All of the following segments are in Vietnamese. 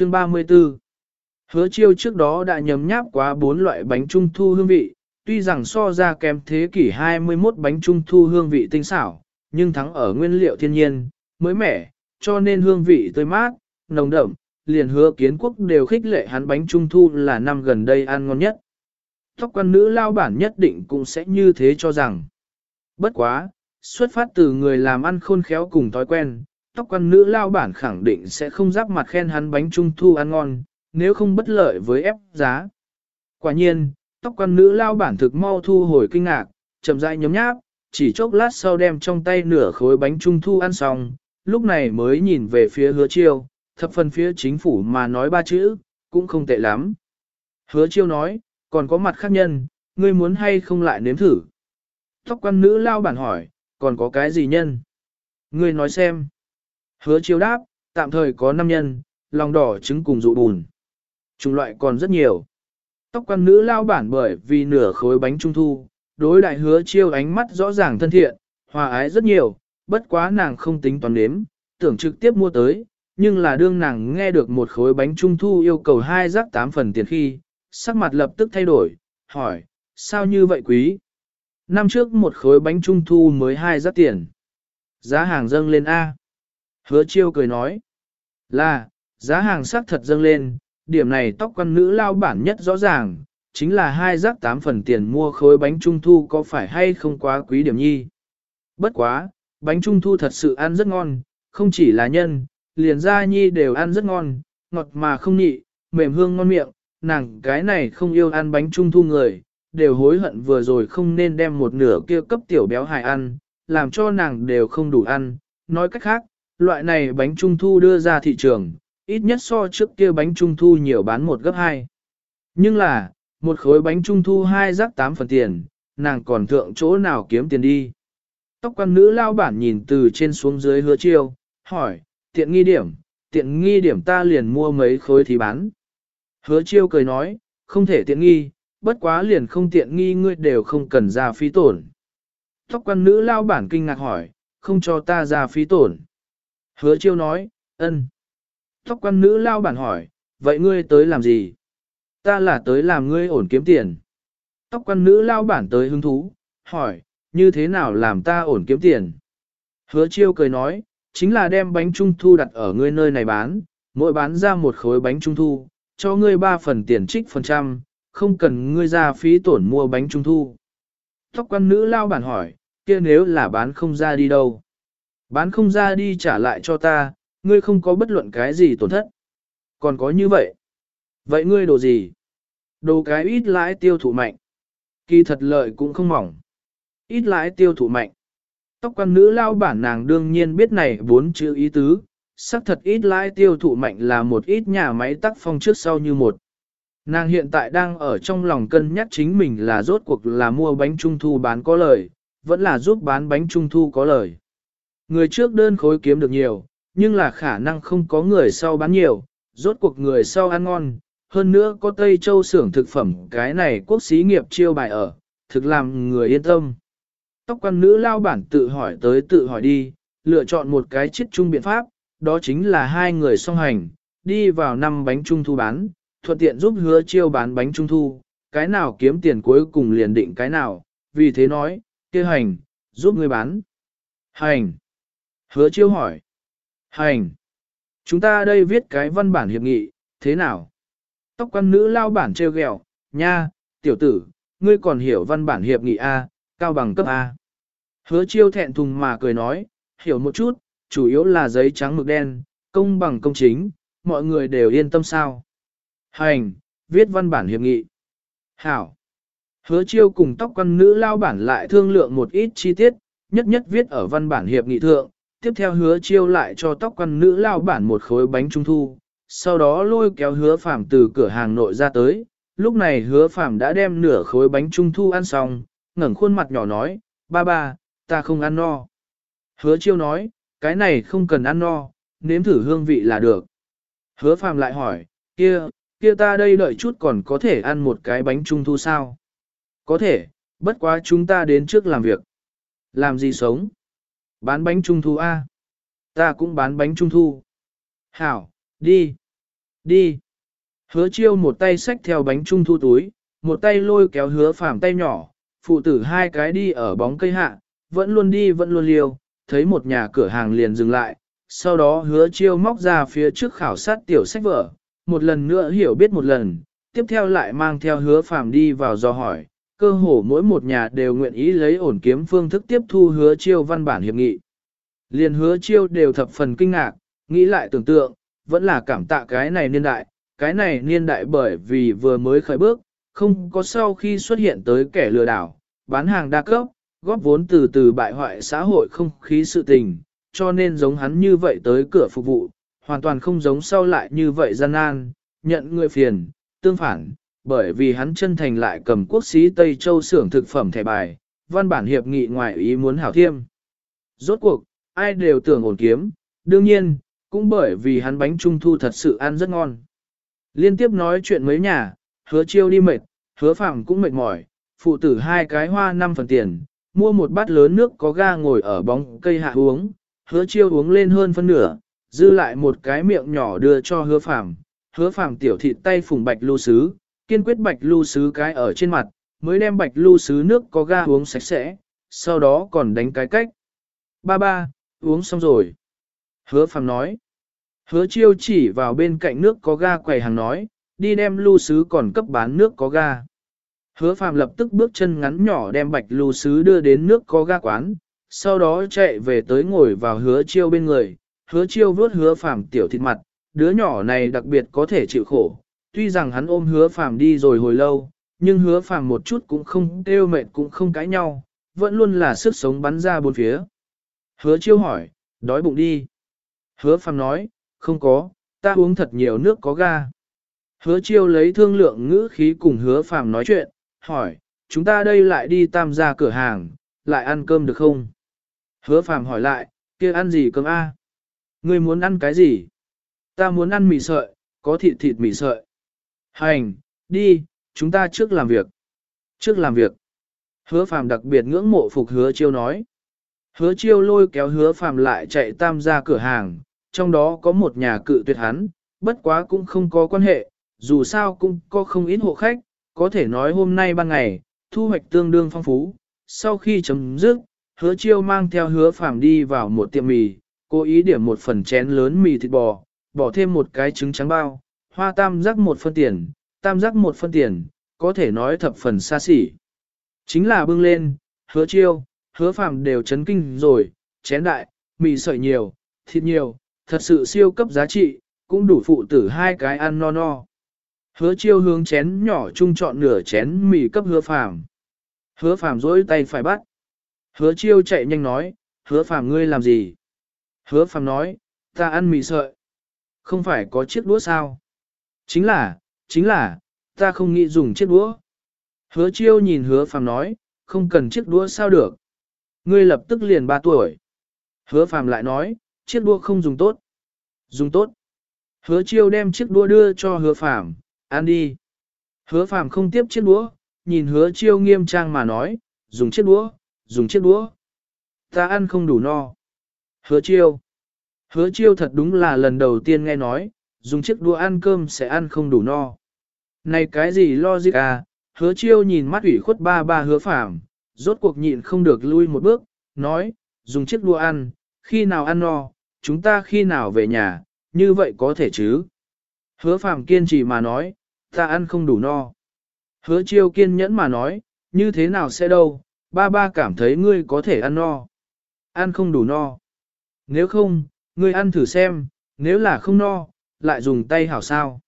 Chương 34 Hứa chiêu trước đó đã nhấm nháp quá bốn loại bánh trung thu hương vị, tuy rằng so ra kém thế kỷ 21 bánh trung thu hương vị tinh xảo, nhưng thắng ở nguyên liệu thiên nhiên, mới mẻ, cho nên hương vị tươi mát, nồng đậm, liền hứa kiến quốc đều khích lệ hắn bánh trung thu là năm gần đây ăn ngon nhất. Tóc quan nữ lao bản nhất định cũng sẽ như thế cho rằng. Bất quá, xuất phát từ người làm ăn khôn khéo cùng thói quen, tóc quan nữ lao bản khẳng định sẽ không giáp mặt khen hắn bánh trung thu ăn ngon, nếu không bất lợi với ép giá. Quả nhiên, tóc quan nữ lao bản thực mau thu hồi kinh ngạc, chậm rãi nhấm nháp, chỉ chốc lát sau đem trong tay nửa khối bánh trung thu ăn xong, lúc này mới nhìn về phía hứa chiêu, thập phần phía chính phủ mà nói ba chữ, cũng không tệ lắm. Hứa chiêu nói, còn có mặt khác nhân, ngươi muốn hay không lại nếm thử. Tóc quan nữ lao bản hỏi, còn có cái gì nhân? Ngươi nói xem. Hứa chiêu đáp, tạm thời có 5 nhân, lòng đỏ trứng cùng dụ bùn. Chủng loại còn rất nhiều. Tóc quan nữ lao bản bởi vì nửa khối bánh trung thu, đối đại hứa chiêu ánh mắt rõ ràng thân thiện, hòa ái rất nhiều, bất quá nàng không tính toán nếm, tưởng trực tiếp mua tới, nhưng là đương nàng nghe được một khối bánh trung thu yêu cầu hai rắc tám phần tiền khi, sắc mặt lập tức thay đổi, hỏi, sao như vậy quý? Năm trước một khối bánh trung thu mới hai rắc tiền. Giá hàng dâng lên A. Hứa chiêu cười nói, là, giá hàng sắc thật dâng lên, điểm này tóc quan nữ lao bản nhất rõ ràng, chính là hai rắc tám phần tiền mua khối bánh trung thu có phải hay không quá quý điểm nhi. Bất quá, bánh trung thu thật sự ăn rất ngon, không chỉ là nhân, liền gia nhi đều ăn rất ngon, ngọt mà không nhị, mềm hương ngon miệng, nàng cái này không yêu ăn bánh trung thu người, đều hối hận vừa rồi không nên đem một nửa kia cấp tiểu béo hài ăn, làm cho nàng đều không đủ ăn. Nói cách khác, loại này bánh trung thu đưa ra thị trường, ít nhất so trước kia bánh trung thu nhiều bán một gấp hai. Nhưng là, một khối bánh trung thu hai rắc tám phần tiền, nàng còn thượng chỗ nào kiếm tiền đi. Tóc quan nữ lao bản nhìn từ trên xuống dưới hứa chiêu, hỏi, tiện nghi điểm, tiện nghi điểm ta liền mua mấy khối thì bán. Hứa chiêu cười nói, không thể tiện nghi, bất quá liền không tiện nghi ngươi đều không cần ra phí tổn. Tóc quan nữ lao bản kinh ngạc hỏi, không cho ta ra phí tổn. Hứa chiêu nói, ân. Tóc quan nữ lao bản hỏi, vậy ngươi tới làm gì? Ta là tới làm ngươi ổn kiếm tiền. Tóc quan nữ lao bản tới hứng thú, hỏi, như thế nào làm ta ổn kiếm tiền? Hứa chiêu cười nói, chính là đem bánh trung thu đặt ở ngươi nơi này bán, mỗi bán ra một khối bánh trung thu, cho ngươi ba phần tiền trích phần trăm, không cần ngươi ra phí tổn mua bánh trung thu. Tóc quan nữ lao bản hỏi, kia nếu là bán không ra đi đâu? Bán không ra đi trả lại cho ta, ngươi không có bất luận cái gì tổn thất. Còn có như vậy. Vậy ngươi đồ gì? Đồ cái ít lãi tiêu thụ mạnh. Kỳ thật lợi cũng không mỏng. Ít lãi tiêu thụ mạnh. Tóc quan nữ lao bản nàng đương nhiên biết này bốn chữ ý tứ, xác thật ít lãi tiêu thụ mạnh là một ít nhà máy tắc phong trước sau như một. Nàng hiện tại đang ở trong lòng cân nhắc chính mình là rốt cuộc là mua bánh trung thu bán có lời, vẫn là giúp bán bánh trung thu có lời. Người trước đơn khối kiếm được nhiều, nhưng là khả năng không có người sau bán nhiều, rốt cuộc người sau ăn ngon, hơn nữa có Tây Châu xưởng thực phẩm cái này quốc xí nghiệp chiêu bài ở, thực làm người yên tâm. Tóc quan nữ lao bản tự hỏi tới tự hỏi đi, lựa chọn một cái chiết chung biện pháp, đó chính là hai người song hành, đi vào năm bánh trung thu bán, thuận tiện giúp hứa chiêu bán bánh trung thu, cái nào kiếm tiền cuối cùng liền định cái nào, vì thế nói, kia hành, giúp người bán. Hành. Hứa chiêu hỏi. Hành. Chúng ta đây viết cái văn bản hiệp nghị, thế nào? Tóc quan nữ lao bản treo gẹo, nha, tiểu tử, ngươi còn hiểu văn bản hiệp nghị A, cao bằng cấp A. Hứa chiêu thẹn thùng mà cười nói, hiểu một chút, chủ yếu là giấy trắng mực đen, công bằng công chính, mọi người đều yên tâm sao. Hành, viết văn bản hiệp nghị. Hảo. Hứa chiêu cùng tóc quan nữ lao bản lại thương lượng một ít chi tiết, nhất nhất viết ở văn bản hiệp nghị thượng, tiếp theo hứa chiêu lại cho tóc quan nữ lao bản một khối bánh trung thu, sau đó lôi kéo hứa phàm từ cửa hàng nội ra tới, lúc này hứa phàm đã đem nửa khối bánh trung thu ăn xong, ngẩng khuôn mặt nhỏ nói, ba ba, ta không ăn no. Hứa chiêu nói, cái này không cần ăn no, nếm thử hương vị là được. Hứa phàm lại hỏi, kia, kia ta đây đợi chút còn có thể ăn một cái bánh trung thu sao? Có thể, bất quá chúng ta đến trước làm việc. Làm gì sống? Bán bánh trung thu A. Ta cũng bán bánh trung thu. Hảo, đi. Đi. Hứa chiêu một tay xách theo bánh trung thu túi, một tay lôi kéo hứa phàm tay nhỏ, phụ tử hai cái đi ở bóng cây hạ, vẫn luôn đi vẫn luôn liều, thấy một nhà cửa hàng liền dừng lại, sau đó hứa chiêu móc ra phía trước khảo sát tiểu sách vở, một lần nữa hiểu biết một lần, tiếp theo lại mang theo hứa phàm đi vào dò hỏi, cơ hồ mỗi một nhà đều nguyện ý lấy ổn kiếm phương thức tiếp thu hứa chiêu văn bản hiệp nghị. Liền hứa chiêu đều thập phần kinh ngạc, nghĩ lại tưởng tượng, vẫn là cảm tạ cái này niên đại, cái này niên đại bởi vì vừa mới khởi bước, không có sau khi xuất hiện tới kẻ lừa đảo, bán hàng đa cấp, góp vốn từ từ bại hoại xã hội không khí sự tình, cho nên giống hắn như vậy tới cửa phục vụ, hoàn toàn không giống sau lại như vậy gian nan, nhận người phiền, tương phản, bởi vì hắn chân thành lại cầm quốc sĩ Tây Châu xưởng thực phẩm thẻ bài, văn bản hiệp nghị ngoại ý muốn hảo thiêm. Rốt cuộc, ai đều tưởng ổn kiếm, đương nhiên, cũng bởi vì hắn bánh trung thu thật sự ăn rất ngon. Liên tiếp nói chuyện mấy nhà, hứa chiêu đi mệt, hứa phạm cũng mệt mỏi, phụ tử hai cái hoa năm phần tiền, mua một bát lớn nước có ga ngồi ở bóng cây hạ uống, hứa chiêu uống lên hơn phân nửa, dư lại một cái miệng nhỏ đưa cho hứa phạm, hứa phạm tiểu thịt tay phùng bạch lưu sứ, kiên quyết bạch lưu sứ cái ở trên mặt, mới đem bạch lưu sứ nước có ga uống sạch sẽ, sau đó còn đánh cái cách. Ba ba, uống xong rồi. Hứa Phàm nói. Hứa chiêu chỉ vào bên cạnh nước có ga quầy hàng nói, đi đem lưu sứ còn cấp bán nước có ga. Hứa phàm lập tức bước chân ngắn nhỏ đem bạch lưu sứ đưa đến nước có ga quán, sau đó chạy về tới ngồi vào hứa chiêu bên người, hứa chiêu vuốt hứa phàm tiểu thịt mặt, đứa nhỏ này đặc biệt có thể chịu khổ, tuy rằng hắn ôm hứa phàm đi rồi hồi lâu, nhưng hứa phàm một chút cũng không kêu mệt cũng không cãi nhau, vẫn luôn là sức sống bắn ra bốn phía. Hứa chiêu hỏi, đói bụng đi. Hứa phàm nói, không có, ta uống thật nhiều nước có ga. Hứa chiêu lấy thương lượng ngữ khí cùng hứa phàm nói chuyện, hỏi, chúng ta đây lại đi tam gia cửa hàng, lại ăn cơm được không? Hứa phàm hỏi lại, kia ăn gì cơm a? Ngươi muốn ăn cái gì? Ta muốn ăn mì sợi, có thịt thịt mì sợi. Hành, đi, chúng ta trước làm việc. Trước làm việc. Hứa phàm đặc biệt ngưỡng mộ phục hứa chiêu nói. Hứa chiêu lôi kéo hứa phàm lại chạy tam ra cửa hàng, trong đó có một nhà cự tuyệt hắn, bất quá cũng không có quan hệ, dù sao cũng có không ít hộ khách, có thể nói hôm nay ban ngày, thu hoạch tương đương phong phú. Sau khi chấm dứt, hứa chiêu mang theo hứa phàm đi vào một tiệm mì, cố ý điểm một phần chén lớn mì thịt bò, bỏ thêm một cái trứng trắng bao, hoa tam giác một phân tiền, tam giác một phân tiền, có thể nói thập phần xa xỉ. Chính là bưng lên, hứa chiêu, hứa phàm đều chấn kinh rồi, chén đại, mì sợi nhiều, thịt nhiều, thật sự siêu cấp giá trị, cũng đủ phụ tử hai cái ăn no no. Hứa chiêu hướng chén nhỏ chung chọn nửa chén mì cấp hứa phàm. Hứa phàm dối tay phải bắt. Hứa chiêu chạy nhanh nói, hứa phàm ngươi làm gì? Hứa phàm nói, ta ăn mì sợi. Không phải có chiếc đũa sao? Chính là, chính là, ta không nghĩ dùng chiếc đũa. Hứa chiêu nhìn hứa phàm nói, không cần chiếc đũa sao được. Ngươi lập tức liền 3 tuổi. Hứa phàm lại nói, chiếc đũa không dùng tốt. Dùng tốt. Hứa chiêu đem chiếc đũa đưa cho hứa phàm, ăn đi. Hứa phàm không tiếp chiếc đũa, nhìn hứa chiêu nghiêm trang mà nói, dùng chiếc đũa, dùng chiếc đũa. Ta ăn không đủ no. Hứa chiêu. Hứa chiêu thật đúng là lần đầu tiên nghe nói, dùng chiếc đũa ăn cơm sẽ ăn không đủ no. Này cái gì logic à, hứa chiêu nhìn mắt ủy khuất ba ba hứa phạm rốt cuộc nhịn không được lui một bước, nói, dùng chiếc đũa ăn, khi nào ăn no, chúng ta khi nào về nhà, như vậy có thể chứ. Hứa phạm kiên trì mà nói, ta ăn không đủ no. Hứa chiêu kiên nhẫn mà nói, như thế nào sẽ đâu, ba ba cảm thấy ngươi có thể ăn no. Ăn không đủ no. Nếu không, ngươi ăn thử xem, nếu là không no, lại dùng tay hảo sao.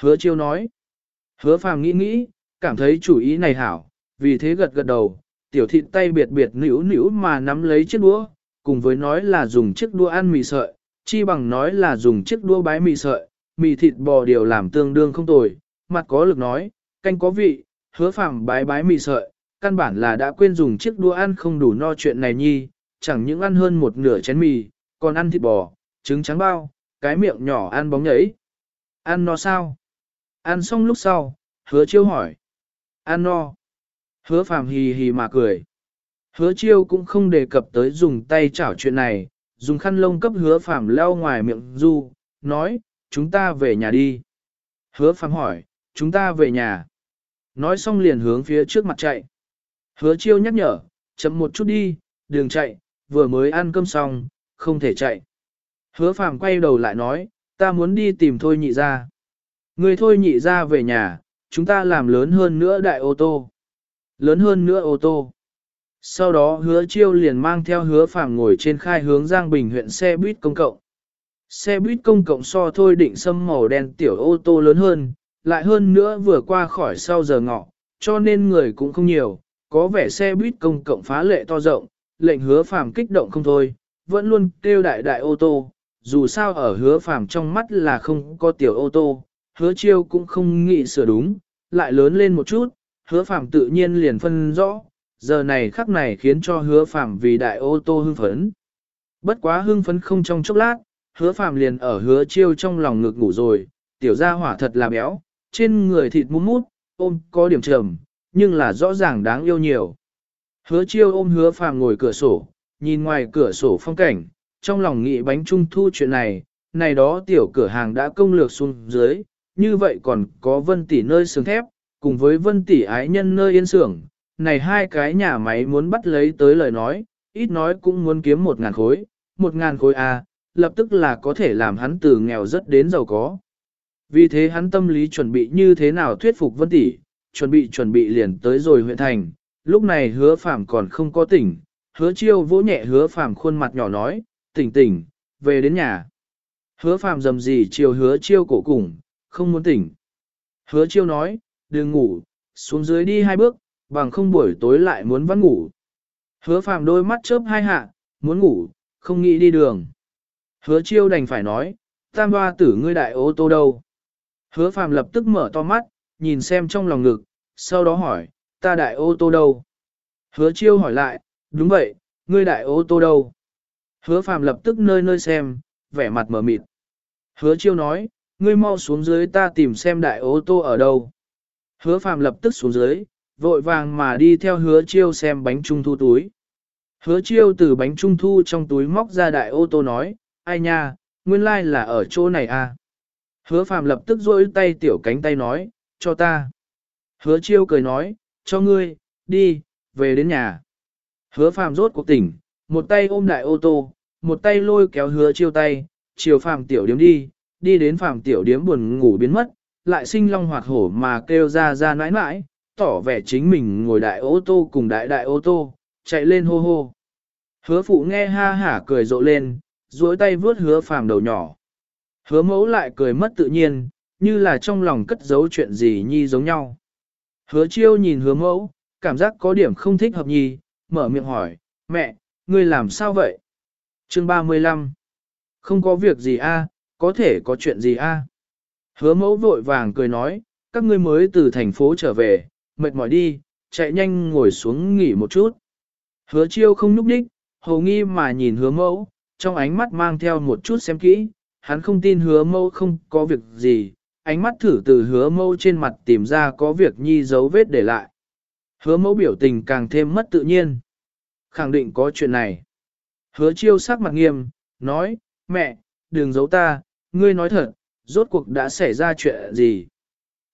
Hứa chiêu nói. Hứa phàm nghĩ nghĩ, cảm thấy chủ ý này hảo, vì thế gật gật đầu, tiểu thịt tay biệt biệt nỉu nỉu mà nắm lấy chiếc đũa, cùng với nói là dùng chiếc đũa ăn mì sợi, chi bằng nói là dùng chiếc đũa bái mì sợi, mì thịt bò điều làm tương đương không tồi, mặt có lực nói, canh có vị, hứa phàm bái bái mì sợi, căn bản là đã quên dùng chiếc đũa ăn không đủ no chuyện này nhi, chẳng những ăn hơn một nửa chén mì, còn ăn thịt bò, trứng trắng bao, cái miệng nhỏ ăn bóng nhấy Ăn no sao? Ăn xong lúc sau, hứa chiêu hỏi. Ăn no. Hứa phàm hì hì mà cười. Hứa chiêu cũng không đề cập tới dùng tay chảo chuyện này, dùng khăn lông cấp hứa phàm leo ngoài miệng du, nói, chúng ta về nhà đi. Hứa phàm hỏi, chúng ta về nhà. Nói xong liền hướng phía trước mặt chạy. Hứa chiêu nhắc nhở, chậm một chút đi, đừng chạy, vừa mới ăn cơm xong, không thể chạy. Hứa phàm quay đầu lại nói, ta muốn đi tìm thôi nhị ra. Người thôi nhị ra về nhà, chúng ta làm lớn hơn nữa đại ô tô. Lớn hơn nữa ô tô. Sau đó hứa chiêu liền mang theo hứa phàm ngồi trên khai hướng Giang Bình huyện xe buýt công cộng. Xe buýt công cộng so thôi định xâm màu đen tiểu ô tô lớn hơn, lại hơn nữa vừa qua khỏi sau giờ ngọ, cho nên người cũng không nhiều, có vẻ xe buýt công cộng phá lệ to rộng, lệnh hứa phàm kích động không thôi, vẫn luôn kêu đại đại ô tô, dù sao ở hứa phàm trong mắt là không có tiểu ô tô, hứa chiêu cũng không nghĩ sửa đúng, lại lớn lên một chút, hứa phàm tự nhiên liền phân rõ, giờ này khắc này khiến cho hứa phàm vì đại ô tô hưng phấn. Bất quá hưng phấn không trong chốc lát, hứa phàm liền ở hứa chiêu trong lòng ngực ngủ rồi, tiểu gia hỏa thật là béo, trên người thịt mút mút, ôm có điểm trầm, nhưng là rõ ràng đáng yêu nhiều. Hứa chiêu ôm hứa phàm ngồi cửa sổ, nhìn ngoài cửa sổ phong cảnh, trong lòng nghĩ bánh trung thu chuyện này, này đó tiểu cửa hàng đã công lược xuống dưới, như vậy còn có vân tỷ nơi xưởng thép, cùng với vân tỷ ái nhân nơi yên xưởng, này hai cái nhà máy muốn bắt lấy tới lời nói, ít nói cũng muốn kiếm một ngàn khối, một ngàn khối A, lập tức là có thể làm hắn từ nghèo rất đến giàu có. Vì thế hắn tâm lý chuẩn bị như thế nào thuyết phục vân tỷ, chuẩn bị chuẩn bị liền tới rồi huyện thành, lúc này hứa phạm còn không có tỉnh, hứa chiêu vỗ nhẹ hứa phạm khuôn mặt nhỏ nói, tỉnh tỉnh, về đến nhà. Hứa phàm dầm gì chiều hứa chiêu cổ cùng, không muốn tỉnh. Hứa chiêu nói, đừng ngủ, xuống dưới đi hai bước, bằng không buổi tối lại muốn vẫn ngủ. Hứa phàm đôi mắt chớp hai hạ, muốn ngủ, không nghĩ đi đường. Hứa chiêu đành phải nói, tam hoa tử ngươi đại ô tô đâu. Hứa phàm lập tức mở to mắt, nhìn xem trong lòng ngực, sau đó hỏi, ta đại ô tô đâu? Hứa chiêu hỏi lại, đúng vậy, ngươi đại ô tô đâu? Hứa phàm lập tức nơi nơi xem, vẻ mặt mở mịt. Hứa chiêu nói, ngươi mau xuống dưới ta tìm xem đại ô tô ở đâu. Hứa phàm lập tức xuống dưới, vội vàng mà đi theo hứa chiêu xem bánh trung thu túi. Hứa chiêu từ bánh trung thu trong túi móc ra đại ô tô nói, ai nha, nguyên lai like là ở chỗ này à. Hứa phàm lập tức rỗi tay tiểu cánh tay nói, cho ta. Hứa chiêu cười nói, cho ngươi, đi, về đến nhà. Hứa phàm rốt cuộc tỉnh, một tay ôm đại ô tô, một tay lôi kéo hứa chiêu tay, chiều phàm tiểu điếm đi, đi đến phàm tiểu điếm buồn ngủ biến mất, lại sinh long hoạt hổ mà kêu ra ra nãi nãi, tỏ vẻ chính mình ngồi đại ô tô cùng đại đại ô tô, chạy lên hô hô. Hứa phụ nghe ha hả cười rộ lên, duỗi tay vuốt hứa phàm đầu nhỏ. Hứa mẫu lại cười mất tự nhiên, như là trong lòng cất giấu chuyện gì nhi giống nhau. Hứa chiêu nhìn hứa mẫu, cảm giác có điểm không thích hợp nhi, mở miệng hỏi, mẹ, ngươi làm sao vậy? Chương 35 Không có việc gì a, có thể có chuyện gì a? Hứa mẫu vội vàng cười nói, các ngươi mới từ thành phố trở về, mệt mỏi đi, chạy nhanh ngồi xuống nghỉ một chút. Hứa chiêu không núp đích, hầu nghi mà nhìn hứa mẫu, trong ánh mắt mang theo một chút xem kỹ, hắn không tin hứa mẫu không có việc gì, ánh mắt thử từ hứa mẫu trên mặt tìm ra có việc nhi dấu vết để lại. Hứa mẫu biểu tình càng thêm mất tự nhiên. Khẳng định có chuyện này. Hứa chiêu sắc mặt nghiêm, nói, mẹ, đừng giấu ta, ngươi nói thật, rốt cuộc đã xảy ra chuyện gì.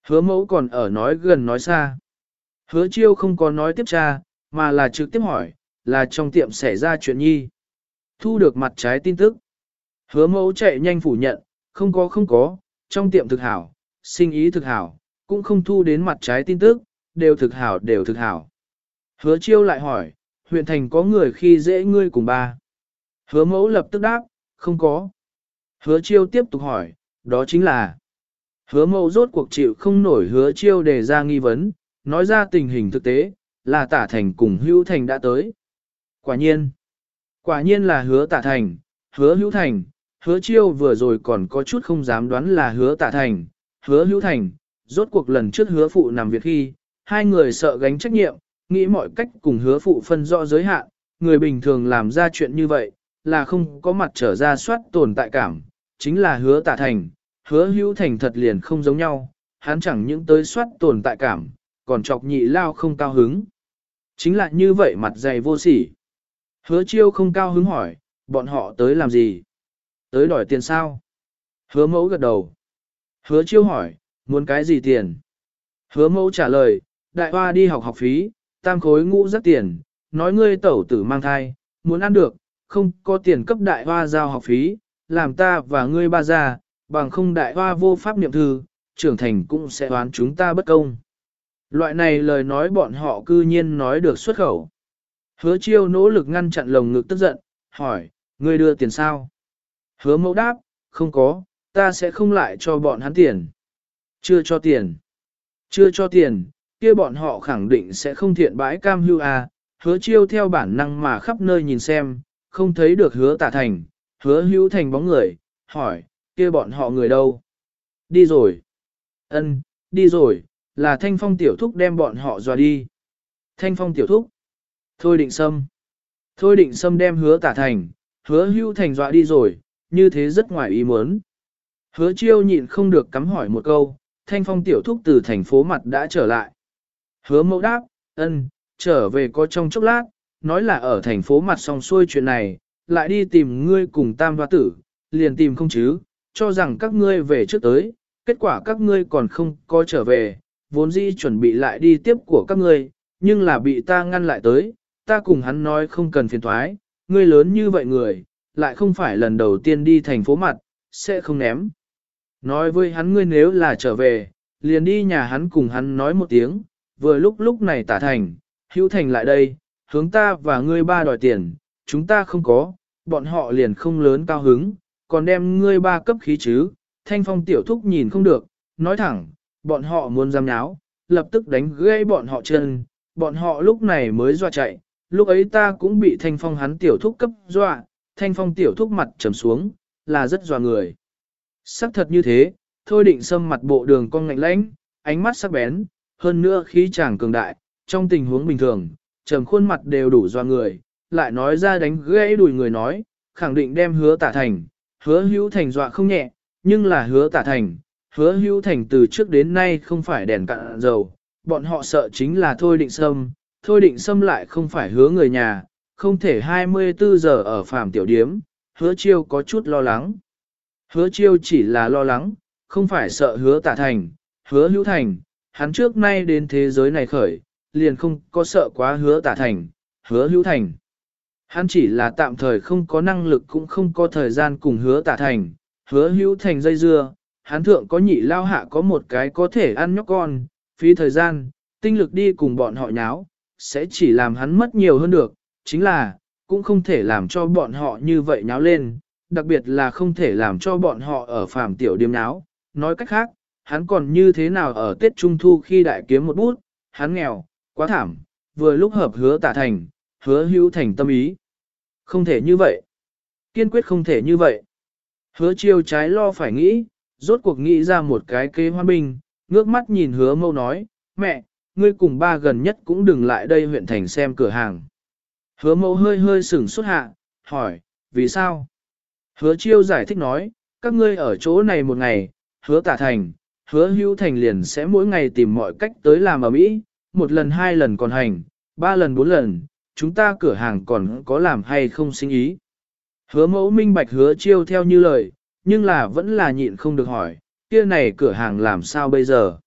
Hứa mẫu còn ở nói gần nói xa. Hứa chiêu không có nói tiếp cha, mà là trực tiếp hỏi, là trong tiệm xảy ra chuyện nhi. Thu được mặt trái tin tức. Hứa mẫu chạy nhanh phủ nhận, không có không có, trong tiệm thực hảo, sinh ý thực hảo, cũng không thu đến mặt trái tin tức, đều thực hảo đều thực hảo. Hứa chiêu lại hỏi, huyện thành có người khi dễ ngươi cùng ba. Hứa mẫu lập tức đáp, không có. Hứa chiêu tiếp tục hỏi, đó chính là. Hứa mẫu rốt cuộc chịu không nổi hứa chiêu đề ra nghi vấn, nói ra tình hình thực tế, là tả thành cùng hữu thành đã tới. Quả nhiên, quả nhiên là hứa tả thành, hứa hữu thành, hứa chiêu vừa rồi còn có chút không dám đoán là hứa tả thành, hứa hữu thành, rốt cuộc lần trước hứa phụ nằm việc khi, hai người sợ gánh trách nhiệm, nghĩ mọi cách cùng hứa phụ phân rõ giới hạn, người bình thường làm ra chuyện như vậy, là không có mặt trở ra soát tồn tại cảm, chính là hứa tả thành, hứa hữu thành thật liền không giống nhau, hắn chẳng những tới soát tồn tại cảm, còn chọc nhị lao không cao hứng. Chính là như vậy mặt dày vô sỉ. Hứa chiêu không cao hứng hỏi, bọn họ tới làm gì? Tới đòi tiền sao? Hứa mẫu gật đầu. Hứa chiêu hỏi, muốn cái gì tiền? Hứa mẫu trả lời, đại hoa đi học học phí, tam khối ngũ rất tiền, nói ngươi tẩu tử mang thai, muốn ăn được, không có tiền cấp đại hoa giao học phí, làm ta và ngươi ba già bằng không đại hoa vô pháp niệm thư, trưởng thành cũng sẽ đoán chúng ta bất công. Loại này lời nói bọn họ cư nhiên nói được xuất khẩu. Hứa chiêu nỗ lực ngăn chặn lồng ngực tức giận, hỏi, ngươi đưa tiền sao? Hứa mẫu đáp, không có, ta sẽ không lại cho bọn hắn tiền. Chưa cho tiền. Chưa cho tiền, kia bọn họ khẳng định sẽ không thiện bãi cam hưu à, hứa chiêu theo bản năng mà khắp nơi nhìn xem, không thấy được hứa tả thành, hứa hữu thành bóng người, hỏi, kia bọn họ người đâu? Đi rồi. Ân, đi rồi, là thanh phong tiểu thúc đem bọn họ dò đi. Thanh phong tiểu thúc. Thôi định sâm. Thôi định sâm đem hứa tả thành, hứa hữu thành dọa đi rồi, như thế rất ngoài ý muốn. Hứa chiêu nhịn không được cắm hỏi một câu, thanh phong tiểu thúc từ thành phố mặt đã trở lại. Hứa mẫu đáp, ân, trở về có trong chốc lát, nói là ở thành phố mặt xong xuôi chuyện này, lại đi tìm ngươi cùng tam hoa tử, liền tìm không chứ, cho rằng các ngươi về trước tới, kết quả các ngươi còn không có trở về, vốn dĩ chuẩn bị lại đi tiếp của các ngươi, nhưng là bị ta ngăn lại tới, ta cùng hắn nói không cần phiền thoái, ngươi lớn như vậy người, lại không phải lần đầu tiên đi thành phố mặt, sẽ không ném. Nói với hắn ngươi nếu là trở về, liền đi nhà hắn cùng hắn nói một tiếng, vừa lúc lúc này tả thành, hữu thành lại đây, hướng ta và ngươi ba đòi tiền, chúng ta không có, bọn họ liền không lớn cao hứng, còn đem ngươi ba cấp khí chứ, thanh phong tiểu thúc nhìn không được, nói thẳng, bọn họ muốn giam nháo, lập tức đánh gãy bọn họ chân, bọn họ lúc này mới dọa chạy, lúc ấy ta cũng bị thanh phong hắn tiểu thúc cấp dọa, thanh phong tiểu thúc mặt trầm xuống, là rất dọa người. Sắc thật như thế, thôi định xâm mặt bộ đường con ngạnh lãnh, ánh mắt sắc bén, hơn nữa khí chàng cường đại, trong tình huống bình thường, trầm khuôn mặt đều đủ dọa người, lại nói ra đánh gãy đùi người nói, khẳng định đem hứa tả thành, hứa hữu thành dọa không nhẹ, nhưng là hứa tả thành, hứa hữu thành từ trước đến nay không phải đèn cạn dầu, bọn họ sợ chính là thôi định sâm, thôi định sâm lại không phải hứa người nhà, không thể 24 giờ ở phàm tiểu điếm, hứa chiêu có chút lo lắng. Hứa chiêu chỉ là lo lắng, không phải sợ hứa tả thành, hứa hữu thành, hắn trước nay đến thế giới này khởi, liền không có sợ quá hứa tả thành, hứa hữu thành. Hắn chỉ là tạm thời không có năng lực cũng không có thời gian cùng hứa tả thành, hứa hữu thành dây dưa, hắn thượng có nhị lao hạ có một cái có thể ăn nhóc con, phí thời gian, tinh lực đi cùng bọn họ nháo, sẽ chỉ làm hắn mất nhiều hơn được, chính là, cũng không thể làm cho bọn họ như vậy nháo lên, đặc biệt là không thể làm cho bọn họ ở phàm tiểu điếm nháo. Nói cách khác, hắn còn như thế nào ở Tết Trung Thu khi đại kiếm một bút, hắn nghèo, quá thảm, vừa lúc hợp hứa tả thành, hứa hữu thành tâm ý. Không thể như vậy. Kiên quyết không thể như vậy. Hứa chiêu trái lo phải nghĩ, rốt cuộc nghĩ ra một cái kế hoan binh, ngước mắt nhìn hứa mâu nói, mẹ, ngươi cùng ba gần nhất cũng đừng lại đây huyện thành xem cửa hàng. Hứa mâu hơi hơi sửng xuất hạ, hỏi, vì sao? Hứa chiêu giải thích nói, các ngươi ở chỗ này một ngày, hứa tả thành, hứa hữu thành liền sẽ mỗi ngày tìm mọi cách tới làm ở Mỹ, một lần hai lần còn hành, ba lần bốn lần, chúng ta cửa hàng còn có làm hay không sinh ý. Hứa mẫu minh bạch hứa chiêu theo như lời, nhưng là vẫn là nhịn không được hỏi, kia này cửa hàng làm sao bây giờ?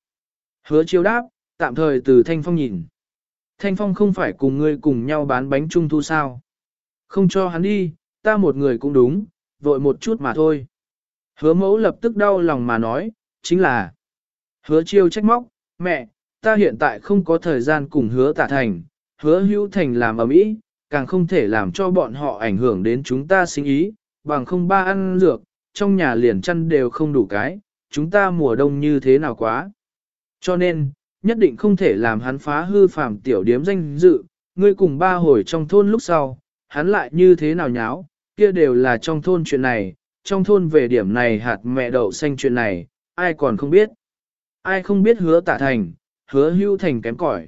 Hứa chiêu đáp, tạm thời từ Thanh Phong nhìn. Thanh Phong không phải cùng ngươi cùng nhau bán bánh trung thu sao? Không cho hắn đi, ta một người cũng đúng, vội một chút mà thôi. Hứa mẫu lập tức đau lòng mà nói, chính là Hứa chiêu trách móc, mẹ, ta hiện tại không có thời gian cùng hứa tả thành, hứa hữu thành làm ở mỹ, càng không thể làm cho bọn họ ảnh hưởng đến chúng ta sinh ý, bằng không ba ăn dược, trong nhà liền chăn đều không đủ cái, chúng ta mùa đông như thế nào quá. Cho nên, nhất định không thể làm hắn phá hư phàm tiểu điếm danh dự, ngươi cùng ba hồi trong thôn lúc sau, hắn lại như thế nào nháo, kia đều là trong thôn chuyện này, trong thôn về điểm này hạt mẹ đậu xanh chuyện này, ai còn không biết. Ai không biết hứa tả thành, hứa hưu thành kém cỏi.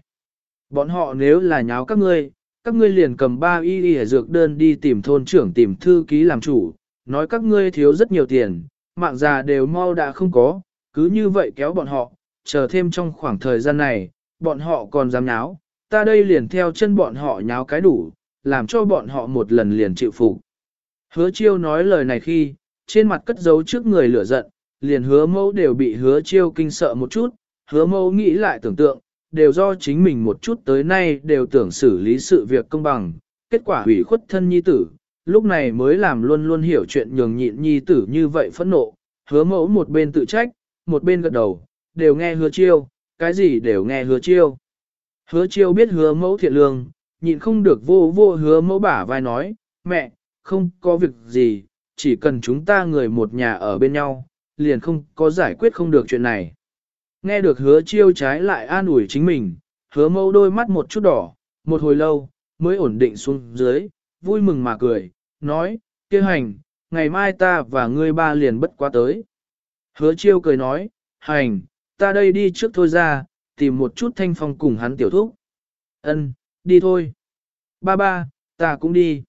Bọn họ nếu là nháo các ngươi, các ngươi liền cầm ba y y dược đơn đi tìm thôn trưởng tìm thư ký làm chủ, nói các ngươi thiếu rất nhiều tiền, mạng già đều mau đã không có, cứ như vậy kéo bọn họ, chờ thêm trong khoảng thời gian này, bọn họ còn dám nháo, ta đây liền theo chân bọn họ nháo cái đủ, làm cho bọn họ một lần liền chịu phục. Hứa chiêu nói lời này khi, trên mặt cất giấu trước người lửa giận, liền hứa mẫu đều bị hứa chiêu kinh sợ một chút, hứa mẫu nghĩ lại tưởng tượng, đều do chính mình một chút tới nay đều tưởng xử lý sự việc công bằng, kết quả hủy khuất thân nhi tử, lúc này mới làm luôn luôn hiểu chuyện nhường nhịn nhi tử như vậy phẫn nộ, hứa mẫu một bên tự trách, một bên gật đầu, đều nghe hứa chiêu, cái gì đều nghe hứa chiêu. Hứa chiêu biết hứa mẫu thiện lương, nhịn không được vô vô hứa mẫu bả vai nói, mẹ, không có việc gì, chỉ cần chúng ta người một nhà ở bên nhau, liền không có giải quyết không được chuyện này. Nghe được hứa chiêu trái lại an ủi chính mình, hứa mâu đôi mắt một chút đỏ, một hồi lâu, mới ổn định xuống dưới, vui mừng mà cười, nói, kia hành, ngày mai ta và ngươi ba liền bất qua tới. Hứa chiêu cười nói, hành, ta đây đi trước thôi ra, tìm một chút thanh phong cùng hắn tiểu thúc. Ân, đi thôi. Ba ba, ta cũng đi.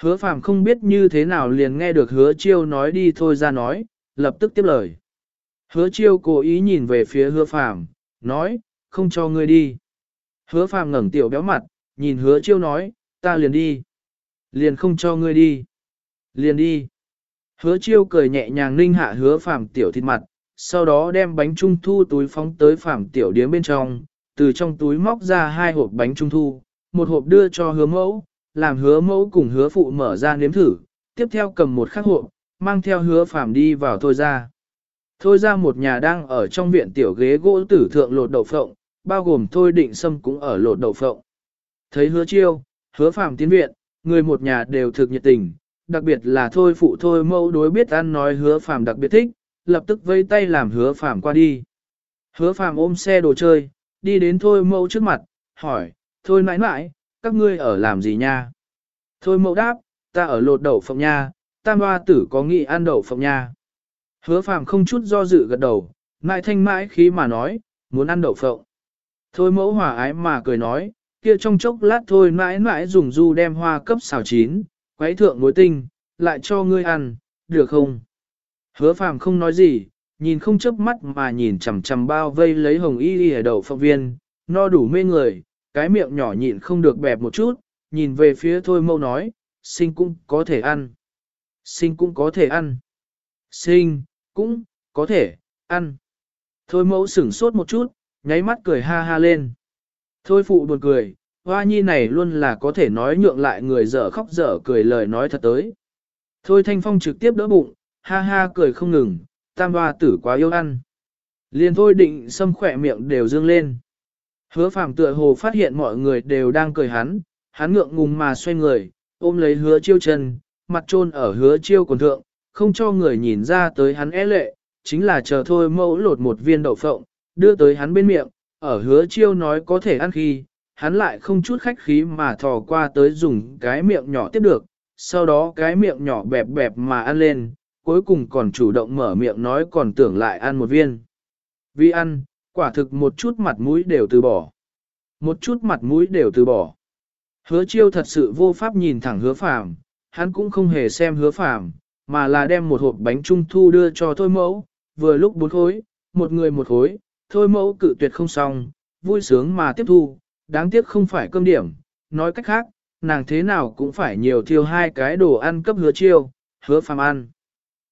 Hứa phàm không biết như thế nào liền nghe được hứa chiêu nói đi thôi ra nói, lập tức tiếp lời. Hứa chiêu cố ý nhìn về phía hứa phàm, nói, không cho ngươi đi. Hứa phàm ngẩng tiểu béo mặt, nhìn hứa chiêu nói, ta liền đi. Liền không cho ngươi đi. Liền đi. Hứa chiêu cười nhẹ nhàng ninh hạ hứa phàm tiểu thịt mặt, sau đó đem bánh trung thu túi phóng tới phàm tiểu điếm bên trong, từ trong túi móc ra hai hộp bánh trung thu, một hộp đưa cho hứa mẫu, làm hứa mẫu cùng hứa phụ mở ra nếm thử, tiếp theo cầm một khắc hộp, mang theo hứa phàm đi vào thôi ra. Thôi ra một nhà đang ở trong viện tiểu ghế gỗ tử thượng lột đậu phộng, bao gồm thôi định sâm cũng ở lột đậu phộng. Thấy hứa chiêu, hứa phàm tiến viện, người một nhà đều thực nhiệt tình, đặc biệt là thôi phụ thôi mẫu đối biết ăn nói hứa phàm đặc biệt thích, lập tức vây tay làm hứa phàm qua đi. Hứa phàm ôm xe đồ chơi, đi đến thôi mẫu trước mặt, hỏi, thôi nãi nãi, các ngươi ở làm gì nha? Thôi mẫu đáp, ta ở lột đậu phộng nha, tam hoa tử có nghị ăn đậu phộng nha. Hứa phàm không chút do dự gật đầu, mãi thanh mãi khí mà nói, muốn ăn đậu phộng. Thôi mẫu hòa ái mà cười nói, kia trong chốc lát thôi mãi mãi dùng du đem hoa cấp xào chín, quấy thượng muối tinh, lại cho ngươi ăn, được không? Hứa phàm không nói gì, nhìn không chớp mắt mà nhìn chằm chằm bao vây lấy hồng y y ở đầu phộng viên, no đủ mê người, cái miệng nhỏ nhịn không được bẹp một chút, nhìn về phía thôi mâu nói, sinh cũng có thể ăn. Sinh cũng có thể ăn. Sinh, cũng, có thể, ăn. Thôi mẫu sửng sốt một chút, nháy mắt cười ha ha lên. Thôi phụ buồn cười, hoa nhi này luôn là có thể nói nhượng lại người dở khóc dở cười lời nói thật tới. Thôi thanh phong trực tiếp đỡ bụng, ha ha cười không ngừng, tam hoa tử quá yêu ăn. Liền thôi định xâm khỏe miệng đều dương lên. Hứa phàm tựa hồ phát hiện mọi người đều đang cười hắn, hắn ngượng ngùng mà xoay người, ôm lấy hứa chiêu chân, mặt trôn ở hứa chiêu quần thượng, không cho người nhìn ra tới hắn é lệ, chính là chờ thôi mẫu lột một viên đậu phộng, đưa tới hắn bên miệng, ở hứa chiêu nói có thể ăn khi, hắn lại không chút khách khí mà thò qua tới dùng cái miệng nhỏ tiếp được, sau đó cái miệng nhỏ bẹp bẹp mà ăn lên, cuối cùng còn chủ động mở miệng nói còn tưởng lại ăn một viên. Vì ăn, quả thực một chút mặt mũi đều từ bỏ. Một chút mặt mũi đều từ bỏ. Hứa chiêu thật sự vô pháp nhìn thẳng hứa phàm, hắn cũng không hề xem hứa phàm, mà là đem một hộp bánh trung thu đưa cho thôi mẫu, vừa lúc bốn khối, một người một khối, thôi mẫu cự tuyệt không xong, vui sướng mà tiếp thu, đáng tiếc không phải cơm điểm, nói cách khác, nàng thế nào cũng phải nhiều thiêu hai cái đồ ăn cấp hứa chiêu, hứa phàm ăn.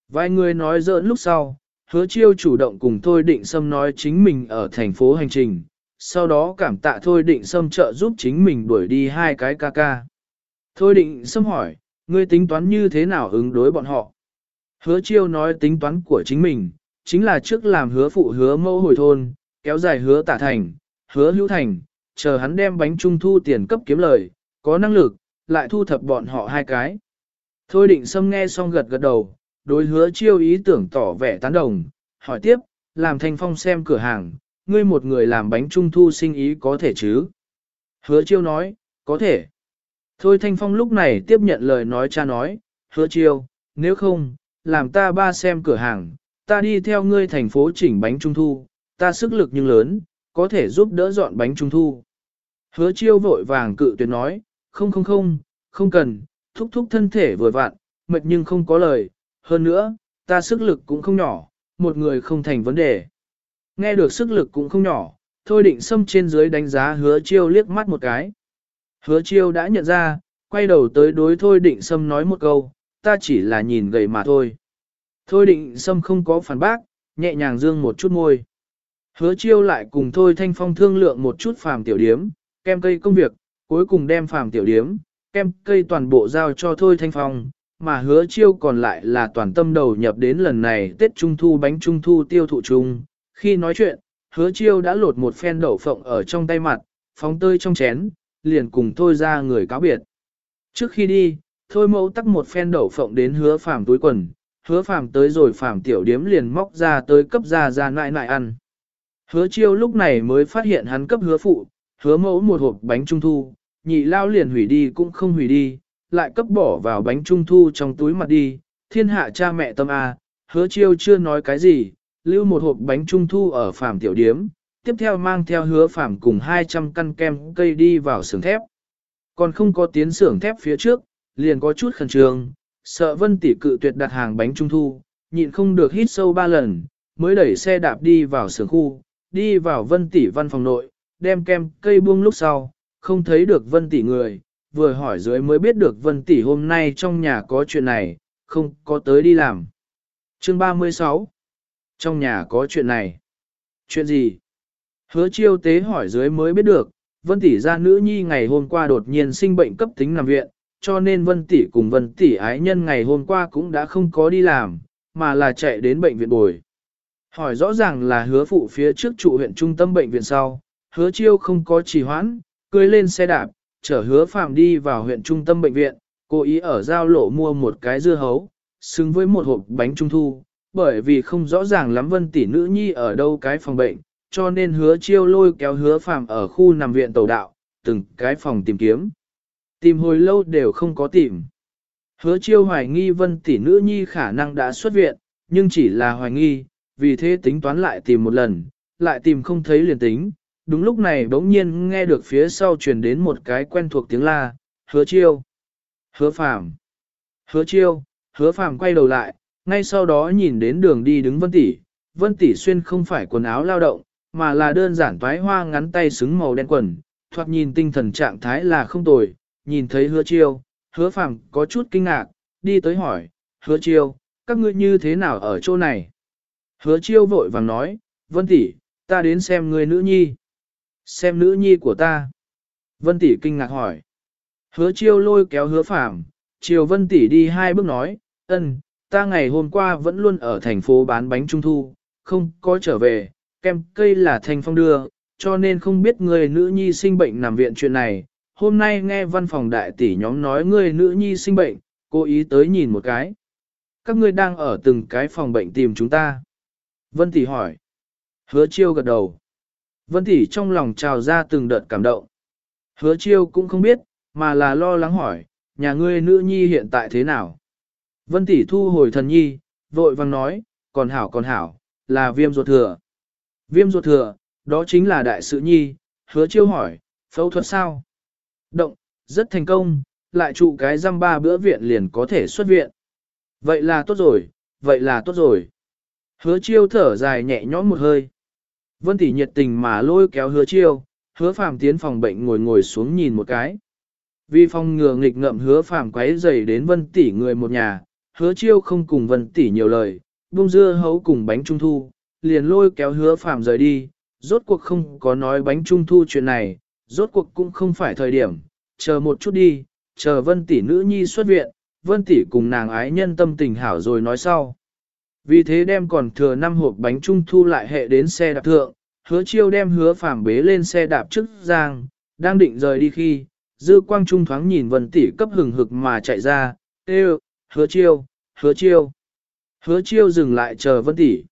Vài người nói giỡn lúc sau, hứa chiêu chủ động cùng Thôi Định Sâm nói chính mình ở thành phố hành trình, sau đó cảm tạ Thôi Định Sâm trợ giúp chính mình đuổi đi hai cái ca ca. Thôi Định Sâm hỏi, ngươi tính toán như thế nào ứng đối bọn họ? Hứa chiêu nói tính toán của chính mình, chính là trước làm hứa phụ hứa mẫu hồi thôn, kéo dài hứa tả thành, hứa hữu thành, chờ hắn đem bánh trung thu tiền cấp kiếm lời, có năng lực, lại thu thập bọn họ hai cái. Thôi định sâm nghe xong gật gật đầu, đối hứa chiêu ý tưởng tỏ vẻ tán đồng, hỏi tiếp, làm thanh phong xem cửa hàng, ngươi một người làm bánh trung thu sinh ý có thể chứ? Hứa chiêu nói, có thể. Thôi thanh phong lúc này tiếp nhận lời nói cha nói, hứa chiêu, nếu không, làm ta ba xem cửa hàng, ta đi theo ngươi thành phố chỉnh bánh trung thu, ta sức lực nhưng lớn, có thể giúp đỡ dọn bánh trung thu. Hứa chiêu vội vàng cự tuyệt nói, không không không, không cần, thúc thúc thân thể vừa vặn, mệt nhưng không có lời, hơn nữa, ta sức lực cũng không nhỏ, một người không thành vấn đề. Nghe được sức lực cũng không nhỏ, thôi định xâm trên dưới đánh giá hứa chiêu liếc mắt một cái. Hứa chiêu đã nhận ra, quay đầu tới đối thôi định Sâm nói một câu, ta chỉ là nhìn gầy mà thôi. Thôi định sâm không có phản bác, nhẹ nhàng dương một chút môi. Hứa chiêu lại cùng thôi thanh phong thương lượng một chút phàm tiểu điếm, kem cây công việc, cuối cùng đem phàm tiểu điếm, kem cây toàn bộ giao cho thôi thanh phong, mà hứa chiêu còn lại là toàn tâm đầu nhập đến lần này Tết Trung Thu bánh Trung Thu tiêu thụ chung. Khi nói chuyện, hứa chiêu đã lột một phen đậu phộng ở trong tay mặt, phóng tơi trong chén, liền cùng thôi ra người cáo biệt. Trước khi đi, thôi mẫu tắc một phen đậu phộng đến hứa phàm túi quần, hứa phàm tới rồi phàm tiểu điếm liền móc ra tới cấp ra ra nại nại ăn. Hứa chiêu lúc này mới phát hiện hắn cấp hứa phụ, hứa mẫu một hộp bánh trung thu, nhị lao liền hủy đi cũng không hủy đi, lại cấp bỏ vào bánh trung thu trong túi mặt đi, thiên hạ cha mẹ tâm A, hứa chiêu chưa nói cái gì, lưu một hộp bánh trung thu ở phàm tiểu điếm, tiếp theo mang theo hứa phạm cùng 200 căn kem cây đi vào xưởng thép. Còn không có tiến xưởng thép phía trước, liền có chút khẩn trương, sợ vân tỷ cự tuyệt đặt hàng bánh trung thu, nhịn không được hít sâu ba lần, mới đẩy xe đạp đi vào xưởng khu, đi vào vân tỷ văn phòng nội, đem kem cây buông lúc sau, không thấy được vân tỷ người, vừa hỏi dưới mới biết được vân tỷ hôm nay trong nhà có chuyện này, không có tới đi làm. Chương 36 Trong nhà có chuyện này. Chuyện gì? Hứa chiêu tế hỏi dưới mới biết được, vân tỷ gia nữ nhi ngày hôm qua đột nhiên sinh bệnh cấp tính nằm viện, cho nên vân tỷ cùng vân tỷ ái nhân ngày hôm qua cũng đã không có đi làm, mà là chạy đến bệnh viện bồi. Hỏi rõ ràng là hứa phụ phía trước trụ huyện trung tâm bệnh viện sau, hứa chiêu không có trì hoãn, cưới lên xe đạp, chở hứa phạm đi vào huyện trung tâm bệnh viện, cố ý ở giao lộ mua một cái dưa hấu, xứng với một hộp bánh trung thu, bởi vì không rõ ràng lắm vân tỷ nữ nhi ở đâu cái phòng bệnh, cho nên hứa chiêu lôi kéo hứa phàm ở khu nằm viện tàu đạo, từng cái phòng tìm kiếm. Tìm hồi lâu đều không có tìm. Hứa chiêu hoài nghi vân tỷ nữ nhi khả năng đã xuất viện, nhưng chỉ là hoài nghi, vì thế tính toán lại tìm một lần, lại tìm không thấy liền tính. Đúng lúc này bỗng nhiên nghe được phía sau truyền đến một cái quen thuộc tiếng la, hứa chiêu, hứa phàm, hứa chiêu, hứa phàm quay đầu lại, ngay sau đó nhìn đến đường đi đứng vân tỷ, vân tỷ xuyên không phải quần áo lao động, mà là đơn giản toái hoa ngắn tay xứng màu đen quần, thoạt nhìn tinh thần trạng thái là không tồi, nhìn thấy hứa chiêu, hứa phẳng có chút kinh ngạc, đi tới hỏi, hứa chiêu, các ngươi như thế nào ở chỗ này? Hứa chiêu vội vàng nói, Vân tỷ, ta đến xem người nữ nhi. Xem nữ nhi của ta. Vân tỷ kinh ngạc hỏi. Hứa chiêu lôi kéo hứa phàm, chiều Vân tỷ đi hai bước nói, ân, ta ngày hôm qua vẫn luôn ở thành phố bán bánh trung thu, không có trở về, kem cây là thành phong đưa, cho nên không biết người nữ nhi sinh bệnh nằm viện chuyện này. Hôm nay nghe văn phòng đại tỷ nhóm nói người nữ nhi sinh bệnh, cố ý tới nhìn một cái. Các ngươi đang ở từng cái phòng bệnh tìm chúng ta. Vân Tỷ hỏi. Hứa chiêu gật đầu. Vân Tỷ trong lòng trào ra từng đợt cảm động. Hứa chiêu cũng không biết, mà là lo lắng hỏi, nhà ngươi nữ nhi hiện tại thế nào? Vân Tỷ thu hồi thần nhi, vội vang nói, còn hảo còn hảo, là viêm ruột thừa. Viêm ruột thừa, đó chính là đại sự nhi, hứa chiêu hỏi, phẫu thuật sao? Động, rất thành công, lại trụ cái răm ba bữa viện liền có thể xuất viện. Vậy là tốt rồi, vậy là tốt rồi. Hứa chiêu thở dài nhẹ nhõm một hơi. Vân tỷ nhiệt tình mà lôi kéo hứa chiêu, hứa phàm tiến phòng bệnh ngồi ngồi xuống nhìn một cái. Vì phòng ngừa nghịch ngậm hứa phàm quấy dày đến vân tỷ người một nhà, hứa chiêu không cùng vân tỷ nhiều lời, buông dưa hấu cùng bánh trung thu, liền lôi kéo hứa phàm rời đi, rốt cuộc không có nói bánh trung thu chuyện này, rốt cuộc cũng không phải thời điểm, chờ một chút đi, chờ vân tỷ nữ nhi xuất viện, vân tỷ cùng nàng ái nhân tâm tình hảo rồi nói sau. Vì thế đem còn thừa 5 hộp bánh trung thu lại hệ đến xe đạp thượng, hứa chiêu đem hứa phàm bế lên xe đạp trước giang, đang định rời đi khi, dư quang trung thoáng nhìn vân tỷ cấp hừng hực mà chạy ra, kêu, hứa chiêu, hứa chiêu. Hứa chiêu dừng lại chờ vân tỷ.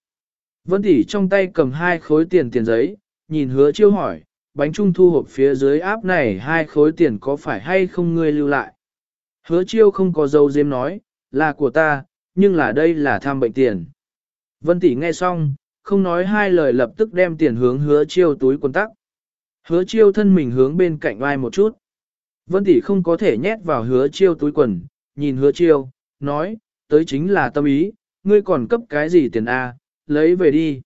Vân tỷ trong tay cầm hai khối tiền tiền giấy, nhìn hứa chiêu hỏi, bánh trung thu hộp phía dưới áp này hai khối tiền có phải hay không ngươi lưu lại. Hứa chiêu không có dâu diếm nói, là của ta, nhưng là đây là tham bệnh tiền. Vân tỷ nghe xong, không nói hai lời lập tức đem tiền hướng hứa chiêu túi quần tắc. Hứa chiêu thân mình hướng bên cạnh vai một chút. Vân tỷ không có thể nhét vào hứa chiêu túi quần, nhìn hứa chiêu, nói, tới chính là tâm ý, ngươi còn cấp cái gì tiền A, lấy về đi.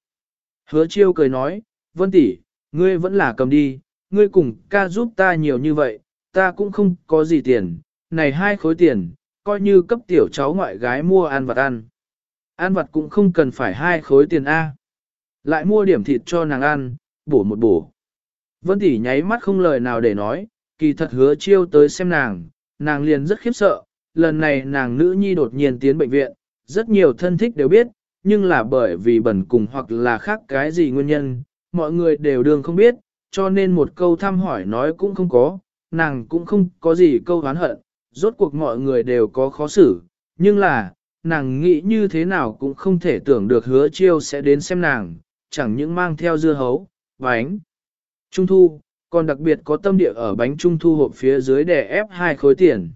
Hứa chiêu cười nói, Vân tỷ, ngươi vẫn là cầm đi, ngươi cùng ca giúp ta nhiều như vậy, ta cũng không có gì tiền, này hai khối tiền, coi như cấp tiểu cháu ngoại gái mua ăn vặt ăn. Ăn vặt cũng không cần phải hai khối tiền A. Lại mua điểm thịt cho nàng ăn, bổ một bổ. Vân tỷ nháy mắt không lời nào để nói, kỳ thật hứa chiêu tới xem nàng, nàng liền rất khiếp sợ, lần này nàng nữ nhi đột nhiên tiến bệnh viện, rất nhiều thân thích đều biết, nhưng là bởi vì bẩn cùng hoặc là khác cái gì nguyên nhân, mọi người đều đương không biết, cho nên một câu thăm hỏi nói cũng không có, nàng cũng không có gì câu oán hận, rốt cuộc mọi người đều có khó xử, nhưng là, nàng nghĩ như thế nào cũng không thể tưởng được hứa chiêu sẽ đến xem nàng, chẳng những mang theo dưa hấu, bánh, trung thu, còn đặc biệt có tâm địa ở bánh trung thu hộp phía dưới để ép hai khối tiền.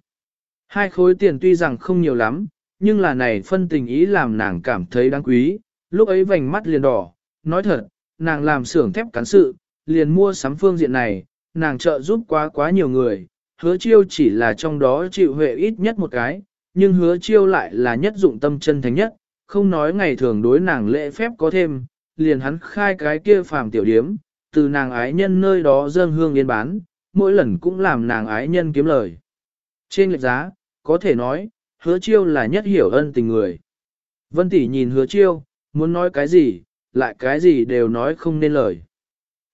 Hai khối tiền tuy rằng không nhiều lắm, nhưng là này phân tình ý làm nàng cảm thấy đáng quý, lúc ấy vành mắt liền đỏ, nói thật, nàng làm xưởng thép cán sự, liền mua sắm phương diện này, nàng trợ giúp quá quá nhiều người, hứa chiêu chỉ là trong đó chịu huệ ít nhất một cái, nhưng hứa chiêu lại là nhất dụng tâm chân thành nhất, không nói ngày thường đối nàng lễ phép có thêm, liền hắn khai cái kia phàm tiểu điếm, từ nàng ái nhân nơi đó dâng hương yên bán, mỗi lần cũng làm nàng ái nhân kiếm lời. Trên lệch giá, có thể nói, hứa chiêu là nhất hiểu ân tình người. Vân tỷ nhìn hứa chiêu, muốn nói cái gì, lại cái gì đều nói không nên lời.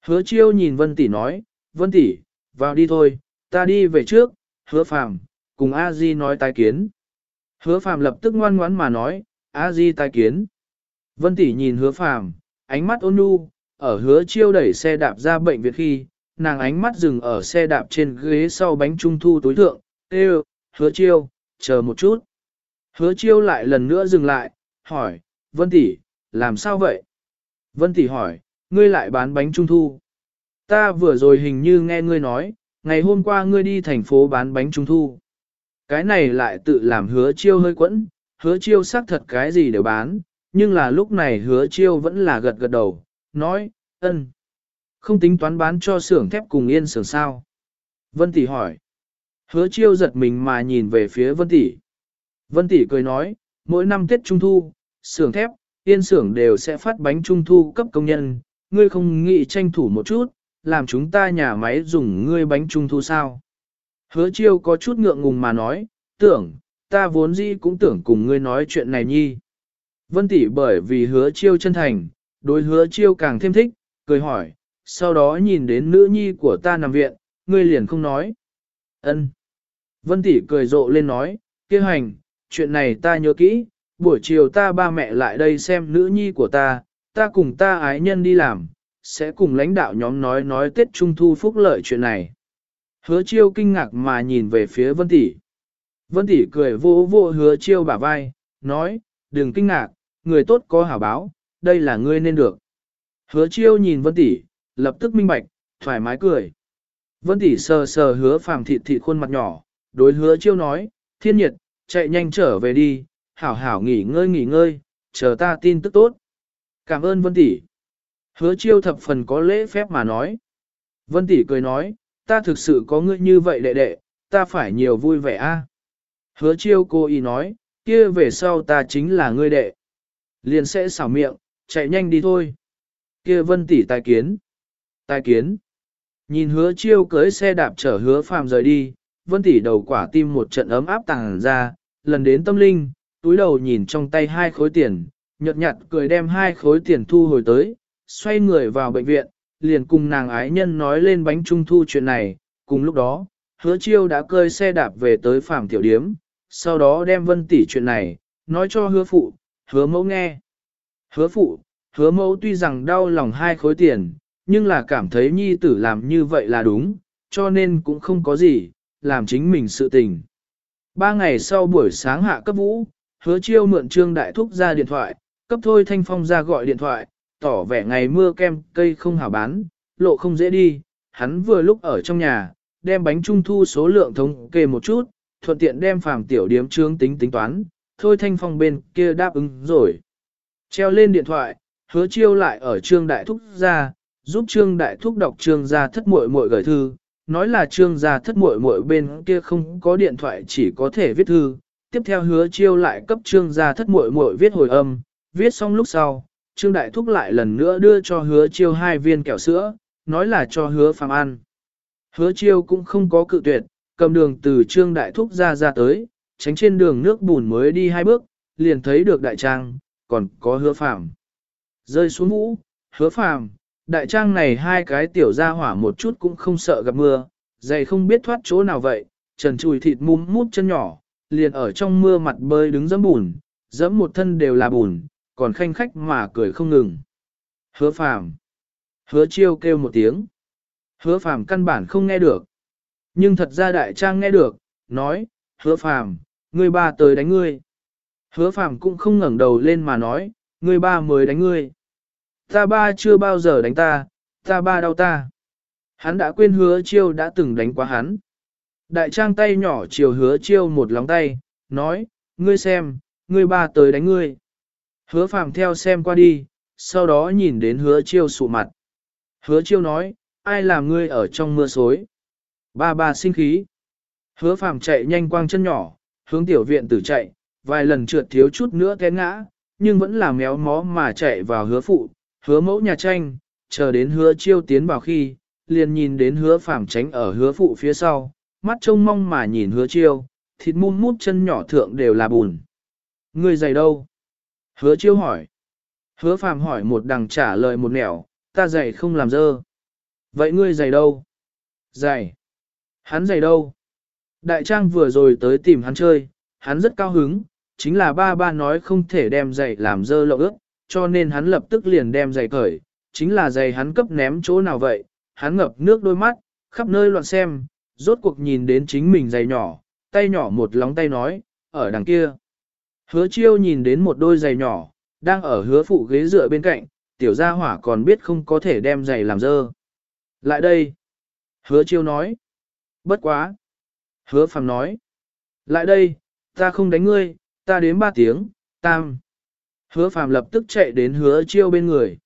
Hứa chiêu nhìn Vân tỷ nói, Vân tỷ, vào đi thôi, ta đi về trước, hứa phàm, cùng A Di nói tái kiến. Hứa phàm lập tức ngoan ngoãn mà nói, A Di tái kiến. Vân tỷ nhìn hứa phàm, ánh mắt ôn nhu, ở hứa chiêu đẩy xe đạp ra bệnh viện khi, nàng ánh mắt dừng ở xe đạp trên ghế sau bánh trung thu tối thượng, Ê, hứa chiêu, chờ một chút. Hứa chiêu lại lần nữa dừng lại, hỏi, Vân tỷ, làm sao vậy? Vân tỷ hỏi, ngươi lại bán bánh trung thu. Ta vừa rồi hình như nghe ngươi nói, ngày hôm qua ngươi đi thành phố bán bánh trung thu. Cái này lại tự làm hứa chiêu hơi quẫn, hứa chiêu xác thật cái gì đều bán, nhưng là lúc này hứa chiêu vẫn là gật gật đầu, nói, ân. Không tính toán bán cho xưởng thép cùng yên xưởng sao. Vân tỷ hỏi. Hứa chiêu giật mình mà nhìn về phía Vân tỷ. Vân tỷ cười nói, mỗi năm Tết Trung Thu, xưởng thép, yên xưởng đều sẽ phát bánh Trung Thu cấp công nhân, ngươi không nghĩ tranh thủ một chút, làm chúng ta nhà máy dùng ngươi bánh Trung Thu sao. Hứa chiêu có chút ngượng ngùng mà nói, tưởng, ta vốn dĩ cũng tưởng cùng ngươi nói chuyện này nhi. Vân tỷ bởi vì hứa chiêu chân thành, đối hứa chiêu càng thêm thích, cười hỏi, sau đó nhìn đến nữ nhi của ta nằm viện, ngươi liền không nói. ân Vân tỷ cười rộ lên nói, kia hành, chuyện này ta nhớ kỹ, buổi chiều ta ba mẹ lại đây xem nữ nhi của ta, ta cùng ta ái nhân đi làm, sẽ cùng lãnh đạo nhóm nói nói Tết Trung Thu phúc lợi chuyện này. Hứa chiêu kinh ngạc mà nhìn về phía Vân tỷ. Vân tỷ cười vô vô hứa chiêu bả vai, nói, đừng kinh ngạc, người tốt có hảo báo, đây là ngươi nên được. Hứa chiêu nhìn Vân tỷ, lập tức minh bạch, thoải mái cười. Vân tỷ sờ sờ hứa phàm thịt thịt khuôn mặt nhỏ, đối hứa chiêu nói, thiên nhiệt, chạy nhanh trở về đi, hảo hảo nghỉ ngơi nghỉ ngơi, chờ ta tin tức tốt. Cảm ơn Vân tỷ. Hứa chiêu thập phần có lễ phép mà nói. Vân tỷ cười nói, ta thực sự có ngươi như vậy đệ đệ, ta phải nhiều vui vẻ a. Hứa chiêu cô y nói, kia về sau ta chính là ngươi đệ. Liền sẽ xảo miệng, chạy nhanh đi thôi. Kia vân tỷ tài kiến. Tài kiến. Nhìn hứa chiêu cưới xe đạp chở hứa phàm rời đi, vân tỷ đầu quả tim một trận ấm áp tàng ra, lần đến tâm linh, túi đầu nhìn trong tay hai khối tiền, nhợt nhạt cười đem hai khối tiền thu hồi tới, xoay người vào bệnh viện, liền cùng nàng ái nhân nói lên bánh trung thu chuyện này, cùng lúc đó, hứa chiêu đã cơi xe đạp về tới phàm tiểu điếm, sau đó đem vân tỷ chuyện này, nói cho hứa phụ, hứa mẫu nghe. Hứa phụ, hứa mẫu tuy rằng đau lòng hai khối tiền, nhưng là cảm thấy nhi tử làm như vậy là đúng, cho nên cũng không có gì, làm chính mình sự tình. Ba ngày sau buổi sáng hạ cấp vũ, hứa chiêu mượn trương đại thúc ra điện thoại, cấp thôi thanh phong ra gọi điện thoại, tỏ vẻ ngày mưa kem cây không hảo bán, lộ không dễ đi, hắn vừa lúc ở trong nhà, đem bánh trung thu số lượng thống kê một chút, thuận tiện đem phàm tiểu điếm trương tính tính toán, thôi thanh phong bên kia đáp ứng rồi. Treo lên điện thoại, hứa chiêu lại ở trương đại thúc ra, giúp trương đại thúc đọc trương gia thất muội muội gửi thư, nói là trương gia thất muội muội bên kia không có điện thoại chỉ có thể viết thư. Tiếp theo hứa chiêu lại cấp trương gia thất muội muội viết hồi âm, viết xong lúc sau, trương đại thúc lại lần nữa đưa cho hứa chiêu hai viên kẹo sữa, nói là cho hứa phàm ăn. Hứa chiêu cũng không có cự tuyệt, cầm đường từ trương đại thúc ra ra tới, tránh trên đường nước bùn mới đi hai bước, liền thấy được đại trang, còn có hứa phàm. Rơi xuống mũ hứa phàm, đại trang này hai cái tiểu ra hỏa một chút cũng không sợ gặp mưa, giày không biết thoát chỗ nào vậy, trần chùi thịt mum mút chân nhỏ, liền ở trong mưa mặt bơi đứng dẫm bùn, dẫm một thân đều là bùn, còn khanh khách mà cười không ngừng. Hứa phàm. Hứa chiêu kêu một tiếng. Hứa phàm căn bản không nghe được. Nhưng thật ra đại trang nghe được, nói, hứa phàm, ngươi ba tới đánh ngươi. Hứa phàm cũng không ngẩng đầu lên mà nói, ngươi ba mới đánh ngươi. Ta ba chưa bao giờ đánh ta, ta ba đau ta. Hắn đã quên hứa chiêu đã từng đánh quá hắn. Đại trang tay nhỏ chiều hứa chiêu một lóng tay, nói, ngươi xem, ngươi ba tới đánh ngươi. Hứa phàm theo xem qua đi, sau đó nhìn đến hứa chiêu sụ mặt. Hứa chiêu nói, ai làm ngươi ở trong mưa xối. Ba ba sinh khí. Hứa phàm chạy nhanh quang chân nhỏ, hướng tiểu viện tử chạy, vài lần trượt thiếu chút nữa té ngã, nhưng vẫn là méo mó mà chạy vào hứa phụ, hứa mẫu nhà tranh, chờ đến hứa chiêu tiến vào khi, liền nhìn đến hứa phàm tránh ở hứa phụ phía sau, mắt trông mong mà nhìn hứa chiêu, thịt mum mút chân nhỏ thượng đều là bùn. Người giày đâu? Hứa chiêu hỏi. Hứa phàm hỏi một đằng trả lời một nẻo, ta giày không làm dơ. Vậy ngươi giày đâu? Giày. Hắn giày đâu? Đại trang vừa rồi tới tìm hắn chơi, hắn rất cao hứng, chính là ba ba nói không thể đem giày làm dơ lộ ước cho nên hắn lập tức liền đem giày cởi, chính là giày hắn cấp ném chỗ nào vậy, hắn ngập nước đôi mắt, khắp nơi loạn xem, rốt cuộc nhìn đến chính mình giày nhỏ, tay nhỏ một lóng tay nói, ở đằng kia. Hứa chiêu nhìn đến một đôi giày nhỏ, đang ở hứa phụ ghế dựa bên cạnh, tiểu gia hỏa còn biết không có thể đem giày làm dơ. Lại đây. Hứa chiêu nói. Bất quá. Hứa phàm nói. Lại đây, ta không đánh ngươi, ta đếm ba tiếng, tam. Hứa phàm lập tức chạy đến hứa chiêu bên người.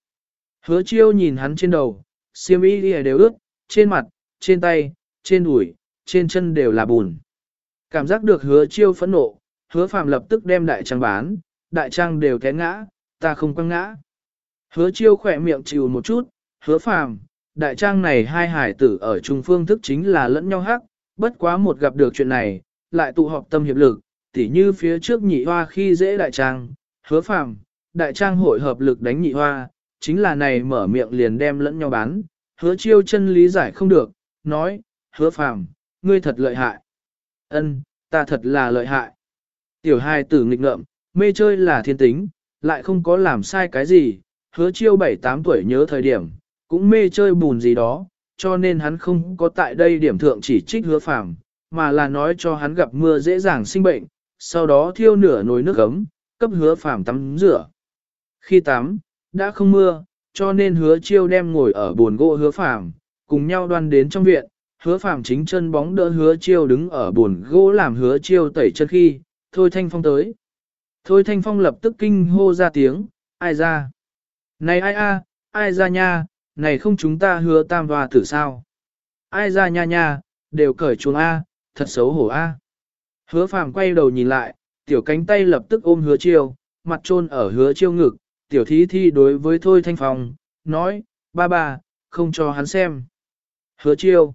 Hứa chiêu nhìn hắn trên đầu, xiêm y đi đều ướt, trên mặt, trên tay, trên đùi, trên chân đều là bùn. Cảm giác được hứa chiêu phẫn nộ, hứa phàm lập tức đem đại trang bán, đại trang đều té ngã, ta không quăng ngã. Hứa chiêu khỏe miệng chịu một chút, hứa phàm, đại trang này hai hải tử ở trung phương thức chính là lẫn nhau hắc, bất quá một gặp được chuyện này, lại tụ họp tâm hiệp lực, tỉ như phía trước nhị hoa khi dễ đại trang, hứa phàm, đại trang hội hợp lực đánh nhị hoa, chính là này mở miệng liền đem lẫn nhau bán, hứa chiêu chân lý giải không được, nói, hứa phàm, ngươi thật lợi hại. Ân, ta thật là lợi hại. Tiểu hai tử nghịch ngợm, mê chơi là thiên tính, lại không có làm sai cái gì, hứa chiêu 7-8 tuổi nhớ thời điểm, cũng mê chơi bùn gì đó, cho nên hắn không có tại đây điểm thượng chỉ trích hứa phàm, mà là nói cho hắn gặp mưa dễ dàng sinh bệnh, sau đó thiêu nửa nồi nước gấm cấp hứa phàm tắm rửa. Khi tắm, đã không mưa, cho nên hứa chiêu đem ngồi ở buồn gỗ hứa phàm, cùng nhau đoan đến trong viện, hứa phàm chính chân bóng đỡ hứa chiêu đứng ở buồn gỗ làm hứa chiêu tẩy chân khi, thôi thanh phong tới. Thôi thanh phong lập tức kinh hô ra tiếng, ai ra? Này ai a, ai ra nha, này không chúng ta hứa tam hòa tử sao? Ai ra nha nha, đều cởi chuồng A, thật xấu hổ A. Hứa phàm quay đầu nhìn lại, tiểu cánh tay lập tức ôm hứa chiêu, mặt trôn ở hứa chiêu ngực, tiểu thí thi đối với Thôi Thanh Phong, nói, ba ba, không cho hắn xem. Hứa chiêu.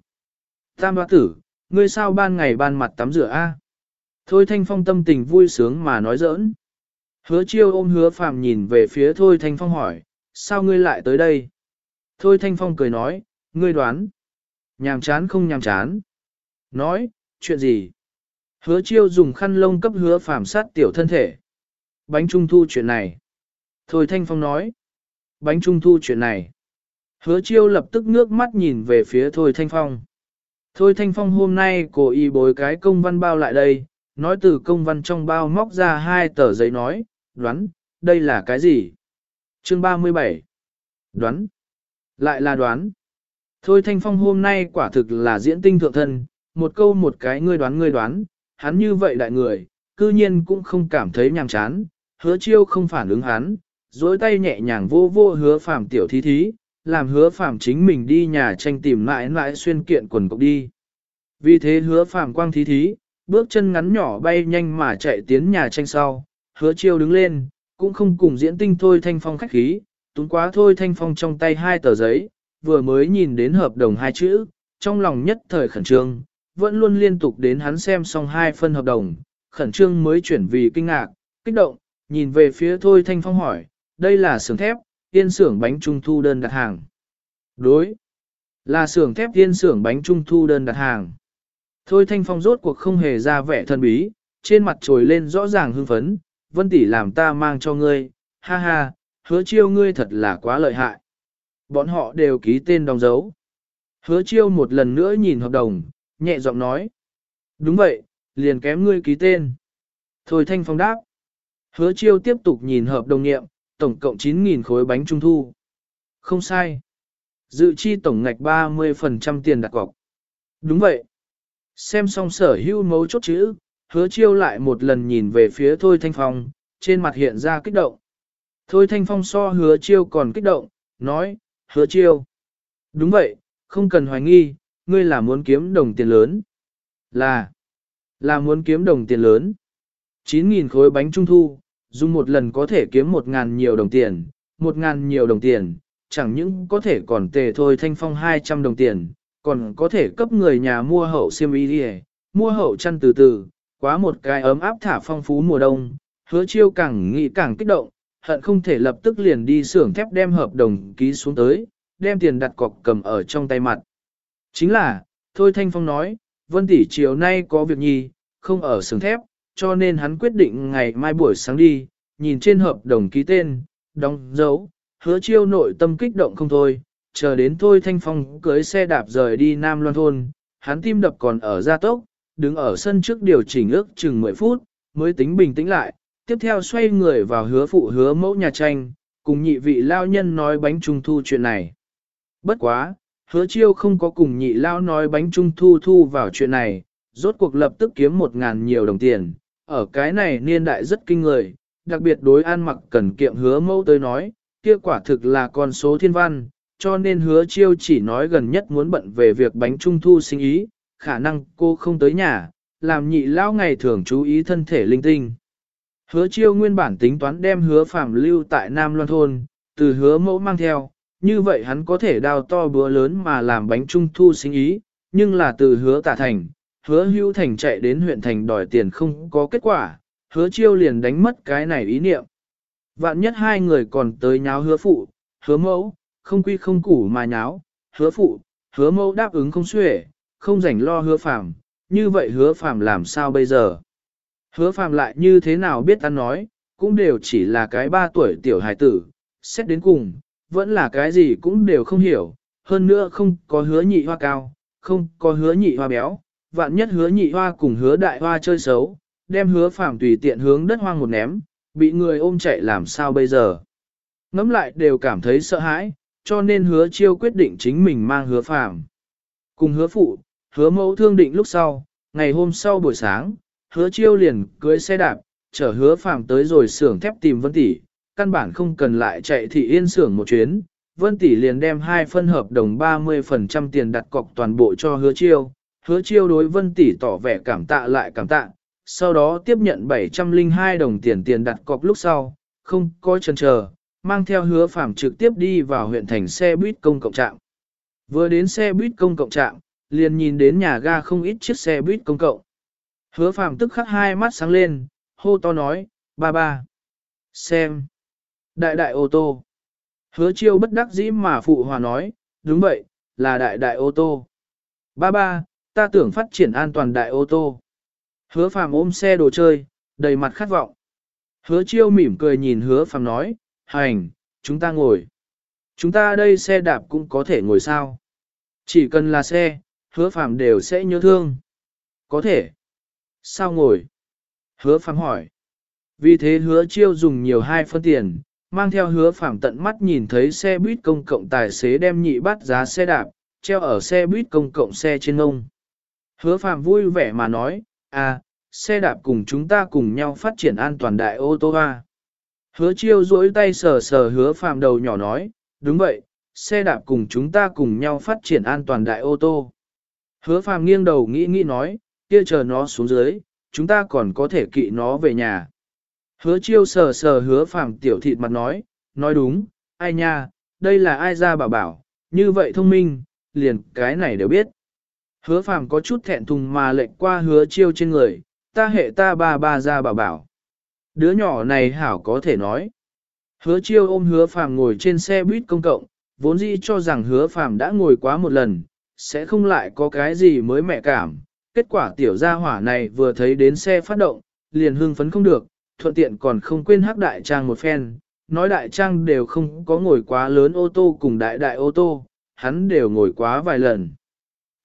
Tam ba tử, ngươi sao ban ngày ban mặt tắm rửa a? Thôi Thanh Phong tâm tình vui sướng mà nói giỡn. Hứa chiêu ôm hứa phàm nhìn về phía Thôi Thanh Phong hỏi, sao ngươi lại tới đây? Thôi Thanh Phong cười nói, ngươi đoán. Nhàm chán không nhàm chán. Nói, chuyện gì? Hứa chiêu dùng khăn lông cấp hứa phàm sát tiểu thân thể. Bánh trung thu chuyện này. Thôi Thanh Phong nói. Bánh trung thu chuyện này. Hứa chiêu lập tức nước mắt nhìn về phía Thôi Thanh Phong. Thôi Thanh Phong hôm nay cố ý bối cái công văn bao lại đây, nói từ công văn trong bao móc ra hai tờ giấy nói, đoán, đây là cái gì? Chương 37 Đoán Lại là đoán Thôi Thanh Phong hôm nay quả thực là diễn tinh thượng thân, một câu một cái ngươi đoán ngươi đoán, hắn như vậy đại người, cư nhiên cũng không cảm thấy nhàm chán, hứa chiêu không phản ứng hắn, dối tay nhẹ nhàng vô vô hứa phàm tiểu thí thí, làm hứa phàm chính mình đi nhà tranh tìm mãi mãi xuyên kiện quần cộc đi. Vì thế hứa phàm quang thí thí, bước chân ngắn nhỏ bay nhanh mà chạy tiến nhà tranh sau, hứa chiêu đứng lên, cũng không cùng diễn tinh thôi thanh phong khách khí, túng quá thôi thanh phong trong tay hai tờ giấy, vừa mới nhìn đến hợp đồng hai chữ, trong lòng nhất thời khẩn trương, vẫn luôn liên tục đến hắn xem xong hai phân hợp đồng, khẩn trương mới chuyển vì kinh ngạc, kích động, nhìn về phía Thôi Thanh Phong hỏi, đây là xưởng thép, tiên xưởng bánh trung thu đơn đặt hàng. Đối, là xưởng thép tiên xưởng bánh trung thu đơn đặt hàng. Thôi Thanh Phong rốt cuộc không hề ra vẻ thân bí, trên mặt trồi lên rõ ràng hưng phấn, Vân tỷ làm ta mang cho ngươi, ha ha, hứa chiêu ngươi thật là quá lợi hại. Bọn họ đều ký tên đóng dấu. Hứa chiêu một lần nữa nhìn hợp đồng, nhẹ giọng nói. Đúng vậy, liền kém ngươi ký tên. Thôi Thanh Phong đáp. Hứa chiêu tiếp tục nhìn hợp đồng nghiệm, tổng cộng 9.000 khối bánh trung thu. Không sai. Dự chi tổng ngạch 30% tiền đặt cọc. Đúng vậy. Xem xong sở hữu mấu chốt chữ, hứa chiêu lại một lần nhìn về phía Thôi Thanh Phong, trên mặt hiện ra kích động. Thôi Thanh Phong so hứa chiêu còn kích động, nói, hứa chiêu. Đúng vậy, không cần hoài nghi, ngươi là muốn kiếm đồng tiền lớn. Là, là muốn kiếm đồng tiền lớn. 9.000 khối bánh trung thu, dùng một lần có thể kiếm 1.000 nhiều đồng tiền, 1.000 nhiều đồng tiền, chẳng những có thể còn tề thôi thanh phong 200 đồng tiền, còn có thể cấp người nhà mua hậu xiêm y đi mua hậu chăn từ từ, quá một cái ấm áp thả phong phú mùa đông, hứa chiêu càng nghĩ càng kích động, hận không thể lập tức liền đi xưởng thép đem hợp đồng ký xuống tới, đem tiền đặt cọc cầm ở trong tay mặt. Chính là, Thôi Thanh Phong nói, Vân tỷ chiều nay có việc nhi, không ở xưởng thép, cho nên hắn quyết định ngày mai buổi sáng đi, nhìn trên hợp đồng ký tên, đóng dấu, hứa chiêu nội tâm kích động không thôi, chờ đến Thôi Thanh Phong cưới xe đạp rời đi Nam Loan Thôn, hắn tim đập còn ở gia tốc, đứng ở sân trước điều chỉnh ước chừng 10 phút, mới tính bình tĩnh lại, tiếp theo xoay người vào hứa phụ hứa mẫu nhà tranh, cùng nhị vị lao nhân nói bánh trung thu chuyện này. Bất quá, hứa chiêu không có cùng nhị lao nói bánh trung thu thu vào chuyện này, rốt cuộc lập tức kiếm một ngàn nhiều đồng tiền, ở cái này niên đại rất kinh người, đặc biệt đối an mặc cần kiệm hứa mẫu tới nói, kia quả thực là con số thiên văn, cho nên hứa chiêu chỉ nói gần nhất muốn bận về việc bánh trung thu sinh ý, khả năng cô không tới nhà, làm nhị lao ngày thường chú ý thân thể linh tinh. Hứa chiêu nguyên bản tính toán đem hứa phạm lưu tại Nam Loan Thôn, từ hứa mẫu mang theo, như vậy hắn có thể đào to bữa lớn mà làm bánh trung thu sinh ý, nhưng là từ hứa tả thành, hứa hữu thành chạy đến huyện thành đòi tiền không có kết quả, hứa chiêu liền đánh mất cái này ý niệm. Vạn nhất hai người còn tới nháo hứa phụ, hứa mẫu, không quy không củ mà nháo, hứa phụ, hứa mẫu đáp ứng không xuể, không rảnh lo hứa phàm, như vậy hứa phàm làm sao bây giờ? Hứa phàm lại như thế nào biết ăn nói, cũng đều chỉ là cái ba tuổi tiểu hài tử, xét đến cùng, vẫn là cái gì cũng đều không hiểu, hơn nữa không có hứa nhị hoa cao, không có hứa nhị hoa béo, vạn nhất hứa nhị hoa cùng hứa đại hoa chơi xấu, đem hứa phàm tùy tiện hướng đất hoang một ném, bị người ôm chạy làm sao bây giờ. Ngắm lại đều cảm thấy sợ hãi, cho nên hứa chiêu quyết định chính mình mang hứa phàm. Cùng hứa phụ, hứa mẫu thương định lúc sau, ngày hôm sau buổi sáng, hứa chiêu liền cưới xe đạp, chở hứa phàm tới rồi xưởng thép tìm Vân Tỷ, căn bản không cần lại chạy thị yên xưởng một chuyến. Vân Tỷ liền đem hai phân hợp đồng 30% tiền đặt cọc toàn bộ cho hứa chiêu, hứa chiêu đối Vân Tỷ tỏ vẻ cảm tạ lại cảm tạ, sau đó tiếp nhận 702 đồng tiền tiền đặt cọc lúc sau, không có chần chờ, mang theo hứa phạm trực tiếp đi vào huyện thành xe buýt công cộng trạm. Vừa đến xe buýt công cộng trạm, liền nhìn đến nhà ga không ít chiếc xe buýt công cộng. Hứa phạm tức khắc hai mắt sáng lên, hô to nói, ba ba. Xem. Đại đại ô tô. Hứa chiêu bất đắc dĩ mà phụ hòa nói, đúng vậy, là đại đại ô tô. Ba ba, ta tưởng phát triển an toàn đại ô tô. Hứa phàm ôm xe đồ chơi, đầy mặt khát vọng. Hứa chiêu mỉm cười nhìn hứa phàm nói, hành, chúng ta ngồi. Chúng ta đây xe đạp cũng có thể ngồi sao. Chỉ cần là xe, hứa phàm đều sẽ nhớ thương. Có thể. Sao ngồi? Hứa phàm hỏi. Vì thế hứa chiêu dùng nhiều hai phân tiền, mang theo hứa phạm tận mắt nhìn thấy xe buýt công cộng tài xế đem nhị bắt giá xe đạp, treo ở xe buýt công cộng xe trên ông Hứa phạm vui vẻ mà nói, à, xe đạp cùng chúng ta cùng nhau phát triển an toàn đại ô tô hoa. Hứa chiêu duỗi tay sờ sờ hứa phạm đầu nhỏ nói, đúng vậy, xe đạp cùng chúng ta cùng nhau phát triển an toàn đại ô tô. Hứa phàm nghiêng đầu nghĩ nghĩ nói, kia chờ nó xuống dưới, chúng ta còn có thể kỵ nó về nhà. Hứa chiêu sờ sờ hứa phàm tiểu thịt mặt nói, nói đúng, ai nha, đây là ai ra bảo bảo, như vậy thông minh, liền cái này đều biết. Hứa phàm có chút thẹn thùng mà lệnh qua hứa chiêu trên người, ta hệ ta ba ba ra bảo bảo. Đứa nhỏ này hảo có thể nói. Hứa chiêu ôm hứa phàm ngồi trên xe buýt công cộng, vốn dĩ cho rằng hứa phàm đã ngồi quá một lần, sẽ không lại có cái gì mới mẹ cảm. Kết quả tiểu gia hỏa này vừa thấy đến xe phát động, liền hưng phấn không được, thuận tiện còn không quên hắc đại trang một phen. Nói đại trang đều không có ngồi quá lớn ô tô cùng đại đại ô tô, hắn đều ngồi quá vài lần.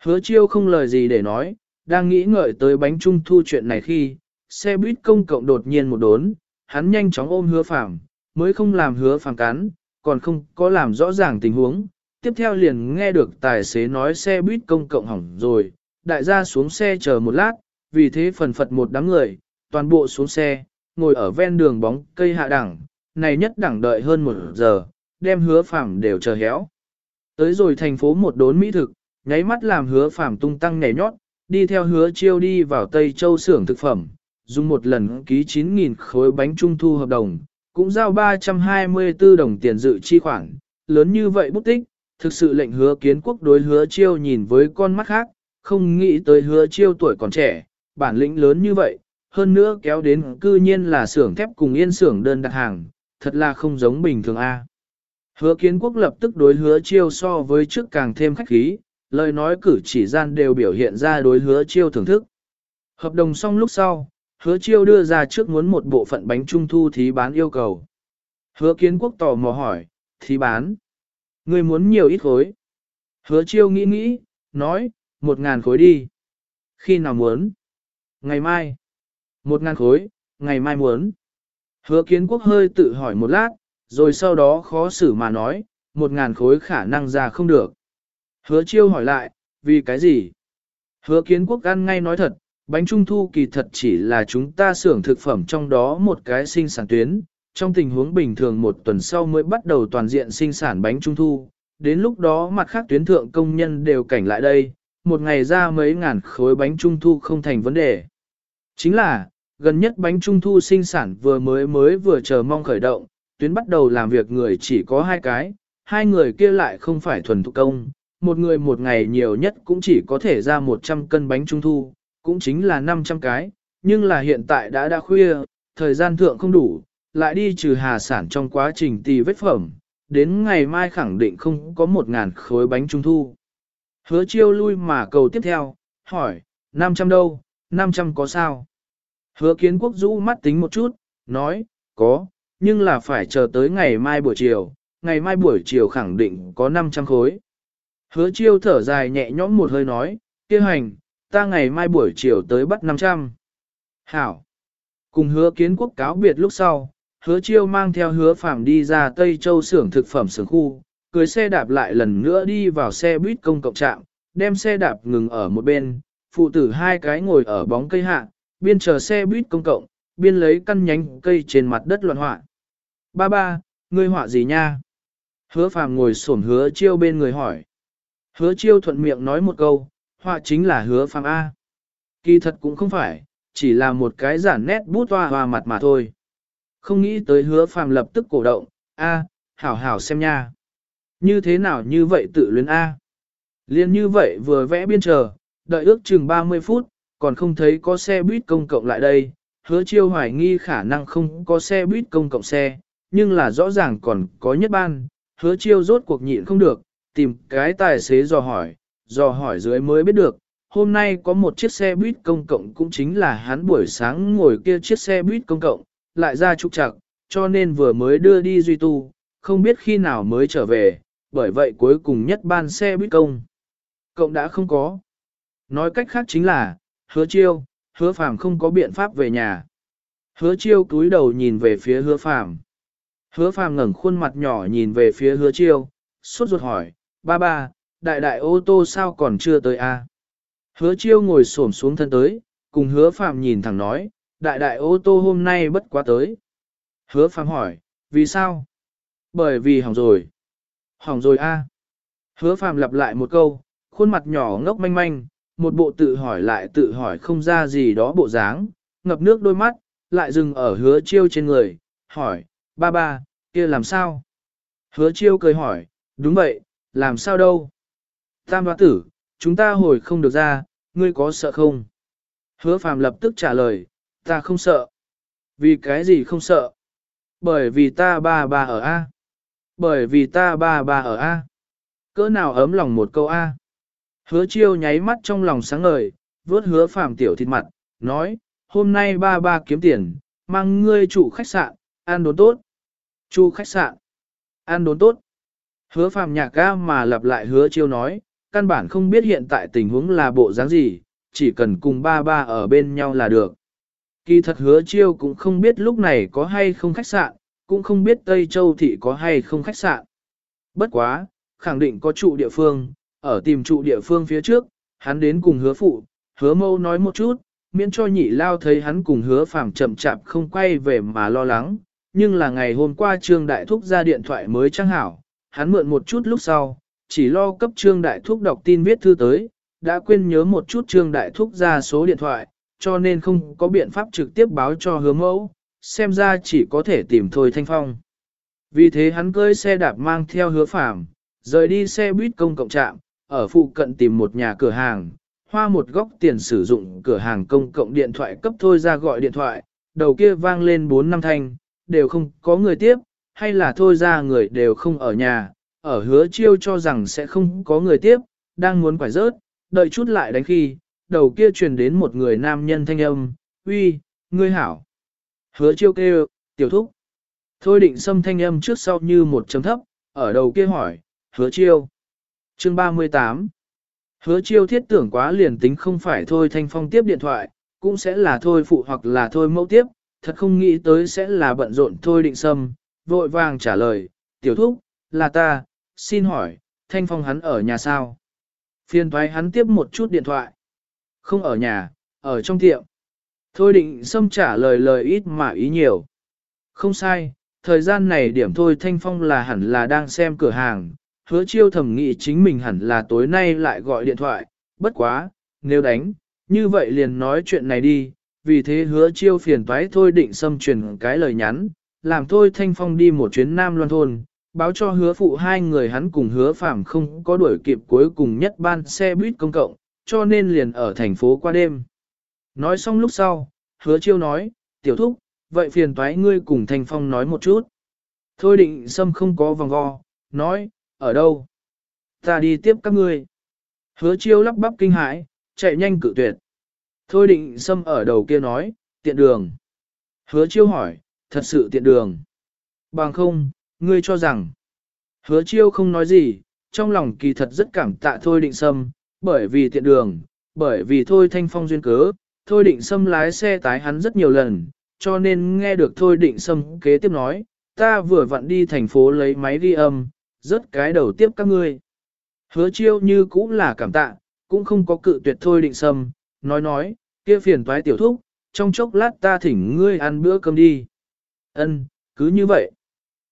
Hứa chiêu không lời gì để nói, đang nghĩ ngợi tới bánh trung thu chuyện này khi, xe buýt công cộng đột nhiên một đốn, hắn nhanh chóng ôm hứa phạm, mới không làm hứa phạm cắn, còn không có làm rõ ràng tình huống. Tiếp theo liền nghe được tài xế nói xe buýt công cộng hỏng rồi, đại gia xuống xe chờ một lát, vì thế phần phật một đám người, toàn bộ xuống xe, ngồi ở ven đường bóng cây hạ đẳng, này nhất đẳng đợi hơn một giờ, đem hứa phàm đều chờ héo. Tới rồi thành phố một đốn mỹ thực, nháy mắt làm hứa phàm tung tăng nhảy nhót, đi theo hứa chiêu đi vào Tây Châu xưởng thực phẩm, dùng một lần ký 9.000 khối bánh trung thu hợp đồng, cũng giao 324 đồng tiền dự chi khoản, lớn như vậy bút tích, thực sự lệnh hứa kiến quốc đối hứa chiêu nhìn với con mắt khác, không nghĩ tới hứa chiêu tuổi còn trẻ, bản lĩnh lớn như vậy, hơn nữa kéo đến cư nhiên là xưởng thép cùng yên xưởng đơn đặt hàng, thật là không giống bình thường a. Hứa kiến quốc lập tức đối hứa chiêu so với trước càng thêm khách khí, lời nói cử chỉ gian đều biểu hiện ra đối hứa chiêu thưởng thức. Hợp đồng xong lúc sau, hứa chiêu đưa ra trước muốn một bộ phận bánh trung thu thí bán yêu cầu. Hứa kiến quốc tò mò hỏi, thí bán. Người muốn nhiều ít khối. Hứa chiêu nghĩ nghĩ, nói, một ngàn khối đi. Khi nào muốn? Ngày mai. Một ngàn khối, ngày mai muốn. Hứa kiến quốc hơi tự hỏi một lát, rồi sau đó khó xử mà nói, một ngàn khối khả năng ra không được. Hứa chiêu hỏi lại, vì cái gì? Hứa kiến quốc ăn ngay nói thật, bánh trung thu kỳ thật chỉ là chúng ta xưởng thực phẩm trong đó một cái sinh sản tuyến. Trong tình huống bình thường một tuần sau mới bắt đầu toàn diện sinh sản bánh trung thu, đến lúc đó mặt khác tuyến thượng công nhân đều cảnh lại đây, một ngày ra mấy ngàn khối bánh trung thu không thành vấn đề. Chính là, gần nhất bánh trung thu sinh sản vừa mới mới vừa chờ mong khởi động, tuyến bắt đầu làm việc người chỉ có hai cái, hai người kia lại không phải thuần thủ công, một người một ngày nhiều nhất cũng chỉ có thể ra 100 cân bánh trung thu, cũng chính là 500 cái, nhưng là hiện tại đã đã khuya, thời gian thượng không đủ, lại đi trừ hà sản trong quá trình tì vết phẩm, đến ngày mai khẳng định không có 1.000 khối bánh trung thu. Hứa chiêu lui mà cầu tiếp theo, hỏi, 500 đâu, 500 có sao? Hứa kiến quốc rũ mắt tính một chút, nói, có, nhưng là phải chờ tới ngày mai buổi chiều, ngày mai buổi chiều khẳng định có 500 khối. Hứa chiêu thở dài nhẹ nhõm một hơi nói, kia hành, ta ngày mai buổi chiều tới bắt 500. Hảo. Cùng hứa kiến quốc cáo biệt lúc sau, hứa chiêu mang theo hứa phạm đi ra Tây Châu xưởng thực phẩm xưởng khu, cưới xe đạp lại lần nữa đi vào xe buýt công cộng trạm, đem xe đạp ngừng ở một bên, phụ tử hai cái ngồi ở bóng cây hạ, biên chờ xe buýt công cộng, biên lấy căn nhánh cây trên mặt đất loạn họa. Ba ba, ngươi họa gì nha? Hứa phàm ngồi xổm hứa chiêu bên người hỏi. Hứa chiêu thuận miệng nói một câu, họa chính là hứa phàm A. Kỳ thật cũng không phải, chỉ là một cái giản nét bút hoa hoa mặt mà thôi. Không nghĩ tới hứa phàm lập tức cổ động, A, hảo hảo xem nha. Như thế nào như vậy tự luyến A. Liên như vậy vừa vẽ biên chờ, đợi ước chừng 30 phút, còn không thấy có xe buýt công cộng lại đây. Hứa chiêu hoài nghi khả năng không có xe buýt công cộng xe, nhưng là rõ ràng còn có nhất ban. Hứa chiêu rốt cuộc nhịn không được, tìm cái tài xế dò hỏi, dò hỏi dưới mới biết được, hôm nay có một chiếc xe buýt công cộng cũng chính là hắn buổi sáng ngồi kia chiếc xe buýt công cộng, lại ra trục trặc, cho nên vừa mới đưa đi duy tu, không biết khi nào mới trở về, bởi vậy cuối cùng nhất ban xe buýt công. Cộng đã không có. Nói cách khác chính là, hứa chiêu, hứa phàm không có biện pháp về nhà. Hứa chiêu cúi đầu nhìn về phía hứa phàm. Hứa phàm ngẩng khuôn mặt nhỏ nhìn về phía hứa chiêu, suốt ruột hỏi, ba ba, đại đại ô tô sao còn chưa tới a? À? Hứa chiêu ngồi xổm xuống thân tới, cùng hứa phàm nhìn thẳng nói, đại đại ô tô hôm nay bất quá tới. Hứa phàm hỏi, vì sao? Bởi vì hỏng rồi. Hỏng rồi a. Hứa phàm lặp lại một câu, khuôn mặt nhỏ ngốc manh manh, một bộ tự hỏi lại tự hỏi không ra gì đó bộ dáng, ngập nước đôi mắt, lại dừng ở hứa chiêu trên người, hỏi, ba ba, kia làm sao? Hứa chiêu cười hỏi, đúng vậy, làm sao đâu? Tam hoa tử, chúng ta hồi không được ra, ngươi có sợ không? Hứa phàm lập tức trả lời, ta không sợ. Vì cái gì không sợ? Bởi vì ta ba ba ở A. Bởi vì ta ba ba ở A. Cỡ nào ấm lòng một câu A. Hứa chiêu nháy mắt trong lòng sáng ngời, vớt hứa phàm tiểu thịt mặt, nói, hôm nay ba ba kiếm tiền, mang ngươi chủ khách sạn, ăn đốn tốt. Chủ khách sạn, ăn đốn tốt. Hứa phàm nhạc ga mà lặp lại hứa chiêu nói, căn bản không biết hiện tại tình huống là bộ dáng gì, chỉ cần cùng ba ba ở bên nhau là được. Kỳ thật hứa chiêu cũng không biết lúc này có hay không khách sạn, cũng không biết Tây Châu thị có hay không khách sạn. Bất quá, khẳng định có trụ địa phương, ở tìm trụ địa phương phía trước, hắn đến cùng hứa phụ, hứa mâu nói một chút, miễn cho nhị lao thấy hắn cùng hứa phàm chậm chạp không quay về mà lo lắng, nhưng là ngày hôm qua Trương Đại Thúc ra điện thoại mới trang hảo, hắn mượn một chút lúc sau, chỉ lo cấp Trương Đại Thúc đọc tin viết thư tới, đã quên nhớ một chút Trương Đại Thúc ra số điện thoại, cho nên không có biện pháp trực tiếp báo cho hứa mẫu, xem ra chỉ có thể tìm thôi Thanh Phong. Vì thế hắn cơi xe đạp mang theo hứa phàm, rời đi xe buýt công cộng trạm, ở phụ cận tìm một nhà cửa hàng, hoa một góc tiền sử dụng cửa hàng công cộng điện thoại cấp thôi ra gọi điện thoại, đầu kia vang lên 4 năm thanh, đều không có người tiếp, hay là thôi ra người đều không ở nhà, ở hứa chiêu cho rằng sẽ không có người tiếp, đang muốn quải rớt, đợi chút lại đánh khi, đầu kia truyền đến một người nam nhân thanh âm, uy, ngươi hảo. Hứa chiêu kêu, tiểu thúc. Thôi định xâm thanh âm trước sau như một chấm thấp, ở đầu kia hỏi, hứa chiêu. Chương 38 Hứa chiêu thiết tưởng quá liền tính không phải thôi thanh phong tiếp điện thoại, cũng sẽ là thôi phụ hoặc là thôi mẫu tiếp, thật không nghĩ tới sẽ là bận rộn thôi định sâm, vội vàng trả lời, tiểu thúc, là ta, xin hỏi, thanh phong hắn ở nhà sao? Phiên thoái hắn tiếp một chút điện thoại. Không ở nhà, ở trong tiệm. Thôi định sâm trả lời lời ít mà ý nhiều. Không sai, thời gian này điểm thôi thanh phong là hẳn là đang xem cửa hàng, hứa chiêu thầm nghĩ chính mình hẳn là tối nay lại gọi điện thoại, bất quá, nếu đánh, như vậy liền nói chuyện này đi, vì thế hứa chiêu phiền toái thôi định xâm truyền cái lời nhắn, làm thôi thanh phong đi một chuyến Nam Loan Thôn, báo cho hứa phụ hai người hắn cùng hứa phạm không có đuổi kịp cuối cùng nhất ban xe buýt công cộng, cho nên liền ở thành phố qua đêm. Nói xong lúc sau, hứa chiêu nói, tiểu thúc, vậy phiền toái ngươi cùng thanh phong nói một chút. Thôi định xâm không có vòng vo, nói, ở đâu? Ta đi tiếp các ngươi. Hứa chiêu lắp bắp kinh hãi, chạy nhanh cự tuyệt. Thôi định xâm ở đầu kia nói, tiện đường. Hứa chiêu hỏi, thật sự tiện đường. Bằng không, ngươi cho rằng. Hứa chiêu không nói gì, trong lòng kỳ thật rất cảm tạ thôi định xâm, bởi vì tiện đường, bởi vì thôi thanh phong duyên cớ, thôi định xâm lái xe tái hắn rất nhiều lần, cho nên nghe được thôi định xâm kế tiếp nói, ta vừa vặn đi thành phố lấy máy ghi âm, rớt cái đầu tiếp các ngươi. Hứa chiêu như cũng là cảm tạ, cũng không có cự tuyệt thôi định Sâm, nói nói, kia phiền toái tiểu thúc, trong chốc lát ta thỉnh ngươi ăn bữa cơm đi. Ân, cứ như vậy.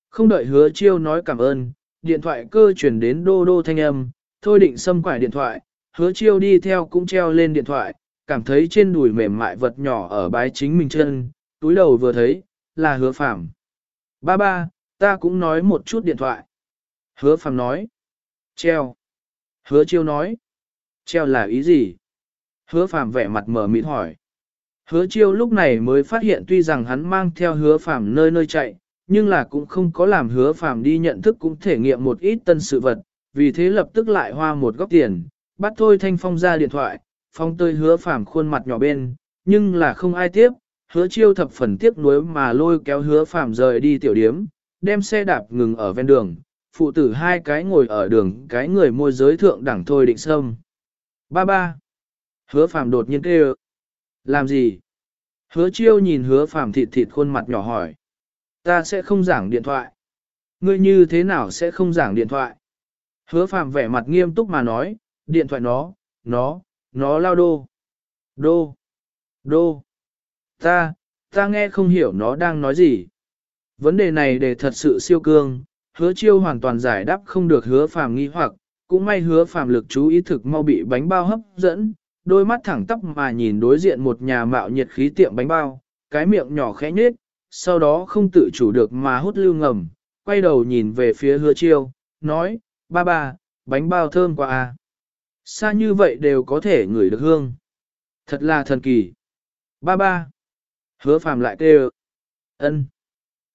Không đợi hứa chiêu nói cảm ơn, điện thoại cơ chuyển đến đô đô thanh âm, thôi định xâm quải điện thoại, hứa chiêu đi theo cũng treo lên điện thoại, cảm thấy trên đùi mềm mại vật nhỏ ở bái chính mình chân, túi đầu vừa thấy, là hứa phạm. Ba ba, ta cũng nói một chút điện thoại. Hứa phàm nói. Treo. Hứa chiêu nói. Treo là ý gì? Hứa phàm vẻ mặt mở mịt hỏi. Hứa chiêu lúc này mới phát hiện tuy rằng hắn mang theo hứa phàm nơi nơi chạy, nhưng là cũng không có làm hứa phàm đi nhận thức cũng thể nghiệm một ít tân sự vật, vì thế lập tức lại hoa một góc tiền, bắt thôi thanh phong ra điện thoại, phong tơi hứa phàm khuôn mặt nhỏ bên, nhưng là không ai tiếp, hứa chiêu thập phần tiếc nuối mà lôi kéo hứa phàm rời đi tiểu điếm, đem xe đạp ngừng ở ven đường, phụ tử hai cái ngồi ở đường cái người môi giới thượng đẳng thôi định sâm. Ba ba. Hứa phàm đột nhiên kêu. Làm gì? Hứa chiêu nhìn hứa phàm thịt thịt khuôn mặt nhỏ hỏi. Ta sẽ không giảng điện thoại. Ngươi như thế nào sẽ không giảng điện thoại? Hứa phàm vẻ mặt nghiêm túc mà nói, điện thoại nó, nó, nó lao đô. Đô. Đô. Ta, ta nghe không hiểu nó đang nói gì. Vấn đề này để thật sự siêu cương, hứa chiêu hoàn toàn giải đáp không được hứa phàm nghi hoặc, cũng may hứa phàm lực chú ý thực mau bị bánh bao hấp dẫn, đôi mắt thẳng tắp mà nhìn đối diện một nhà mạo nhiệt khí tiệm bánh bao, cái miệng nhỏ khẽ nhếch, sau đó không tự chủ được mà hút lưu ngầm, quay đầu nhìn về phía hứa chiêu, nói, ba ba, bánh bao thơm quá à. Xa như vậy đều có thể ngửi được hương. Thật là thần kỳ. Ba ba. Hứa phàm lại kêu. Ân.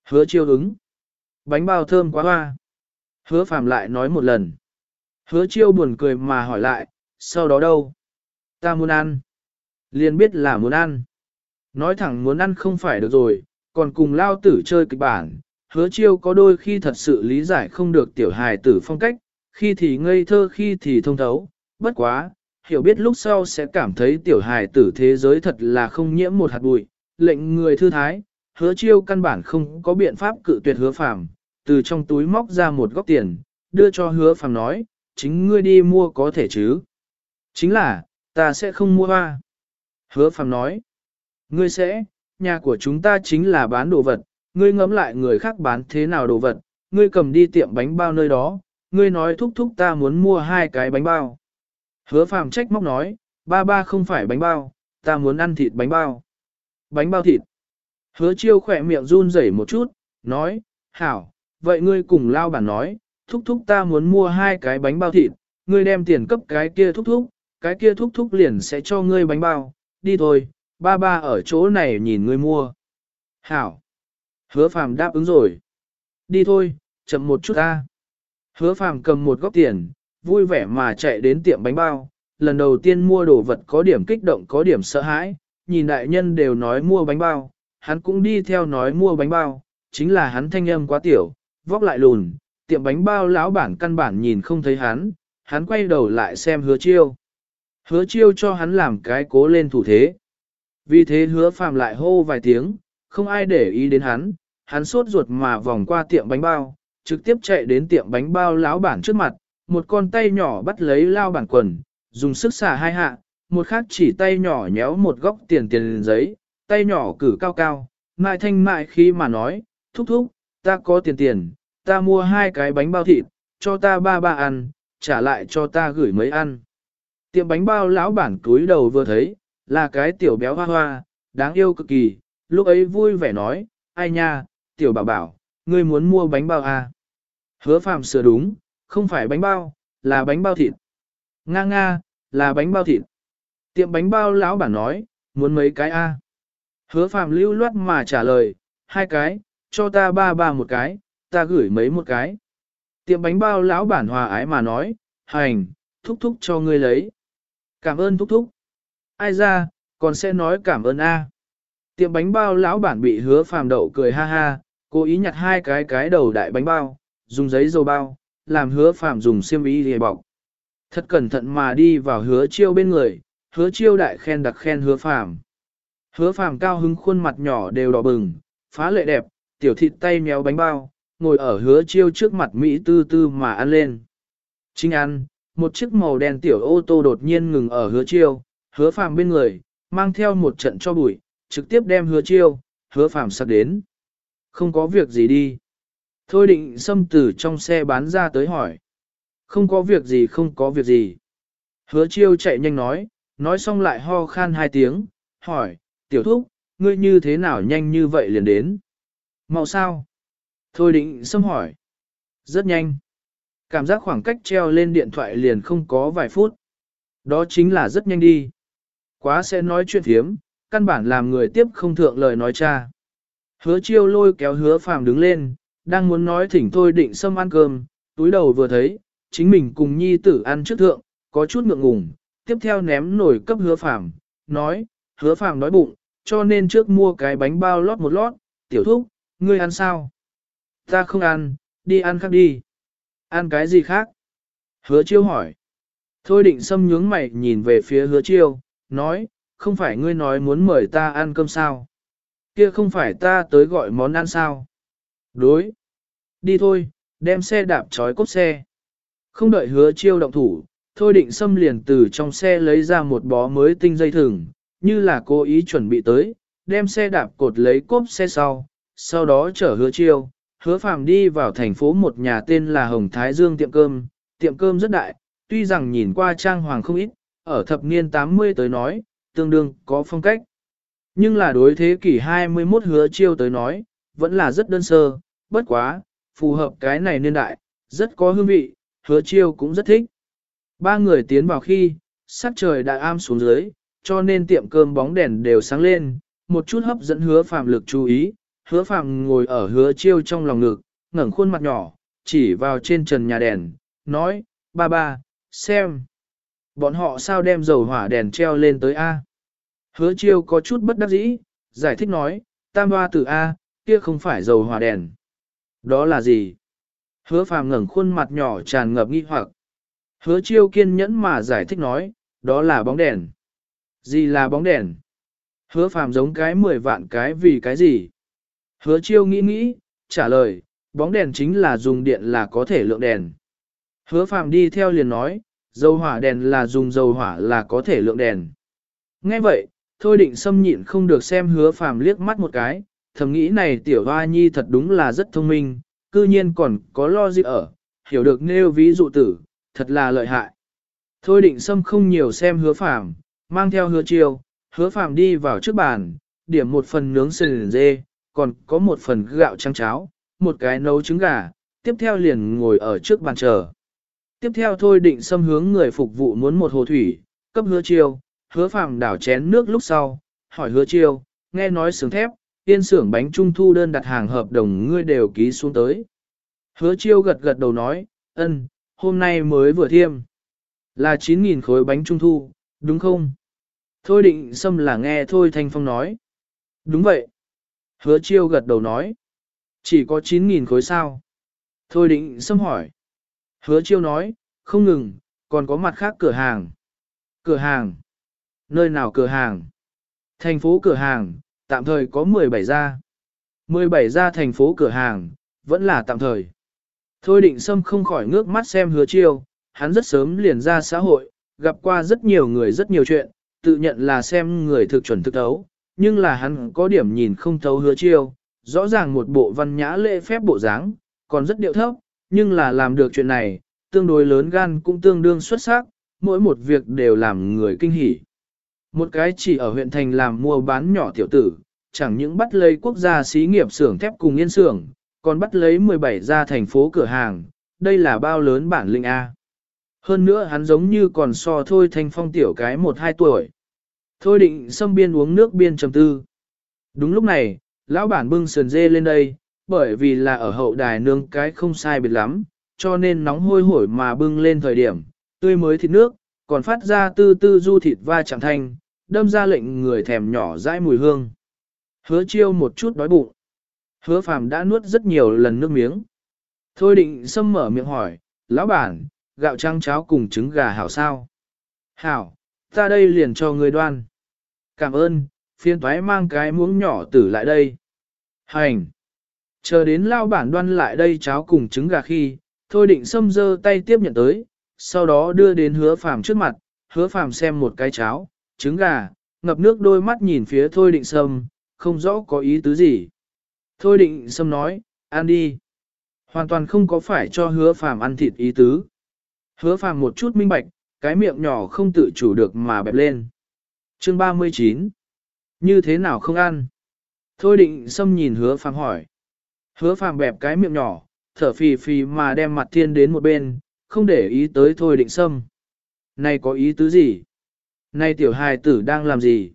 Hứa chiêu ứng. Bánh bao thơm quá hoa. Hứa phàm lại nói một lần. Hứa chiêu buồn cười mà hỏi lại, sau đó đâu? Ta muốn ăn. Liền biết là muốn ăn. Nói thẳng muốn ăn không phải được rồi, còn cùng lao tử chơi kịch bản. Hứa chiêu có đôi khi thật sự lý giải không được tiểu hài tử phong cách, khi thì ngây thơ khi thì thông thấu. Bất quá, hiểu biết lúc sau sẽ cảm thấy tiểu hài tử thế giới thật là không nhiễm một hạt bụi, lệnh người thư thái, hứa chiêu căn bản không có biện pháp cự tuyệt hứa phàm, từ trong túi móc ra một góc tiền, đưa cho hứa phàm nói, chính ngươi đi mua có thể chứ. Chính là, ta sẽ không mua hoa. Hứa phàm nói, ngươi sẽ, nhà của chúng ta chính là bán đồ vật, ngươi ngẫm lại người khác bán thế nào đồ vật, ngươi cầm đi tiệm bánh bao nơi đó, ngươi nói thúc thúc ta muốn mua hai cái bánh bao. Hứa phàm trách móc nói, ba ba không phải bánh bao, ta muốn ăn thịt bánh bao. Bánh bao thịt. Hứa chiêu khỏe miệng run rẩy một chút, nói, hảo, vậy ngươi cùng lao bản nói, thúc thúc ta muốn mua hai cái bánh bao thịt, ngươi đem tiền cấp cái kia thúc thúc, cái kia thúc thúc liền sẽ cho ngươi bánh bao, đi thôi, ba ba ở chỗ này nhìn ngươi mua. Hảo. Hứa phàm đáp ứng rồi. Đi thôi, chậm một chút ta. Hứa phàm cầm một góc tiền, vui vẻ mà chạy đến tiệm bánh bao, lần đầu tiên mua đồ vật có điểm kích động có điểm sợ hãi, nhìn đại nhân đều nói mua bánh bao, hắn cũng đi theo nói mua bánh bao, chính là hắn thanh âm quá tiểu, vóc lại lùn, tiệm bánh bao lão bản căn bản nhìn không thấy hắn, hắn quay đầu lại xem hứa chiêu. Hứa chiêu cho hắn làm cái cố lên thủ thế. Vì thế hứa phàm lại hô vài tiếng, không ai để ý đến hắn, hắn sốt ruột mà vòng qua tiệm bánh bao, trực tiếp chạy đến tiệm bánh bao lão bản trước mặt, một con tay nhỏ bắt lấy lao bản quần, dùng sức xả hai hạ, một khác chỉ tay nhỏ nhéo một góc tiền tiền giấy, tay nhỏ cử cao cao, mại thanh mại khi mà nói, thúc thúc, ta có tiền tiền, ta mua hai cái bánh bao thịt, cho ta ba ba ăn, trả lại cho ta gửi mấy ăn. Tiệm bánh bao lão bản cúi đầu vừa thấy, là cái tiểu béo hoa hoa, đáng yêu cực kỳ, lúc ấy vui vẻ nói, ai nha, tiểu bảo bảo, ngươi muốn mua bánh bao à? Hứa phạm sửa đúng, không phải bánh bao, là bánh bao thịt. Nga nga, là bánh bao thịt. Tiệm bánh bao lão bản nói, muốn mấy cái a? Hứa phàm lưu loát mà trả lời, hai cái, cho ta ba ba một cái, ta gửi mấy một cái. Tiệm bánh bao lão bản hòa ái mà nói, hành, thúc thúc cho ngươi lấy. Cảm ơn thúc thúc. Ai ra, còn sẽ nói cảm ơn a. Tiệm bánh bao lão bản bị hứa phàm đậu cười ha ha, cố ý nhặt hai cái cái đầu đại bánh bao, dùng giấy dầu bao, làm hứa phàm dùng xiêm y để bọc. Thật cẩn thận mà đi vào hứa chiêu bên người, hứa chiêu đại khen đặc khen hứa phàm. Hứa phàm cao hứng khuôn mặt nhỏ đều đỏ bừng, phá lệ đẹp, tiểu thịt tay méo bánh bao, ngồi ở hứa chiêu trước mặt Mỹ tư tư mà ăn lên. Chính ăn, một chiếc màu đen tiểu ô tô đột nhiên ngừng ở hứa chiêu, hứa phàm bên người, mang theo một trận cho bụi, trực tiếp đem hứa chiêu, hứa phàm sắp đến. Không có việc gì đi. Thôi định xâm tử trong xe bán ra tới hỏi. Không có việc gì không có việc gì. Hứa chiêu chạy nhanh nói, nói xong lại ho khan hai tiếng, hỏi, tiểu thúc, ngươi như thế nào nhanh như vậy liền đến? Màu sao? Thôi định xâm hỏi. Rất nhanh. Cảm giác khoảng cách treo lên điện thoại liền không có vài phút. Đó chính là rất nhanh đi. Quá sẽ nói chuyện thiếm, căn bản làm người tiếp không thượng lời nói cha. Hứa chiêu lôi kéo hứa phàm đứng lên, đang muốn nói thỉnh thôi định xâm ăn cơm, túi đầu vừa thấy, chính mình cùng nhi tử ăn trước thượng, có chút ngượng ngùng, tiếp theo ném nổi cấp hứa phàm, nói, hứa phàm nói bụng, cho nên trước mua cái bánh bao lót một lót, tiểu thúc, ngươi ăn sao? Ta không ăn, đi ăn khác đi. Ăn cái gì khác? Hứa chiêu hỏi. Thôi định xâm nhướng mày nhìn về phía hứa chiêu, nói, không phải ngươi nói muốn mời ta ăn cơm sao? Kia không phải ta tới gọi món ăn sao? Đối. Đi thôi, đem xe đạp trói cốt xe. Không đợi hứa chiêu động thủ, thôi định xâm liền từ trong xe lấy ra một bó mới tinh dây thừng, như là cố ý chuẩn bị tới, đem xe đạp cột lấy cốp xe sau, sau đó chở hứa chiêu, hứa phàm đi vào thành phố một nhà tên là Hồng Thái Dương tiệm cơm, tiệm cơm rất đại, tuy rằng nhìn qua trang hoàng không ít, ở thập niên 80 tới nói, tương đương có phong cách. Nhưng là đối thế kỷ 21 hứa chiêu tới nói, vẫn là rất đơn sơ, bất quá, phù hợp cái này niên đại, rất có hương vị, hứa chiêu cũng rất thích. Ba người tiến vào khi, sắc trời đã am xuống dưới, cho nên tiệm cơm bóng đèn đều sáng lên, một chút hấp dẫn hứa phàm lực chú ý, hứa phàm ngồi ở hứa chiêu trong lòng ngực, ngẩng khuôn mặt nhỏ, chỉ vào trên trần nhà đèn, nói, ba ba, xem. Bọn họ sao đem dầu hỏa đèn treo lên tới A. Hứa chiêu có chút bất đắc dĩ, giải thích nói, tam hoa từ A, kia không phải dầu hỏa đèn. Đó là gì? Hứa phàm ngẩng khuôn mặt nhỏ tràn ngập nghi hoặc. Hứa chiêu kiên nhẫn mà giải thích nói, đó là bóng đèn. Gì là bóng đèn? Hứa phàm giống cái mười vạn cái vì cái gì? Hứa chiêu nghĩ nghĩ, trả lời, bóng đèn chính là dùng điện là có thể lượng đèn. Hứa phàm đi theo liền nói, dầu hỏa đèn là dùng dầu hỏa là có thể lượng đèn. Nghe vậy, thôi định xâm nhịn không được xem hứa phàm liếc mắt một cái, thầm nghĩ này tiểu hoa nhi thật đúng là rất thông minh, cư nhiên còn có lo gì ở, hiểu được nêu ví dụ tử, thật là lợi hại. Thôi định xâm không nhiều xem hứa phàm, mang theo hứa chiêu, hứa phàm đi vào trước bàn, điểm một phần nướng sườn dê, còn có một phần gạo trắng cháo, một cái nấu trứng gà, tiếp theo liền ngồi ở trước bàn chờ. Tiếp theo thôi định xâm hướng người phục vụ muốn một hồ thủy, cấp hứa chiêu, hứa phàm đảo chén nước lúc sau, hỏi hứa chiêu, nghe nói sướng thép, yên xưởng bánh trung thu đơn đặt hàng hợp đồng ngươi đều ký xuống tới. Hứa chiêu gật gật đầu nói, ân, hôm nay mới vừa thiêm. Là 9.000 khối bánh trung thu, đúng không? Thôi định xâm là nghe thôi Thanh Phong nói. Đúng vậy. Hứa chiêu gật đầu nói. Chỉ có 9.000 khối sao? Thôi định xâm hỏi. Hứa chiêu nói, không ngừng, còn có mặt khác cửa hàng. Cửa hàng? Nơi nào cửa hàng? Thành phố cửa hàng, tạm thời có 17 gia. 17 gia thành phố cửa hàng, vẫn là tạm thời. Thôi định xâm không khỏi ngước mắt xem hứa chiêu, hắn rất sớm liền ra xã hội, gặp qua rất nhiều người rất nhiều chuyện, tự nhận là xem người thực chuẩn thực đấu nhưng là hắn có điểm nhìn không thấu hứa chiêu, rõ ràng một bộ văn nhã lễ phép bộ dáng, còn rất điệu thấp, nhưng là làm được chuyện này, tương đối lớn gan cũng tương đương xuất sắc, mỗi một việc đều làm người kinh hỉ. Một cái chỉ ở huyện thành làm mua bán nhỏ tiểu tử, chẳng những bắt lấy quốc gia xí nghiệp xưởng thép cùng yên xưởng, còn bắt lấy 17 gia thành phố cửa hàng, đây là bao lớn bản lĩnh A. Hơn nữa hắn giống như còn so thôi thanh phong tiểu cái một hai tuổi. Thôi định xâm biên uống nước biên trầm tư. Đúng lúc này, lão bản bưng sườn dê lên đây, bởi vì là ở hậu đài nương cái không sai biệt lắm, cho nên nóng hôi hổi mà bưng lên thời điểm, tươi mới thịt nước, còn phát ra tư tư du thịt va chạm thanh, đâm ra lệnh người thèm nhỏ dãi mùi hương. Hứa chiêu một chút đói bụng. Hứa phàm đã nuốt rất nhiều lần nước miếng. Thôi định xâm mở miệng hỏi, lão bản, gạo trăng cháo cùng trứng gà hảo sao? Hảo, ta đây liền cho người đoan. Cảm ơn, phiên thoái mang cái muỗng nhỏ tử lại đây. Hành. Chờ đến lao bản đoan lại đây cháo cùng trứng gà khi, thôi định xâm dơ tay tiếp nhận tới, sau đó đưa đến hứa phàm trước mặt, hứa phàm xem một cái cháo, trứng gà, ngập nước đôi mắt nhìn phía thôi định sâm, không rõ có ý tứ gì. Thôi định sâm nói, ăn đi. Hoàn toàn không có phải cho hứa phàm ăn thịt ý tứ. Hứa phàm một chút minh bạch, cái miệng nhỏ không tự chủ được mà bẹp lên. Chương 39 Như thế nào không ăn? Thôi định sâm nhìn hứa phàm hỏi. Hứa phàm bẹp cái miệng nhỏ, thở phì phì mà đem mặt thiên đến một bên, không để ý tới thôi định sâm. Này có ý tứ gì? Này tiểu hài tử đang làm gì?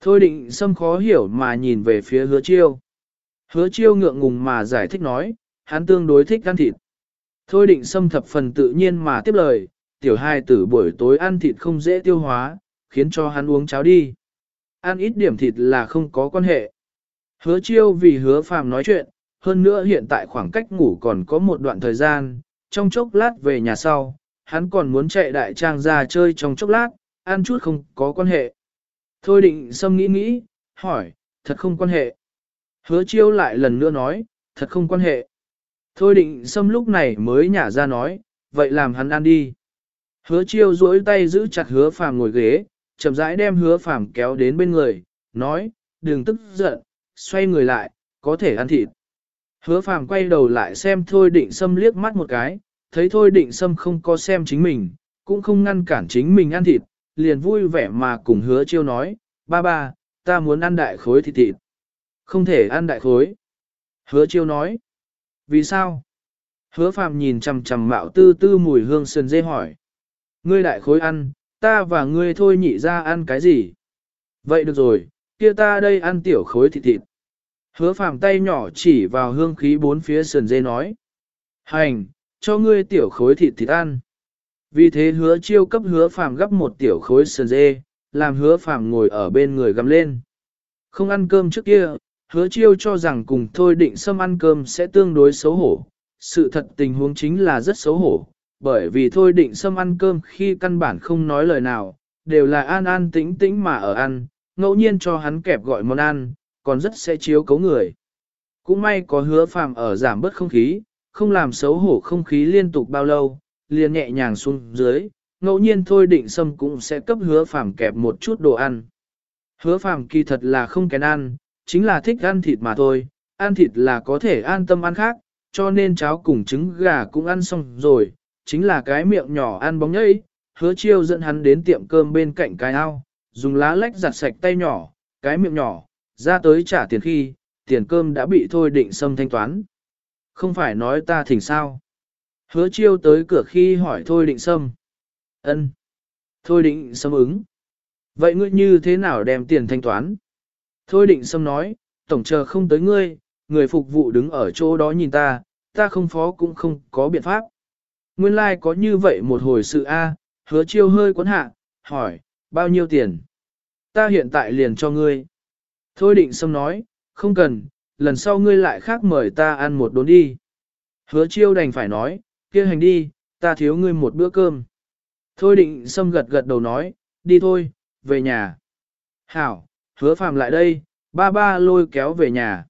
Thôi định sâm khó hiểu mà nhìn về phía hứa chiêu. Hứa chiêu ngượng ngùng mà giải thích nói, hắn tương đối thích ăn thịt. Thôi định sâm thập phần tự nhiên mà tiếp lời, tiểu hài tử buổi tối ăn thịt không dễ tiêu hóa, khiến cho hắn uống cháo đi. Ăn ít điểm thịt là không có quan hệ. Hứa chiêu vì hứa phàm nói chuyện, hơn nữa hiện tại khoảng cách ngủ còn có một đoạn thời gian, trong chốc lát về nhà sau, hắn còn muốn chạy đại trang ra chơi trong chốc lát, ăn chút không có quan hệ. Thôi định xâm nghĩ nghĩ, hỏi, thật không quan hệ. Hứa chiêu lại lần nữa nói, thật không quan hệ. Thôi định xâm lúc này mới nhả ra nói, vậy làm hắn ăn đi. Hứa chiêu duỗi tay giữ chặt hứa phàm ngồi ghế, chậm rãi đem hứa phàm kéo đến bên người, nói, đừng tức giận, xoay người lại, có thể ăn thịt. Hứa phàm quay đầu lại xem thôi định Sâm liếc mắt một cái, thấy thôi định Sâm không có xem chính mình, cũng không ngăn cản chính mình ăn thịt, liền vui vẻ mà cùng hứa chiêu nói, ba ba, ta muốn ăn đại khối thịt thịt. Không thể ăn đại khối. Hứa chiêu nói, vì sao? Hứa phàm nhìn chằm chằm mạo tư tư mùi hương sườn dê hỏi. Ngươi đại khối ăn, ta và ngươi thôi nhị ra ăn cái gì? Vậy được rồi, kia ta đây ăn tiểu khối thịt thịt. Hứa phàm tay nhỏ chỉ vào hương khí bốn phía sườn dê nói. Hành, cho ngươi tiểu khối thịt thịt ăn. Vì thế hứa chiêu cấp hứa phàm gấp một tiểu khối sườn dê, làm hứa phàm ngồi ở bên người gầm lên. Không ăn cơm trước kia, hứa chiêu cho rằng cùng thôi định xâm ăn cơm sẽ tương đối xấu hổ. Sự thật tình huống chính là rất xấu hổ, bởi vì thôi định xâm ăn cơm khi căn bản không nói lời nào, đều là an an tĩnh tĩnh mà ở ăn, ngẫu nhiên cho hắn kẹp gọi món ăn, còn rất sẽ chiếu cấu người. Cũng may có hứa phàm ở giảm bớt không khí, không làm xấu hổ không khí liên tục bao lâu, liền nhẹ nhàng xuống dưới, ngẫu nhiên thôi định sâm cũng sẽ cấp hứa phàm kẹp một chút đồ ăn. Hứa phàm kỳ thật là không kén ăn, chính là thích ăn thịt mà thôi, ăn thịt là có thể an tâm ăn khác, cho nên cháo cùng trứng gà cũng ăn xong rồi, chính là cái miệng nhỏ ăn bóng nhây, hứa chiêu dẫn hắn đến tiệm cơm bên cạnh cái ao, dùng lá lách giặt sạch tay nhỏ, cái miệng nhỏ, ra tới trả tiền khi, tiền cơm đã bị thôi định sâm thanh toán. Không phải nói ta thỉnh sao. Hứa chiêu tới cửa khi hỏi thôi định sâm. ân Thôi định sâm ứng. Vậy ngươi như thế nào đem tiền thanh toán? Thôi định sâm nói, tổng chờ không tới ngươi, người phục vụ đứng ở chỗ đó nhìn ta, ta không phó cũng không có biện pháp. Nguyên lai like có như vậy một hồi sự A, hứa chiêu hơi quấn hạ, hỏi, bao nhiêu tiền? Ta hiện tại liền cho ngươi. Thôi định sâm nói, không cần, lần sau ngươi lại khác mời ta ăn một đốn đi. Hứa chiêu đành phải nói, kia hành đi, ta thiếu ngươi một bữa cơm. Thôi định sâm gật gật đầu nói, đi thôi, về nhà. Hảo, hứa phàm lại đây, ba ba lôi kéo về nhà.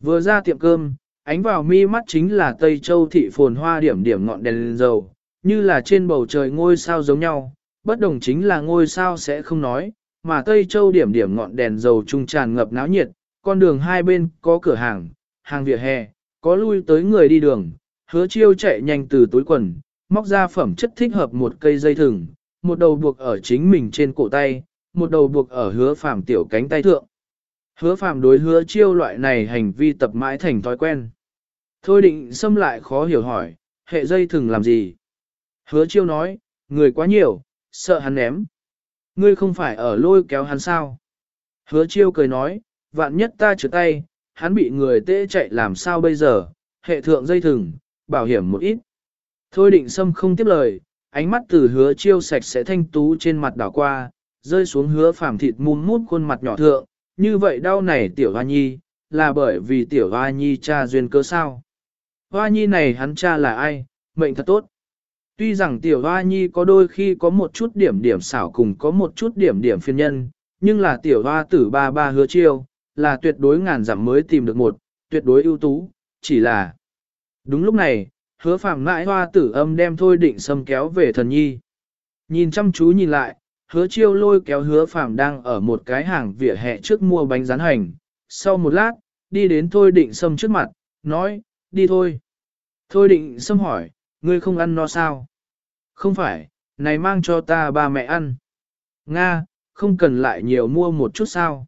Vừa ra tiệm cơm, ánh vào mi mắt chính là Tây Châu thị phồn hoa điểm điểm ngọn đèn lên dầu, như là trên bầu trời ngôi sao giống nhau, bất đồng chính là ngôi sao sẽ không nói, mà Tây Châu điểm điểm ngọn đèn dầu trung tràn ngập náo nhiệt, con đường hai bên có cửa hàng, hàng vỉa hè, có lui tới người đi đường, hứa chiêu chạy nhanh từ túi quần, móc ra phẩm chất thích hợp một cây dây thừng, một đầu buộc ở chính mình trên cổ tay, một đầu buộc ở hứa phàm tiểu cánh tay thượng. Hứa phàm đối hứa chiêu loại này hành vi tập mãi thành thói quen. Thôi định xâm lại khó hiểu hỏi, hệ dây thừng làm gì? Hứa chiêu nói, người quá nhiều, sợ hắn ném. Ngươi không phải ở lôi kéo hắn sao? Hứa chiêu cười nói, vạn nhất ta trượt tay, hắn bị người tê chạy làm sao bây giờ, hệ thượng dây thừng, bảo hiểm một ít. Thôi định sâm không tiếp lời, ánh mắt từ hứa chiêu sạch sẽ thanh tú trên mặt đảo qua, rơi xuống hứa phàm thịt mum mút khuôn mặt nhỏ thượng, như vậy đau này tiểu hoa nhi, là bởi vì tiểu hoa nhi cha duyên cơ sao. Hoa nhi này hắn cha là ai, mệnh thật tốt. Tuy rằng tiểu hoa nhi có đôi khi có một chút điểm điểm xảo cùng có một chút điểm điểm phiên nhân, nhưng là tiểu hoa tử ba ba hứa chiêu, là tuyệt đối ngàn dặm mới tìm được một, tuyệt đối ưu tú, chỉ là. Đúng lúc này, hứa phạm mãi hoa tử âm đem thôi định xâm kéo về thần nhi. Nhìn chăm chú nhìn lại, hứa chiêu lôi kéo hứa phạm đang ở một cái hàng vỉa hè trước mua bánh rán hành. Sau một lát, đi đến thôi định Sâm trước mặt, nói, đi thôi. Thôi định Sâm hỏi, ngươi không ăn no sao? Không phải, này mang cho ta ba mẹ ăn. Nga, không cần lại nhiều mua một chút sao.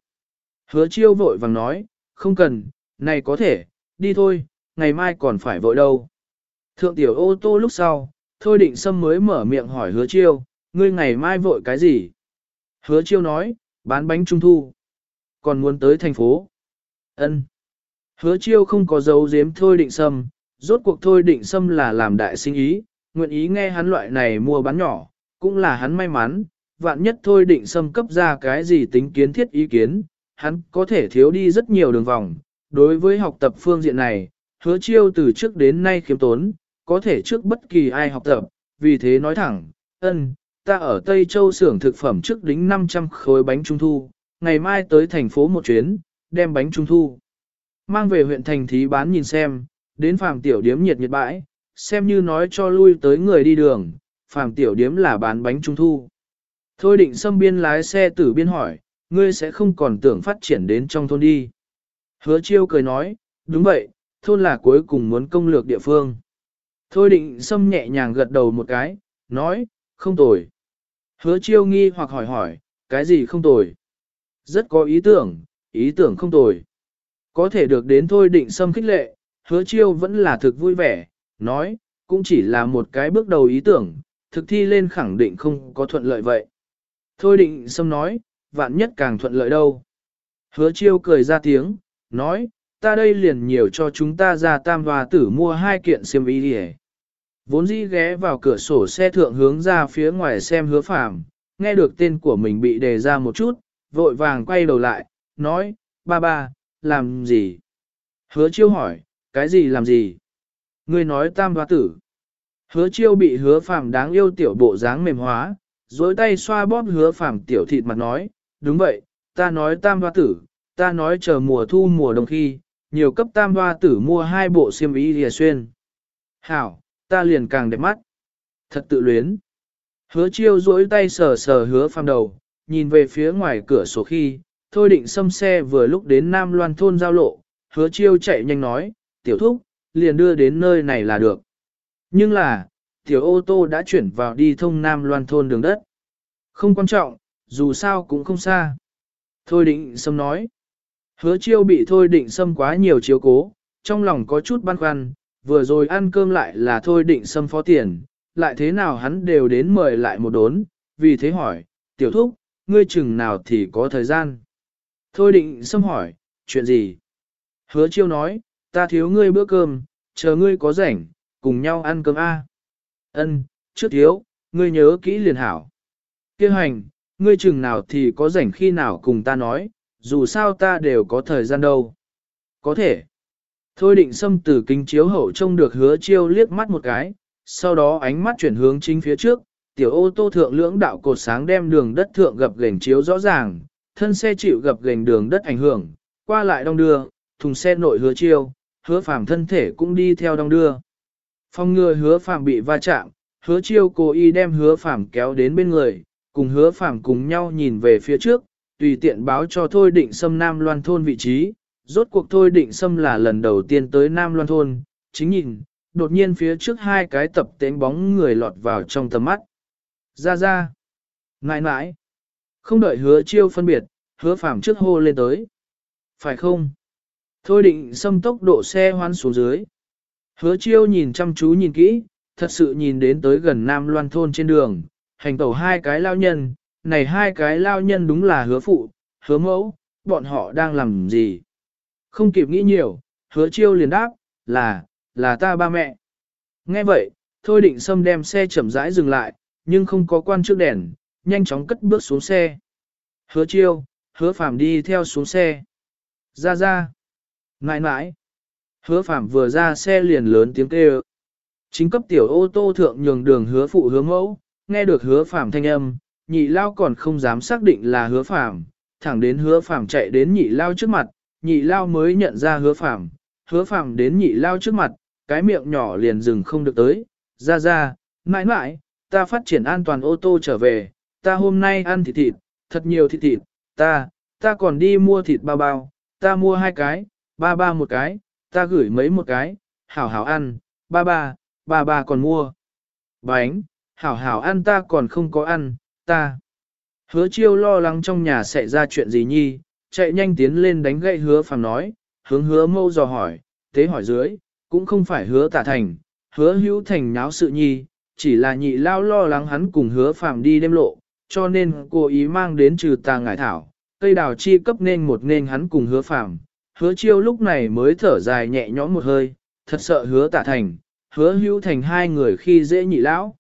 Hứa chiêu vội vàng nói, không cần, này có thể, đi thôi, ngày mai còn phải vội đâu. Thượng tiểu ô tô lúc sau, thôi định sâm mới mở miệng hỏi hứa chiêu, ngươi ngày mai vội cái gì? Hứa chiêu nói, bán bánh trung thu. Còn muốn tới thành phố. Ân. Hứa chiêu không có dấu giếm thôi định sâm, rốt cuộc thôi định sâm là làm đại sinh ý, nguyện ý nghe hắn loại này mua bán nhỏ, cũng là hắn may mắn, vạn nhất thôi định Sâm cấp ra cái gì tính kiến thiết ý kiến, hắn có thể thiếu đi rất nhiều đường vòng. Đối với học tập phương diện này, hứa chiêu từ trước đến nay khiêm tốn, có thể trước bất kỳ ai học tập, vì thế nói thẳng, ân, ta ở Tây Châu xưởng thực phẩm trước đính 500 khối bánh trung thu, ngày mai tới thành phố một chuyến, đem bánh trung thu. Mang về huyện thành thí bán nhìn xem, đến phàm tiểu điếm nhiệt nhiệt bãi, xem như nói cho lui tới người đi đường, phàm tiểu điếm là bán bánh trung thu. Thôi định xâm biên lái xe tử biên hỏi, ngươi sẽ không còn tưởng phát triển đến trong thôn đi. Hứa chiêu cười nói, đúng vậy, thôn là cuối cùng muốn công lược địa phương. Thôi định xâm nhẹ nhàng gật đầu một cái, nói, không tồi. Hứa chiêu nghi hoặc hỏi hỏi, cái gì không tồi? Rất có ý tưởng, ý tưởng không tồi. Có thể được đến thôi định xâm khích lệ, hứa chiêu vẫn là thực vui vẻ, nói, cũng chỉ là một cái bước đầu ý tưởng, thực thi lên khẳng định không có thuận lợi vậy. Thôi định xâm nói, vạn nhất càng thuận lợi đâu. Hứa chiêu cười ra tiếng, nói, ta đây liền nhiều cho chúng ta ra tam hòa tử mua hai kiện xiêm y đi Vốn dĩ ghé vào cửa sổ xe thượng hướng ra phía ngoài xem hứa phàm, nghe được tên của mình bị đề ra một chút, vội vàng quay đầu lại, nói, ba ba, làm gì? Hứa chiêu hỏi, cái gì làm gì? Ngươi nói tam hoa tử. Hứa chiêu bị hứa phàm đáng yêu tiểu bộ dáng mềm hóa, dối tay xoa bóp hứa phàm tiểu thịt mặt nói, đúng vậy, ta nói tam hoa tử, ta nói chờ mùa thu mùa đông khi, nhiều cấp tam hoa tử mua hai bộ xiêm y lìa xuyên. Hảo, ta liền càng đẹp mắt. Thật tự luyến. Hứa chiêu duỗi tay sờ sờ hứa phàm đầu, nhìn về phía ngoài cửa sổ khi, thôi định xâm xe vừa lúc đến Nam Loan thôn giao lộ, hứa chiêu chạy nhanh nói, tiểu thúc, liền đưa đến nơi này là được. Nhưng là, tiểu ô tô đã chuyển vào đi thông Nam Loan thôn đường đất. Không quan trọng, dù sao cũng không xa. Thôi định xâm nói. Hứa chiêu bị thôi định xâm quá nhiều chiếu cố, trong lòng có chút băn khoăn, vừa rồi ăn cơm lại là thôi định xâm phó tiền, lại thế nào hắn đều đến mời lại một đốn, vì thế hỏi, tiểu thúc, ngươi chừng nào thì có thời gian. Thôi định xâm hỏi, chuyện gì? Hứa chiêu nói, ta thiếu ngươi bữa cơm, chờ ngươi có rảnh, cùng nhau ăn cơm A. Ân, trước thiếu, ngươi nhớ kỹ liền hảo. Kêu hành, ngươi chừng nào thì có rảnh khi nào cùng ta nói, dù sao ta đều có thời gian đâu. Có thể. Thôi định xâm từ kính chiếu hậu trông được hứa chiêu liếc mắt một cái, sau đó ánh mắt chuyển hướng chính phía trước, tiểu ô tô thượng lưỡng đạo cột sáng đem đường đất thượng gập gành chiếu rõ ràng, thân xe chịu gập gành đường đất ảnh hưởng, qua lại đong đưa, thùng xe nội hứa chiêu, hứa phàm thân thể cũng đi theo đong đưa. Phong ngừa hứa phàm bị va chạm, hứa chiêu cố ý đem hứa phàm kéo đến bên người, cùng hứa phàm cùng nhau nhìn về phía trước, tùy tiện báo cho Thôi Định Sâm Nam Loan Thôn vị trí. Rốt cuộc Thôi Định xâm là lần đầu tiên tới Nam Loan Thôn, chính nhìn, đột nhiên phía trước hai cái tập tén bóng người lọt vào trong tầm mắt. Ra ra. Ngại ngại. Không đợi hứa chiêu phân biệt, hứa phạm trước hô lên tới. Phải không? Thôi định xâm tốc độ xe hoán xuống dưới. Hứa chiêu nhìn chăm chú nhìn kỹ, thật sự nhìn đến tới gần Nam Loan thôn trên đường, hành tẩu hai cái lao nhân, này hai cái lao nhân đúng là hứa phụ, hứa mẫu, bọn họ đang làm gì? Không kịp nghĩ nhiều, hứa chiêu liền đáp, là, là ta ba mẹ. Nghe vậy, thôi định sâm đem xe chậm rãi dừng lại, nhưng không có quan trước đèn, nhanh chóng cất bước xuống xe. Hứa chiêu, hứa phàm đi theo xuống xe. Ra ra. Ngại ngại. Hứa phạm vừa ra xe liền lớn tiếng kêu. Chính cấp tiểu ô tô thượng nhường đường hứa phụ hứa mẫu, nghe được hứa phạm thanh âm, nhị lao còn không dám xác định là hứa phạm, thẳng đến hứa phạm chạy đến nhị lao trước mặt, nhị lao mới nhận ra hứa phạm, hứa phạm đến nhị lao trước mặt, cái miệng nhỏ liền dừng không được tới, ra ra, mãi mãi, ta phát triển an toàn ô tô trở về, ta hôm nay ăn thịt thịt, thật nhiều thịt thịt, ta, ta còn đi mua thịt bao bao, ta mua hai cái, ba ba một cái, ta gửi mấy một cái, hảo hảo ăn, ba ba, ba ba còn mua. Bánh, hảo hảo ăn ta còn không có ăn, ta. Hứa chiêu lo lắng trong nhà sẽ ra chuyện gì nhi, chạy nhanh tiến lên đánh gậy hứa phàm nói, hướng hứa mâu dò hỏi, thế hỏi dưới, cũng không phải hứa tả thành, hứa hữu thành nháo sự nhi, chỉ là nhị lao lo lắng hắn cùng hứa phàm đi đêm lộ, cho nên cố ý mang đến trừ tà ngải thảo, cây đào chi cấp nên một nên hắn cùng hứa phàm, hứa chiêu lúc này mới thở dài nhẹ nhõm một hơi, thật sợ hứa tả thành, hứa hữu thành hai người khi dễ nhị lão.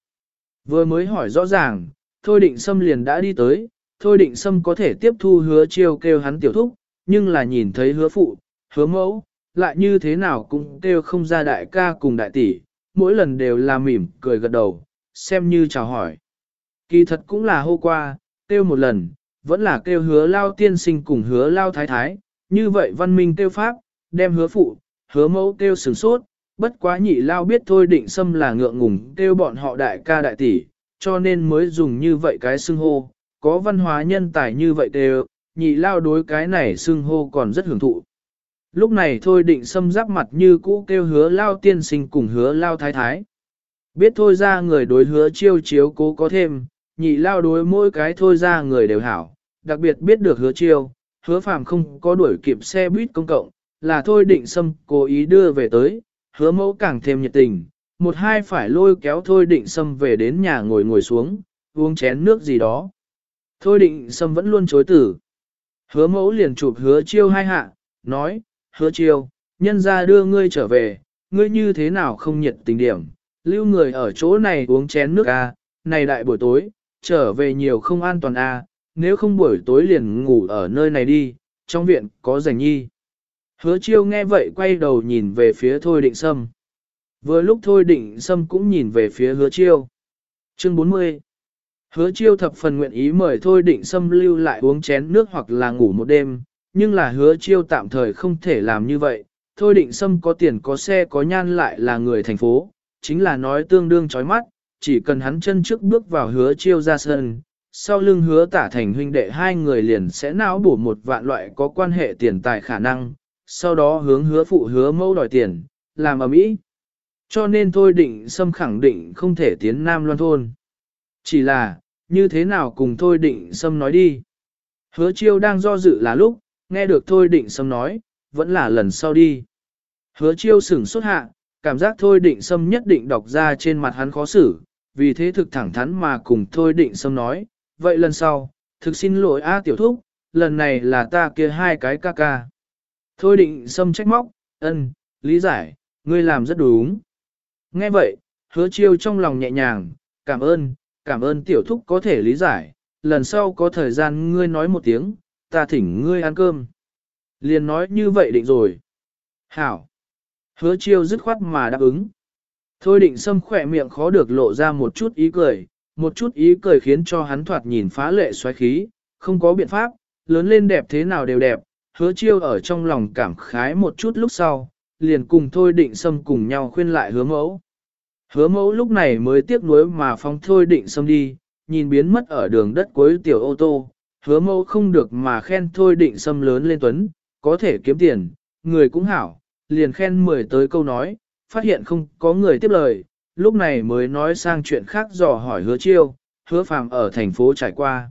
Vừa mới hỏi rõ ràng, thôi định xâm liền đã đi tới, thôi định sâm có thể tiếp thu hứa chiêu kêu hắn tiểu thúc, nhưng là nhìn thấy hứa phụ, hứa mẫu, lại như thế nào cũng kêu không ra đại ca cùng đại tỷ, mỗi lần đều là mỉm cười gật đầu, xem như chào hỏi. Kỳ thật cũng là hô qua, kêu một lần, vẫn là kêu hứa lao tiên sinh cùng hứa lao thái thái, như vậy văn minh tiêu pháp, đem hứa phụ, hứa mẫu kêu sửng sốt, bất quá nhị lao biết thôi định xâm là ngượng ngùng kêu bọn họ đại ca đại tỷ, cho nên mới dùng như vậy cái xưng hô, có văn hóa nhân tài như vậy đều, nhị lao đối cái này xưng hô còn rất hưởng thụ. Lúc này thôi định xâm giáp mặt như cũ kêu hứa lao tiên sinh cùng hứa lao thái thái. Biết thôi ra người đối hứa chiêu chiếu cố có thêm, nhị lao đối mỗi cái thôi ra người đều hảo, đặc biệt biết được hứa chiêu, hứa phàm không có đuổi kịp xe buýt công cộng, là thôi định sâm cố ý đưa về tới, hứa mẫu càng thêm nhiệt tình, một hai phải lôi kéo thôi định sâm về đến nhà ngồi ngồi xuống, uống chén nước gì đó. Thôi định sâm vẫn luôn chối tử. Hứa mẫu liền chụp hứa chiêu hai hạ, nói, hứa chiêu, nhân ra đưa ngươi trở về, ngươi như thế nào không nhiệt tình điểm, lưu người ở chỗ này uống chén nước a, này đại buổi tối, trở về nhiều không an toàn a, nếu không buổi tối liền ngủ ở nơi này đi, trong viện có rảnh nhi. Hứa chiêu nghe vậy quay đầu nhìn về phía Thôi Định Sâm. Vừa lúc Thôi Định Sâm cũng nhìn về phía hứa chiêu. Chương 40 Hứa chiêu thập phần nguyện ý mời Thôi Định Sâm lưu lại uống chén nước hoặc là ngủ một đêm, nhưng là hứa chiêu tạm thời không thể làm như vậy. Thôi Định Sâm có tiền có xe có nhan lại là người thành phố, chính là nói tương đương chói mắt, chỉ cần hắn chân trước bước vào hứa chiêu ra sân, sau lưng hứa tả thành huynh đệ hai người liền sẽ não bổ một vạn loại có quan hệ tiền tài khả năng, sau đó hướng hứa phụ hứa mẫu đòi tiền, làm ở mỹ. Cho nên thôi định xâm khẳng định không thể tiến Nam Loan Thôn. Chỉ là, như thế nào cùng thôi định sâm nói đi. Hứa chiêu đang do dự là lúc, nghe được thôi định sâm nói, vẫn là lần sau đi. Hứa chiêu sửng xuất hạ, cảm giác thôi định sâm nhất định đọc ra trên mặt hắn khó xử, vì thế thực thẳng thắn mà cùng thôi định sâm nói, vậy lần sau, thực xin lỗi A tiểu thúc, lần này là ta kia hai cái ca ca. Thôi định sâm trách móc, ân, lý giải, ngươi làm rất đúng. Nghe vậy, hứa chiêu trong lòng nhẹ nhàng, cảm ơn, cảm ơn tiểu thúc có thể lý giải, lần sau có thời gian ngươi nói một tiếng, ta thỉnh ngươi ăn cơm. Liền nói như vậy định rồi. Hảo. Hứa chiêu dứt khoát mà đáp ứng. Thôi định sâm khỏe miệng khó được lộ ra một chút ý cười, một chút ý cười khiến cho hắn thoạt nhìn phá lệ xoáy khí, không có biện pháp, lớn lên đẹp thế nào đều đẹp, hứa chiêu ở trong lòng cảm khái một chút lúc sau, liền cùng thôi định sâm cùng nhau khuyên lại hứa mẫu. Hứa mẫu lúc này mới tiếc nuối mà phóng thôi định xâm đi, nhìn biến mất ở đường đất cuối tiểu ô tô, hứa mẫu không được mà khen thôi định xâm lớn lên tuấn, có thể kiếm tiền, người cũng hảo, liền khen mười tới câu nói, phát hiện không có người tiếp lời, lúc này mới nói sang chuyện khác dò hỏi hứa chiêu, hứa phàm ở thành phố trải qua.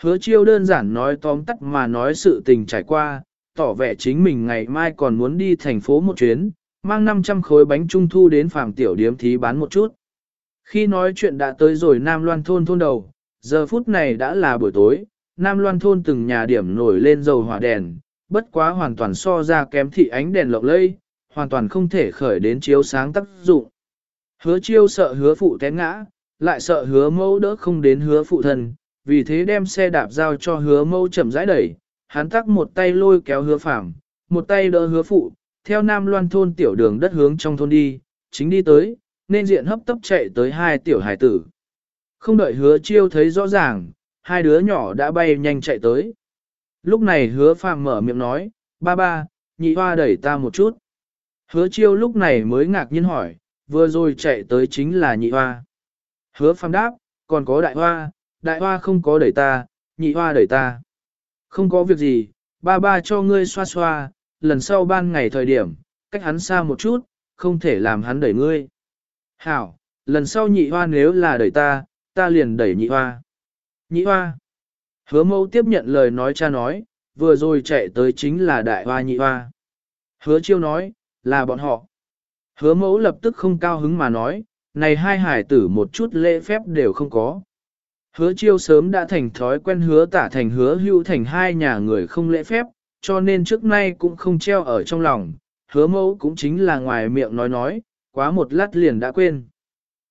Hứa chiêu đơn giản nói tóm tắt mà nói sự tình trải qua, tỏ vẻ chính mình ngày mai còn muốn đi thành phố một chuyến, mang 500 khối bánh trung thu đến phàm tiểu điếm thí bán một chút. Khi nói chuyện đã tới rồi Nam Loan thôn thôn đầu, giờ phút này đã là buổi tối, Nam Loan thôn từng nhà điểm nổi lên dầu hỏa đèn, bất quá hoàn toàn so ra kém thị ánh đèn lộng lây, hoàn toàn không thể khởi đến chiếu sáng tác dụng. Hứa chiêu sợ hứa phụ té ngã, lại sợ hứa mẫu đỡ không đến hứa phụ thân, vì thế đem xe đạp giao cho hứa mẫu chậm rãi đẩy, hắn tắc một tay lôi kéo hứa phạm, một tay đỡ hứa phụ, theo nam loan thôn tiểu đường đất hướng trong thôn đi, chính đi tới, nên diện hấp tấp chạy tới hai tiểu hải tử. Không đợi hứa chiêu thấy rõ ràng, hai đứa nhỏ đã bay nhanh chạy tới. Lúc này hứa phàm mở miệng nói, ba ba, nhị hoa đẩy ta một chút. Hứa chiêu lúc này mới ngạc nhiên hỏi, vừa rồi chạy tới chính là nhị hoa. Hứa phàm đáp, còn có đại hoa, đại hoa không có đẩy ta, nhị hoa đẩy ta. Không có việc gì, ba ba cho ngươi xoa xoa, lần sau ban ngày thời điểm, cách hắn xa một chút, không thể làm hắn đẩy ngươi. Hảo, lần sau nhị hoa nếu là đẩy ta, ta liền đẩy nhị hoa. Nhị hoa. Hứa mâu tiếp nhận lời nói cha nói, vừa rồi chạy tới chính là đại hoa nhị hoa. Hứa chiêu nói, là bọn họ. Hứa mẫu lập tức không cao hứng mà nói, này hai hải tử một chút lễ phép đều không có. Hứa chiêu sớm đã thành thói quen hứa tả thành hứa hưu thành hai nhà người không lễ phép, cho nên trước nay cũng không treo ở trong lòng, hứa mẫu cũng chính là ngoài miệng nói nói, quá một lát liền đã quên.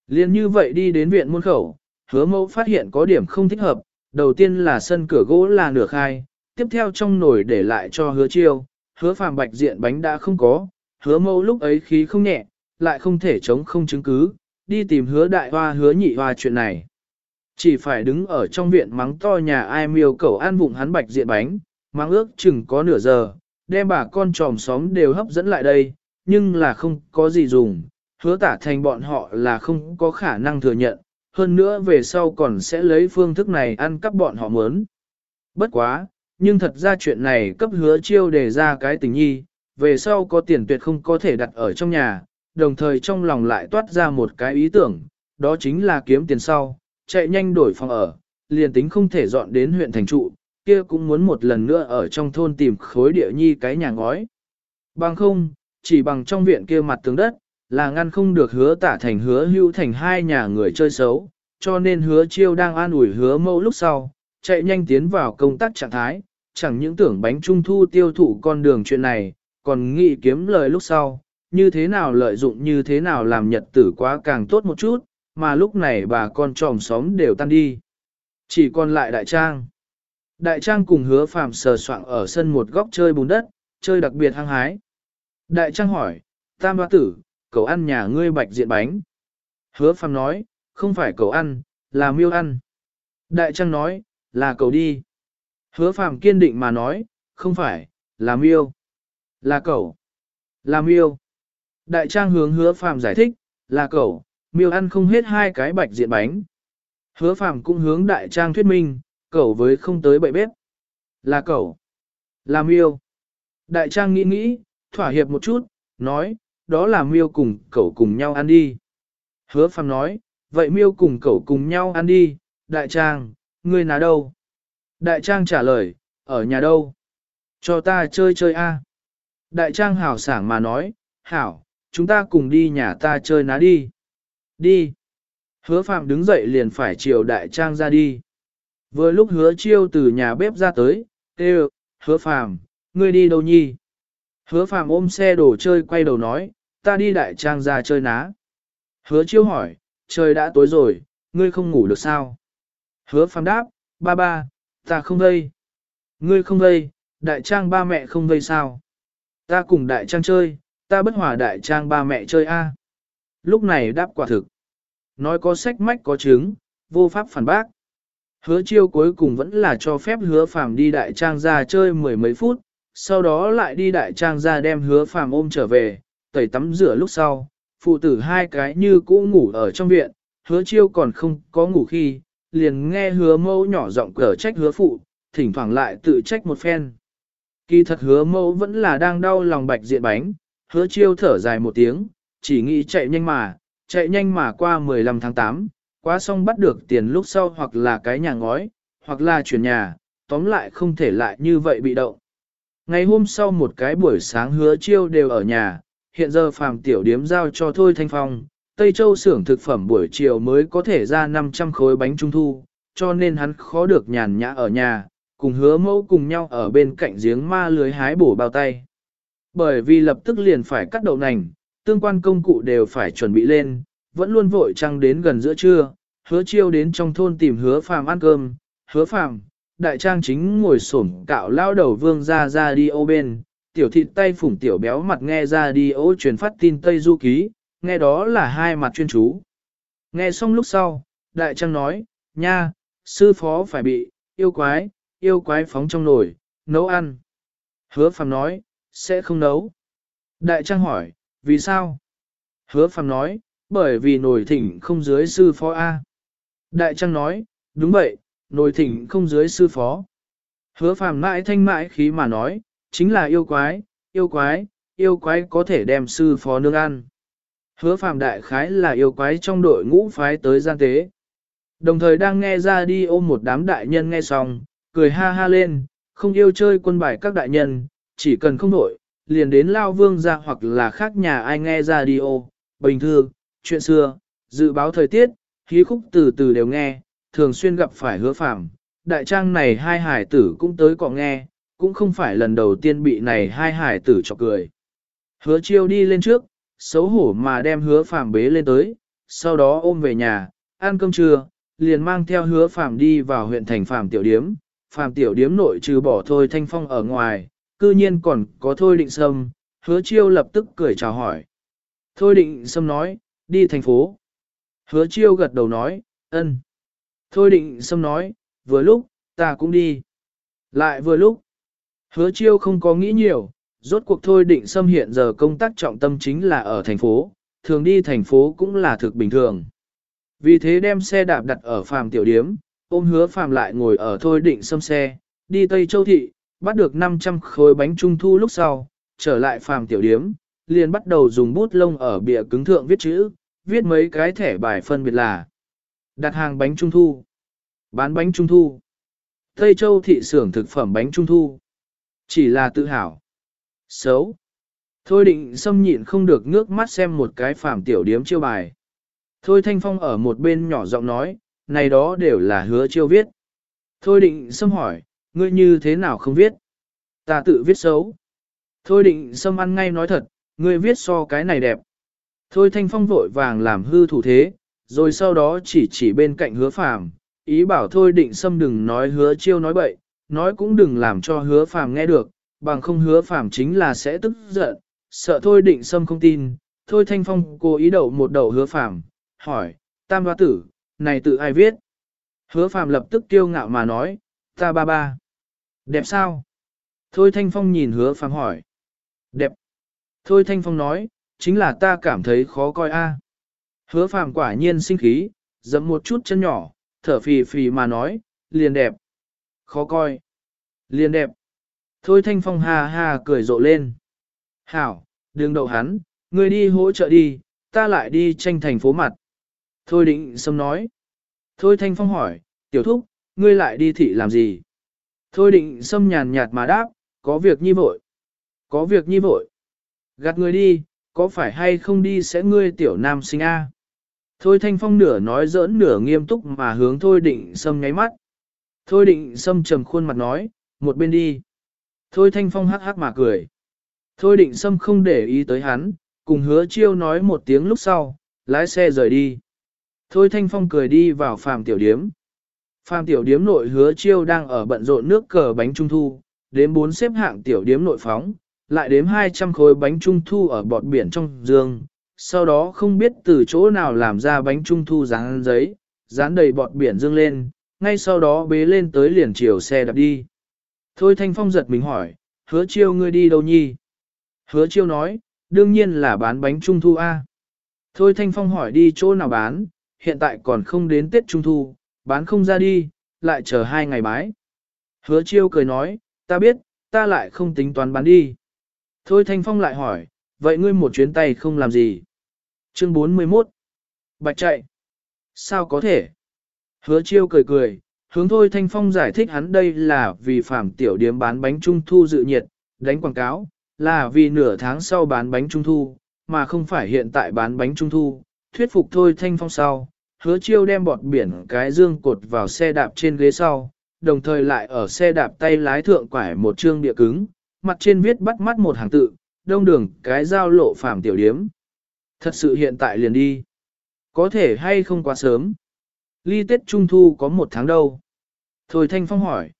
Liền như vậy đi đến viện môn khẩu, hứa mẫu phát hiện có điểm không thích hợp, đầu tiên là sân cửa gỗ là nửa khai, tiếp theo trong nồi để lại cho hứa chiêu, hứa phàm bạch diện bánh đã không có, hứa mẫu lúc ấy khí không nhẹ, lại không thể chống không chứng cứ, đi tìm hứa đại hoa hứa nhị hoa chuyện này. Chỉ phải đứng ở trong viện mắng to nhà ai miêu cầu an vụng hắn bạch diện bánh, mang ước chừng có nửa giờ, đem bà con tròm xóm đều hấp dẫn lại đây, nhưng là không có gì dùng, hứa tả thành bọn họ là không có khả năng thừa nhận, hơn nữa về sau còn sẽ lấy phương thức này ăn cắp bọn họ muốn. Bất quá, nhưng thật ra chuyện này cấp hứa chiêu đề ra cái tình nhi, về sau có tiền tuyệt không có thể đặt ở trong nhà, đồng thời trong lòng lại toát ra một cái ý tưởng, đó chính là kiếm tiền sau, chạy nhanh đổi phòng ở, liền tính không thể dọn đến huyện thành trụ, kia cũng muốn một lần nữa ở trong thôn tìm khối địa nhi cái nhà ngói. Bằng không, chỉ bằng trong viện kia mặt tường đất, là ngăn không được hứa tả thành hứa hưu thành hai nhà người chơi xấu, cho nên hứa chiêu đang an ủi hứa mẫu lúc sau, chạy nhanh tiến vào công tác trạng thái, chẳng những tưởng bánh trung thu tiêu thụ con đường chuyện này, còn nghĩ kiếm lời lúc sau, như thế nào lợi dụng như thế nào làm nhật tử quá càng tốt một chút, mà lúc này bà con tròm xóm đều tan đi. Chỉ còn lại đại trang. Đại trang cùng hứa phàm sờ soạng ở sân một góc chơi bùn đất, chơi đặc biệt hăng hái. Đại trang hỏi, tam hoa tử, cậu ăn nhà ngươi bạch diện bánh. Hứa phàm nói, không phải cậu ăn, là miêu ăn. Đại trang nói, là cậu đi. Hứa phàm kiên định mà nói, không phải, là miêu. Là cậu. Là miêu. Đại trang hướng hứa phàm giải thích, là cậu, miêu ăn không hết hai cái bạch diện bánh. Hứa phàm cũng hướng đại trang thuyết minh, cậu với không tới bậy bếp. Là cậu. Là miêu. Đại trang nghĩ nghĩ, thỏa hiệp một chút, nói, đó là miêu cùng cậu cùng nhau ăn đi. Hứa phàm nói, vậy miêu cùng cậu cùng nhau ăn đi, đại trang, ngươi nào đâu? Đại trang trả lời, ở nhà đâu? Cho ta chơi chơi a. Đại trang hảo sảng mà nói, hảo, chúng ta cùng đi nhà ta chơi ná đi. Đi. Hứa phạm đứng dậy liền phải chiều đại trang ra đi. Vừa lúc hứa chiêu từ nhà bếp ra tới, kêu, hứa phàm, ngươi đi đâu nhi? Hứa phàm ôm xe đồ chơi quay đầu nói, ta đi đại trang ra chơi ná. Hứa chiêu hỏi, trời đã tối rồi, ngươi không ngủ được sao? Hứa phàm đáp, ba ba, ta không vây. Ngươi không vây, đại trang ba mẹ không vây sao? Ta cùng đại trang chơi, ta bất hòa đại trang ba mẹ chơi a. Lúc này đáp quả thực. Nói có sách mách có chứng, vô pháp phản bác. Hứa chiêu cuối cùng vẫn là cho phép hứa phàm đi đại trang ra chơi mười mấy phút, sau đó lại đi đại trang ra đem hứa phàm ôm trở về, tẩy tắm rửa lúc sau, phụ tử hai cái như cũ ngủ ở trong viện, hứa chiêu còn không có ngủ khi, liền nghe hứa mâu nhỏ giọng cở trách hứa phụ, thỉnh thoảng lại tự trách một phen. Kỳ thật hứa mâu vẫn là đang đau lòng bạch diện bánh, hứa chiêu thở dài một tiếng, chỉ nghĩ chạy nhanh mà, chạy nhanh mà qua 15 tháng 8, qua xong bắt được tiền lúc sau hoặc là cái nhà ngói, hoặc là chuyển nhà, tóm lại không thể lại như vậy bị động. Ngày hôm sau một cái buổi sáng hứa chiêu đều ở nhà, hiện giờ phàm tiểu điếm giao cho Thôi Thanh Phong, Tây Châu xưởng thực phẩm buổi chiều mới có thể ra 500 khối bánh trung thu, cho nên hắn khó được nhàn nhã ở nhà, cùng hứa mẫu cùng nhau ở bên cạnh giếng ma lưới hái bổ bao tay. Bởi vì lập tức liền phải cắt đậu nành, tương quan công cụ đều phải chuẩn bị lên, vẫn luôn vội trăng đến gần giữa trưa, hứa chiêu đến trong thôn tìm hứa phàm ăn cơm, hứa phàm, đại trang chính ngồi sổm cạo lao đầu vương ra ra đi ô bên, tiểu thịt tay phủng tiểu béo mặt nghe ra đi ô truyền phát tin Tây Du Ký, nghe đó là hai mặt chuyên chú. Nghe xong lúc sau, đại trang nói, nha, sư phó phải bị, yêu quái, yêu quái phóng trong nồi, nấu ăn. Hứa phàm nói, sẽ không nấu. Đại trang hỏi, vì sao? Hứa phàm nói, bởi vì nồi thỉnh không dưới sư phó A. Đại trang nói, đúng vậy, nồi thỉnh không dưới sư phó. Hứa phàm mãi thanh mãi khí mà nói, chính là yêu quái, yêu quái, yêu quái có thể đem sư phó nương ăn. Hứa phàm đại khái là yêu quái trong đội ngũ phái tới gian tế. Đồng thời đang nghe ra đi ôm một đám đại nhân nghe xong, cười ha ha lên, không yêu chơi quân bài các đại nhân, chỉ cần không đổi, liền đến Lao Vương ra hoặc là khác nhà ai nghe ra đi ô, bình thường, chuyện xưa, dự báo thời tiết, hí khúc từ từ đều nghe, thường xuyên gặp phải hứa phạm. Đại trang này hai hải tử cũng tới cọ nghe, cũng không phải lần đầu tiên bị này hai hải tử chọc cười. Hứa chiêu đi lên trước, xấu hổ mà đem hứa phạm bế lên tới, sau đó ôm về nhà, ăn cơm trưa, liền mang theo hứa phạm đi vào huyện thành phạm tiểu điếm. Phạm tiểu điếm nội trừ bỏ thôi thanh phong ở ngoài, cư nhiên còn có thôi định sâm, hứa chiêu lập tức cười chào hỏi. Thôi định sâm nói, đi thành phố. Hứa chiêu gật đầu nói, ân. Thôi định sâm nói, vừa lúc, ta cũng đi. Lại vừa lúc. Hứa chiêu không có nghĩ nhiều, rốt cuộc thôi định sâm hiện giờ công tác trọng tâm chính là ở thành phố, thường đi thành phố cũng là thực bình thường. Vì thế đem xe đạp đặt ở phàm tiểu điếm, ôm hứa phàm lại ngồi ở thôi định sâm xe, đi Tây Châu Thị, bắt được 500 khối bánh trung thu lúc sau, trở lại phàm tiểu điếm, liền bắt đầu dùng bút lông ở bìa cứng thượng viết chữ, viết mấy cái thẻ bài phân biệt là đặt hàng bánh trung thu, bán bánh trung thu, Tây Châu thị xưởng thực phẩm bánh trung thu. Chỉ là tự hào. Xấu. Thôi định xâm nhịn không được ngước mắt xem một cái phàm tiểu điếm chiêu bài. Thôi Thanh Phong ở một bên nhỏ giọng nói, này đó đều là hứa chiêu viết. Thôi định xâm hỏi, ngươi như thế nào không viết? Ta tự viết xấu. Thôi định xâm ăn ngay nói thật, ngươi viết so cái này đẹp. Thôi thanh phong vội vàng làm hư thủ thế, rồi sau đó chỉ chỉ bên cạnh hứa phàm, ý bảo thôi định xâm đừng nói hứa chiêu nói bậy, nói cũng đừng làm cho hứa phàm nghe được, bằng không hứa phàm chính là sẽ tức giận, sợ thôi định xâm không tin, thôi thanh phong cố ý đậu một đầu hứa phàm, hỏi, tam hoa tử, này tự ai viết? Hứa phàm lập tức kiêu ngạo mà nói, ta ba ba. Đẹp sao? Thôi thanh phong nhìn hứa phàm hỏi. Đẹp. Thôi thanh phong nói, chính là ta cảm thấy khó coi a. Hứa phàm quả nhiên sinh khí, dẫm một chút chân nhỏ, thở phì phì mà nói, liền đẹp. Khó coi. Liền đẹp. Thôi thanh phong ha ha cười rộ lên. Hảo, đừng đậu hắn, ngươi đi hỗ trợ đi, ta lại đi tranh thành phố mặt. Thôi định sâm nói. Thôi thanh phong hỏi, tiểu thúc, ngươi lại đi thị làm gì? Thôi định sâm nhàn nhạt mà đáp, có việc nhi vội. Có việc nhi vội. Gạt người đi, có phải hay không đi sẽ ngươi tiểu nam sinh A. Thôi thanh phong nửa nói giỡn nửa nghiêm túc mà hướng thôi định sâm nháy mắt. Thôi định sâm trầm khuôn mặt nói, một bên đi. Thôi thanh phong hắc hắc mà cười. Thôi định sâm không để ý tới hắn, cùng hứa chiêu nói một tiếng lúc sau, lái xe rời đi. Thôi thanh phong cười đi vào phàm tiểu điếm. Phàm tiểu điếm nội hứa chiêu đang ở bận rộn nước cờ bánh trung thu, đến bốn xếp hạng tiểu điếm nội phóng, lại đếm 200 khối bánh trung thu ở bọt biển trong dương, sau đó không biết từ chỗ nào làm ra bánh trung thu dán giấy, dán đầy bọt biển dương lên, ngay sau đó bế lên tới liền chiều xe đạp đi. Thôi Thanh Phong giật mình hỏi, hứa chiêu ngươi đi đâu nhi? Hứa chiêu nói, đương nhiên là bán bánh trung thu A. Thôi Thanh Phong hỏi đi chỗ nào bán, hiện tại còn không đến Tết Trung Thu, bán không ra đi, lại chờ hai ngày bái. Hứa chiêu cười nói, ta biết, ta lại không tính toán bán đi. Thôi Thanh Phong lại hỏi, vậy ngươi một chuyến tay không làm gì? Chương 41 Bạch chạy Sao có thể? Hứa chiêu cười cười, hướng Thôi Thanh Phong giải thích hắn đây là vì phạm tiểu điếm bán bánh trung thu dự nhiệt, đánh quảng cáo, là vì nửa tháng sau bán bánh trung thu, mà không phải hiện tại bán bánh trung thu. Thuyết phục Thôi Thanh Phong sau, hứa chiêu đem bọt biển cái dương cột vào xe đạp trên ghế sau, đồng thời lại ở xe đạp tay lái thượng quải một chương địa cứng, mặt trên viết bắt mắt một hàng tự, đông đường cái giao lộ phàm tiểu điếm. Thật sự hiện tại liền đi. Có thể hay không quá sớm. Ly Tết Trung Thu có một tháng đâu. Thôi Thanh Phong hỏi.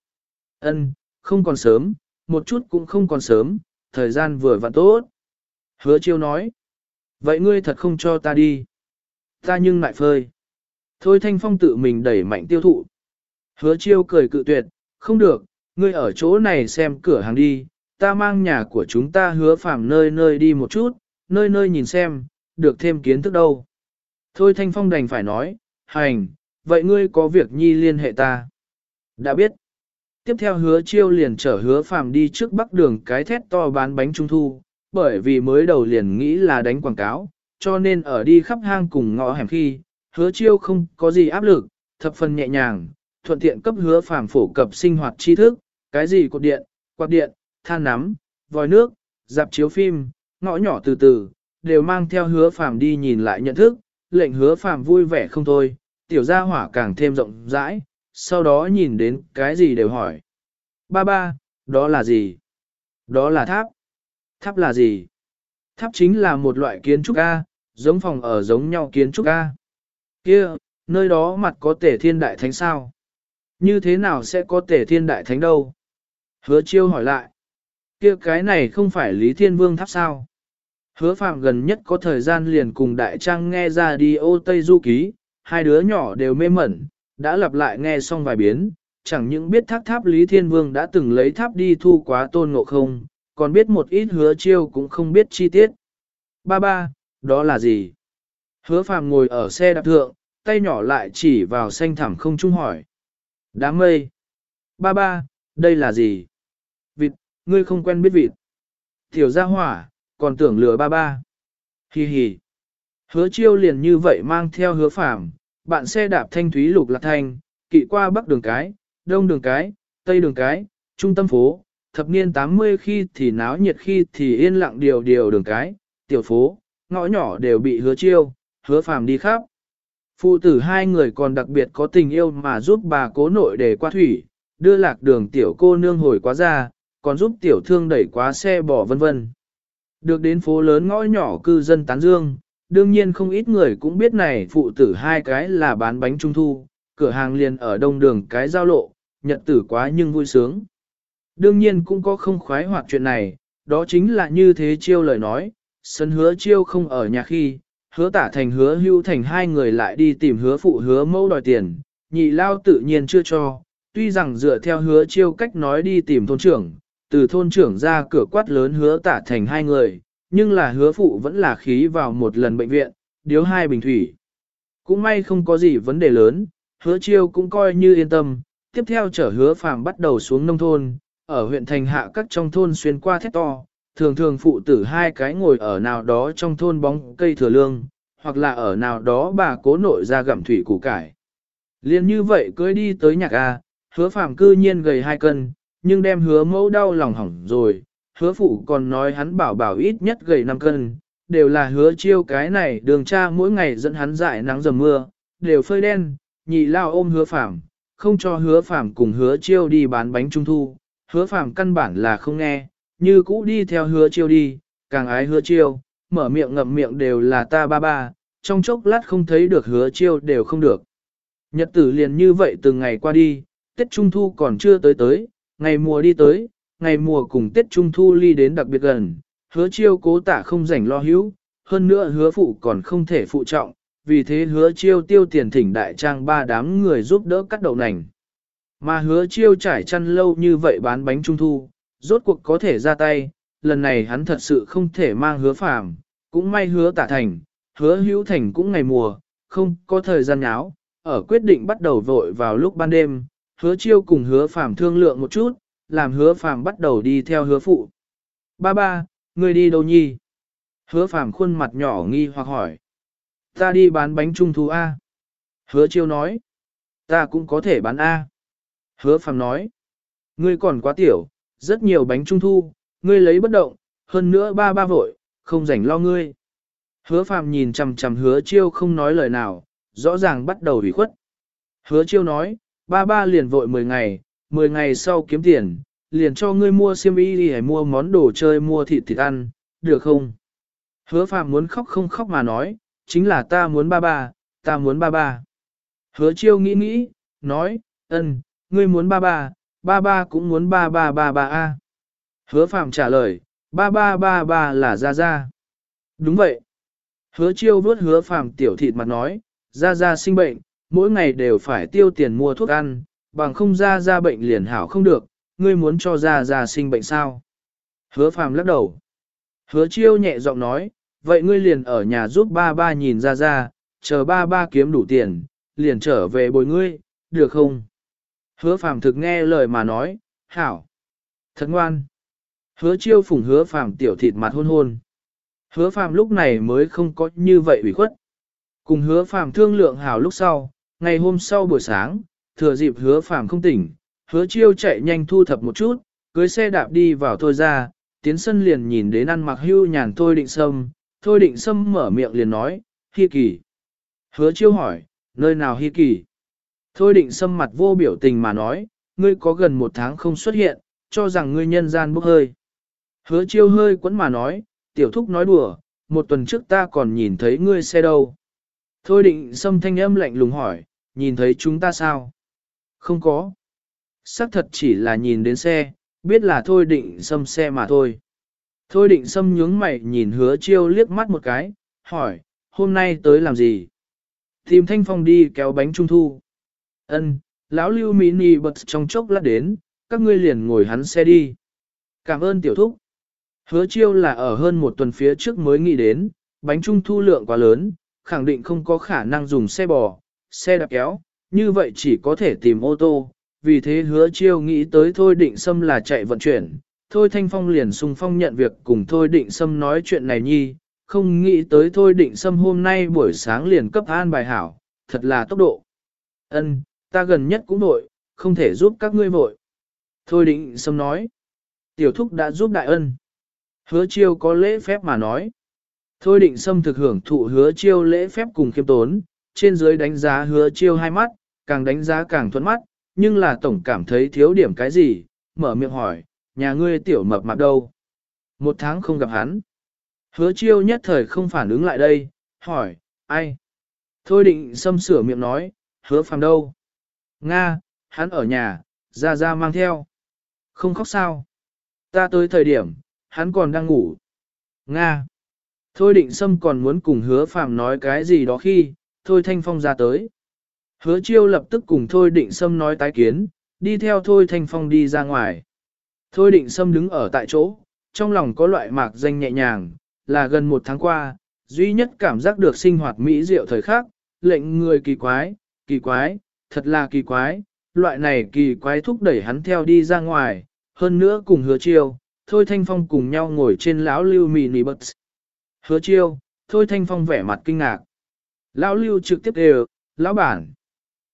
Ân, không còn sớm, một chút cũng không còn sớm, thời gian vừa vặn tốt. Hứa chiêu nói. Vậy ngươi thật không cho ta đi. Ta nhưng lại phơi. Thôi Thanh Phong tự mình đẩy mạnh tiêu thụ. Hứa chiêu cười cự tuyệt, không được, ngươi ở chỗ này xem cửa hàng đi, ta mang nhà của chúng ta hứa phàm nơi nơi đi một chút, nơi nơi nhìn xem, được thêm kiến thức đâu. Thôi Thanh Phong đành phải nói, hành, vậy ngươi có việc nhi liên hệ ta. Đã biết. Tiếp theo hứa chiêu liền chở hứa phàm đi trước bắc đường cái thét to bán bánh trung thu, bởi vì mới đầu liền nghĩ là đánh quảng cáo, cho nên ở đi khắp hang cùng ngõ hẻm khi, hứa chiêu không có gì áp lực, thập phần nhẹ nhàng, thuận tiện cấp hứa phàm phổ cập sinh hoạt tri thức, cái gì cột điện, quạt điện, than nắm, vòi nước, dạp chiếu phim, ngõ nhỏ từ từ, đều mang theo hứa phàm đi nhìn lại nhận thức, lệnh hứa phàm vui vẻ không thôi, tiểu gia hỏa càng thêm rộng rãi, sau đó nhìn đến cái gì đều hỏi. Ba ba, đó là gì? Đó là tháp. Tháp là gì? Tháp chính là một loại kiến trúc A, giống phòng ở giống nhau kiến trúc A. Kia, nơi đó mặt có tể thiên đại thánh sao? Như thế nào sẽ có tể thiên đại thánh đâu? Hứa chiêu hỏi lại. Kia cái này không phải Lý Thiên Vương tháp sao? Hứa phạm gần nhất có thời gian liền cùng đại trang nghe ra đi ô Tây Du Ký, hai đứa nhỏ đều mê mẩn, đã lặp lại nghe xong vài biến, chẳng những biết tháp tháp Lý Thiên Vương đã từng lấy tháp đi thu quá tôn ngộ không, còn biết một ít hứa chiêu cũng không biết chi tiết. Ba ba, đó là gì? Hứa phàm ngồi ở xe đạp thượng, tay nhỏ lại chỉ vào xanh thẳm không trung hỏi. Đám mây. Ba ba, đây là gì? Ngươi không quen biết vịt. Tiểu gia hỏa, còn tưởng lừa ba ba. Hi hi. Hứa chiêu liền như vậy mang theo hứa phàm, bạn xe đạp thanh thúy lục lạc thanh, kỵ qua bắc đường cái, đông đường cái, tây đường cái, trung tâm phố, thập niên 80 khi thì náo nhiệt khi thì yên lặng điều điều đường cái, tiểu phố, ngõ nhỏ đều bị hứa chiêu, hứa phàm đi khắp. Phụ tử hai người còn đặc biệt có tình yêu mà giúp bà cố nội để qua thủy, đưa lạc đường tiểu cô nương hồi quá ra, còn giúp tiểu thương đẩy quá xe bỏ vân vân. Được đến phố lớn ngõ nhỏ cư dân tán dương, đương nhiên không ít người cũng biết này phụ tử hai cái là bán bánh trung thu, cửa hàng liền ở đông đường cái giao lộ, nhật tử quá nhưng vui sướng. Đương nhiên cũng có không khoái hoạt chuyện này, đó chính là như thế chiêu lời nói, sân hứa chiêu không ở nhà khi, hứa tả thành hứa hưu thành hai người lại đi tìm hứa phụ hứa mẫu đòi tiền, nhị lao tự nhiên chưa cho, tuy rằng dựa theo hứa chiêu cách nói đi tìm thôn trưởng, từ thôn trưởng ra cửa quát lớn hứa tả thành hai người, nhưng là hứa phụ vẫn là khí vào một lần bệnh viện, điếu hai bình thủy. Cũng may không có gì vấn đề lớn, hứa chiêu cũng coi như yên tâm, tiếp theo chở hứa phàm bắt đầu xuống nông thôn, ở huyện thành hạ các trong thôn xuyên qua thét to, thường thường phụ tử hai cái ngồi ở nào đó trong thôn bóng cây thừa lương, hoặc là ở nào đó bà cố nội ra gặm thủy củ cải. Liên như vậy cưới đi tới nhạc A, hứa phàm cư nhiên gầy hai cân, nhưng đem hứa mẫu đau lòng hỏng rồi, hứa phụ còn nói hắn bảo bảo ít nhất gầy 5 cân, đều là hứa chiêu cái này đường cha mỗi ngày dẫn hắn dại nắng dầm mưa, đều phơi đen, nhị lao ôm hứa phạm, không cho hứa phạm cùng hứa chiêu đi bán bánh trung thu, hứa phạm căn bản là không nghe, như cũ đi theo hứa chiêu đi, càng ái hứa chiêu, mở miệng ngậm miệng đều là ta ba ba, trong chốc lát không thấy được hứa chiêu đều không được. Nhật tử liền như vậy từng ngày qua đi, Tết Trung Thu còn chưa tới tới, ngày mùa đi tới, ngày mùa cùng Tết Trung Thu ly đến đặc biệt gần, hứa chiêu cố tả không rảnh lo hữu, hơn nữa hứa phụ còn không thể phụ trọng, vì thế hứa chiêu tiêu tiền thỉnh đại trang ba đám người giúp đỡ cắt đậu nành. Mà hứa chiêu trải chăn lâu như vậy bán bánh trung thu, rốt cuộc có thể ra tay, lần này hắn thật sự không thể mang hứa phàm, cũng may hứa tả thành, hứa hữu thành cũng ngày mùa, không có thời gian nháo, ở quyết định bắt đầu vội vào lúc ban đêm, hứa chiêu cùng hứa phàm thương lượng một chút, làm hứa phàm bắt đầu đi theo hứa phụ. Ba ba, người đi đâu nhi? Hứa phàm khuôn mặt nhỏ nghi hoặc hỏi. Ta đi bán bánh trung thu A. Hứa chiêu nói. Ta cũng có thể bán A. Hứa phàm nói. Ngươi còn quá tiểu, rất nhiều bánh trung thu, ngươi lấy bất động, hơn nữa ba ba vội, không rảnh lo ngươi. Hứa phàm nhìn chằm chằm hứa chiêu không nói lời nào, rõ ràng bắt đầu ủy khuất. Hứa chiêu nói, ba ba liền vội 10 ngày, 10 ngày sau kiếm tiền, liền cho ngươi mua xiêm y đi hay mua món đồ chơi mua thịt thịt ăn, được không? Hứa Phạm muốn khóc không khóc mà nói, chính là ta muốn ba ba, ta muốn ba ba. Hứa chiêu nghĩ nghĩ, nói, ơn, ngươi muốn ba ba, ba ba cũng muốn ba ba ba ba a. Hứa Phạm trả lời, ba ba ba ba là ra ra. Đúng vậy. Hứa chiêu vớt hứa phàm tiểu thịt mặt nói, ra ra sinh bệnh, mỗi ngày đều phải tiêu tiền mua thuốc ăn, bằng không ra ra bệnh liền hảo không được, ngươi muốn cho ra ra sinh bệnh sao? Hứa phàm lắc đầu. Hứa chiêu nhẹ giọng nói, vậy ngươi liền ở nhà giúp ba ba nhìn ra ra, chờ ba ba kiếm đủ tiền, liền trở về bồi ngươi, được không? Hứa phàm thực nghe lời mà nói, hảo. Thật ngoan. Hứa chiêu phủng hứa phàm tiểu thịt mặt hôn hôn. Hứa phàm lúc này mới không có như vậy ủy khuất. Cùng hứa phàm thương lượng hảo lúc sau, ngày hôm sau buổi sáng, thừa dịp hứa phàm không tỉnh, hứa chiêu chạy nhanh thu thập một chút, cưới xe đạp đi vào thôi ra, tiến sân liền nhìn đến ăn mặc hưu nhàn thôi định sâm, thôi định sâm mở miệng liền nói, hi kỳ. Hứa chiêu hỏi, nơi nào hi kỳ? Thôi định sâm mặt vô biểu tình mà nói, ngươi có gần một tháng không xuất hiện, cho rằng ngươi nhân gian bốc hơi. Hứa chiêu hơi quấn mà nói, tiểu thúc nói đùa, một tuần trước ta còn nhìn thấy ngươi xe đâu. Thôi định sâm thanh âm lạnh lùng hỏi, nhìn thấy chúng ta sao? Không có. Sắc thật chỉ là nhìn đến xe, biết là thôi định xâm xe mà thôi. Thôi định xâm nhướng mày nhìn hứa chiêu liếc mắt một cái, hỏi, hôm nay tới làm gì? Tìm thanh phong đi kéo bánh trung thu. Ân, lão lưu mini bật trong chốc lát đến, các ngươi liền ngồi hắn xe đi. Cảm ơn tiểu thúc. Hứa chiêu là ở hơn một tuần phía trước mới nghĩ đến, bánh trung thu lượng quá lớn, khẳng định không có khả năng dùng xe bò, xe đạp kéo, như vậy chỉ có thể tìm ô tô. Vì thế hứa chiêu nghĩ tới thôi định xâm là chạy vận chuyển, thôi thanh phong liền sung phong nhận việc cùng thôi định xâm nói chuyện này nhi, không nghĩ tới thôi định xâm hôm nay buổi sáng liền cấp an bài hảo, thật là tốc độ. Ân, ta gần nhất cũng vội, không thể giúp các ngươi vội. Thôi định xâm nói, tiểu thúc đã giúp đại ân. Hứa chiêu có lễ phép mà nói. Thôi định xâm thực hưởng thụ hứa chiêu lễ phép cùng khiêm tốn, trên dưới đánh giá hứa chiêu hai mắt, càng đánh giá càng thuẫn mắt, nhưng là tổng cảm thấy thiếu điểm cái gì, mở miệng hỏi, nhà ngươi tiểu mập mạp đâu? Một tháng không gặp hắn. Hứa chiêu nhất thời không phản ứng lại đây, hỏi, ai? Thôi định xâm sửa miệng nói, hứa phàm đâu? Nga, hắn ở nhà, ra ra mang theo. Không khóc sao? Ta tới thời điểm, hắn còn đang ngủ. Nga. Thôi định xâm còn muốn cùng hứa phàm nói cái gì đó khi, thôi thanh phong ra tới. Hứa chiêu lập tức cùng thôi định Sâm nói tái kiến, đi theo thôi thanh phong đi ra ngoài. Thôi định Sâm đứng ở tại chỗ, trong lòng có loại mạc danh nhẹ nhàng, là gần một tháng qua, duy nhất cảm giác được sinh hoạt mỹ diệu thời khắc, lệnh người kỳ quái, kỳ quái, thật là kỳ quái, loại này kỳ quái thúc đẩy hắn theo đi ra ngoài, hơn nữa cùng hứa chiêu, thôi thanh phong cùng nhau ngồi trên lão lưu mì nì bật. Hứa chiêu, thôi thanh phong vẻ mặt kinh ngạc. Lão lưu trực tiếp đều, lão bản.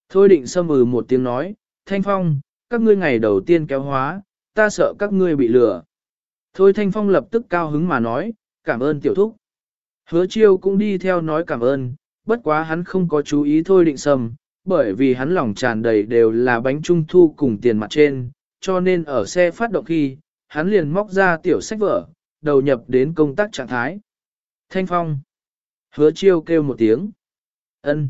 Thôi định sâm ừ một tiếng nói, thanh phong, các ngươi ngày đầu tiên kéo hóa, ta sợ các ngươi bị lừa. Thôi thanh phong lập tức cao hứng mà nói, cảm ơn tiểu thúc. Hứa chiêu cũng đi theo nói cảm ơn, bất quá hắn không có chú ý thôi định sâm, bởi vì hắn lòng tràn đầy đều là bánh trung thu cùng tiền mặt trên, cho nên ở xe phát động khi, hắn liền móc ra tiểu sách vở, đầu nhập đến công tác trạng thái. Thanh Phong. Hứa chiêu kêu một tiếng ân.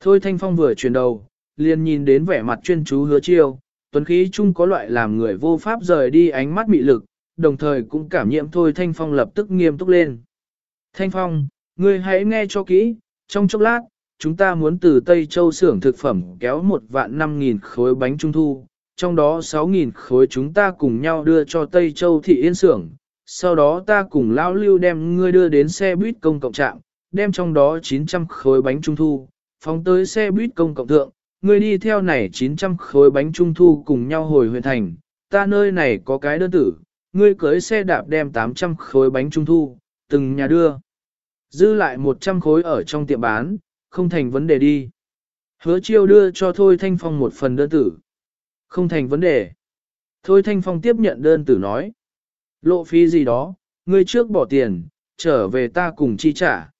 Thôi Thanh Phong vừa chuyển đầu, liền nhìn đến vẻ mặt chuyên chú hứa chiêu, tuấn khí chung có loại làm người vô pháp rời đi ánh mắt mị lực, đồng thời cũng cảm nhiễm thôi Thanh Phong lập tức nghiêm túc lên. Thanh Phong, ngươi hãy nghe cho kỹ, trong chốc lát, chúng ta muốn từ Tây Châu xưởng thực phẩm kéo một vạn năm nghìn khối bánh trung thu, trong đó sáu nghìn khối chúng ta cùng nhau đưa cho Tây Châu thị yên xưởng, sau đó ta cùng lão lưu đem ngươi đưa đến xe buýt công cộng trạm, đem trong đó 900 khối bánh trung thu, phóng tới xe buýt công cộng thượng, người đi theo này 900 khối bánh trung thu cùng nhau hồi huyện thành, ta nơi này có cái đơn tử, ngươi cưới xe đạp đem 800 khối bánh trung thu, từng nhà đưa. Dư lại 100 khối ở trong tiệm bán, không thành vấn đề đi. Hứa chiêu đưa cho Thôi Thanh Phong một phần đơn tử. Không thành vấn đề. Thôi Thanh Phong tiếp nhận đơn tử nói. Lộ phí gì đó, ngươi trước bỏ tiền, trở về ta cùng chi trả.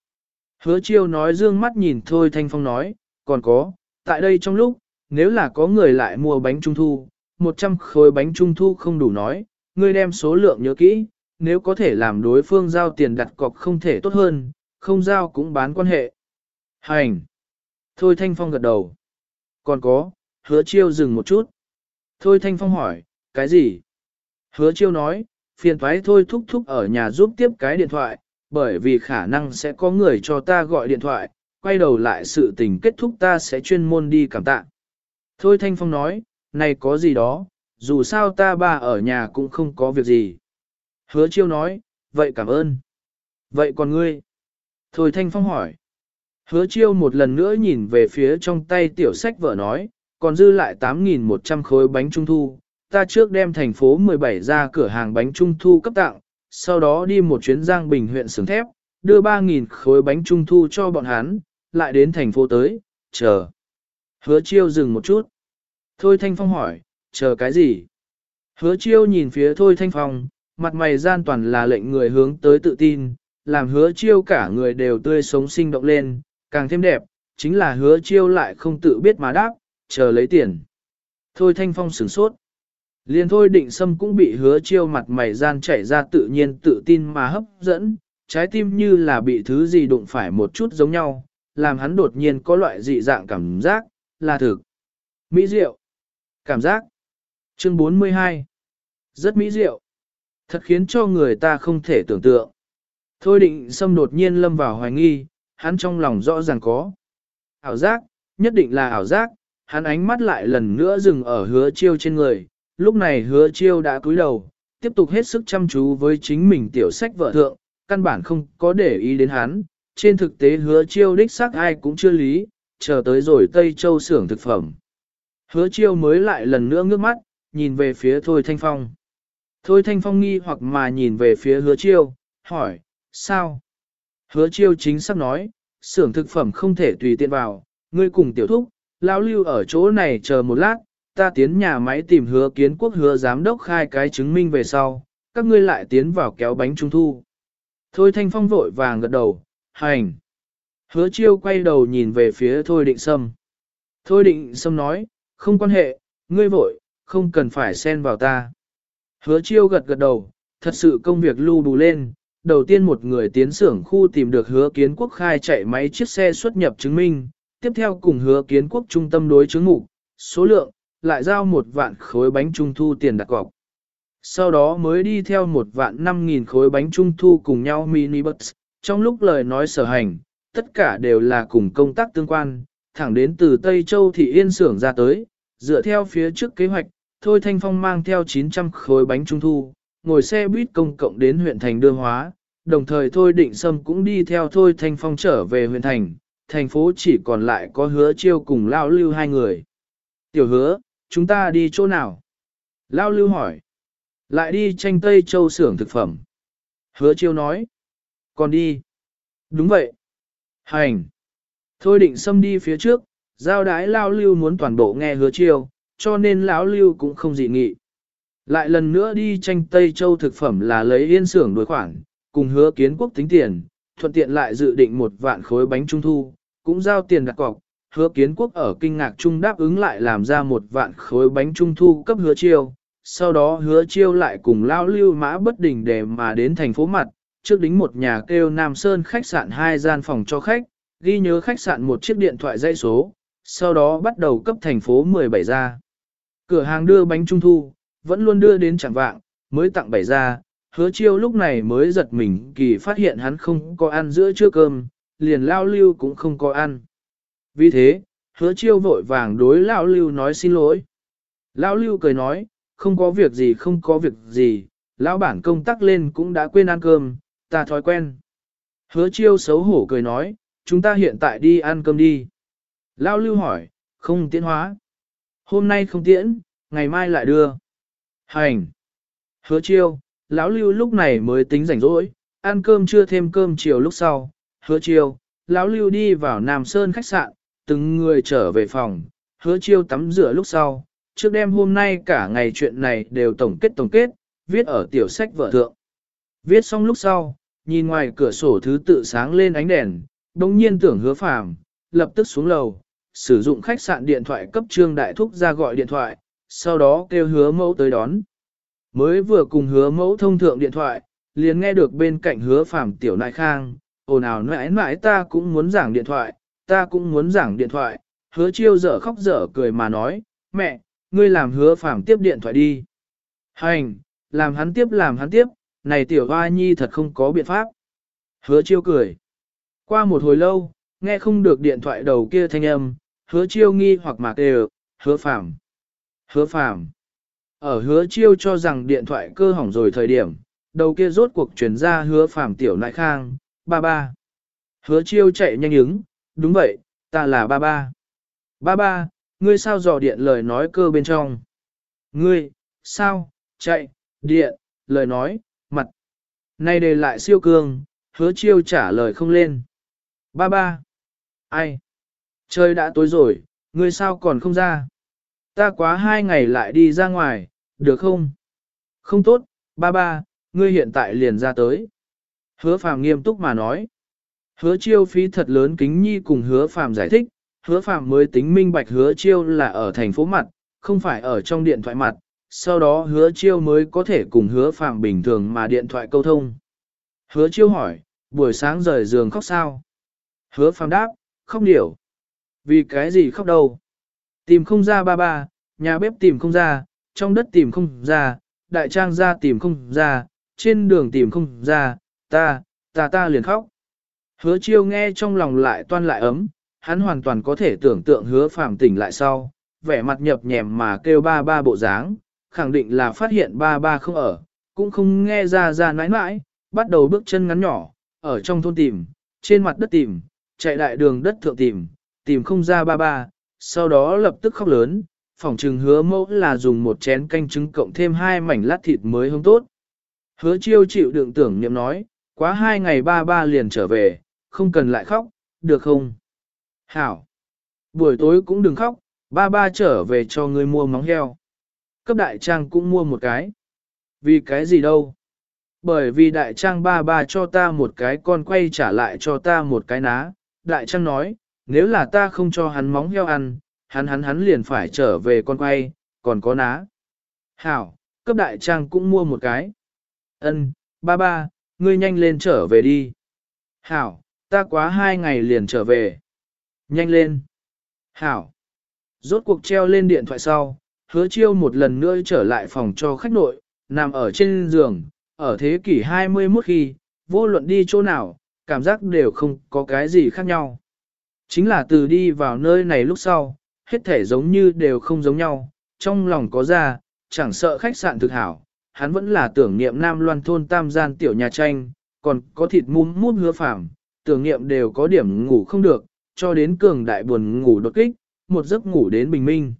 Hứa chiêu nói dương mắt nhìn Thôi Thanh Phong nói, còn có, tại đây trong lúc, nếu là có người lại mua bánh trung thu, 100 khối bánh trung thu không đủ nói, ngươi đem số lượng nhớ kỹ, nếu có thể làm đối phương giao tiền đặt cọc không thể tốt hơn, không giao cũng bán quan hệ. Hành! Thôi Thanh Phong gật đầu. Còn có, hứa chiêu dừng một chút. Thôi Thanh Phong hỏi, cái gì? Hứa chiêu nói, phiền thoái thôi thúc thúc ở nhà giúp tiếp cái điện thoại, bởi vì khả năng sẽ có người cho ta gọi điện thoại, quay đầu lại sự tình kết thúc ta sẽ chuyên môn đi cảm tạ. Thôi Thanh Phong nói, này có gì đó, dù sao ta ba ở nhà cũng không có việc gì. Hứa chiêu nói, vậy cảm ơn. Vậy còn ngươi? Thôi Thanh Phong hỏi. Hứa chiêu một lần nữa nhìn về phía trong tay tiểu sách vợ nói, còn dư lại 8.100 khối bánh trung thu. Ta trước đem thành phố 17 ra cửa hàng bánh trung thu cấp tặng, sau đó đi một chuyến Giang Bình huyện xưởng thép, đưa 3.000 khối bánh trung thu cho bọn hắn, lại đến thành phố tới, chờ. Hứa chiêu dừng một chút. Thôi Thanh Phong hỏi, chờ cái gì? Hứa chiêu nhìn phía Thôi Thanh Phong, mặt mày gian toàn là lệnh người hướng tới tự tin, làm hứa chiêu cả người đều tươi sống sinh động lên, càng thêm đẹp, chính là hứa chiêu lại không tự biết mà đáp, chờ lấy tiền. Thôi Thanh Phong sửng sốt. Liên thôi định sâm cũng bị hứa chiêu mặt mày gian chảy ra tự nhiên tự tin mà hấp dẫn, trái tim như là bị thứ gì đụng phải một chút giống nhau, làm hắn đột nhiên có loại dị dạng cảm giác, là thực. Mỹ diệu. Cảm giác. Chương 42. Rất mỹ diệu. Thật khiến cho người ta không thể tưởng tượng. Thôi định xâm đột nhiên lâm vào hoài nghi, hắn trong lòng rõ ràng có. Ảo giác, nhất định là ảo giác, hắn ánh mắt lại lần nữa dừng ở hứa chiêu trên người, lúc này hứa chiêu đã cúi đầu, tiếp tục hết sức chăm chú với chính mình tiểu sách vợ thượng, căn bản không có để ý đến hắn, trên thực tế hứa chiêu đích xác ai cũng chưa lý, chờ tới rồi Tây Châu xưởng thực phẩm. Hứa chiêu mới lại lần nữa ngước mắt, nhìn về phía Thôi Thanh Phong. Thôi Thanh Phong nghi hoặc mà nhìn về phía hứa chiêu, hỏi, sao? Hứa chiêu chính xác nói, xưởng thực phẩm không thể tùy tiện vào, ngươi cùng tiểu thúc, lão lưu ở chỗ này chờ một lát, ta tiến nhà máy tìm hứa kiến quốc hứa giám đốc khai cái chứng minh về sau, các ngươi lại tiến vào kéo bánh trung thu. Thôi Thanh Phong vội vàng gật đầu, hành. Hứa chiêu quay đầu nhìn về phía Thôi Định Sâm. Thôi Định Sâm nói, không quan hệ, ngươi vội, không cần phải xen vào ta. Hứa chiêu gật gật đầu, thật sự công việc lưu bù lên. Đầu tiên một người tiến xưởng khu tìm được hứa kiến quốc khai chạy máy chiếc xe xuất nhập chứng minh, tiếp theo cùng hứa kiến quốc trung tâm đối chứng mục, số lượng, lại giao một vạn khối bánh trung thu tiền đặt cọc. Sau đó mới đi theo một vạn năm nghìn khối bánh trung thu cùng nhau mini bus, trong lúc lời nói sở hành, tất cả đều là cùng công tác tương quan, thẳng đến từ Tây Châu Thị Yên xưởng ra tới, dựa theo phía trước kế hoạch, Thôi Thanh Phong mang theo 900 khối bánh trung thu, ngồi xe buýt công cộng đến huyện thành đưa hóa, đồng thời Thôi Định Sâm cũng đi theo Thôi Thanh Phong trở về huyện thành, thành phố chỉ còn lại có hứa chiêu cùng Lao Lưu hai người. Tiểu hứa, chúng ta đi chỗ nào? Lao Lưu hỏi. Lại đi tranh Tây Châu xưởng thực phẩm. Hứa chiêu nói. Còn đi. Đúng vậy. Hành. Thôi định xâm đi phía trước, giao đái Lao Lưu muốn toàn bộ nghe hứa chiêu, cho nên lão Lưu cũng không dị nghị. Lại lần nữa đi tranh Tây Châu thực phẩm là lấy yên xưởng đối khoản, cùng hứa kiến quốc tính tiền, thuận tiện lại dự định một vạn khối bánh trung thu, cũng giao tiền đặt cọc, hứa kiến quốc ở kinh ngạc trung đáp ứng lại làm ra một vạn khối bánh trung thu cấp hứa chiêu, sau đó hứa chiêu lại cùng lao lưu mã bất đình để mà đến thành phố mặt, trước đính một nhà kêu Nam Sơn khách sạn hai gian phòng cho khách, ghi nhớ khách sạn một chiếc điện thoại dây số, sau đó bắt đầu cấp thành phố 17 ra. Cửa hàng đưa bánh trung thu, vẫn luôn đưa đến chẳng vạng, mới tặng bảy ra, hứa chiêu lúc này mới giật mình kỳ phát hiện hắn không có ăn giữa trưa cơm, liền lao lưu cũng không có ăn. Vì thế, hứa chiêu vội vàng đối lão lưu nói xin lỗi. lão lưu cười nói, không có việc gì không có việc gì, lão bản công tác lên cũng đã quên ăn cơm, ta thói quen. Hứa chiêu xấu hổ cười nói, chúng ta hiện tại đi ăn cơm đi. lão lưu hỏi, không tiễn hóa. Hôm nay không tiễn, ngày mai lại đưa. Hành. Hứa chiêu, lão lưu lúc này mới tính rảnh rỗi, ăn cơm chưa thêm cơm chiều lúc sau. Hứa chiêu, lão lưu đi vào Nam Sơn khách sạn, từng người trở về phòng. Hứa chiêu tắm rửa lúc sau, trước đêm hôm nay cả ngày chuyện này đều tổng kết tổng kết, viết ở tiểu sách vợ thượng. Viết xong lúc sau, nhìn ngoài cửa sổ thứ tự sáng lên ánh đèn, đồng nhiên tưởng hứa phàm, lập tức xuống lầu, sử dụng khách sạn điện thoại cấp trương đại thúc ra gọi điện thoại, sau đó kêu hứa mẫu tới đón. Mới vừa cùng hứa mẫu thông thượng điện thoại, liền nghe được bên cạnh hứa phàm tiểu nại khang, ồn ào nãi nãi ta cũng muốn giảng điện thoại, ta cũng muốn giảng điện thoại, hứa chiêu dở khóc dở cười mà nói, mẹ, ngươi làm hứa phàm tiếp điện thoại đi. Hành, làm hắn tiếp làm hắn tiếp, này tiểu hoa nhi thật không có biện pháp. Hứa chiêu cười. Qua một hồi lâu, nghe không được điện thoại đầu kia thanh âm, hứa chiêu nghi hoặc mà đều, hứa phàm. Hứa phàm. Ở hứa chiêu cho rằng điện thoại cơ hỏng rồi thời điểm, đầu kia rốt cuộc chuyển ra hứa phàm tiểu nại khang, ba ba. Hứa chiêu chạy nhanh ứng, đúng vậy, ta là ba ba. Ba ba, ngươi sao dò điện lời nói cơ bên trong? Ngươi, sao, chạy, điện, lời nói, mặt. Này đề lại siêu cương, hứa chiêu trả lời không lên. Ba ba. Ai? Trời đã tối rồi, ngươi sao còn không ra? Ta quá hai ngày lại đi ra ngoài, được không? Không tốt, ba ba, ngươi hiện tại liền ra tới. Hứa phàm nghiêm túc mà nói. Hứa chiêu phí thật lớn kính nhi cùng hứa phàm giải thích, hứa phàm mới tính minh bạch hứa chiêu là ở thành phố mặt, không phải ở trong điện thoại mặt, sau đó hứa chiêu mới có thể cùng hứa phàm bình thường mà điện thoại câu thông. Hứa chiêu hỏi, buổi sáng rời giường khóc sao? Hứa phàm đáp, khóc điểu. Vì cái gì khóc đâu? Tìm không ra ba ba, nhà bếp tìm không ra, trong đất tìm không ra, đại trang ra tìm không ra, trên đường tìm không ra, ta, ta ta liền khóc. Hứa chiêu nghe trong lòng lại toan lại ấm, hắn hoàn toàn có thể tưởng tượng hứa phàm tỉnh lại sau, vẻ mặt nhập nhèm mà kêu ba ba bộ dáng, khẳng định là phát hiện ba ba không ở, cũng không nghe ra ra nãi nãi, bắt đầu bước chân ngắn nhỏ, ở trong thôn tìm, trên mặt đất tìm, chạy đại đường đất thượng tìm, tìm không ra ba ba, sau đó lập tức khóc lớn, phỏng trừng hứa mẫu là dùng một chén canh trứng cộng thêm hai mảnh lát thịt mới hông tốt. Hứa chiêu chịu đựng tưởng niệm nói, quá hai ngày ba ba liền trở về, không cần lại khóc, được không? Hảo! Buổi tối cũng đừng khóc, ba ba trở về cho ngươi mua móng heo. Cấp đại trang cũng mua một cái. Vì cái gì đâu? Bởi vì đại trang ba ba cho ta một cái con quay trả lại cho ta một cái ná. Đại trang nói, nếu là ta không cho hắn móng heo ăn, hắn hắn hắn liền phải trở về con quay, còn có ná. Hảo, cấp đại trang cũng mua một cái. Ân, ba ba, ngươi nhanh lên trở về đi. Hảo, ta quá hai ngày liền trở về. Nhanh lên. Hảo. Rốt cuộc treo lên điện thoại sau, hứa chiêu một lần nữa trở lại phòng cho khách nội, nằm ở trên giường, ở thế kỷ 21 khi, vô luận đi chỗ nào, cảm giác đều không có cái gì khác nhau. Chính là từ đi vào nơi này lúc sau, hết thể giống như đều không giống nhau, trong lòng có ra, chẳng sợ khách sạn thực hảo, hắn vẫn là tưởng niệm Nam Loan thôn tam gian tiểu nhà tranh, còn có thịt mum mút hứa phạm, tưởng niệm đều có điểm ngủ không được, cho đến cường đại buồn ngủ đột kích, một giấc ngủ đến bình minh.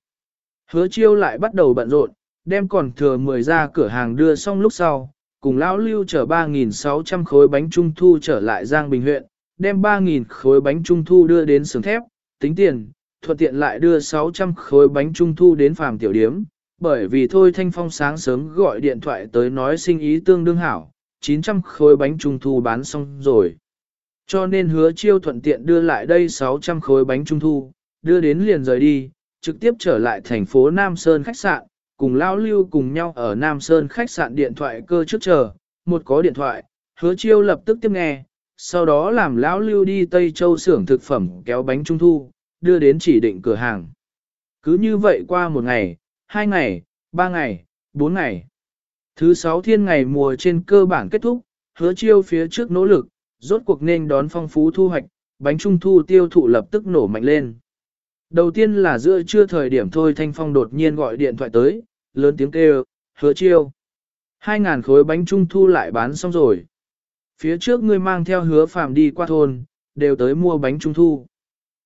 Hứa chiêu lại bắt đầu bận rộn, đem còn thừa 10 ra cửa hàng đưa xong lúc sau, cùng lão lưu chở 3.600 khối bánh trung thu trở lại Giang Bình huyện, đem 3.000 khối bánh trung thu đưa đến sưởng thép, tính tiền, thuận tiện lại đưa 600 khối bánh trung thu đến phàm tiểu điếm, bởi vì thôi Thanh Phong sáng sớm gọi điện thoại tới nói sinh ý tương đương hảo, 900 khối bánh trung thu bán xong rồi. Cho nên hứa chiêu thuận tiện đưa lại đây 600 khối bánh trung thu, đưa đến liền rời đi, trực tiếp trở lại thành phố Nam Sơn khách sạn, cùng Lão Lưu cùng nhau ở Nam Sơn khách sạn điện thoại cơ trước chờ, một có điện thoại, hứa chiêu lập tức tiếp nghe, sau đó làm Lão Lưu đi Tây Châu xưởng thực phẩm kéo bánh trung thu, đưa đến chỉ định cửa hàng. Cứ như vậy qua một ngày, hai ngày, ba ngày, bốn ngày. Thứ sáu thiên ngày mùa trên cơ bản kết thúc, hứa chiêu phía trước nỗ lực, rốt cuộc nên đón phong phú thu hoạch, bánh trung thu tiêu thụ lập tức nổ mạnh lên. Đầu tiên là giữa trưa thời điểm thôi Thanh Phong đột nhiên gọi điện thoại tới, lớn tiếng kêu, hứa chiêu. Hai ngàn khối bánh trung thu lại bán xong rồi. Phía trước ngươi mang theo hứa phàm đi qua thôn, đều tới mua bánh trung thu.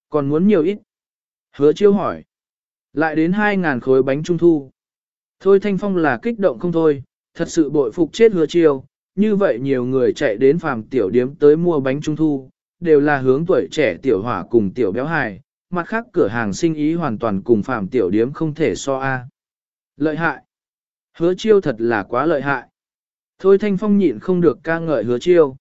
Còn muốn nhiều ít? Hứa chiêu hỏi. Lại đến hai ngàn khối bánh trung thu. Thôi Thanh Phong là kích động không thôi, thật sự bội phục chết hứa chiêu. Như vậy nhiều người chạy đến phàm tiểu điếm tới mua bánh trung thu, đều là hướng tuổi trẻ tiểu hỏa cùng tiểu béo hài, mặt khác cửa hàng sinh ý hoàn toàn cùng phàm tiểu điếm không thể so a. Lợi hại. Hứa chiêu thật là quá lợi hại. Thôi Thanh Phong nhịn không được ca ngợi hứa chiêu.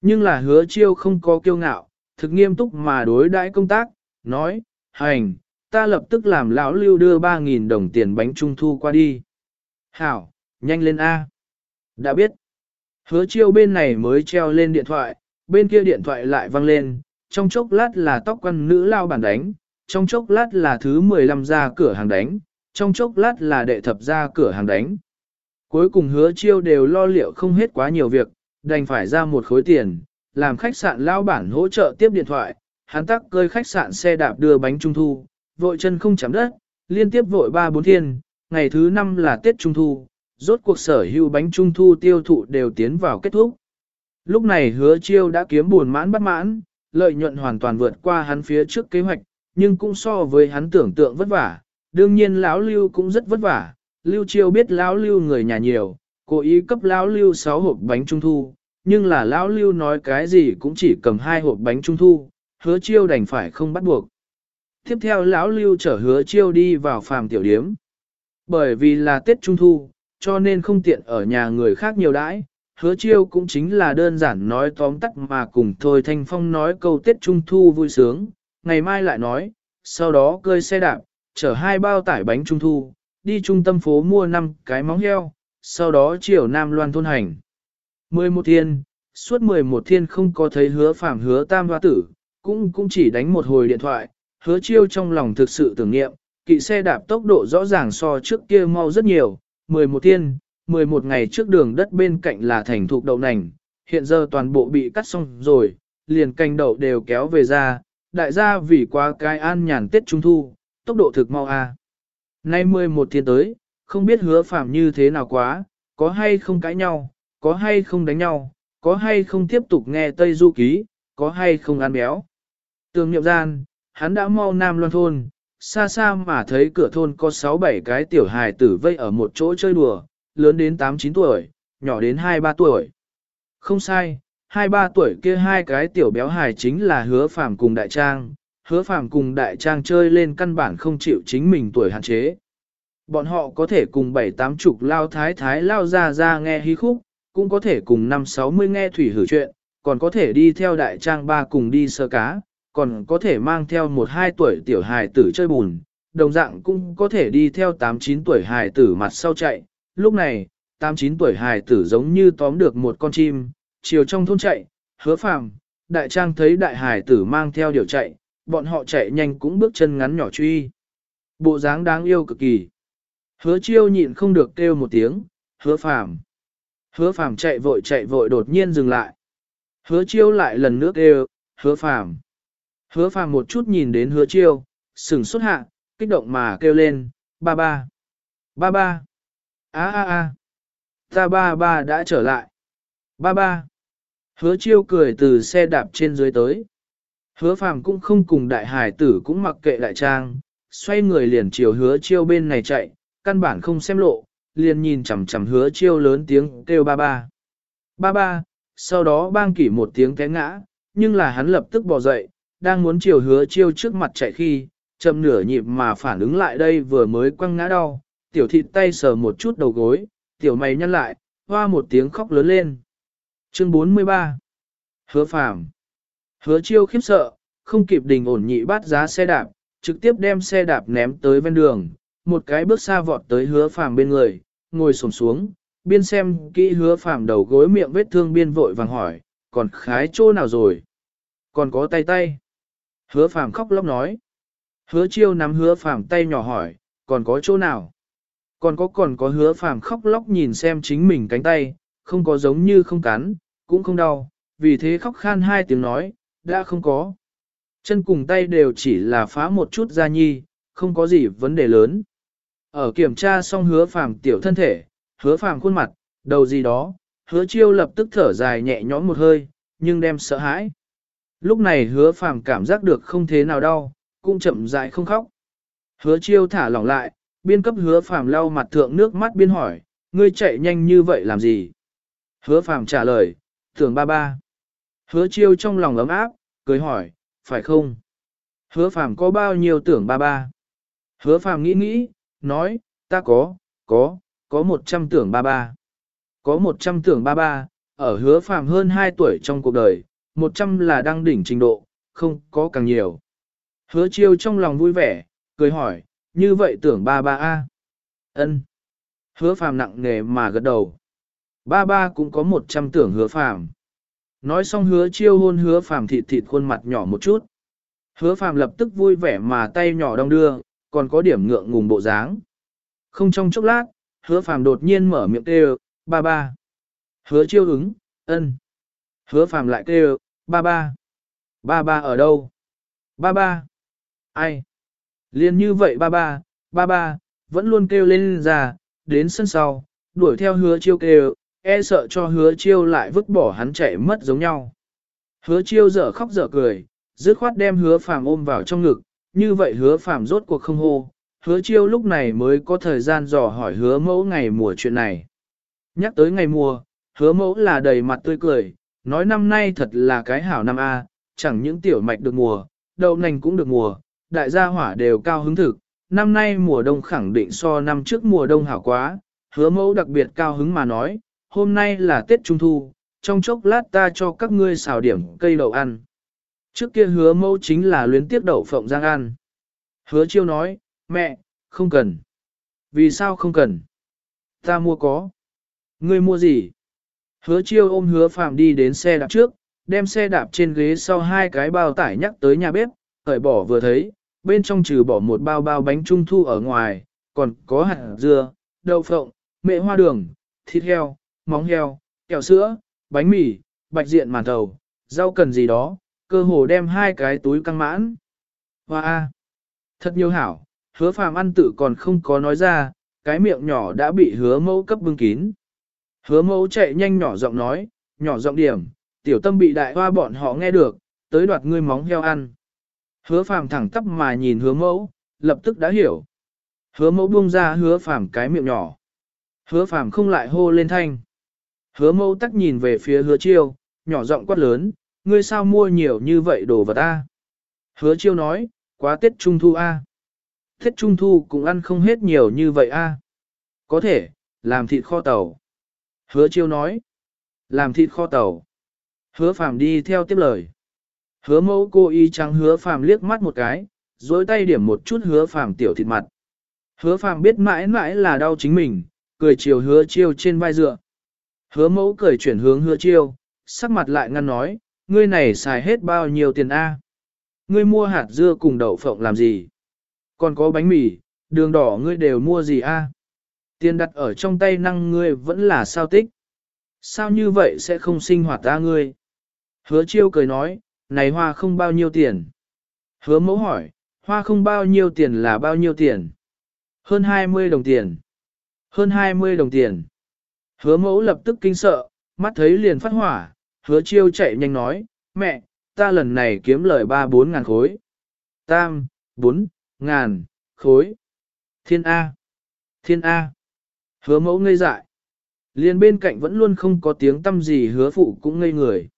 Nhưng là hứa chiêu không có kiêu ngạo, thực nghiêm túc mà đối đãi công tác, nói, hành, ta lập tức làm lão lưu đưa 3.000 đồng tiền bánh trung thu qua đi. Hảo, nhanh lên A. Đã biết. Hứa chiêu bên này mới treo lên điện thoại, bên kia điện thoại lại vang lên, trong chốc lát là tóc quăn nữ lao bản đánh, trong chốc lát là thứ 15 ra cửa hàng đánh, trong chốc lát là đệ thập ra cửa hàng đánh. Cuối cùng hứa chiêu đều lo liệu không hết quá nhiều việc, đành phải ra một khối tiền, làm khách sạn lao bản hỗ trợ tiếp điện thoại, hắn tắc cơi khách sạn xe đạp đưa bánh trung thu, vội chân không chạm đất, liên tiếp vội ba bốn thiên, ngày thứ năm là Tết Trung Thu, rốt cuộc sở hữu bánh Trung Thu tiêu thụ đều tiến vào kết thúc. Lúc này hứa chiêu đã kiếm buồn mãn bắt mãn, lợi nhuận hoàn toàn vượt qua hắn phía trước kế hoạch, nhưng cũng so với hắn tưởng tượng vất vả, đương nhiên lão lưu cũng rất vất vả, lưu chiêu biết lão lưu người nhà nhiều, cố ý cấp lão lưu 6 hộp bánh trung thu, nhưng là lão lưu nói cái gì cũng chỉ cầm hai hộp bánh trung thu, hứa chiêu đành phải không bắt buộc. Tiếp theo lão lưu chở hứa chiêu đi vào phàm tiểu điếm. Bởi vì là Tết Trung Thu, cho nên không tiện ở nhà người khác nhiều đãi, hứa chiêu cũng chính là đơn giản nói tóm tắt mà cùng Thôi Thanh Phong nói câu Tết Trung Thu vui sướng, ngày mai lại nói, sau đó cơi xe đạp, chở hai bao tải bánh Trung Thu, đi trung tâm phố mua năm cái móng heo, sau đó chiều Nam Loan thôn hành. Mười một thiên, suốt mười một thiên không có thấy hứa phạm hứa tam hoa tử, cũng cũng chỉ đánh một hồi điện thoại, hứa chiêu trong lòng thực sự tưởng niệm, kỵ xe đạp tốc độ rõ ràng so trước kia mau rất nhiều, 11 thiên, 11 ngày trước đường đất bên cạnh là thành thục đậu nành, hiện giờ toàn bộ bị cắt xong rồi, liền canh đậu đều kéo về ra, đại gia vì qua cái an nhàn tết trung thu, tốc độ thực mau a. À. Nay 11 thiên tới, không biết hứa phạm như thế nào quá, có hay không cãi nhau, có hay không đánh nhau, có hay không tiếp tục nghe Tây Du Ký, có hay không ăn béo. Tường niệm gian, hắn đã mau nam loan thôn, xa xa mà thấy cửa thôn có 6-7 cái tiểu hài tử vây ở một chỗ chơi đùa, lớn đến 8-9 tuổi, nhỏ đến 2-3 tuổi. Không sai, 2-3 tuổi kia hai cái tiểu béo hài chính là hứa phàm cùng đại trang, hứa phàm cùng đại trang chơi lên căn bản không chịu chính mình tuổi hạn chế. Bọn họ có thể cùng 7-8 chục lao thái thái lao ra ra nghe hí khúc, cũng có thể cùng 5-60 nghe thủy hử chuyện, còn có thể đi theo đại trang ba cùng đi sơ cá, còn có thể mang theo một hai tuổi tiểu hài tử chơi bùn, đồng dạng cũng có thể đi theo 8-9 tuổi hài tử mặt sau chạy, lúc này, tám chín tuổi hài tử giống như tóm được một con chim, chiều trong thôn chạy, hứa phàm, đại trang thấy đại hài tử mang theo điều chạy, bọn họ chạy nhanh cũng bước chân ngắn nhỏ truy. Bộ dáng đáng yêu cực kỳ. Hứa chiêu nhịn không được kêu một tiếng, hứa phàm. Hứa phàm chạy vội chạy vội đột nhiên dừng lại. Hứa chiêu lại lần nữa kêu, hứa phàm. Hứa phàm một chút nhìn đến hứa chiêu, sừng xuất hạ, kích động mà kêu lên, ba ba. Ba ba. a a a Ta ba ba đã trở lại. Ba ba. Hứa chiêu cười từ xe đạp trên dưới tới. Hứa phàm cũng không cùng đại hải tử cũng mặc kệ đại trang, xoay người liền chiều hứa chiêu bên này chạy, căn bản không xem lộ, liền nhìn chằm chằm hứa chiêu lớn tiếng kêu ba ba. Ba ba, sau đó bang kỷ một tiếng té ngã, nhưng là hắn lập tức bò dậy, đang muốn chiều hứa chiêu trước mặt chạy khi, chậm nửa nhịp mà phản ứng lại đây vừa mới quăng ngã đau, tiểu thịt tay sờ một chút đầu gối, tiểu mày nhăn lại, hoa một tiếng khóc lớn lên. Chương 43 Hứa phàm Hứa chiêu khiếp sợ, không kịp đình ổn nhị bát giá xe đạp, trực tiếp đem xe đạp ném tới ven đường, một cái bước xa vọt tới hứa phàm bên người, ngồi xổm xuống, biên xem kỹ hứa phàm đầu gối miệng vết thương biên vội vàng hỏi, còn khái chỗ nào rồi? Còn có tay tay. Hứa phàm khóc lóc nói. Hứa chiêu nắm hứa phàm tay nhỏ hỏi, còn có chỗ nào? Còn có còn có hứa phàm khóc lóc nhìn xem chính mình cánh tay, không có giống như không cắn, cũng không đau, vì thế khóc khan hai tiếng nói, đã không có. Chân cùng tay đều chỉ là phá một chút da nhi, không có gì vấn đề lớn. Ở kiểm tra xong hứa phàm tiểu thân thể, hứa phàm khuôn mặt, đầu gì đó, hứa chiêu lập tức thở dài nhẹ nhõm một hơi, nhưng đem sợ hãi. Lúc này hứa phàm cảm giác được không thế nào đau, cũng chậm rãi không khóc. Hứa chiêu thả lỏng lại, biên cấp hứa phàm lau mặt thượng nước mắt biên hỏi, ngươi chạy nhanh như vậy làm gì? Hứa phàm trả lời, tưởng ba ba. Hứa chiêu trong lòng ấm áp, cười hỏi, phải không? Hứa phàm có bao nhiêu tưởng ba ba? Hứa phàm nghĩ nghĩ, nói, ta có, có, có một trăm tưởng ba ba. Có một trăm tưởng ba ba, ở hứa phàm hơn hai tuổi trong cuộc đời, một trăm là đang đỉnh trình độ, không có càng nhiều. Hứa chiêu trong lòng vui vẻ, cười hỏi, như vậy tưởng ba ba a ân Hứa phàm nặng nề mà gật đầu. Ba ba cũng có một trăm tưởng hứa phàm. Nói xong hứa chiêu hôn hứa phàm thịt thịt khuôn mặt nhỏ một chút. Hứa phàm lập tức vui vẻ mà tay nhỏ đong đưa, còn có điểm ngượng ngùng bộ dáng. Không trong chốc lát, hứa phàm đột nhiên mở miệng kêu, ba ba. Hứa chiêu ứng, ân. Hứa phàm lại kêu, ba ba. Ba ba ở đâu? Ba ba. Ai? Liên như vậy ba ba, ba ba, vẫn luôn kêu lên ra, đến sân sau, đuổi theo hứa chiêu kêu, e sợ cho hứa chiêu lại vứt bỏ hắn chạy mất giống nhau. Hứa chiêu dở khóc dở cười, dứt khoát đem hứa phàm ôm vào trong ngực, như vậy hứa phàm rốt cuộc không hô, hứa chiêu lúc này mới có thời gian dò hỏi hứa mẫu ngày mùa chuyện này. Nhắc tới ngày mùa, hứa mẫu là đầy mặt tươi cười, nói năm nay thật là cái hảo năm A, chẳng những tiểu mạch được mùa, đậu nành cũng được mùa, đại gia hỏa đều cao hứng thực, năm nay mùa đông khẳng định so năm trước mùa đông hảo quá, hứa mẫu đặc biệt cao hứng mà nói, hôm nay là Tết Trung Thu, trong chốc lát ta cho các ngươi xào điểm cây đậu ăn. Trước kia hứa mẫu chính là luyến tiếp đậu phộng giang ăn. Hứa chiêu nói, mẹ, không cần. Vì sao không cần? Ta mua có. Ngươi mua gì? Hứa chiêu ôm hứa phàm đi đến xe đạp trước, đem xe đạp trên ghế sau hai cái bao tải nhắc tới nhà bếp, khởi bỏ vừa thấy, bên trong trừ bỏ một bao bao bánh trung thu ở ngoài, còn có hạt dưa, đậu phộng, mệ hoa đường, thịt heo, móng heo, kẹo sữa, bánh mì, bạch diện màn thầu, rau cần gì đó, cơ hồ đem hai cái túi căng mãn. Hoa wow. Thật nhiều hảo, hứa phàm ăn tự còn không có nói ra, cái miệng nhỏ đã bị hứa mẫu cấp bưng kín. Hứa mẫu chạy nhanh nhỏ giọng nói, nhỏ giọng điểm, tiểu tâm bị đại hoa bọn họ nghe được, tới đoạt ngươi móng heo ăn. Hứa phàm thẳng tắp mà nhìn hứa mẫu, lập tức đã hiểu. Hứa mẫu buông ra hứa phàm cái miệng nhỏ. Hứa phàm không lại hô lên thanh. Hứa mẫu tắc nhìn về phía hứa chiêu, nhỏ giọng quát lớn, ngươi sao mua nhiều như vậy đồ vật a? Hứa chiêu nói, quá Tết Trung Thu a. Tết Trung Thu cũng ăn không hết nhiều như vậy a. Có thể, làm thịt kho tàu. Hứa chiêu nói, làm thịt kho tàu. Hứa phàm đi theo tiếp lời. Hứa mẫu cô y trắng hứa phàm liếc mắt một cái, dối tay điểm một chút hứa phàm tiểu thịt mặt. Hứa phàm biết mãi mãi là đau chính mình, cười chiều hứa chiêu trên vai dựa. Hứa mẫu cười chuyển hướng hứa chiêu, sắc mặt lại ngăn nói, ngươi này xài hết bao nhiêu tiền A. Ngươi mua hạt dưa cùng đậu phộng làm gì? Còn có bánh mì, đường đỏ ngươi đều mua gì A? Tiền đặt ở trong tay năng ngươi vẫn là sao tích. Sao như vậy sẽ không sinh hoạt ta ngươi? Hứa chiêu cười nói, này hoa không bao nhiêu tiền. Hứa mẫu hỏi, hoa không bao nhiêu tiền là bao nhiêu tiền? Hơn 20 đồng tiền. Hơn 20 đồng tiền. Hứa mẫu lập tức kinh sợ, mắt thấy liền phát hỏa, hứa chiêu chạy nhanh nói, mẹ, ta lần này kiếm lời 3-4 ngàn khối. Tam, 4, ngàn, khối. Thiên A. Thiên A. Hứa mẫu ngây dại. Liên bên cạnh vẫn luôn không có tiếng tâm gì hứa phụ cũng ngây người.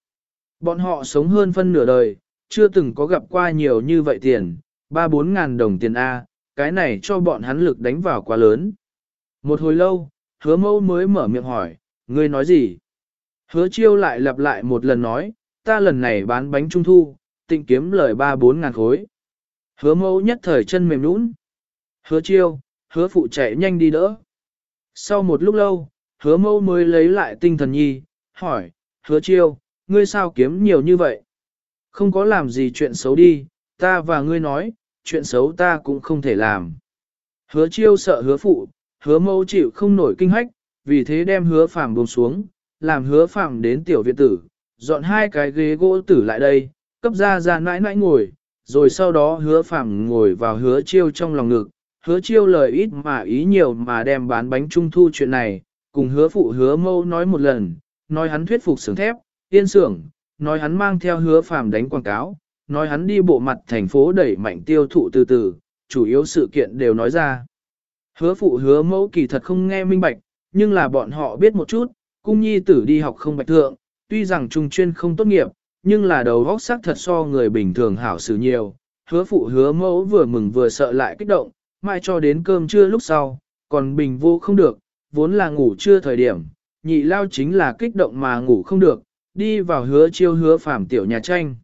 Bọn họ sống hơn phân nửa đời, chưa từng có gặp qua nhiều như vậy tiền, 3-4 ngàn đồng tiền A, cái này cho bọn hắn lực đánh vào quá lớn. Một hồi lâu, hứa mẫu mới mở miệng hỏi, ngươi nói gì? Hứa chiêu lại lặp lại một lần nói, ta lần này bán bánh trung thu, tịnh kiếm lời 3-4 ngàn khối. Hứa mẫu nhất thời chân mềm nũng. Hứa chiêu, hứa phụ chạy nhanh đi đỡ. Sau một lúc lâu, hứa mâu mới lấy lại tinh thần nhi, hỏi, hứa chiêu, ngươi sao kiếm nhiều như vậy? Không có làm gì chuyện xấu đi, ta và ngươi nói, chuyện xấu ta cũng không thể làm. Hứa chiêu sợ hứa phụ, hứa mâu chịu không nổi kinh hách, vì thế đem hứa phàm buông xuống, làm hứa phàm đến tiểu viện tử, dọn hai cái ghế gỗ tử lại đây, cấp ra ra nãi nãi ngồi, rồi sau đó hứa phàm ngồi vào hứa chiêu trong lòng ngực, hứa chiêu lời ít mà ý nhiều mà đem bán bánh trung thu chuyện này, cùng hứa phụ hứa mâu nói một lần, nói hắn thuyết phục xưởng thép, yên xưởng, nói hắn mang theo hứa phàm đánh quảng cáo, nói hắn đi bộ mặt thành phố đẩy mạnh tiêu thụ từ từ, chủ yếu sự kiện đều nói ra. Hứa phụ hứa mẫu kỳ thật không nghe minh bạch, nhưng là bọn họ biết một chút, cung nhi tử đi học không bạch thượng, tuy rằng trung chuyên không tốt nghiệp, nhưng là đầu óc sắc thật so người bình thường hảo xử nhiều. Hứa phụ hứa mẫu vừa mừng vừa sợ lại kích động, mai cho đến cơm trưa lúc sau, còn bình vô không được, vốn là ngủ trưa thời điểm, nhị lao chính là kích động mà ngủ không được, đi vào hứa chiêu hứa phàm tiểu nhà tranh.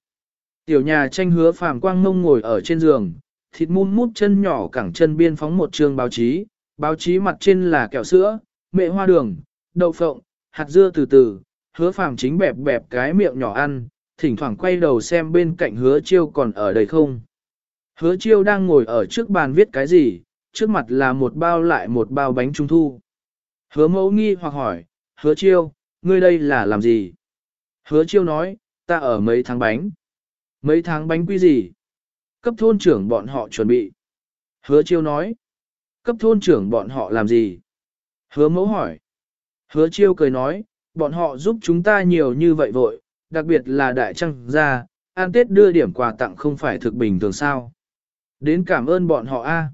Tiểu nhà tranh hứa phàm quang mông ngồi ở trên giường, thịt muôn mút chân nhỏ cẳng chân biên phóng một trường báo chí, báo chí mặt trên là kẹo sữa, mẹ hoa đường, đậu phộng, hạt dưa từ từ, hứa phàm chính bẹp bẹp cái miệng nhỏ ăn, thỉnh thoảng quay đầu xem bên cạnh hứa chiêu còn ở đây không. Hứa chiêu đang ngồi ở trước bàn viết cái gì, trước mặt là một bao lại một bao bánh trung thu. Hứa mẫu nghi hoặc hỏi, hứa chiêu, ngươi đây là làm gì? Hứa chiêu nói, ta ở mấy tháng bánh. Mấy tháng bánh quy gì? Cấp thôn trưởng bọn họ chuẩn bị. Hứa chiêu nói, cấp thôn trưởng bọn họ làm gì? Hứa mẫu hỏi. Hứa chiêu cười nói, bọn họ giúp chúng ta nhiều như vậy vội, đặc biệt là đại trăng gia, an tết đưa điểm quà tặng không phải thực bình thường sao. Đến cảm ơn bọn họ a.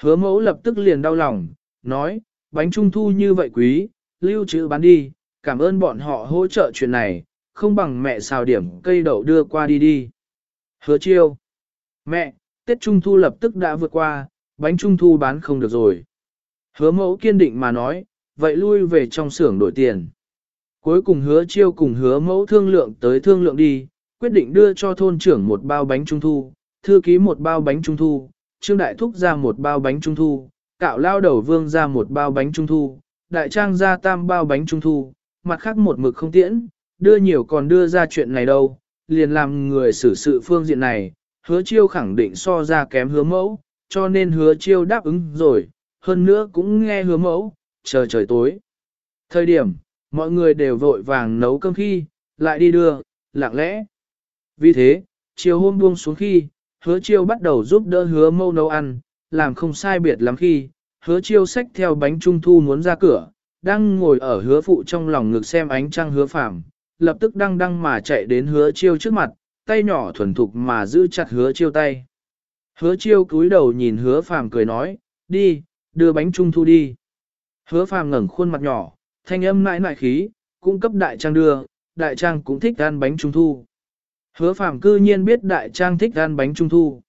Hứa mẫu lập tức liền đau lòng, nói, bánh trung thu như vậy quý, lưu trữ bán đi, cảm ơn bọn họ hỗ trợ chuyện này, không bằng mẹ xào điểm cây đậu đưa qua đi đi. Hứa chiêu. Mẹ, Tết Trung Thu lập tức đã vượt qua, bánh Trung Thu bán không được rồi. Hứa mẫu kiên định mà nói, vậy lui về trong xưởng đổi tiền. Cuối cùng hứa chiêu cùng hứa mẫu thương lượng tới thương lượng đi, quyết định đưa cho thôn trưởng một bao bánh trung thu, thư ký một bao bánh trung thu, trương đại thúc ra một bao bánh trung thu, cạo lao đầu vương ra một bao bánh trung thu, đại trang ra tam bao bánh trung thu, mặt khác một mực không tiễn, đưa nhiều còn đưa ra chuyện này đâu, liền làm người xử sự phương diện này, hứa chiêu khẳng định so ra kém hứa mẫu, cho nên hứa chiêu đáp ứng rồi, hơn nữa cũng nghe hứa mẫu, chờ trời tối. Thời điểm, mọi người đều vội vàng nấu cơm khi, lại đi đưa, lặng lẽ. Vì thế, chiều hôm buông xuống khi, hứa chiêu bắt đầu giúp đỡ hứa mâu nấu ăn, làm không sai biệt lắm khi, hứa chiêu xách theo bánh trung thu muốn ra cửa, đang ngồi ở hứa phụ trong lòng ngực xem ánh trăng hứa phạm, lập tức đăng đăng mà chạy đến hứa chiêu trước mặt, tay nhỏ thuần thục mà giữ chặt hứa chiêu tay. Hứa chiêu cúi đầu nhìn hứa phàm cười nói, đi, đưa bánh trung thu đi. Hứa phàm ngẩng khuôn mặt nhỏ, thanh âm nãi nãi khí, cung cấp đại trang đưa, đại trang cũng thích ăn bánh trung thu. Hứa phàm cư nhiên biết đại trang thích ăn bánh trung thu.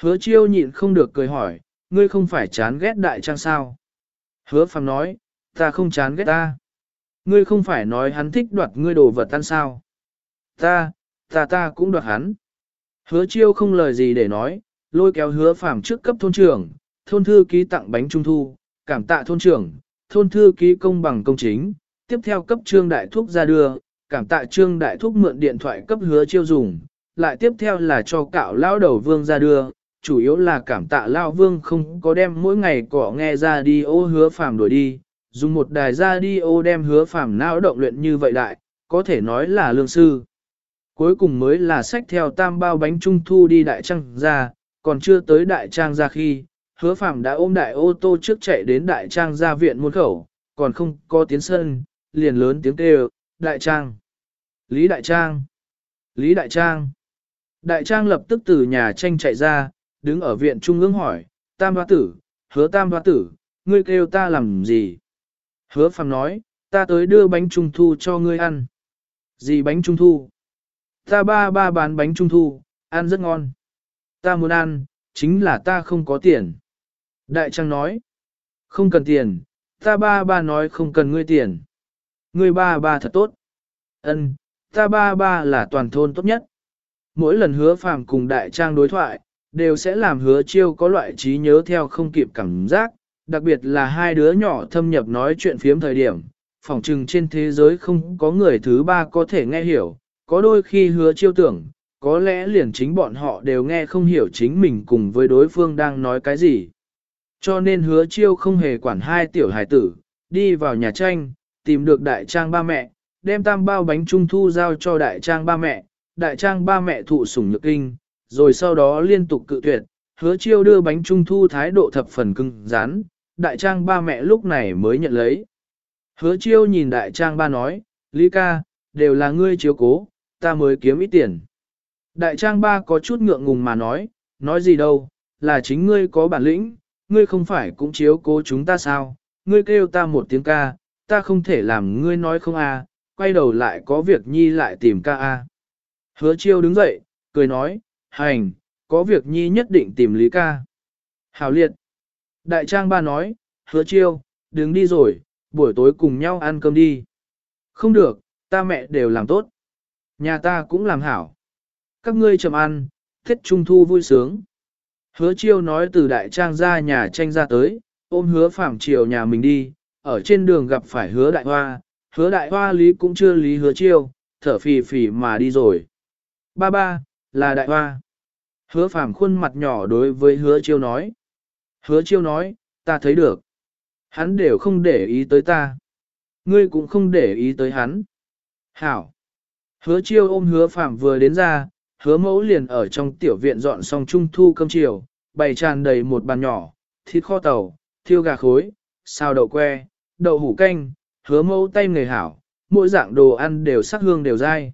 Hứa chiêu nhịn không được cười hỏi, ngươi không phải chán ghét đại trang sao? Hứa phàm nói, ta không chán ghét ta. Ngươi không phải nói hắn thích đoạt ngươi đồ vật ăn sao? Ta, ta ta cũng đoạt hắn. Hứa chiêu không lời gì để nói, lôi kéo hứa phàm trước cấp thôn trưởng, thôn thư ký tặng bánh trung thu, cảm tạ thôn trưởng, thôn thư ký công bằng công chính, tiếp theo cấp trương đại thuốc ra đưa, cảm tạ trương đại thúc mượn điện thoại cấp hứa chiêu dùng, lại tiếp theo là cho cạo lao đầu vương ra đưa, chủ yếu là cảm tạ lao vương không có đem mỗi ngày cỏ nghe ra đi ô hứa phàm đuổi đi, dùng một đài ra đi ô đem hứa phàm não động luyện như vậy đại, có thể nói là lương sư. Cuối cùng mới là sách theo tam bao bánh trung thu đi đại trang ra, còn chưa tới đại trang ra khi, hứa phàm đã ôm đại ô tô trước chạy đến đại trang ra viện muôn khẩu, còn không có tiến sân, liền lớn tiếng kêu, đại trang, Lý đại trang, Lý đại trang. Đại trang lập tức từ nhà tranh chạy ra, đứng ở viện trung ương hỏi, tam hoa tử, hứa tam hoa tử, ngươi kêu ta làm gì? Hứa Phạm nói, ta tới đưa bánh trung thu cho ngươi ăn. Gì bánh trung thu? Ta ba ba bán bánh trung thu, ăn rất ngon. Ta muốn ăn, chính là ta không có tiền. Đại trang nói, không cần tiền, ta ba ba nói không cần ngươi tiền. Ngươi ba ba thật tốt. Ân, ta ba ba là toàn thôn tốt nhất. Mỗi lần hứa phàm cùng đại trang đối thoại, đều sẽ làm hứa chiêu có loại trí nhớ theo không kịp cảm giác, đặc biệt là hai đứa nhỏ thâm nhập nói chuyện phiếm thời điểm, phỏng chừng trên thế giới không có người thứ ba có thể nghe hiểu, có đôi khi hứa chiêu tưởng, có lẽ liền chính bọn họ đều nghe không hiểu chính mình cùng với đối phương đang nói cái gì. Cho nên hứa chiêu không hề quản hai tiểu hải tử, đi vào nhà tranh, tìm được đại trang ba mẹ, đem tam bao bánh trung thu giao cho đại trang ba mẹ, đại trang ba mẹ thụ sủng nhược kinh, rồi sau đó liên tục cự tuyệt, hứa chiêu đưa bánh trung thu thái độ thập phần cưng rán, đại trang ba mẹ lúc này mới nhận lấy. Hứa chiêu nhìn đại trang ba nói, Lý ca, đều là ngươi chiếu cố, ta mới kiếm ít tiền. Đại trang ba có chút ngượng ngùng mà nói, nói gì đâu, là chính ngươi có bản lĩnh, ngươi không phải cũng chiếu cố chúng ta sao, ngươi kêu ta một tiếng ca, ta không thể làm ngươi nói không à, quay đầu lại có việc nhi lại tìm ca a. Hứa chiêu đứng dậy, cười nói, hành, có việc nhi nhất định tìm Lý ca. Hảo liệt. Đại trang ba nói, hứa chiêu, đứng đi rồi, buổi tối cùng nhau ăn cơm đi. Không được, ta mẹ đều làm tốt. Nhà ta cũng làm hảo. Các ngươi chậm ăn, thiết trung thu vui sướng. Hứa chiêu nói từ đại trang ra nhà tranh ra tới, ôm hứa phạm chiều nhà mình đi, ở trên đường gặp phải hứa đại hoa, hứa đại hoa lý cũng chưa lý hứa chiêu, thở phì phì mà đi rồi. Ba ba, là đại hoa. Hứa phàm khuôn mặt nhỏ đối với hứa chiêu nói. Hứa chiêu nói, ta thấy được. Hắn đều không để ý tới ta. Ngươi cũng không để ý tới hắn. Hảo. Hứa chiêu ôm hứa phàm vừa đến ra, hứa mẫu liền ở trong tiểu viện dọn xong trung thu cơm chiều, bày tràn đầy một bàn nhỏ, thịt kho tàu, thiêu gà khối, xào đậu que, đậu hủ canh, hứa mẫu tay người hảo, mỗi dạng đồ ăn đều sắc hương đều dai.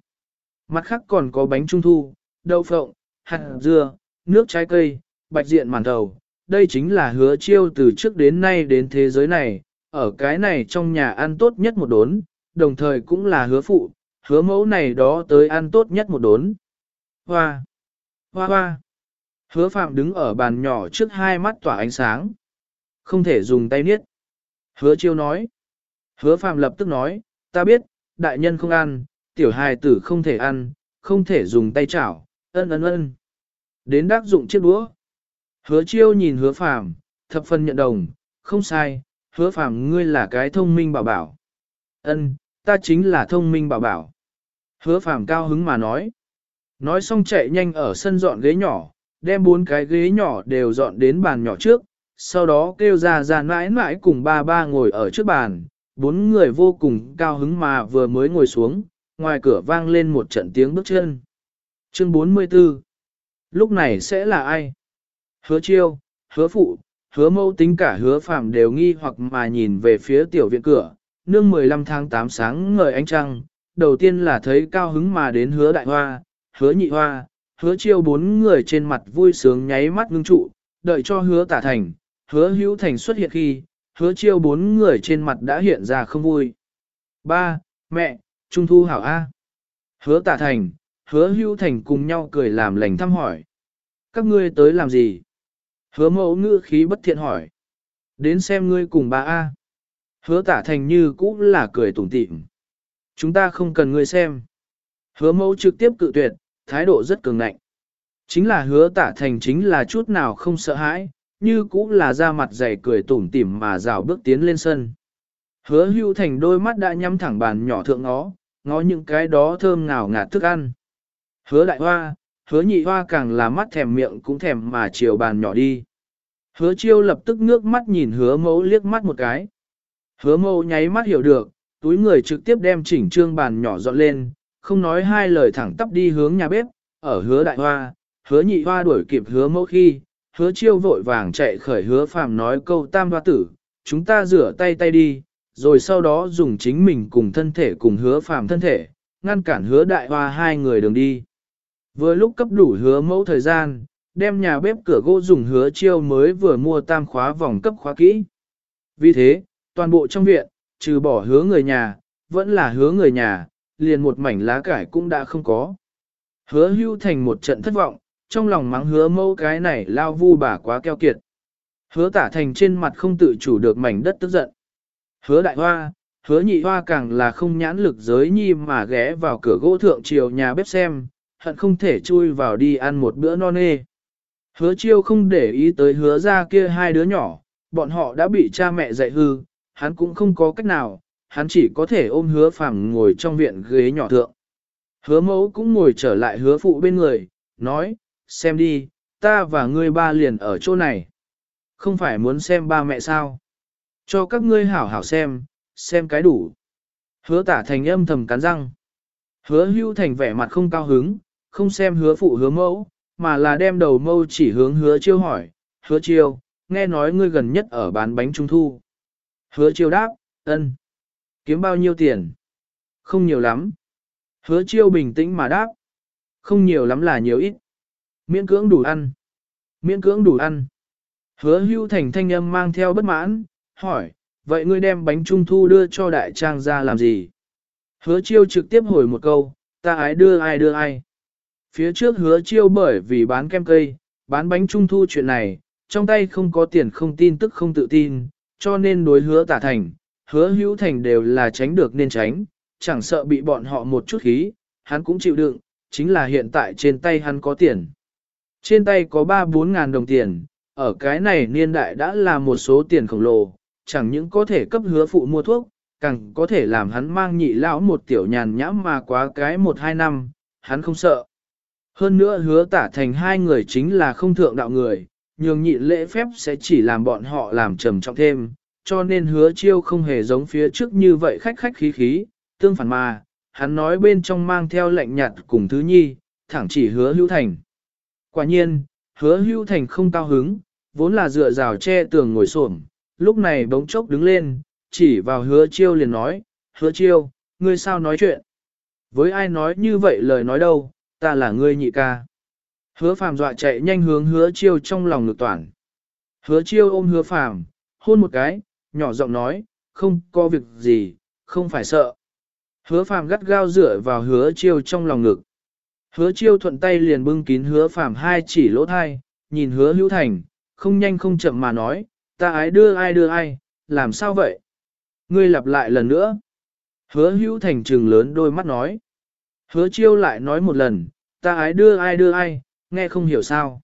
Mặt khác còn có bánh trung thu, đậu phộng, hạt dưa, nước trái cây, bạch diện màn thầu. Đây chính là hứa chiêu từ trước đến nay đến thế giới này, ở cái này trong nhà ăn tốt nhất một đốn, đồng thời cũng là hứa phụ, hứa mẫu này đó tới ăn tốt nhất một đốn. Hoa! Hoa hoa! Hứa phạm đứng ở bàn nhỏ trước hai mắt tỏa ánh sáng. Không thể dùng tay niết. Hứa chiêu nói. Hứa phạm lập tức nói, ta biết, đại nhân không ăn, tiểu hài tử không thể ăn, không thể dùng tay chảo, ân ân ân. Đến đắc dụng chiếc đũa. Hứa chiêu nhìn hứa phàm, thập phần nhận đồng, không sai, hứa phàm ngươi là cái thông minh bảo bảo. Ân, ta chính là thông minh bảo bảo. Hứa phàm cao hứng mà nói. Nói xong chạy nhanh ở sân dọn ghế nhỏ, đem bốn cái ghế nhỏ đều dọn đến bàn nhỏ trước, sau đó kêu ra ra mãi mãi cùng ba ba ngồi ở trước bàn, bốn người vô cùng cao hứng mà vừa mới ngồi xuống, ngoài cửa vang lên một trận tiếng bước chân. Chương 44 Lúc này sẽ là ai? Hứa chiêu, hứa phụ, hứa mâu tính cả hứa phạm đều nghi hoặc mà nhìn về phía tiểu viện cửa, nương 15 tháng 8 sáng ngời ánh trăng, đầu tiên là thấy cao hứng mà đến hứa đại hoa, hứa nhị hoa, hứa chiêu bốn người trên mặt vui sướng nháy mắt ngưng trụ, đợi cho hứa tả thành, hứa hữu thành xuất hiện khi, hứa chiêu bốn người trên mặt đã hiện ra không vui. Ba, mẹ, Trung Thu hảo A. Hứa tả thành, hứa Hưu thành cùng nhau cười làm lành thăm hỏi. Các ngươi tới làm gì? Hứa mẫu ngữ khí bất thiện hỏi. Đến xem ngươi cùng bà A. Hứa tả thành như cũ là cười tủm tỉm. Chúng ta không cần ngươi xem. Hứa mẫu trực tiếp cự tuyệt, thái độ rất cường ngạnh. Chính là hứa tả thành chính là chút nào không sợ hãi, như cũ là ra mặt dày cười tủm tỉm mà rào bước tiến lên sân. Hứa hưu thành đôi mắt đã nhắm thẳng bàn nhỏ thượng ngó, ngó những cái đó thơm ngào ngạt thức ăn. Hứa đại hoa, hứa nhị hoa càng là mắt thèm miệng cũng thèm mà chiều bàn nhỏ đi. Hứa chiêu lập tức ngước mắt nhìn hứa mẫu liếc mắt một cái. Hứa mẫu nháy mắt hiểu được, túi người trực tiếp đem chỉnh trương bàn nhỏ dọn lên, không nói hai lời thẳng tắp đi hướng nhà bếp, ở hứa đại hoa, hứa nhị hoa đuổi kịp hứa mẫu khi, hứa chiêu vội vàng chạy khởi hứa phàm nói câu tam hoa tử, chúng ta rửa tay tay đi, rồi sau đó dùng chính mình cùng thân thể cùng hứa phàm thân thể, ngăn cản hứa đại hoa hai người đường đi. Vừa lúc cấp đủ hứa mẫu thời gian, đem nhà bếp cửa gỗ dùng hứa chiêu mới vừa mua tam khóa vòng cấp khóa kỹ. Vì thế, toàn bộ trong viện, trừ bỏ hứa người nhà, vẫn là hứa người nhà, liền một mảnh lá cải cũng đã không có. Hứa hưu thành một trận thất vọng, trong lòng mắng hứa mẫu cái này lao vu bà quá keo kiệt. Hứa tả thành trên mặt không tự chủ được mảnh đất tức giận. Hứa đại hoa, hứa nhị hoa càng là không nhãn lực giới nhi mà ghé vào cửa gỗ thượng triều nhà bếp xem, hận không thể chui vào đi ăn một bữa non nê. Hứa chiêu không để ý tới hứa ra kia hai đứa nhỏ, bọn họ đã bị cha mẹ dạy hư, hắn cũng không có cách nào, hắn chỉ có thể ôm hứa phẳng ngồi trong viện ghế nhỏ thượng. Hứa mẫu cũng ngồi trở lại hứa phụ bên người, nói, xem đi, ta và ngươi ba liền ở chỗ này. Không phải muốn xem ba mẹ sao? Cho các ngươi hảo hảo xem, xem cái đủ. Hứa tả thành âm thầm cắn răng. Hứa hưu thành vẻ mặt không cao hứng, không xem hứa phụ hứa mẫu, mà là đem đầu mâu chỉ hướng hứa chiêu hỏi. Hứa chiêu, nghe nói ngươi gần nhất ở bán bánh trung thu. Hứa chiêu đáp, ân. Kiếm bao nhiêu tiền? Không nhiều lắm. Hứa chiêu bình tĩnh mà đáp. Không nhiều lắm là nhiều ít. Miễn cưỡng đủ ăn. Miễn cưỡng đủ ăn. Hứa hưu thành thanh âm mang theo bất mãn, hỏi, vậy ngươi đem bánh trung thu đưa cho đại trang ra làm gì? Hứa chiêu trực tiếp hồi một câu, ta ái đưa ai đưa ai. Phía trước hứa chiêu bởi vì bán kem cây, bán bánh trung thu chuyện này, trong tay không có tiền không tin tức không tự tin, cho nên đối hứa tả thành, hứa hữu thành đều là tránh được nên tránh, chẳng sợ bị bọn họ một chút khí, hắn cũng chịu đựng, chính là hiện tại trên tay hắn có tiền. Trên tay có 3-4 ngàn đồng tiền, ở cái này niên đại đã là một số tiền khổng lồ, chẳng những có thể cấp hứa phụ mua thuốc, càng có thể làm hắn mang nhị lão một tiểu nhàn nhãm mà quá cái một hai năm, hắn không sợ. Hơn nữa hứa tả thành hai người chính là không thượng đạo người, nhường nhị lễ phép sẽ chỉ làm bọn họ làm trầm trọng thêm, cho nên hứa chiêu không hề giống phía trước như vậy khách khách khí khí, tương phản mà, hắn nói bên trong mang theo lệnh nhạt cùng thứ nhi, thẳng chỉ hứa hữu thành. Quả nhiên, hứa Hưu thành không cao hứng, vốn là dựa rào che tường ngồi xổm lúc này bỗng chốc đứng lên, chỉ vào hứa chiêu liền nói, hứa chiêu, ngươi sao nói chuyện? Với ai nói như vậy lời nói đâu, ta là ngươi nhị ca. Hứa phàm dọa chạy nhanh hướng hứa chiêu trong lòng ngược toàn. Hứa chiêu ôm hứa phàm, hôn một cái, nhỏ giọng nói, không có việc gì, không phải sợ. Hứa phàm gắt gao dựa vào hứa chiêu trong lòng ngực. Hứa chiêu thuận tay liền bưng kín hứa phàm hai chỉ lỗ thai, nhìn hứa hữu thành, không nhanh không chậm mà nói, ta ái đưa ai đưa ai, làm sao vậy? Ngươi lặp lại lần nữa. Hứa hữu thành trừng lớn đôi mắt nói. Hứa chiêu lại nói một lần, ta ái đưa ai đưa ai, nghe không hiểu sao.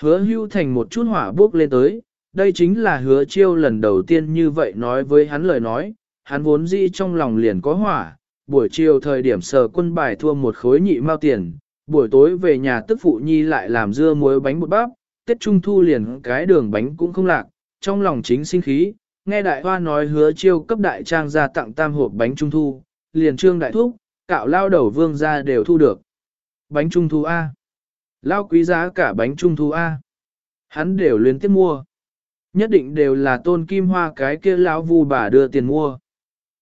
Hứa hữu thành một chút hỏa bước lên tới, đây chính là hứa chiêu lần đầu tiên như vậy nói với hắn lời nói, hắn vốn dĩ trong lòng liền có hỏa, buổi chiều thời điểm sở quân bài thua một khối nhị mao tiền, buổi tối về nhà tức phụ nhi lại làm dưa muối bánh bột bắp, Tết Trung Thu liền cái đường bánh cũng không lạc, trong lòng chính sinh khí, nghe đại hoa nói hứa chiêu cấp đại trang ra tặng tam hộp bánh Trung Thu, liền trương đại thúc, cạo lao đầu vương ra đều thu được. Bánh Trung Thu A. Lao quý giá cả bánh Trung Thu A. Hắn đều liên tiếp mua. Nhất định đều là tôn kim hoa cái kia lão vu bà đưa tiền mua.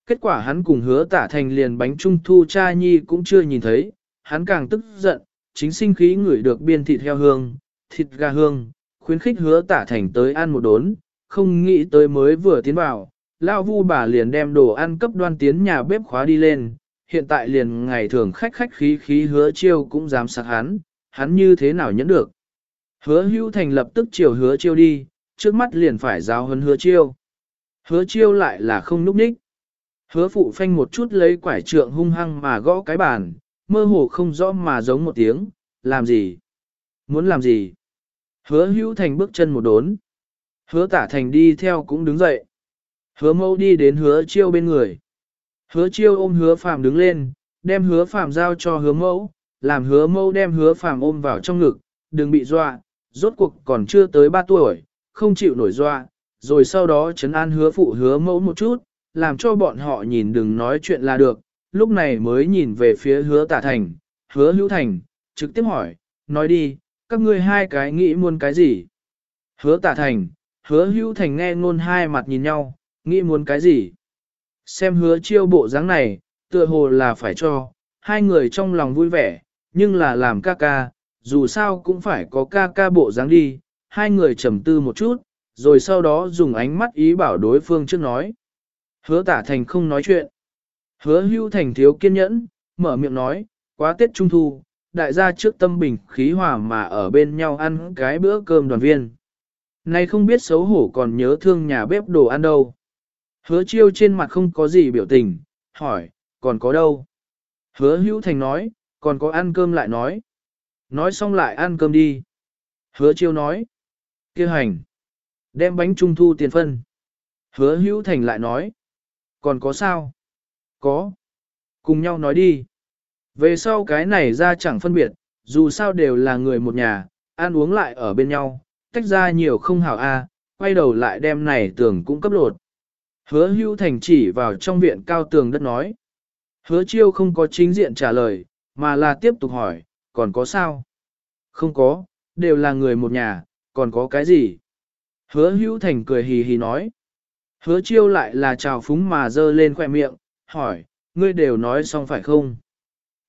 Kết quả hắn cùng hứa tả thành liền bánh trung thu cha nhi cũng chưa nhìn thấy, hắn càng tức giận, chính sinh khí ngửi được biên thịt heo hương, thịt gà hương, khuyến khích hứa tả thành tới ăn một đốn, không nghĩ tới mới vừa tiến vào, lao vu bà liền đem đồ ăn cấp đoan tiến nhà bếp khóa đi lên, hiện tại liền ngày thường khách khách khí khí hứa chiêu cũng dám sạc hắn, hắn như thế nào nhẫn được. Hứa hưu thành lập tức chiều hứa chiêu đi, trước mắt liền phải giáo hấn hứa chiêu. Hứa chiêu lại là không núp ních. Hứa phụ phanh một chút lấy quải trượng hung hăng mà gõ cái bàn, mơ hồ không rõ mà giống một tiếng, làm gì? Muốn làm gì? Hứa hữu thành bước chân một đốn. Hứa tả thành đi theo cũng đứng dậy. Hứa mẫu đi đến hứa chiêu bên người. Hứa chiêu ôm hứa phàm đứng lên, đem hứa phàm giao cho hứa mẫu, làm hứa mẫu đem hứa phàm ôm vào trong ngực, đừng bị dọa, rốt cuộc còn chưa tới 3 tuổi, không chịu nổi dọa, rồi sau đó chấn an hứa phụ hứa mẫu một chút, làm cho bọn họ nhìn đừng nói chuyện là được, lúc này mới nhìn về phía hứa tả thành, hứa hữu thành, trực tiếp hỏi, nói đi, các ngươi hai cái nghĩ muốn cái gì? Hứa tả thành, hứa hữu thành nghe ngôn hai mặt nhìn nhau, nghĩ muốn cái gì? Xem hứa chiêu bộ dáng này, tựa hồ là phải cho, hai người trong lòng vui vẻ, nhưng là làm ca ca, dù sao cũng phải có ca ca bộ dáng đi, hai người trầm tư một chút, rồi sau đó dùng ánh mắt ý bảo đối phương trước nói. Hứa tả thành không nói chuyện. Hứa hưu thành thiếu kiên nhẫn, mở miệng nói, quá Tết Trung Thu, đại gia trước tâm bình khí hòa mà ở bên nhau ăn cái bữa cơm đoàn viên. Này không biết xấu hổ còn nhớ thương nhà bếp đồ ăn đâu. Hứa chiêu trên mặt không có gì biểu tình, hỏi, còn có đâu? Hứa hữu thành nói, còn có ăn cơm lại nói. Nói xong lại ăn cơm đi. Hứa chiêu nói, kia hành. Đem bánh trung thu tiền phân. Hứa hữu thành lại nói, còn có sao? Có. Cùng nhau nói đi. Về sau cái này ra chẳng phân biệt, dù sao đều là người một nhà, ăn uống lại ở bên nhau, tách ra nhiều không hảo a, quay đầu lại đem này tưởng cũng cấp lột. Hứa hưu thành chỉ vào trong viện cao tường đất nói. Hứa chiêu không có chính diện trả lời, mà là tiếp tục hỏi, còn có sao? Không có, đều là người một nhà, còn có cái gì? Hứa hưu thành cười hì hì nói. Hứa chiêu lại là trào phúng mà dơ lên khỏe miệng, hỏi, ngươi đều nói xong phải không?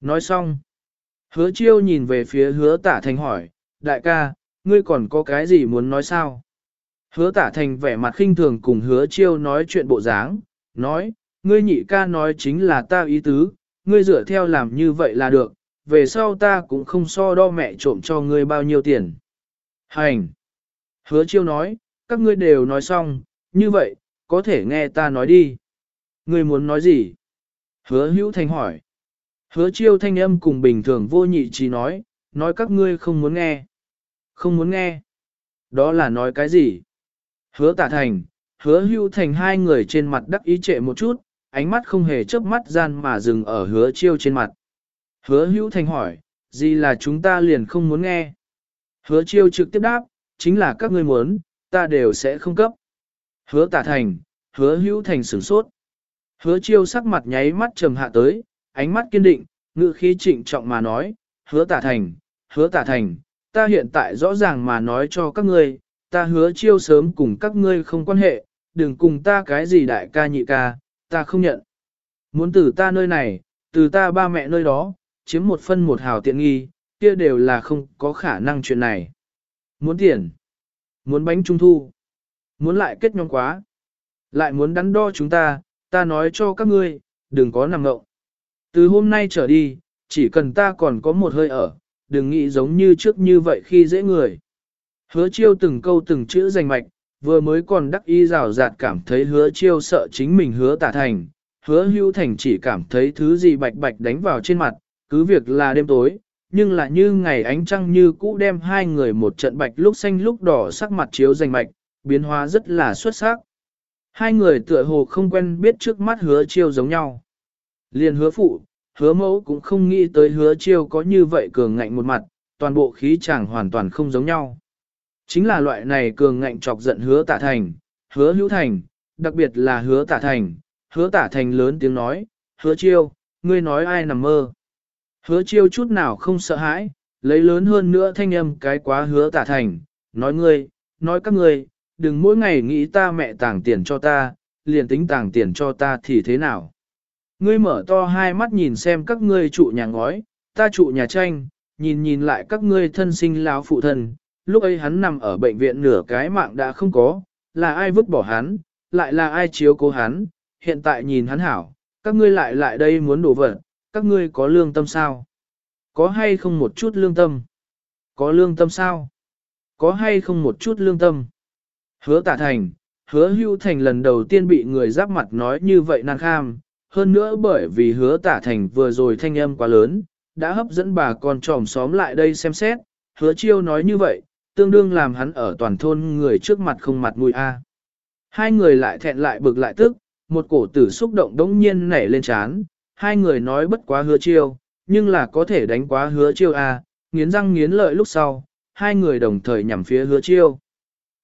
Nói xong. Hứa chiêu nhìn về phía hứa tả thành hỏi, đại ca, ngươi còn có cái gì muốn nói sao? Hứa tả thành vẻ mặt khinh thường cùng hứa chiêu nói chuyện bộ dáng, nói, ngươi nhị ca nói chính là ta ý tứ, ngươi dựa theo làm như vậy là được, về sau ta cũng không so đo mẹ trộm cho ngươi bao nhiêu tiền. Hành! Hứa chiêu nói, các ngươi đều nói xong, như vậy, có thể nghe ta nói đi. Ngươi muốn nói gì? Hứa hữu thành hỏi. Hứa chiêu thanh âm cùng bình thường vô nhị chỉ nói, nói các ngươi không muốn nghe. Không muốn nghe. Đó là nói cái gì? Hứa tả thành, hứa hữu thành hai người trên mặt đắc ý trệ một chút, ánh mắt không hề chớp mắt gian mà dừng ở hứa chiêu trên mặt. Hứa hữu thành hỏi, gì là chúng ta liền không muốn nghe? Hứa chiêu trực tiếp đáp, chính là các ngươi muốn, ta đều sẽ không cấp. Hứa tả thành, hứa hữu thành sửng sốt. Hứa chiêu sắc mặt nháy mắt trầm hạ tới, ánh mắt kiên định, ngự khí trịnh trọng mà nói, hứa tả thành, hứa tả thành, ta hiện tại rõ ràng mà nói cho các ngươi, ta hứa chiêu sớm cùng các ngươi không quan hệ, đừng cùng ta cái gì đại ca nhị ca, ta không nhận. Muốn từ ta nơi này, từ ta ba mẹ nơi đó, chiếm một phân một hào tiện nghi, kia đều là không có khả năng chuyện này. Muốn tiền, muốn bánh trung thu, muốn lại kết nhóm quá, lại muốn đắn đo chúng ta, ta nói cho các ngươi, đừng có nằm ngộng. Từ hôm nay trở đi, chỉ cần ta còn có một hơi ở, đừng nghĩ giống như trước như vậy khi dễ người. Hứa chiêu từng câu từng chữ rành mạch, vừa mới còn đắc ý rào rạt cảm thấy hứa chiêu sợ chính mình hứa tả thành, hứa hưu thành chỉ cảm thấy thứ gì bạch bạch đánh vào trên mặt, cứ việc là đêm tối, nhưng là như ngày ánh trăng như cũ đem hai người một trận bạch lúc xanh lúc đỏ sắc mặt chiếu rành mạch, biến hóa rất là xuất sắc. Hai người tựa hồ không quen biết trước mắt hứa chiêu giống nhau. Liền hứa phụ, hứa mẫu cũng không nghĩ tới hứa chiêu có như vậy cường ngạnh một mặt, toàn bộ khí chàng hoàn toàn không giống nhau. Chính là loại này cường ngạnh chọc giận hứa tả thành, hứa hữu thành, đặc biệt là hứa tả thành, hứa tả thành lớn tiếng nói, hứa chiêu, ngươi nói ai nằm mơ. Hứa chiêu chút nào không sợ hãi, lấy lớn hơn nữa thanh âm cái quá hứa tả thành, nói ngươi, nói các ngươi, đừng mỗi ngày nghĩ ta mẹ tàng tiền cho ta, liền tính tàng tiền cho ta thì thế nào. Ngươi mở to hai mắt nhìn xem các ngươi trụ nhà ngói, ta trụ nhà tranh, nhìn nhìn lại các ngươi thân sinh lão phụ thân, lúc ấy hắn nằm ở bệnh viện nửa cái mạng đã không có, là ai vứt bỏ hắn, lại là ai chiếu cố hắn, hiện tại nhìn hắn hảo, các ngươi lại lại đây muốn đổ vật, các ngươi có lương tâm sao? Có hay không một chút lương tâm? Có lương tâm sao? Có hay không một chút lương tâm? Hứa tả thành, hứa hưu thành lần đầu tiên bị người giáp mặt nói như vậy nan kham, hơn nữa bởi vì hứa tả thành vừa rồi thanh âm quá lớn, đã hấp dẫn bà con tròm xóm lại đây xem xét, hứa chiêu nói như vậy, tương đương làm hắn ở toàn thôn người trước mặt không mặt mũi a. Hai người lại thẹn lại bực lại tức, một cổ tử xúc động đống nhiên nảy lên chán, hai người nói bất quá hứa chiêu, nhưng là có thể đánh quá hứa chiêu à, nghiến răng nghiến lợi lúc sau, hai người đồng thời nhằm phía hứa chiêu.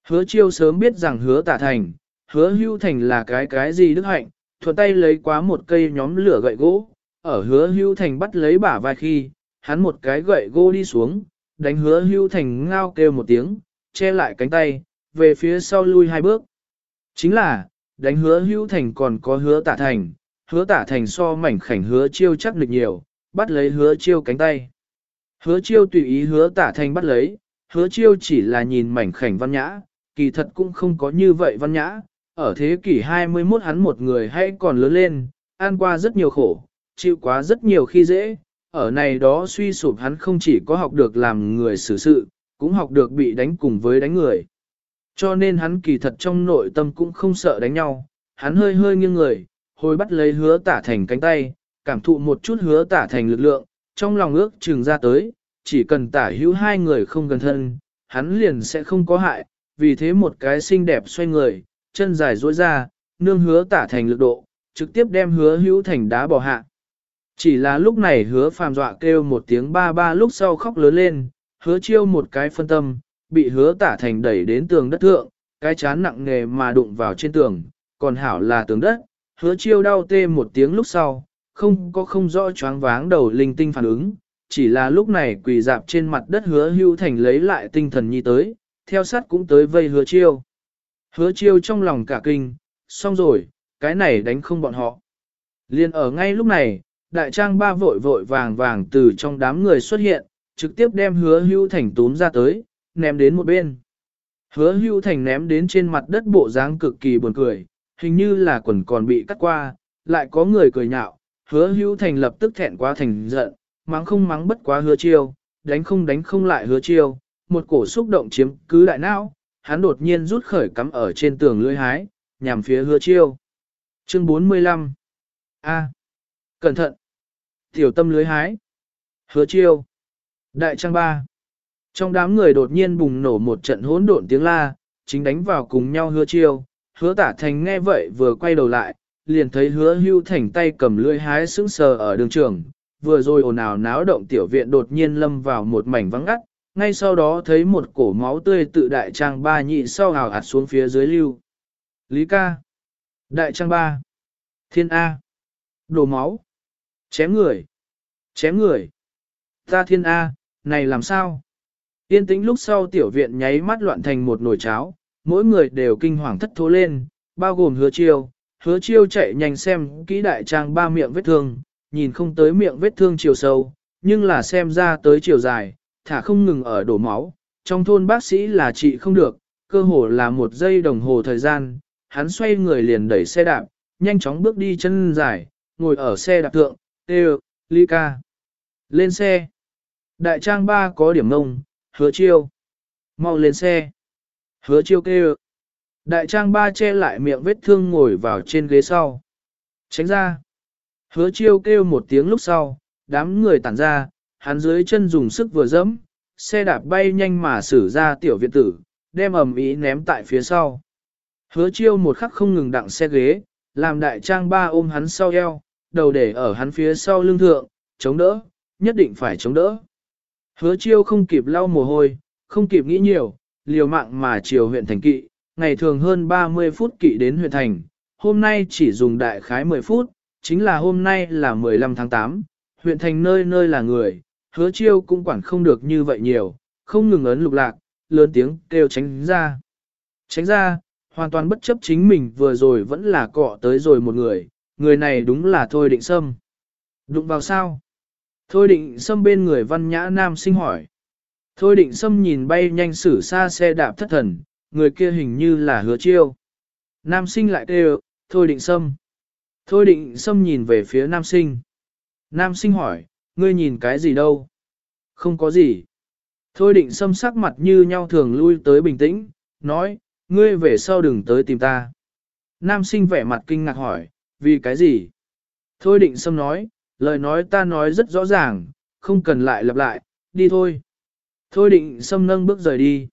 Hứa chiêu sớm biết rằng hứa tả thành, hứa hưu thành là cái cái gì đức hạnh, thuận tay lấy quá một cây nhóm lửa gậy gỗ, ở hứa hưu thành bắt lấy bả vai khi, hắn một cái gậy gỗ đi xuống, đánh hứa hưu thành ngao kêu một tiếng, che lại cánh tay, về phía sau lui hai bước. Chính là, đánh hứa hưu thành còn có hứa tả thành, hứa tả thành so mảnh khảnh hứa chiêu chắc được nhiều, bắt lấy hứa chiêu cánh tay. Hứa chiêu tùy ý hứa tả thành bắt lấy, hứa chiêu chỉ là nhìn mảnh khảnh văn nhã, kỳ thật cũng không có như vậy văn nhã, ở thế kỷ 21 hắn một người hay còn lớn lên, ăn qua rất nhiều khổ, chịu quá rất nhiều khi dễ, ở này đó suy sụp hắn không chỉ có học được làm người xử sự, cũng học được bị đánh cùng với đánh người. Cho nên hắn kỳ thật trong nội tâm cũng không sợ đánh nhau, hắn hơi hơi nghiêng người, hồi bắt lấy hứa tả thành cánh tay, cảm thụ một chút hứa tả thành lực lượng, trong lòng ước chừng ra tới, chỉ cần tả hữu hai người không gần thân, hắn liền sẽ không có hại, vì thế một cái xinh đẹp xoay người, chân dài duỗi ra, nương hứa tả thành lực độ, trực tiếp đem hứa hữu thành đá bỏ hạ. Chỉ là lúc này hứa phàm dọa kêu một tiếng ba ba lúc sau khóc lớn lên, hứa chiêu một cái phân tâm, bị hứa tả thành đẩy đến tường đất thượng, cái chán nặng nề mà đụng vào trên tường, còn hảo là tường đất, hứa chiêu đau tê một tiếng lúc sau, không có không rõ choáng váng đầu linh tinh phản ứng, chỉ là lúc này quỳ dạp trên mặt đất hứa hưu thành lấy lại tinh thần nhi tới, theo sát cũng tới vây hứa chiêu. Hứa chiêu trong lòng cả kinh, xong rồi, cái này đánh không bọn họ. Liên ở ngay lúc này, đại trang ba vội vội vàng vàng từ trong đám người xuất hiện, trực tiếp đem hứa hưu thành tún ra tới, ném đến một bên. Hứa hưu thành ném đến trên mặt đất bộ dáng cực kỳ buồn cười, hình như là quần còn bị cắt qua, lại có người cười nhạo, hứa hưu thành lập tức thẹn quá thành giận, mắng không mắng bất quá hứa chiêu, đánh không đánh không lại hứa chiêu, một cổ xúc động chiếm cứ đại não, hắn đột nhiên rút khởi cắm ở trên tường lưới hái, nhằm phía hứa chiêu. Chương 45 A. Cẩn thận! Tiểu tâm lưới hái. Hứa chiêu. Đại trang ba. Trong đám người đột nhiên bùng nổ một trận hỗn độn tiếng la, chính đánh vào cùng nhau hứa chiêu. Hứa tả thành nghe vậy vừa quay đầu lại, liền thấy hứa hưu thành tay cầm lưỡi hái sững sờ ở đường trường, vừa rồi ồn ào náo động tiểu viện đột nhiên lâm vào một mảnh vắng ngắt, ngay sau đó thấy một cổ máu tươi tự đại trang ba nhị sau hào hạt xuống phía dưới lưu. Lý ca. Đại trang ba. Thiên A. Đổ máu. Chém người. Chém người. Ta thiên A, này làm sao? Yên tĩnh lúc sau tiểu viện nháy mắt loạn thành một nồi cháo, mỗi người đều kinh hoàng thất thố lên, bao gồm hứa chiêu. Hứa chiêu chạy nhanh xem kỹ đại trang ba miệng vết thương, nhìn không tới miệng vết thương chiều sâu, nhưng là xem ra tới chiều dài, thả không ngừng ở đổ máu. Trong thôn bác sĩ là trị không được, cơ hồ là một giây đồng hồ thời gian, hắn xoay người liền đẩy xe đạp, nhanh chóng bước đi chân dài, ngồi ở xe đạp thượng, tê ly ca. Lên xe. Đại trang ba có điểm ngông, hứa chiêu. Mau lên xe. Hứa chiêu kêu. Đại trang ba che lại miệng vết thương ngồi vào trên ghế sau. Tránh ra. Hứa chiêu kêu một tiếng lúc sau, đám người tản ra, hắn dưới chân dùng sức vừa dẫm, xe đạp bay nhanh mà xử ra tiểu viện tử, đem ầm ý ném tại phía sau. Hứa chiêu một khắc không ngừng đặng xe ghế, làm đại trang ba ôm hắn sau eo, đầu để ở hắn phía sau lưng thượng, chống đỡ, nhất định phải chống đỡ. Hứa chiêu không kịp lau mồ hôi, không kịp nghĩ nhiều, liều mạng mà chiều huyện thành kỵ, ngày thường hơn 30 phút kỵ đến huyện thành, hôm nay chỉ dùng đại khái 10 phút, chính là hôm nay là 15 tháng 8, huyện thành nơi nơi là người, hứa chiêu cũng quản không được như vậy nhiều, không ngừng ấn lục lạc, lớn tiếng kêu tránh ra. Tránh ra, hoàn toàn bất chấp chính mình vừa rồi vẫn là cọ tới rồi một người, người này đúng là Thôi Định Sâm. Đụng vào sao? Thôi Định Sâm bên người văn nhã nam sinh hỏi. Thôi Định Sâm nhìn bay nhanh xử xa xe đạp thất thần, người kia hình như là hứa chiêu. Nam sinh lại kêu, Thôi Định Sâm. Thôi Định Sâm nhìn về phía nam sinh. Nam sinh hỏi, ngươi nhìn cái gì đâu? Không có gì. Thôi Định Sâm sắc mặt như nhau thường lui tới bình tĩnh, nói, ngươi về sau đừng tới tìm ta. Nam sinh vẻ mặt kinh ngạc hỏi, vì cái gì? Thôi định xâm nói, lời nói ta nói rất rõ ràng, không cần lại lặp lại, đi thôi. Thôi định xâm nâng bước rời đi.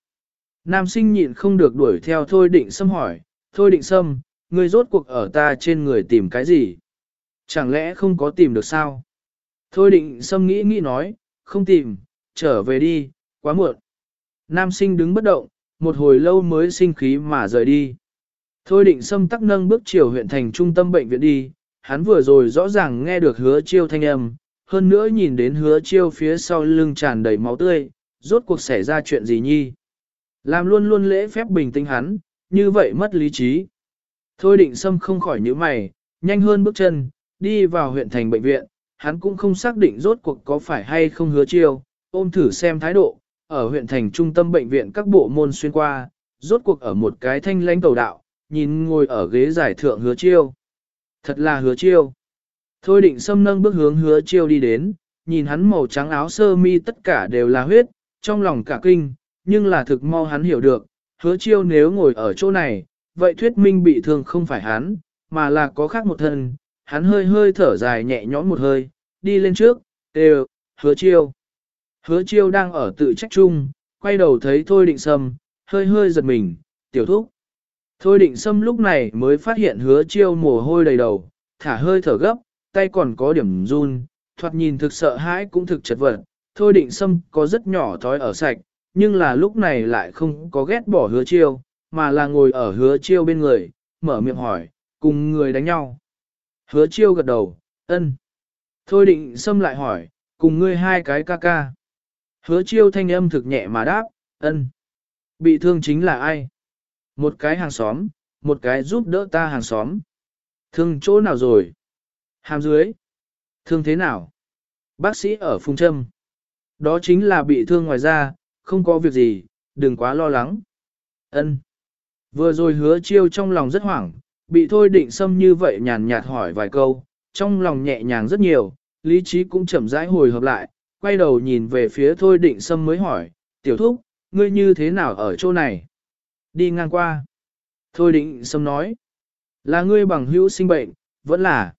Nam sinh nhịn không được đuổi theo thôi định xâm hỏi, thôi định sâm, ngươi rốt cuộc ở ta trên người tìm cái gì? Chẳng lẽ không có tìm được sao? Thôi định sâm nghĩ nghĩ nói, không tìm, trở về đi, quá muộn. Nam sinh đứng bất động, một hồi lâu mới sinh khí mà rời đi. Thôi định sâm tắc nâng bước chiều huyện thành trung tâm bệnh viện đi, hắn vừa rồi rõ ràng nghe được hứa chiêu thanh âm, hơn nữa nhìn đến hứa chiêu phía sau lưng tràn đầy máu tươi, rốt cuộc xảy ra chuyện gì nhi. Làm luôn luôn lễ phép bình tĩnh hắn, như vậy mất lý trí. Thôi định sâm không khỏi nhíu mày, nhanh hơn bước chân, đi vào huyện thành bệnh viện, hắn cũng không xác định rốt cuộc có phải hay không hứa chiêu, ôm thử xem thái độ, ở huyện thành trung tâm bệnh viện các bộ môn xuyên qua, rốt cuộc ở một cái thanh lãnh cầu đạo, nhìn ngồi ở ghế giải thượng hứa chiêu. Thật là hứa chiêu. Thôi định xâm nâng bước hướng hứa chiêu đi đến, nhìn hắn màu trắng áo sơ mi tất cả đều là huyết, trong lòng cả kinh, nhưng là thực mau hắn hiểu được, hứa chiêu nếu ngồi ở chỗ này, vậy thuyết minh bị thương không phải hắn, mà là có khác một thân, hắn hơi hơi thở dài nhẹ nhõm một hơi, đi lên trước, đều, hứa chiêu. Hứa chiêu đang ở tự trách chung, quay đầu thấy thôi định sâm, hơi hơi giật mình, tiểu thúc. Thôi định sâm lúc này mới phát hiện hứa chiêu mồ hôi đầy đầu, thả hơi thở gấp, tay còn có điểm run, thoạt nhìn thực sợ hãi cũng thực chật vật. Thôi định sâm có rất nhỏ thói ở sạch, nhưng là lúc này lại không có ghét bỏ hứa chiêu, mà là ngồi ở hứa chiêu bên người, mở miệng hỏi, cùng người đánh nhau. Hứa chiêu gật đầu, ân. Thôi định xâm lại hỏi, cùng ngươi hai cái ca ca. Hứa chiêu thanh âm thực nhẹ mà đáp, ân. Bị thương chính là ai? Một cái hàng xóm, một cái giúp đỡ ta hàng xóm. Thương chỗ nào rồi? Hàm dưới. Thương thế nào? Bác sĩ ở phung châm. Đó chính là bị thương ngoài da, không có việc gì, đừng quá lo lắng. Ân. Vừa rồi hứa chiêu trong lòng rất hoảng, bị thôi định xâm như vậy nhàn nhạt hỏi vài câu, trong lòng nhẹ nhàng rất nhiều, lý trí cũng chậm rãi hồi hợp lại, quay đầu nhìn về phía thôi định xâm mới hỏi, tiểu thúc, ngươi như thế nào ở chỗ này? Đi ngang qua. Thôi định xâm nói, là ngươi bằng hữu sinh bệnh, vẫn là.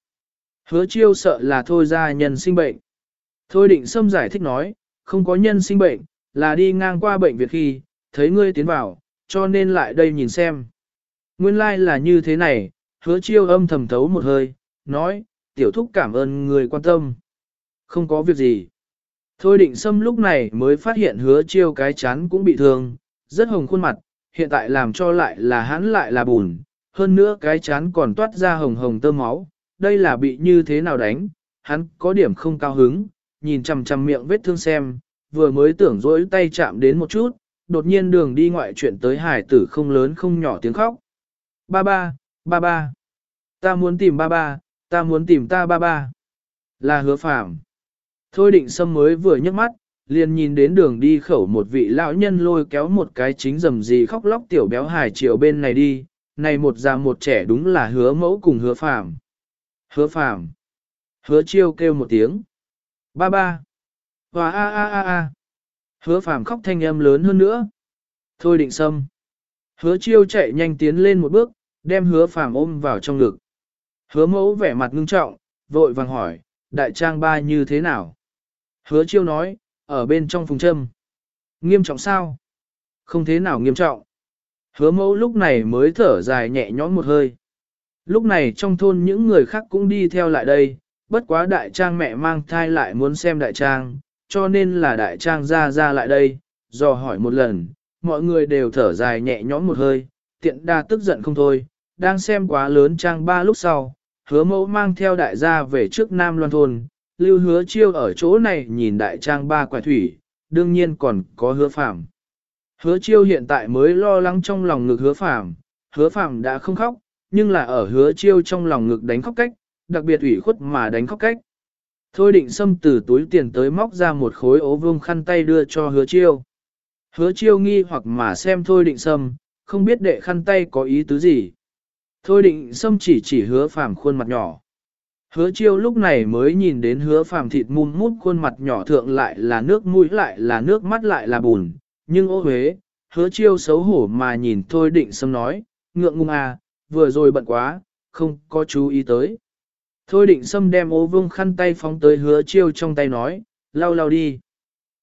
Hứa chiêu sợ là thôi ra nhân sinh bệnh. Thôi định xâm giải thích nói, không có nhân sinh bệnh, là đi ngang qua bệnh viện khi, thấy ngươi tiến vào, cho nên lại đây nhìn xem. Nguyên lai like là như thế này, hứa chiêu âm thầm thấu một hơi, nói, tiểu thúc cảm ơn người quan tâm. Không có việc gì. Thôi định xâm lúc này mới phát hiện hứa chiêu cái chán cũng bị thương, rất hồng khuôn mặt, hiện tại làm cho lại là hắn lại là bùn, hơn nữa cái chán còn toát ra hồng hồng tơ máu, đây là bị như thế nào đánh, hắn có điểm không cao hứng, nhìn chằm chằm miệng vết thương xem, vừa mới tưởng dỗi tay chạm đến một chút, đột nhiên đường đi ngoại chuyện tới hải tử không lớn không nhỏ tiếng khóc. Ba ba, ba ba, ta muốn tìm ba ba, ta muốn tìm ta ba ba. Là hứa phạm. Thôi định sâm mới vừa nhấc mắt, liền nhìn đến đường đi khẩu một vị lão nhân lôi kéo một cái chính rầm gì khóc lóc tiểu béo hải chiều bên này đi, này một già một trẻ đúng là hứa mẫu cùng hứa phạm. Hứa phạm. Hứa chiêu kêu một tiếng. Ba ba. Hòa a a a a. Hứa phàm khóc thanh âm lớn hơn nữa. Thôi định sâm. Hứa chiêu chạy nhanh tiến lên một bước, đem hứa phàm ôm vào trong ngực. Hứa mẫu vẻ mặt ngưng trọng, vội vàng hỏi, đại trang ba như thế nào? Hứa chiêu nói, ở bên trong phùng châm. Nghiêm trọng sao? Không thế nào nghiêm trọng. Hứa mẫu lúc này mới thở dài nhẹ nhõm một hơi. Lúc này trong thôn những người khác cũng đi theo lại đây, bất quá đại trang mẹ mang thai lại muốn xem đại trang, cho nên là đại trang ra ra lại đây, dò hỏi một lần, mọi người đều thở dài nhẹ nhõm một hơi, tiện đa tức giận không thôi, đang xem quá lớn trang ba lúc sau, hứa mẫu mang theo đại gia về trước Nam Loan Thôn, lưu hứa chiêu ở chỗ này nhìn đại trang ba quả thủy, đương nhiên còn có hứa phạm. Hứa chiêu hiện tại mới lo lắng trong lòng ngực hứa phạm, hứa phạm đã không khóc, nhưng là ở hứa chiêu trong lòng ngực đánh khóc cách, đặc biệt ủy khuất mà đánh khóc cách. Thôi định xâm từ túi tiền tới móc ra một khối ố vương khăn tay đưa cho hứa chiêu. Hứa chiêu nghi hoặc mà xem thôi định xâm, không biết đệ khăn tay có ý tứ gì. Thôi định xâm chỉ chỉ hứa phàm khuôn mặt nhỏ. Hứa chiêu lúc này mới nhìn đến hứa phàm thịt mum mút khuôn mặt nhỏ thượng lại là nước mũi lại là nước mắt lại là bùn, nhưng ô huế, hứa chiêu xấu hổ mà nhìn thôi định xâm nói, ngượng ngung à, vừa rồi bận quá, không có chú ý tới. Thôi định xâm đem ô vương khăn tay phóng tới hứa chiêu trong tay nói, lau lau đi.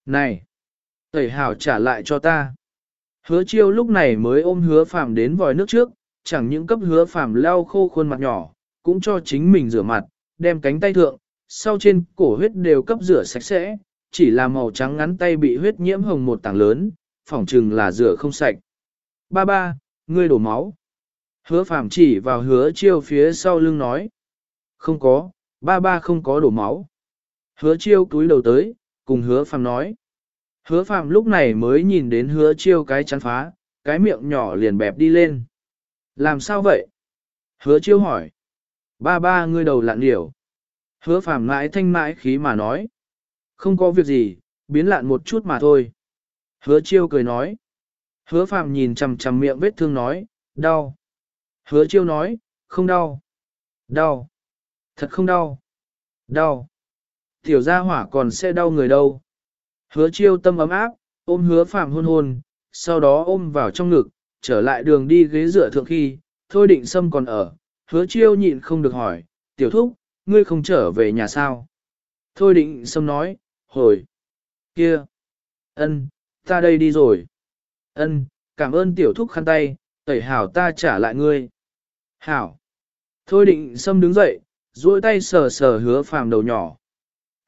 Này! Tẩy hảo trả lại cho ta. Hứa chiêu lúc này mới ôm hứa phàm đến vòi nước trước, chẳng những cấp hứa phàm lau khô khuôn mặt nhỏ, cũng cho chính mình rửa mặt, đem cánh tay thượng, sau trên cổ huyết đều cấp rửa sạch sẽ, chỉ là màu trắng ngắn tay bị huyết nhiễm hồng một tảng lớn, phỏng chừng là rửa không sạch. Ba ba, ngươi đổ máu. Hứa phàm chỉ vào hứa chiêu phía sau lưng nói. Không có, ba ba không có đổ máu. Hứa chiêu túi đầu tới, cùng hứa phàm nói. Hứa phàm lúc này mới nhìn đến hứa chiêu cái chắn phá, cái miệng nhỏ liền bẹp đi lên. Làm sao vậy? Hứa chiêu hỏi. Ba ba ngươi đầu lạn điểu. Hứa phàm mãi thanh mãi khí mà nói. Không có việc gì, biến lạn một chút mà thôi. Hứa chiêu cười nói. Hứa phàm nhìn chằm chằm miệng vết thương nói, đau. Hứa chiêu nói, không đau. Đau. Thật không đau. Đau. Tiểu gia hỏa còn sẽ đau người đâu. Hứa chiêu tâm ấm áp, ôm hứa phàm hôn hôn, sau đó ôm vào trong ngực, trở lại đường đi ghế dựa thượng khi, thôi định sâm còn ở. Hứa chiêu nhịn không được hỏi, tiểu thúc, ngươi không trở về nhà sao? Thôi định sâm nói, hồi. Kia. ân, ta đây đi rồi. ân, cảm ơn tiểu thúc khăn tay, tẩy hảo ta trả lại ngươi. Hảo. Thôi định sâm đứng dậy, duỗi tay sờ sờ hứa phàm đầu nhỏ.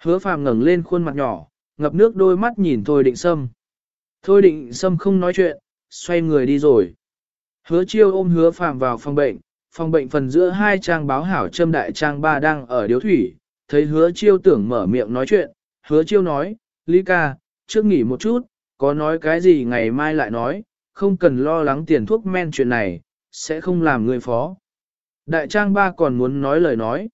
Hứa phàm ngẩng lên khuôn mặt nhỏ, ngập nước đôi mắt nhìn thôi định sâm. Thôi định sâm không nói chuyện, xoay người đi rồi. Hứa chiêu ôm hứa phàm vào phòng bệnh, phòng bệnh phần giữa hai trang báo hảo châm đại trang ba đang ở điếu thủy, thấy hứa chiêu tưởng mở miệng nói chuyện, hứa chiêu nói, Lý ca, trước nghỉ một chút, có nói cái gì ngày mai lại nói, không cần lo lắng tiền thuốc men chuyện này, sẽ không làm người phó. Đại trang ba còn muốn nói lời nói.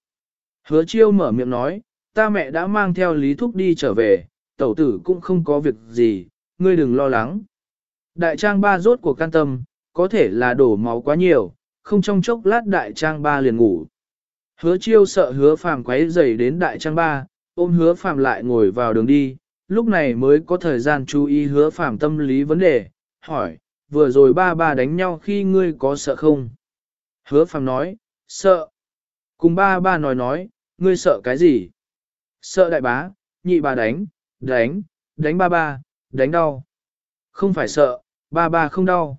Hứa chiêu mở miệng nói, ta mẹ đã mang theo lý thúc đi trở về, tẩu tử cũng không có việc gì, ngươi đừng lo lắng. Đại trang ba rốt của can tâm, có thể là đổ máu quá nhiều, không trong chốc lát đại trang ba liền ngủ. Hứa chiêu sợ hứa phàm quấy rầy đến đại trang ba, ôm hứa phàm lại ngồi vào đường đi, lúc này mới có thời gian chú ý hứa phàm tâm lý vấn đề, hỏi, vừa rồi ba ba đánh nhau khi ngươi có sợ không? Hứa phàm nói, sợ. Cùng ba ba nói nói, ngươi sợ cái gì? Sợ đại bá, nhị bà đánh, đánh, đánh ba ba, đánh đau. Không phải sợ, ba ba không đau.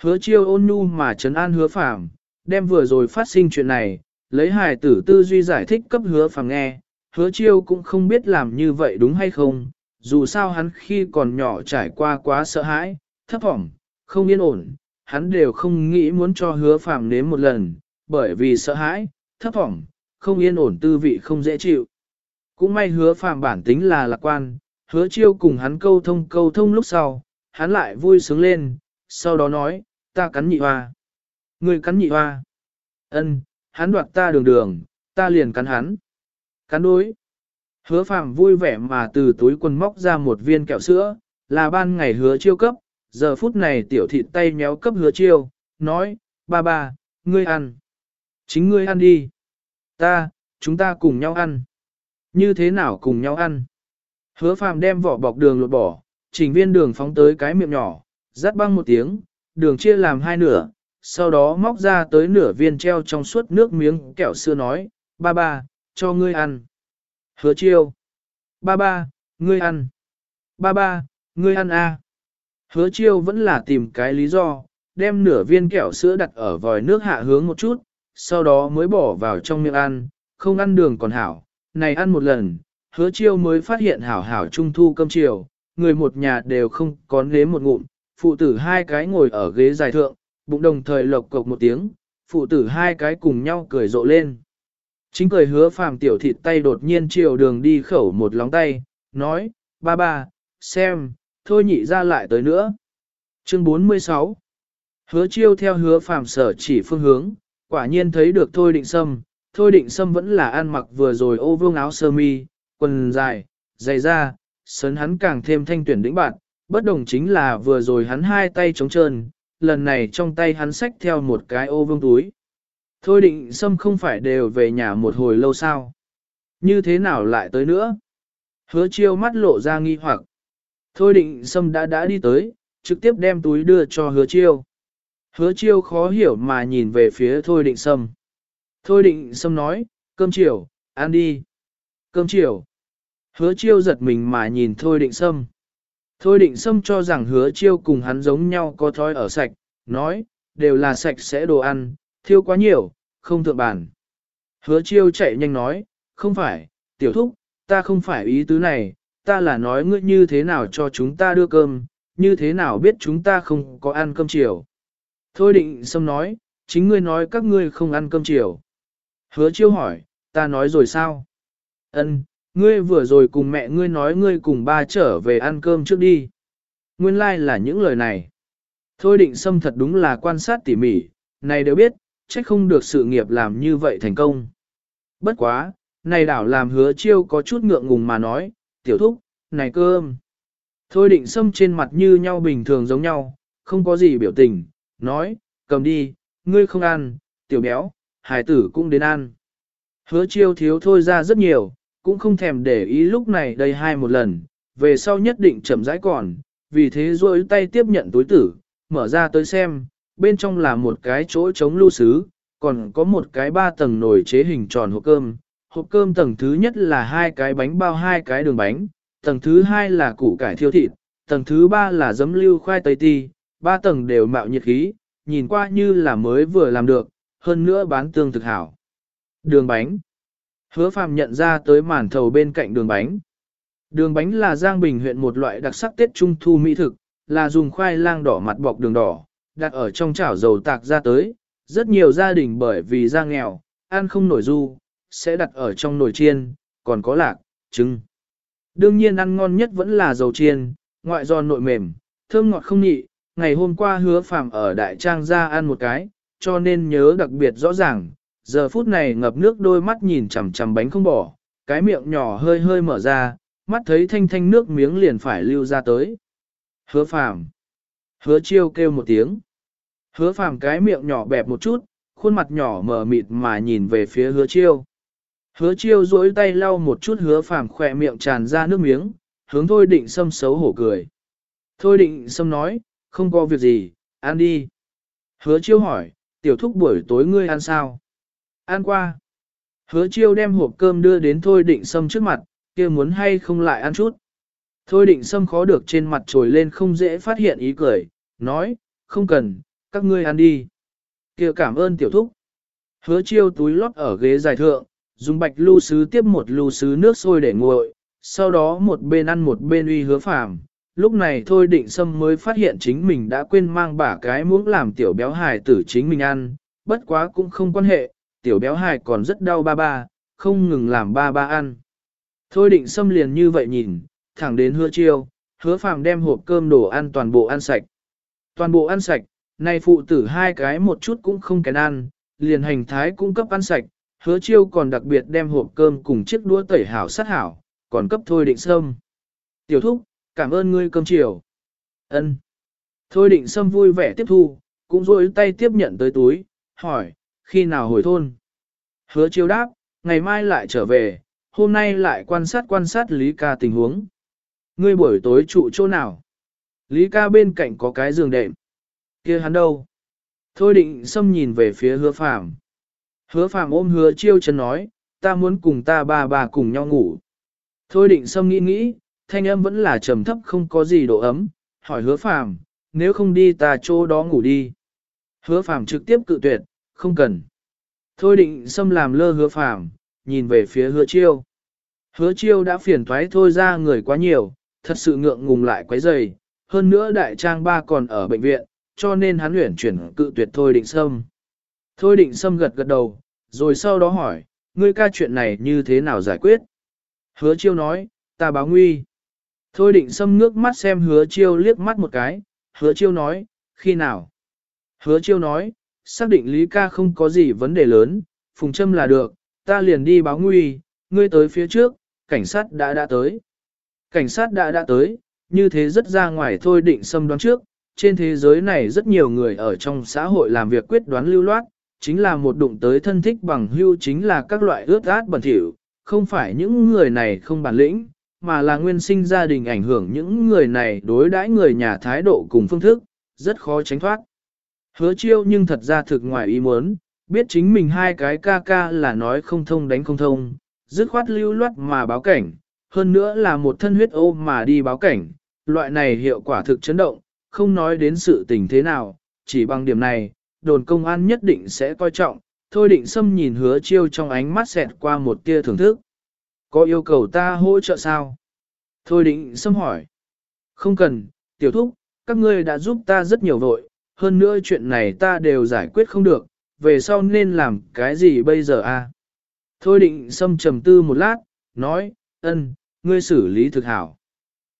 Hứa chiêu ôn nhu mà trấn an hứa phạm, đem vừa rồi phát sinh chuyện này, lấy hài tử tư duy giải thích cấp hứa phạm nghe, hứa chiêu cũng không biết làm như vậy đúng hay không, dù sao hắn khi còn nhỏ trải qua quá sợ hãi, thấp thỏm, không yên ổn, hắn đều không nghĩ muốn cho hứa phạm nếm một lần, bởi vì sợ hãi, thấp thỏm, không yên ổn tư vị không dễ chịu. Cũng may hứa phàm bản tính là lạc quan, hứa chiêu cùng hắn câu thông câu thông lúc sau, hắn lại vui sướng lên, sau đó nói, ta cắn nhị hoa. Người cắn nhị hoa. ân hắn đoạt ta đường đường, ta liền cắn hắn. Cắn đối. Hứa phàm vui vẻ mà từ túi quần móc ra một viên kẹo sữa, là ban ngày hứa chiêu cấp, giờ phút này tiểu thịt tay méo cấp hứa chiêu, nói, ba ba, ngươi ăn. Chính ngươi ăn đi. Ta, chúng ta cùng nhau ăn. Như thế nào cùng nhau ăn? Hứa phàm đem vỏ bọc đường lột bỏ, chỉnh viên đường phóng tới cái miệng nhỏ, rát băng một tiếng, đường chia làm hai nửa, sau đó móc ra tới nửa viên treo trong suốt nước miếng kẹo sữa nói, ba ba, cho ngươi ăn. Hứa chiêu. Ba ba, ngươi ăn. Ba ba, ngươi ăn a. Hứa chiêu vẫn là tìm cái lý do, đem nửa viên kẹo sữa đặt ở vòi nước hạ hướng một chút, sau đó mới bỏ vào trong miệng ăn, không ăn đường còn hảo. Này ăn một lần, hứa chiêu mới phát hiện hảo hảo trung thu cơm chiều, người một nhà đều không có nếm một ngụm, phụ tử hai cái ngồi ở ghế dài thượng, bụng đồng thời lộc cộc một tiếng, phụ tử hai cái cùng nhau cười rộ lên. Chính cười hứa phàm tiểu thịt tay đột nhiên chiều đường đi khẩu một lóng tay, nói, ba ba, xem, thôi nhị ra lại tới nữa. Chương 46 Hứa chiêu theo hứa phàm sở chỉ phương hướng, quả nhiên thấy được thôi định sâm, thôi định sâm vẫn là ăn mặc vừa rồi ô vương áo sơ mi, quần dài, dày da, Sớn hắn càng thêm thanh tuyển đĩnh bạn, bất đồng chính là vừa rồi hắn hai tay trống trơn, lần này trong tay hắn xách theo một cái ô vương túi. Thôi định sâm không phải đều về nhà một hồi lâu sao. Như thế nào lại tới nữa? Hứa chiêu mắt lộ ra nghi hoặc. Thôi định sâm đã đã đi tới, trực tiếp đem túi đưa cho hứa chiêu. Hứa chiêu khó hiểu mà nhìn về phía thôi định sâm. Thôi định sâm nói, cơm chiều, ăn đi. Cơm chiều. Hứa chiêu giật mình mà nhìn thôi định sâm. Thôi định sâm cho rằng hứa chiêu cùng hắn giống nhau có thói ở sạch, nói, đều là sạch sẽ đồ ăn, thiêu quá nhiều, không thượng bản. Hứa chiêu chạy nhanh nói, không phải, tiểu thúc, ta không phải ý tứ này, ta là nói ngươi như thế nào cho chúng ta đưa cơm, như thế nào biết chúng ta không có ăn cơm chiều. Thôi định xâm nói, chính ngươi nói các ngươi không ăn cơm chiều. Hứa chiêu hỏi, ta nói rồi sao? Ân, ngươi vừa rồi cùng mẹ ngươi nói ngươi cùng ba trở về ăn cơm trước đi. Nguyên lai like là những lời này. Thôi định xâm thật đúng là quan sát tỉ mỉ, này đều biết, trách không được sự nghiệp làm như vậy thành công. Bất quá, này đảo làm hứa chiêu có chút ngượng ngùng mà nói, tiểu thúc, này cơm. Thôi định xâm trên mặt như nhau bình thường giống nhau, không có gì biểu tình, nói, cầm đi, ngươi không ăn, tiểu béo, hải tử cũng đến ăn. Hứa chiêu thiếu thôi ra rất nhiều, cũng không thèm để ý lúc này đây hai một lần, về sau nhất định chậm rãi còn, vì thế rôi tay tiếp nhận túi tử, mở ra tới xem, bên trong là một cái chỗ chống lưu sứ, còn có một cái ba tầng nồi chế hình tròn hộp cơm. Hộp cơm tầng thứ nhất là hai cái bánh bao hai cái đường bánh, tầng thứ hai là củ cải thiêu thịt, tầng thứ ba là giấm lưu khoai tây ti, ba tầng đều mạo nhiệt khí, nhìn qua như là mới vừa làm được, hơn nữa bán tương thực hảo. Đường bánh Hứa phàm nhận ra tới màn thầu bên cạnh đường bánh. Đường bánh là Giang Bình huyện một loại đặc sắc Tết Trung Thu mỹ thực, là dùng khoai lang đỏ mặt bọc đường đỏ, đặt ở trong chảo dầu tạc ra tới. Rất nhiều gia đình bởi vì da nghèo, ăn không nổi du, sẽ đặt ở trong nồi chiên, còn có lạc, trứng. Đương nhiên ăn ngon nhất vẫn là dầu chiên, ngoại giòn nội mềm, thơm ngọt không nhị. Ngày hôm qua hứa phàm ở Đại Trang ra ăn một cái, cho nên nhớ đặc biệt rõ ràng, giờ phút này ngập nước đôi mắt nhìn chằm chằm bánh không bỏ, cái miệng nhỏ hơi hơi mở ra, mắt thấy thanh thanh nước miếng liền phải lưu ra tới. Hứa phàm. Hứa chiêu kêu một tiếng. Hứa phàm cái miệng nhỏ bẹp một chút, khuôn mặt nhỏ mờ mịt mà nhìn về phía hứa chiêu. Hứa chiêu duỗi tay lau một chút hứa phàm khỏe miệng tràn ra nước miếng, hướng thôi định sâm xấu hổ cười. Thôi định sâm nói, không có việc gì, ăn đi. Hứa chiêu hỏi, tiểu thúc buổi tối ngươi ăn sao? Ăn qua. Hứa chiêu đem hộp cơm đưa đến thôi định sâm trước mặt, kia muốn hay không lại ăn chút. Thôi định sâm khó được trên mặt trồi lên không dễ phát hiện ý cười, nói, không cần, các ngươi ăn đi. kia cảm ơn tiểu thúc. Hứa chiêu túi lót ở ghế dài thượng, dùng bạch lưu sứ tiếp một lưu sứ nước sôi để nguội, sau đó một bên ăn một bên uy hứa phàm. Lúc này thôi định sâm mới phát hiện chính mình đã quên mang bả cái muỗng làm tiểu béo hài tử chính mình ăn, bất quá cũng không quan hệ, tiểu béo hài còn rất đau ba ba, không ngừng làm ba ba ăn. Thôi định sâm liền như vậy nhìn, thẳng đến hứa chiêu, hứa phàm đem hộp cơm đồ ăn toàn bộ ăn sạch. Toàn bộ ăn sạch, này phụ tử hai cái một chút cũng không kén ăn, liền hành thái cung cấp ăn sạch, hứa chiêu còn đặc biệt đem hộp cơm cùng chiếc đũa tẩy hảo sát hảo, còn cấp thôi định sâm. Tiểu thúc, cảm ơn ngươi cơm chiều. ân Thôi định sâm vui vẻ tiếp thu, cũng rôi tay tiếp nhận tới túi, hỏi, khi nào hồi thôn? Hứa chiêu đáp, ngày mai lại trở về, hôm nay lại quan sát quan sát Lý ca tình huống. Ngươi buổi tối trụ chỗ nào? Lý ca bên cạnh có cái giường đệm. kia hắn đâu? Thôi định xâm nhìn về phía hứa phàm. Hứa phàm ôm hứa chiêu chân nói, ta muốn cùng ta ba bà cùng nhau ngủ. Thôi định xâm nghĩ nghĩ, thanh âm vẫn là trầm thấp không có gì độ ấm, hỏi hứa phàm, nếu không đi ta chỗ đó ngủ đi. Hứa phàm trực tiếp cự tuyệt, không cần. Thôi định xâm làm lơ hứa phàm, nhìn về phía hứa chiêu. Hứa chiêu đã phiền thoái thôi ra người quá nhiều, thật sự ngượng ngùng lại quấy rầy. hơn nữa đại trang ba còn ở bệnh viện, cho nên hắn luyện chuyển cự tuyệt thôi định xâm Thôi định xâm gật gật đầu, rồi sau đó hỏi, ngươi ca chuyện này như thế nào giải quyết? Hứa chiêu nói, ta báo nguy. Thôi định xâm ngước mắt xem hứa chiêu liếc mắt một cái, hứa chiêu nói, khi nào? Hứa chiêu nói, xác định Lý ca không có gì vấn đề lớn, phùng châm là được, ta liền đi báo nguy, ngươi tới phía trước, cảnh sát đã đã tới. Cảnh sát đã đã tới, như thế rất ra ngoài thôi định xâm đoán trước, trên thế giới này rất nhiều người ở trong xã hội làm việc quyết đoán lưu loát, chính là một đụng tới thân thích bằng hưu chính là các loại ướt át bẩn thỉu, không phải những người này không bản lĩnh, mà là nguyên sinh gia đình ảnh hưởng những người này đối đãi người nhà thái độ cùng phương thức, rất khó tránh thoát. Hứa chiêu nhưng thật ra thực ngoài ý muốn, biết chính mình hai cái ca ca là nói không thông đánh không thông, dứt khoát lưu loát mà báo cảnh, hơn nữa là một thân huyết ô mà đi báo cảnh, loại này hiệu quả thực chấn động, không nói đến sự tình thế nào, chỉ bằng điểm này, đồn công an nhất định sẽ coi trọng, thôi định xâm nhìn hứa chiêu trong ánh mắt xẹt qua một tia thưởng thức. Có yêu cầu ta hỗ trợ sao? Thôi định xâm hỏi. Không cần, tiểu thúc, các ngươi đã giúp ta rất nhiều vội, hơn nữa chuyện này ta đều giải quyết không được, về sau nên làm cái gì bây giờ a? Thôi định xâm trầm tư một lát, nói, ân, ngươi xử lý thực hảo.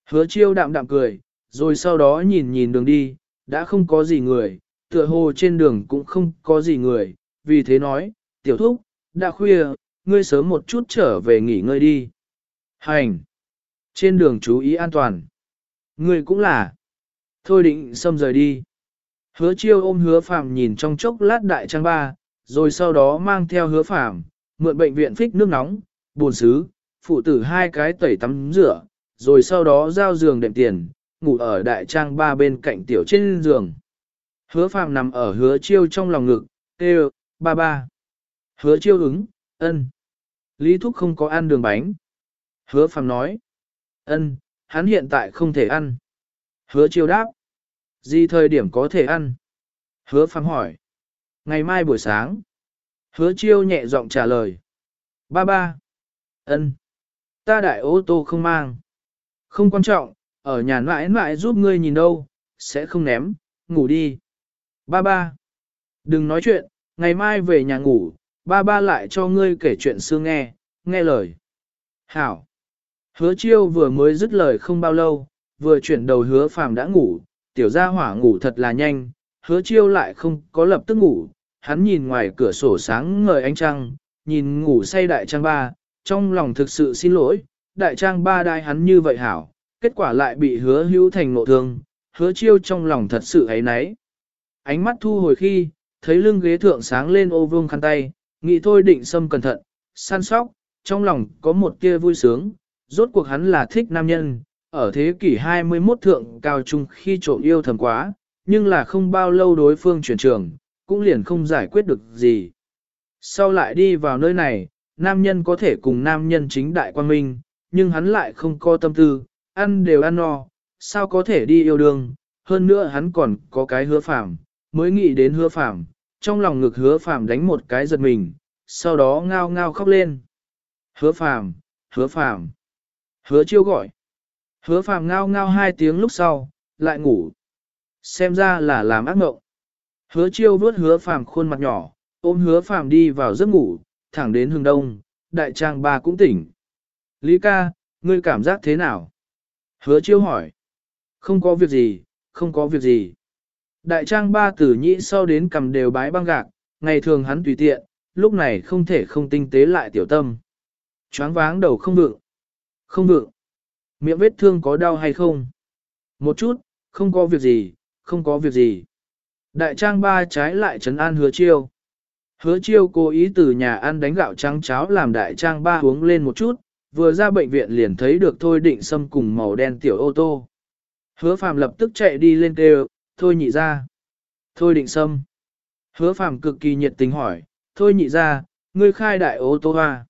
Hứa chiêu đạm đạm cười, rồi sau đó nhìn nhìn đường đi, đã không có gì người, tựa hồ trên đường cũng không có gì người, vì thế nói, tiểu thúc, đã khuya, ngươi sớm một chút trở về nghỉ ngơi đi. Hành! Trên đường chú ý an toàn. Ngươi cũng là. Thôi định xâm rời đi. Hứa chiêu ôm hứa phàm nhìn trong chốc lát đại trang ba, rồi sau đó mang theo hứa phàm, mượn bệnh viện phích nước nóng, buồn xứ, phụ tử hai cái tẩy tắm rửa, rồi sau đó giao giường đệm tiền, ngủ ở đại trang ba bên cạnh tiểu trên giường. Hứa phàm nằm ở hứa chiêu trong lòng ngực, kêu, ba ba. Hứa chiêu ứng, ân. Lý Thúc không có ăn đường bánh. Hứa Phạm nói, ân, hắn hiện tại không thể ăn. Hứa chiêu đáp, gì thời điểm có thể ăn? Hứa Phạm hỏi, ngày mai buổi sáng. Hứa chiêu nhẹ giọng trả lời, ba ba. ân, ta đại ô tô không mang. Không quan trọng, ở nhà mãi mãi giúp ngươi nhìn đâu, sẽ không ném, ngủ đi. Ba ba. Đừng nói chuyện, ngày mai về nhà ngủ, ba ba lại cho ngươi kể chuyện xưa nghe, nghe lời. Hảo. Hứa chiêu vừa mới dứt lời không bao lâu, vừa chuyển đầu hứa phàm đã ngủ, tiểu gia hỏa ngủ thật là nhanh, hứa chiêu lại không có lập tức ngủ, hắn nhìn ngoài cửa sổ sáng ngời ánh trăng, nhìn ngủ say đại trang ba, trong lòng thực sự xin lỗi, đại trang ba đai hắn như vậy hảo, kết quả lại bị hứa hữu thành nộ thương, hứa chiêu trong lòng thật sự ấy nấy. Ánh mắt thu hồi khi, thấy lưng ghế thượng sáng lên ô vương khăn tay, nghĩ thôi định xâm cẩn thận, săn sóc, trong lòng có một tia vui sướng, rốt cuộc hắn là thích nam nhân, ở thế kỷ 21 thượng cao trung khi trộm yêu thầm quá, nhưng là không bao lâu đối phương chuyển trường, cũng liền không giải quyết được gì. Sau lại đi vào nơi này, nam nhân có thể cùng nam nhân chính đại quan minh, nhưng hắn lại không có tâm tư, ăn đều ăn no, sao có thể đi yêu đương, hơn nữa hắn còn có cái hứa phạm, mới nghĩ đến hứa phạm, trong lòng ngực hứa phàm đánh một cái giật mình, sau đó ngao ngao khóc lên. Hứa phàm, hứa phàm, hứa chiêu gọi. Hứa phàm ngao ngao hai tiếng lúc sau, lại ngủ. Xem ra là làm ác mộng. Hứa chiêu vuốt hứa phàm khuôn mặt nhỏ, ôm hứa phàm đi vào giấc ngủ, thẳng đến hừng đông, đại trang ba cũng tỉnh. Lý ca, ngươi cảm giác thế nào? Hứa chiêu hỏi. Không có việc gì, không có việc gì. Đại trang ba tử nhĩ sau đến cầm đều bái băng gạc, ngày thường hắn tùy tiện, lúc này không thể không tinh tế lại tiểu tâm. Choáng váng đầu không vượng. Không vượng. Miệng vết thương có đau hay không? Một chút, không có việc gì, không có việc gì. Đại trang ba trái lại trấn an hứa chiêu. Hứa chiêu cố ý từ nhà ăn đánh gạo trắng cháo làm đại trang ba uống lên một chút, vừa ra bệnh viện liền thấy được Thôi Định xâm cùng màu đen tiểu ô tô. Hứa Phạm lập tức chạy đi lên kêu, Thôi nhị ra. Thôi Định Sâm. Hứa Phạm cực kỳ nhiệt tình hỏi, Thôi nhị ra, ngươi khai đại ô tô hoa.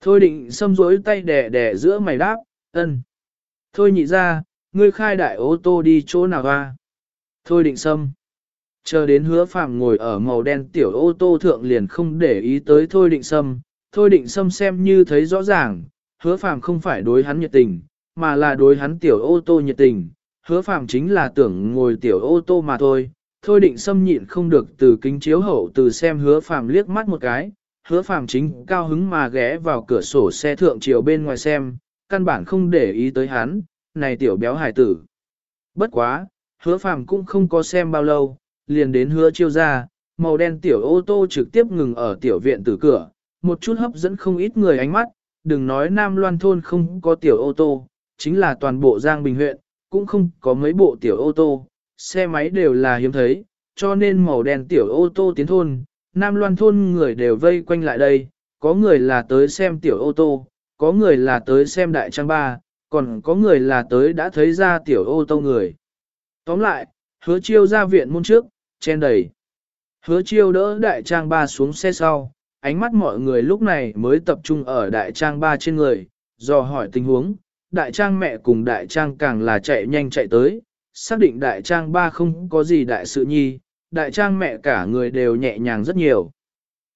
Thôi Định Sâm rối tay đẻ đẻ giữa mày đáp, ân. Thôi nhị ra, ngươi khai đại ô tô đi chỗ nào hoa. Thôi Định Sâm. Chờ đến hứa phạm ngồi ở màu đen tiểu ô tô thượng liền không để ý tới Thôi Định Sâm, Thôi Định Sâm xem như thấy rõ ràng, hứa phàm không phải đối hắn nhiệt tình, mà là đối hắn tiểu ô tô nhiệt tình, hứa phàm chính là tưởng ngồi tiểu ô tô mà thôi. Thôi định xâm nhịn không được từ kính chiếu hậu từ xem hứa phàm liếc mắt một cái, hứa phàm chính cao hứng mà ghé vào cửa sổ xe thượng chiều bên ngoài xem, căn bản không để ý tới hắn, này tiểu béo hải tử. Bất quá, hứa phàm cũng không có xem bao lâu, liền đến hứa chiêu ra, màu đen tiểu ô tô trực tiếp ngừng ở tiểu viện từ cửa, một chút hấp dẫn không ít người ánh mắt, đừng nói Nam Loan thôn không có tiểu ô tô, chính là toàn bộ Giang Bình huyện, cũng không có mấy bộ tiểu ô tô, xe máy đều là hiếm thấy, cho nên màu đen tiểu ô tô tiến thôn, Nam Loan thôn người đều vây quanh lại đây, có người là tới xem tiểu ô tô, có người là tới xem đại trang ba, còn có người là tới đã thấy ra tiểu ô tô người. Tóm lại, hứa chiêu ra viện môn trước, chen đầy. Hứa chiêu đỡ đại trang ba xuống xe sau, ánh mắt mọi người lúc này mới tập trung ở đại trang ba trên người, do hỏi tình huống, đại trang mẹ cùng đại trang càng là chạy nhanh chạy tới, xác định đại trang ba không có gì đại sự nhi, đại trang mẹ cả người đều nhẹ nhàng rất nhiều.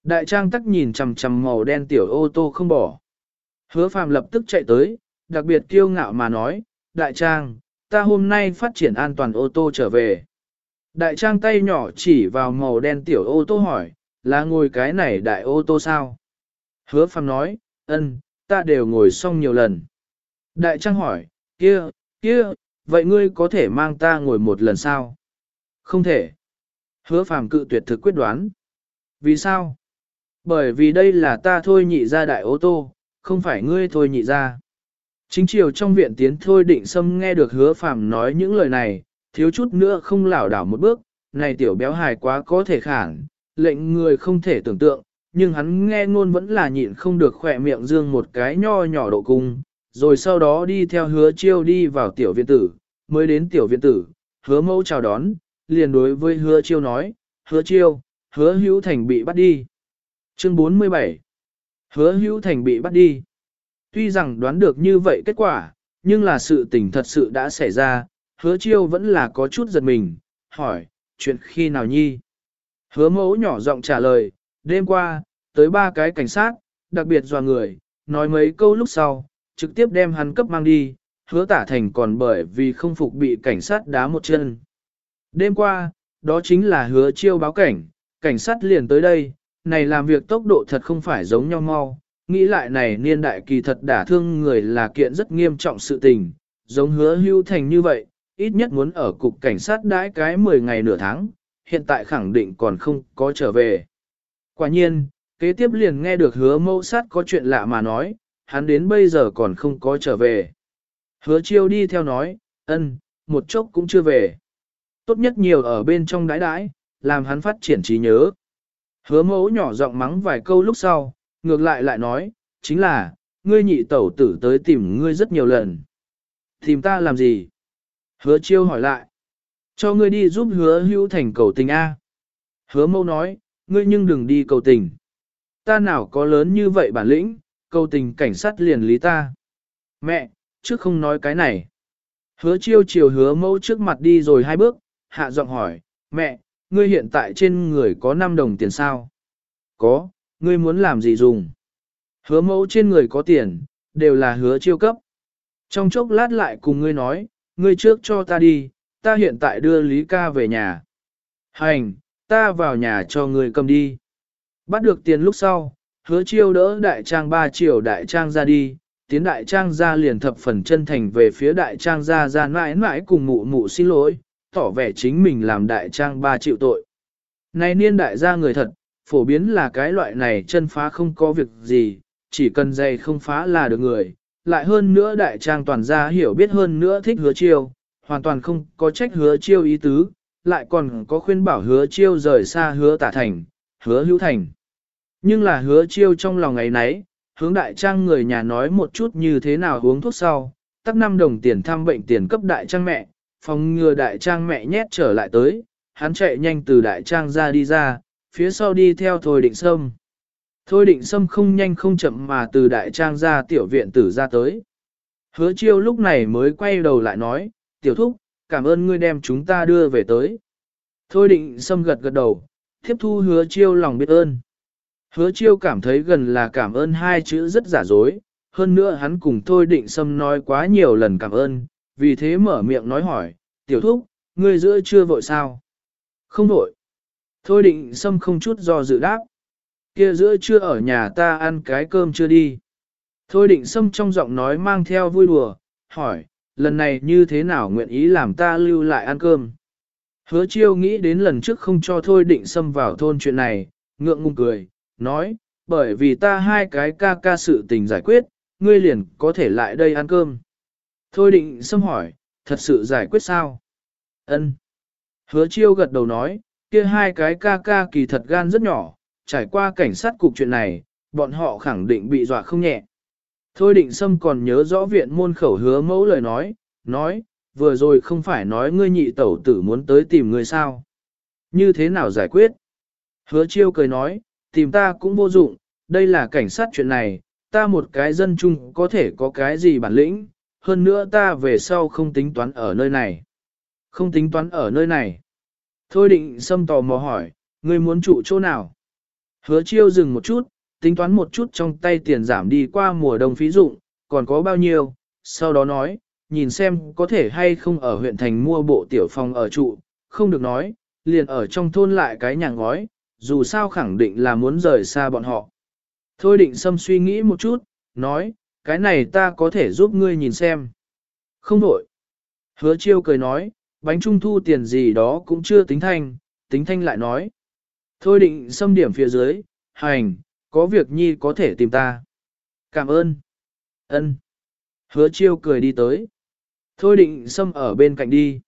Đại trang tắc nhìn chằm chằm màu đen tiểu ô tô không bỏ. Hứa phàm lập tức chạy tới, đặc biệt kiêu ngạo mà nói, đại trang, ta hôm nay phát triển an toàn ô tô trở về. Đại trang tay nhỏ chỉ vào màu đen tiểu ô tô hỏi, là ngồi cái này đại ô tô sao? Hứa phàm nói, ân, ta đều ngồi xong nhiều lần. Đại trang hỏi, kia, kia, vậy ngươi có thể mang ta ngồi một lần sao? Không thể. Hứa phàm cự tuyệt thực quyết đoán. Vì sao? Bởi vì đây là ta thôi nhị ra đại ô tô, không phải ngươi thôi nhị ra. Chính chiều trong viện tiến thôi định xâm nghe được hứa phàm nói những lời này, thiếu chút nữa không lảo đảo một bước, này tiểu béo hài quá có thể khản, lệnh người không thể tưởng tượng, nhưng hắn nghe ngôn vẫn là nhịn không được khỏe miệng dương một cái nho nhỏ độ cung, rồi sau đó đi theo hứa chiêu đi vào tiểu viện tử, mới đến tiểu viện tử, hứa mẫu chào đón, liền đối với hứa chiêu nói, hứa chiêu, hứa hữu thành bị bắt đi. Chương 47 Hứa hữu thành bị bắt đi. Tuy rằng đoán được như vậy kết quả, nhưng là sự tình thật sự đã xảy ra, hứa chiêu vẫn là có chút giật mình, hỏi, chuyện khi nào nhi? Hứa mẫu nhỏ giọng trả lời, đêm qua, tới ba cái cảnh sát, đặc biệt dò người, nói mấy câu lúc sau, trực tiếp đem hắn cấp mang đi, hứa tả thành còn bởi vì không phục bị cảnh sát đá một chân. Đêm qua, đó chính là hứa chiêu báo cảnh, cảnh sát liền tới đây, này làm việc tốc độ thật không phải giống nhau mau, nghĩ lại này niên đại kỳ thật đả thương người là kiện rất nghiêm trọng sự tình, giống hứa hưu thành như vậy, ít nhất muốn ở cục cảnh sát đãi cái 10 ngày nửa tháng, hiện tại khẳng định còn không có trở về. Quả nhiên, kế tiếp liền nghe được hứa mẫu sát có chuyện lạ mà nói, hắn đến bây giờ còn không có trở về. Hứa chiêu đi theo nói, ân, một chốc cũng chưa về. Tốt nhất nhiều ở bên trong đái đái, làm hắn phát triển trí nhớ. Hứa mẫu nhỏ giọng mắng vài câu lúc sau, ngược lại lại nói, chính là, ngươi nhị tẩu tử tới tìm ngươi rất nhiều lần. Tìm ta làm gì? Hứa chiêu hỏi lại. Cho ngươi đi giúp hứa hữu thành cầu tình A. Hứa mẫu nói, ngươi nhưng đừng đi cầu tình. Ta nào có lớn như vậy bản lĩnh, cầu tình cảnh sát liền lý ta. Mẹ, trước không nói cái này. Hứa chiêu chiều hứa mẫu trước mặt đi rồi hai bước, hạ giọng hỏi, mẹ, ngươi hiện tại trên người có 5 đồng tiền sao? Có, ngươi muốn làm gì dùng? Hứa mẫu trên người có tiền, đều là hứa chiêu cấp. Trong chốc lát lại cùng ngươi nói, ngươi trước cho ta đi, ta hiện tại đưa Lý ca về nhà. Hành, ta vào nhà cho ngươi cầm đi. Bắt được tiền lúc sau, hứa chiêu đỡ đại trang ba triệu đại trang ra đi, tiến đại trang ra liền thập phần chân thành về phía đại trang ra ra mãi mãi cùng mụ mụ xin lỗi, tỏ vẻ chính mình làm đại trang ba triệu tội. Này niên đại gia người thật, phổ biến là cái loại này chân phá không có việc gì, chỉ cần dày không phá là được người. Lại hơn nữa đại trang toàn gia hiểu biết hơn nữa thích hứa chiêu, hoàn toàn không có trách hứa chiêu ý tứ, lại còn có khuyên bảo hứa chiêu rời xa hứa tả thành, hứa hữu thành. Nhưng là hứa chiêu trong lòng ngày nấy, hướng đại trang người nhà nói một chút như thế nào uống thuốc sau, tắt 5 đồng tiền thăm bệnh tiền cấp đại trang mẹ, phòng ngừa đại trang mẹ nhét trở lại tới, hắn chạy nhanh từ đại trang ra đi ra, phía sau đi theo Thôi Định Sâm. Thôi Định Sâm không nhanh không chậm mà từ đại trang ra tiểu viện tử ra tới. Hứa chiêu lúc này mới quay đầu lại nói, tiểu thúc, cảm ơn ngươi đem chúng ta đưa về tới. Thôi Định Sâm gật gật đầu, tiếp thu hứa chiêu lòng biết ơn. Hứa chiêu cảm thấy gần là cảm ơn hai chữ rất giả dối, hơn nữa hắn cùng Thôi Định Sâm nói quá nhiều lần cảm ơn, vì thế mở miệng nói hỏi, tiểu thúc, ngươi giữa chưa vội sao? Không vội. Thôi định Sâm không chút do dự đáp. Kia giữa chưa ở nhà ta ăn cái cơm chưa đi. Thôi định Sâm trong giọng nói mang theo vui đùa, hỏi, lần này như thế nào nguyện ý làm ta lưu lại ăn cơm? Hứa chiêu nghĩ đến lần trước không cho thôi định Sâm vào thôn chuyện này, ngượng ngùng cười, nói, bởi vì ta hai cái ca ca sự tình giải quyết, ngươi liền có thể lại đây ăn cơm. Thôi định xâm hỏi, thật sự giải quyết sao? Ân. Hứa chiêu gật đầu nói, kia hai cái ca ca kỳ thật gan rất nhỏ, trải qua cảnh sát cục chuyện này, bọn họ khẳng định bị dọa không nhẹ. Thôi định xâm còn nhớ rõ viện môn khẩu hứa mẫu lời nói, nói, vừa rồi không phải nói ngươi nhị tẩu tử muốn tới tìm ngươi sao. Như thế nào giải quyết? Hứa chiêu cười nói, tìm ta cũng vô dụng, đây là cảnh sát chuyện này, ta một cái dân chung có thể có cái gì bản lĩnh, hơn nữa ta về sau không tính toán ở nơi này. Không tính toán ở nơi này. Thôi định xâm tò mò hỏi, ngươi muốn trụ chỗ nào? Hứa chiêu dừng một chút, tính toán một chút trong tay tiền giảm đi qua mùa đông phí dụng, còn có bao nhiêu, sau đó nói, nhìn xem có thể hay không ở huyện thành mua bộ tiểu phòng ở trụ, không được nói, liền ở trong thôn lại cái nhà ngói, dù sao khẳng định là muốn rời xa bọn họ. Thôi định xâm suy nghĩ một chút, nói, cái này ta có thể giúp ngươi nhìn xem. Không đổi. Hứa chiêu cười nói, bánh trung thu tiền gì đó cũng chưa tính thanh, tính thanh lại nói. Thôi định xâm điểm phía dưới, hành, có việc nhi có thể tìm ta. Cảm ơn. ân Hứa chiêu cười đi tới. Thôi định xâm ở bên cạnh đi.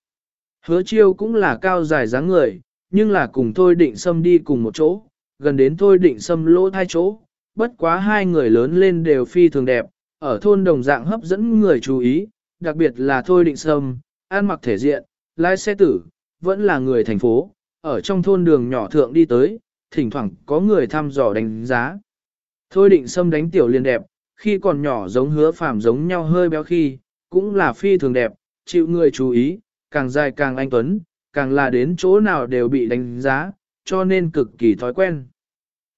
Hứa chiêu cũng là cao dài dáng người, nhưng là cùng thôi định xâm đi cùng một chỗ, gần đến thôi định xâm lỗ hai chỗ. Bất quá hai người lớn lên đều phi thường đẹp, ở thôn đồng dạng hấp dẫn người chú ý, đặc biệt là thôi định xâm, ăn mặc thể diện, lái xe tử, vẫn là người thành phố, ở trong thôn đường nhỏ thượng đi tới, thỉnh thoảng có người thăm dò đánh giá. Thôi định xâm đánh tiểu liền đẹp, khi còn nhỏ giống hứa phàm giống nhau hơi béo khi, cũng là phi thường đẹp, chịu người chú ý, càng dài càng anh tuấn, càng là đến chỗ nào đều bị đánh giá, cho nên cực kỳ thói quen.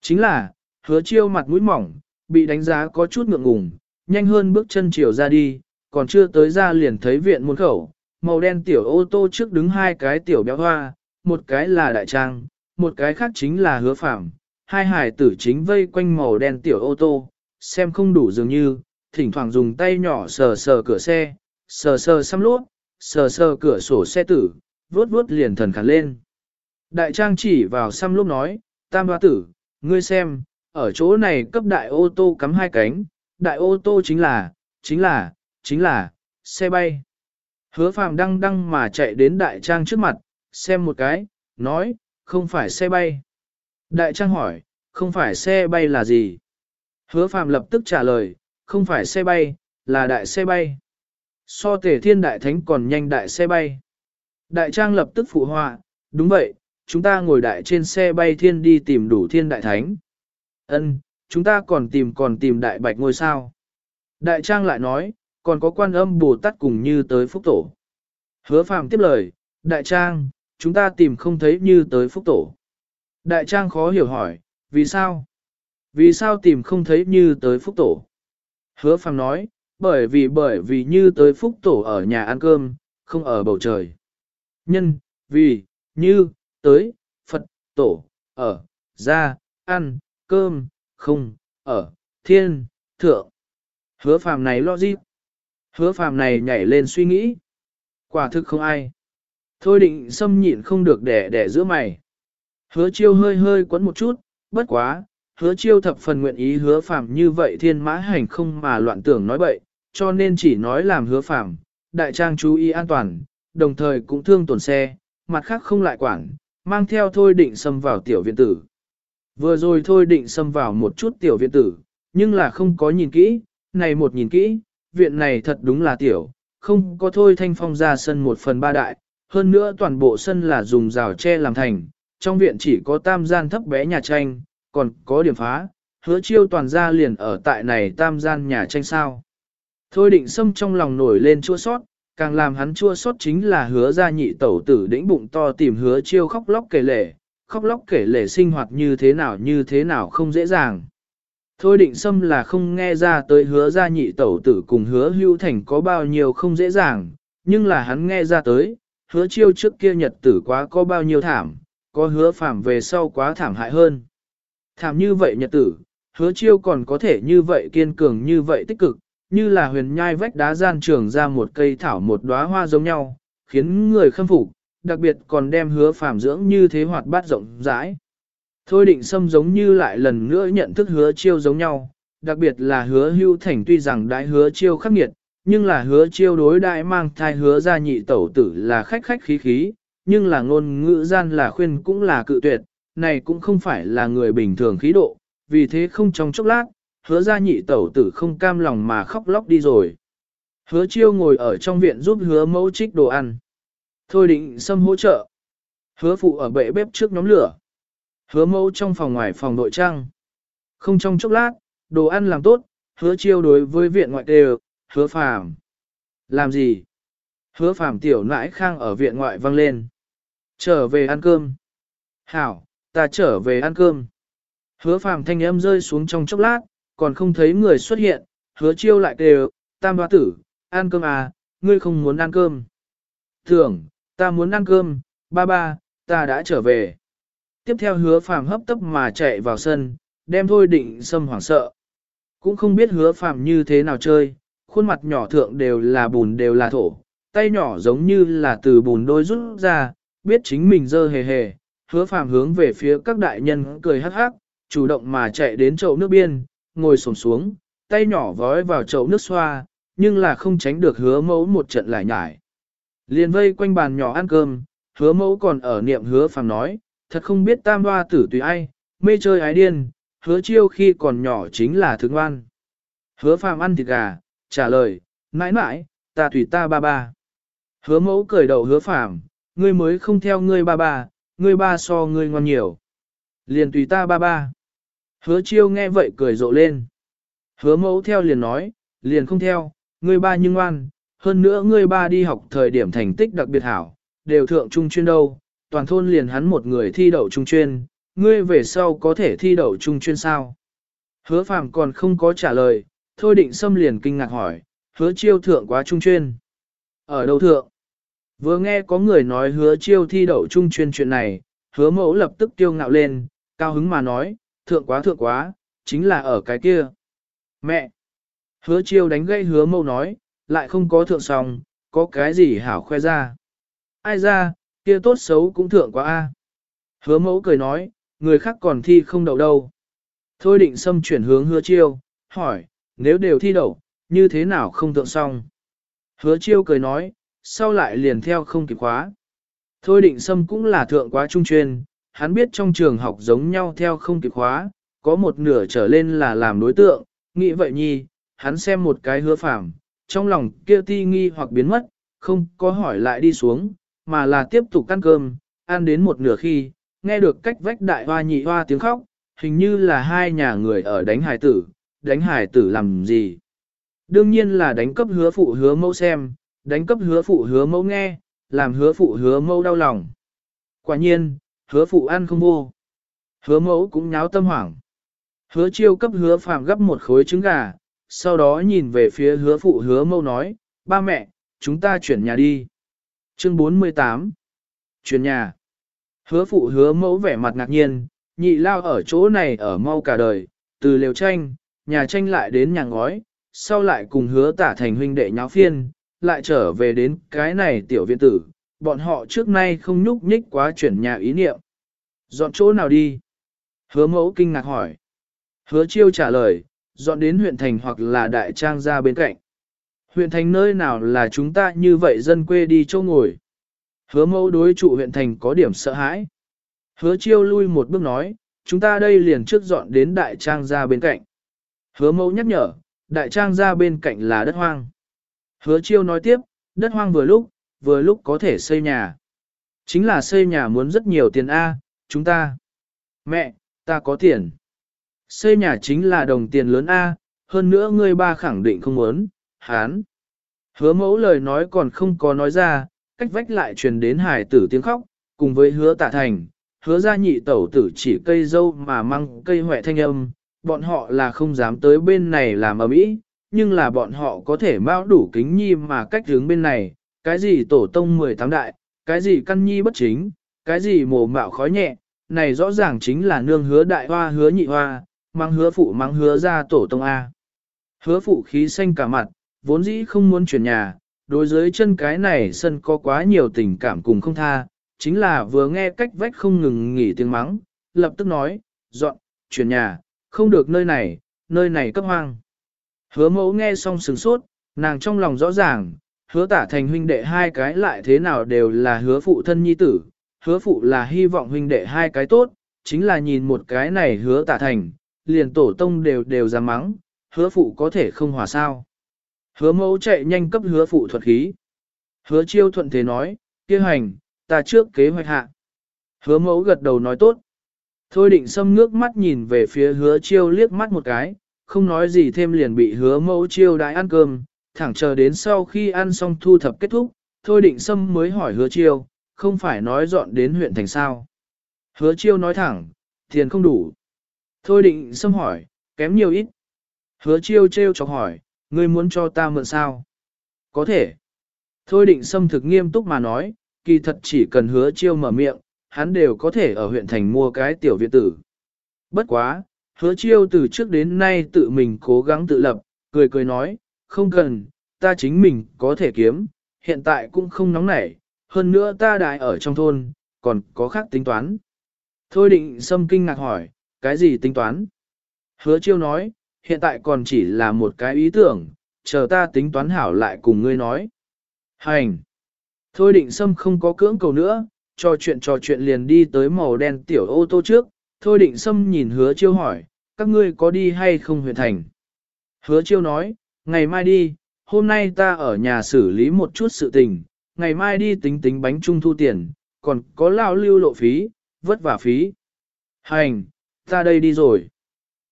Chính là, hứa chiêu mặt mũi mỏng, bị đánh giá có chút ngượng ngùng, nhanh hơn bước chân chiều ra đi, còn chưa tới ra liền thấy viện môn khẩu, màu đen tiểu ô tô trước đứng hai cái tiểu béo hoa, một cái là đại trang, một cái khác chính là hứa phạm, hai hải tử chính vây quanh màu đen tiểu ô tô, xem không đủ dường như, thỉnh thoảng dùng tay nhỏ sờ sờ cửa xe, sờ sờ xăm lốt, sờ sờ cửa sổ xe tử, vuốt vuốt liền thần khẳng lên. Đại trang chỉ vào xăm lúc nói, tam hoa tử, ngươi xem, ở chỗ này cấp đại ô tô cắm hai cánh, đại ô tô chính là, chính là, chính là, xe bay. Hứa phàm đăng đăng mà chạy đến đại trang trước mặt, xem một cái, nói, không phải xe bay. Đại trang hỏi, không phải xe bay là gì? Hứa phàm lập tức trả lời, không phải xe bay, là đại xe bay. So tể thiên đại thánh còn nhanh đại xe bay. Đại trang lập tức phụ họa, đúng vậy, chúng ta ngồi đại trên xe bay thiên đi tìm đủ thiên đại thánh. Ân, chúng ta còn tìm còn tìm đại bạch ngôi sao. Đại trang lại nói, còn có quan âm Bồ Tát cùng như tới phúc tổ. Hứa Phạm tiếp lời, đại trang, chúng ta tìm không thấy như tới phúc tổ. Đại trang khó hiểu hỏi, vì sao? Vì sao tìm không thấy như tới phúc tổ? Hứa Phạm nói, bởi vì bởi vì như tới phúc tổ ở nhà ăn cơm, không ở bầu trời. Nhân, vì, như, tới, Phật, tổ, ở, ra, ăn, cơm, không, ở, thiên, thượng. Hứa phàm này lo gì? Hứa phàm này nhảy lên suy nghĩ. Quả thực không ai. Thôi định xâm nhịn không được đẻ đẻ giữa mày. Hứa chiêu hơi hơi quấn một chút, bất quá, hứa chiêu thập phần nguyện ý hứa phàm như vậy thiên mã hành không mà loạn tưởng nói bậy, cho nên chỉ nói làm hứa phàm, đại trang chú ý an toàn, đồng thời cũng thương tổn xe, mặt khác không lại quản, mang theo thôi định xâm vào tiểu viện tử. Vừa rồi thôi định xâm vào một chút tiểu viện tử, nhưng là không có nhìn kỹ, này một nhìn kỹ, viện này thật đúng là tiểu, không có thôi thanh phong ra sân một phần ba đại, hơn nữa toàn bộ sân là dùng rào tre làm thành, trong viện chỉ có tam gian thấp bé nhà tranh, còn có điểm phá, hứa chiêu toàn gia liền ở tại này tam gian nhà tranh sao. Thôi định xâm trong lòng nổi lên chua sót, càng làm hắn chua xót chính là hứa ra nhị tẩu tử đĩnh bụng to tìm hứa chiêu khóc lóc kể lể, khóc lóc kể lể sinh hoạt như thế nào như thế nào không dễ dàng. Thôi định xâm là không nghe ra tới hứa ra nhị tẩu tử cùng hứa hưu thành có bao nhiêu không dễ dàng, nhưng là hắn nghe ra tới, hứa chiêu trước kia nhật tử quá có bao nhiêu thảm, có hứa phạm về sau quá thảm hại hơn. Thảm như vậy nhật tử, hứa chiêu còn có thể như vậy kiên cường như vậy tích cực, như là huyền nhai vách đá gian trường ra một cây thảo một đóa hoa giống nhau, khiến người khâm phục, đặc biệt còn đem hứa phàm dưỡng như thế hoạt bát rộng rãi. Thôi định xâm giống như lại lần nữa nhận thức hứa chiêu giống nhau, đặc biệt là hứa hưu thành tuy rằng đại hứa chiêu khắc nghiệt, nhưng là hứa chiêu đối đại mang thai hứa ra nhị tẩu tử là khách khách khí khí, nhưng là ngôn ngữ gian là khuyên cũng là cự tuyệt, này cũng không phải là người bình thường khí độ, vì thế không trong chốc lát, hứa ra nhị tẩu tử không cam lòng mà khóc lóc đi rồi. Hứa chiêu ngồi ở trong viện giúp hứa mẫu trích đồ ăn. Thôi định xâm hỗ trợ. Hứa phụ ở bệ bếp trước nhóm lửa. Hứa mẫu trong phòng ngoài phòng nội trang. Không trong chốc lát, đồ ăn làm tốt, hứa chiêu đối với viện ngoại đều, hứa phàm. Làm gì? Hứa phàm tiểu nãi khang ở viện ngoại vang lên. Trở về ăn cơm. Hảo, ta trở về ăn cơm. Hứa phàm thanh âm rơi xuống trong chốc lát, còn không thấy người xuất hiện, hứa chiêu lại kêu, tam hoa tử, ăn cơm à, ngươi không muốn ăn cơm. Thường, ta muốn ăn cơm, ba ba, ta đã trở về. Tiếp theo hứa phàm hấp tấp mà chạy vào sân, đem thôi định xâm hoảng sợ. Cũng không biết hứa phàm như thế nào chơi, khuôn mặt nhỏ thượng đều là bùn đều là thổ, tay nhỏ giống như là từ bùn đôi rút ra, biết chính mình dơ hề hề, hứa phàm hướng về phía các đại nhân cười hắc hắc, chủ động mà chạy đến chậu nước biên, ngồi xổm xuống, tay nhỏ vói vào chậu nước xoa, nhưng là không tránh được hứa mẫu một trận lại nhải. Liền vây quanh bàn nhỏ ăn cơm, hứa mẫu còn ở niệm hứa phàm nói, thật không biết tam hoa tử tùy ai, mê chơi ái điên, hứa chiêu khi còn nhỏ chính là thương ngoan. Hứa phàm ăn thịt gà, trả lời, mãi mãi, ta tùy ta ba ba. Hứa mẫu cười đầu hứa phàm, ngươi mới không theo ngươi ba ba, ngươi ba so ngươi ngon nhiều. Liền tùy ta ba ba. Hứa chiêu nghe vậy cười rộ lên. Hứa mẫu theo liền nói, liền không theo, ngươi ba nhưng ngoan, hơn nữa ngươi ba đi học thời điểm thành tích đặc biệt hảo, đều thượng trung chuyên đâu, toàn thôn liền hắn một người thi đậu trung chuyên, ngươi về sau có thể thi đậu trung chuyên sao? Hứa phàm còn không có trả lời, thôi định xâm liền kinh ngạc hỏi, hứa chiêu thượng quá trung chuyên. Ở đâu thượng? Vừa nghe có người nói hứa chiêu thi đậu trung chuyên chuyện này, hứa mẫu lập tức tiêu ngạo lên, cao hứng mà nói, thượng quá thượng quá, chính là ở cái kia. Mẹ! Hứa chiêu đánh gây hứa mẫu nói, lại không có thượng xong, có cái gì hảo khoe ra. Ai ra, kia tốt xấu cũng thượng quá a. Hứa mẫu cười nói, người khác còn thi không đậu đâu. Thôi định xâm chuyển hướng hứa chiêu, hỏi, nếu đều thi đậu, như thế nào không thượng xong? Hứa chiêu cười nói, sau lại liền theo không kịp khóa. Thôi định xâm cũng là thượng quá trung chuyên, hắn biết trong trường học giống nhau theo không kịp khóa, có một nửa trở lên là làm đối tượng, nghĩ vậy nhi, hắn xem một cái hứa phạm, trong lòng kia ti nghi hoặc biến mất, không có hỏi lại đi xuống, mà là tiếp tục ăn cơm, ăn đến một nửa khi, nghe được cách vách đại hoa nhị hoa tiếng khóc, hình như là hai nhà người ở đánh hải tử, đánh hải tử làm gì. Đương nhiên là đánh cấp hứa phụ hứa mẫu xem, đánh cấp hứa phụ hứa mẫu nghe, làm hứa phụ hứa mẫu đau lòng. Quả nhiên, hứa phụ ăn không vô. Hứa mẫu cũng nháo tâm hoảng. Hứa chiêu cấp hứa phàm gấp một khối trứng gà, sau đó nhìn về phía hứa phụ hứa mẫu nói, ba mẹ, chúng ta chuyển nhà đi. Chương 48 Chuyển nhà Hứa phụ hứa mẫu vẻ mặt ngạc nhiên, nhị lao ở chỗ này ở mau cả đời, từ liều tranh, nhà tranh lại đến nhà ngói, sau lại cùng hứa tả thành huynh đệ nháo phiên, lại trở về đến cái này tiểu viện tử, bọn họ trước nay không nhúc nhích quá chuyển nhà ý niệm. Dọn chỗ nào đi? Hứa mẫu kinh ngạc hỏi. Hứa chiêu trả lời, dọn đến huyện thành hoặc là đại trang ra bên cạnh. Huyện thành nơi nào là chúng ta như vậy dân quê đi chỗ ngồi. Hứa mẫu đối trụ huyện thành có điểm sợ hãi. Hứa chiêu lui một bước nói, chúng ta đây liền trước dọn đến đại trang ra bên cạnh. Hứa mẫu nhắc nhở, đại trang ra bên cạnh là đất hoang. Hứa chiêu nói tiếp, đất hoang vừa lúc, vừa lúc có thể xây nhà. Chính là xây nhà muốn rất nhiều tiền A, chúng ta. Mẹ, ta có tiền. Xây nhà chính là đồng tiền lớn A, hơn nữa ngươi ba khẳng định không muốn, hán. Hứa mẫu lời nói còn không có nói ra, cách vách lại truyền đến hải tử tiếng khóc, cùng với hứa tạ thành, hứa ra nhị tẩu tử chỉ cây dâu mà mang cây huệ thanh âm, bọn họ là không dám tới bên này làm ở mỹ, nhưng là bọn họ có thể bao đủ kính nhi mà cách hướng bên này, cái gì tổ tông 18 đại, cái gì căn nhi bất chính, cái gì mồ mạo khói nhẹ, này rõ ràng chính là nương hứa đại hoa hứa nhị hoa, mang hứa phụ mang hứa ra tổ tông A. Hứa phụ khí xanh cả mặt, vốn dĩ không muốn chuyển nhà, đối dưới chân cái này sân có quá nhiều tình cảm cùng không tha, chính là vừa nghe cách vách không ngừng nghỉ tiếng mắng, lập tức nói, dọn, chuyển nhà, không được nơi này, nơi này cấp hoang. Hứa mẫu nghe xong sừng sốt, nàng trong lòng rõ ràng, hứa tả thành huynh đệ hai cái lại thế nào đều là hứa phụ thân nhi tử, hứa phụ là hy vọng huynh đệ hai cái tốt, chính là nhìn một cái này hứa tả thành, liền tổ tông đều đều ra mắng, hứa phụ có thể không hòa sao. Hứa mẫu chạy nhanh cấp hứa phụ thuật khí. Hứa chiêu thuận thế nói, kia hành, ta trước kế hoạch hạ. Hứa mẫu gật đầu nói tốt. Thôi định xâm nước mắt nhìn về phía hứa chiêu liếc mắt một cái, không nói gì thêm liền bị hứa mẫu chiêu đãi ăn cơm, thẳng chờ đến sau khi ăn xong thu thập kết thúc, thôi định Sâm mới hỏi hứa chiêu, không phải nói dọn đến huyện thành sao. Hứa chiêu nói thẳng, tiền không đủ. Thôi định Sâm hỏi, kém nhiều ít. Hứa chiêu trêu chọc hỏi, ngươi muốn cho ta mượn sao? Có thể. Thôi định Sâm thực nghiêm túc mà nói, kỳ thật chỉ cần hứa chiêu mở miệng, hắn đều có thể ở huyện thành mua cái tiểu viện tử. Bất quá, hứa chiêu từ trước đến nay tự mình cố gắng tự lập, cười cười nói, không cần, ta chính mình có thể kiếm, hiện tại cũng không nóng nảy, hơn nữa ta đại ở trong thôn, còn có khác tính toán. Thôi định xâm kinh ngạc hỏi, cái gì tính toán? Hứa chiêu nói, hiện tại còn chỉ là một cái ý tưởng, chờ ta tính toán hảo lại cùng ngươi nói. Hành! Thôi định xâm không có cưỡng cầu nữa, trò chuyện trò chuyện liền đi tới màu đen tiểu ô tô trước, thôi định xâm nhìn hứa chiêu hỏi, các ngươi có đi hay không huyện thành? Hứa chiêu nói, ngày mai đi, hôm nay ta ở nhà xử lý một chút sự tình, ngày mai đi tính tính bánh trung thu tiền, còn có lao lưu lộ phí, vất vả phí. Hành, ta đây đi rồi.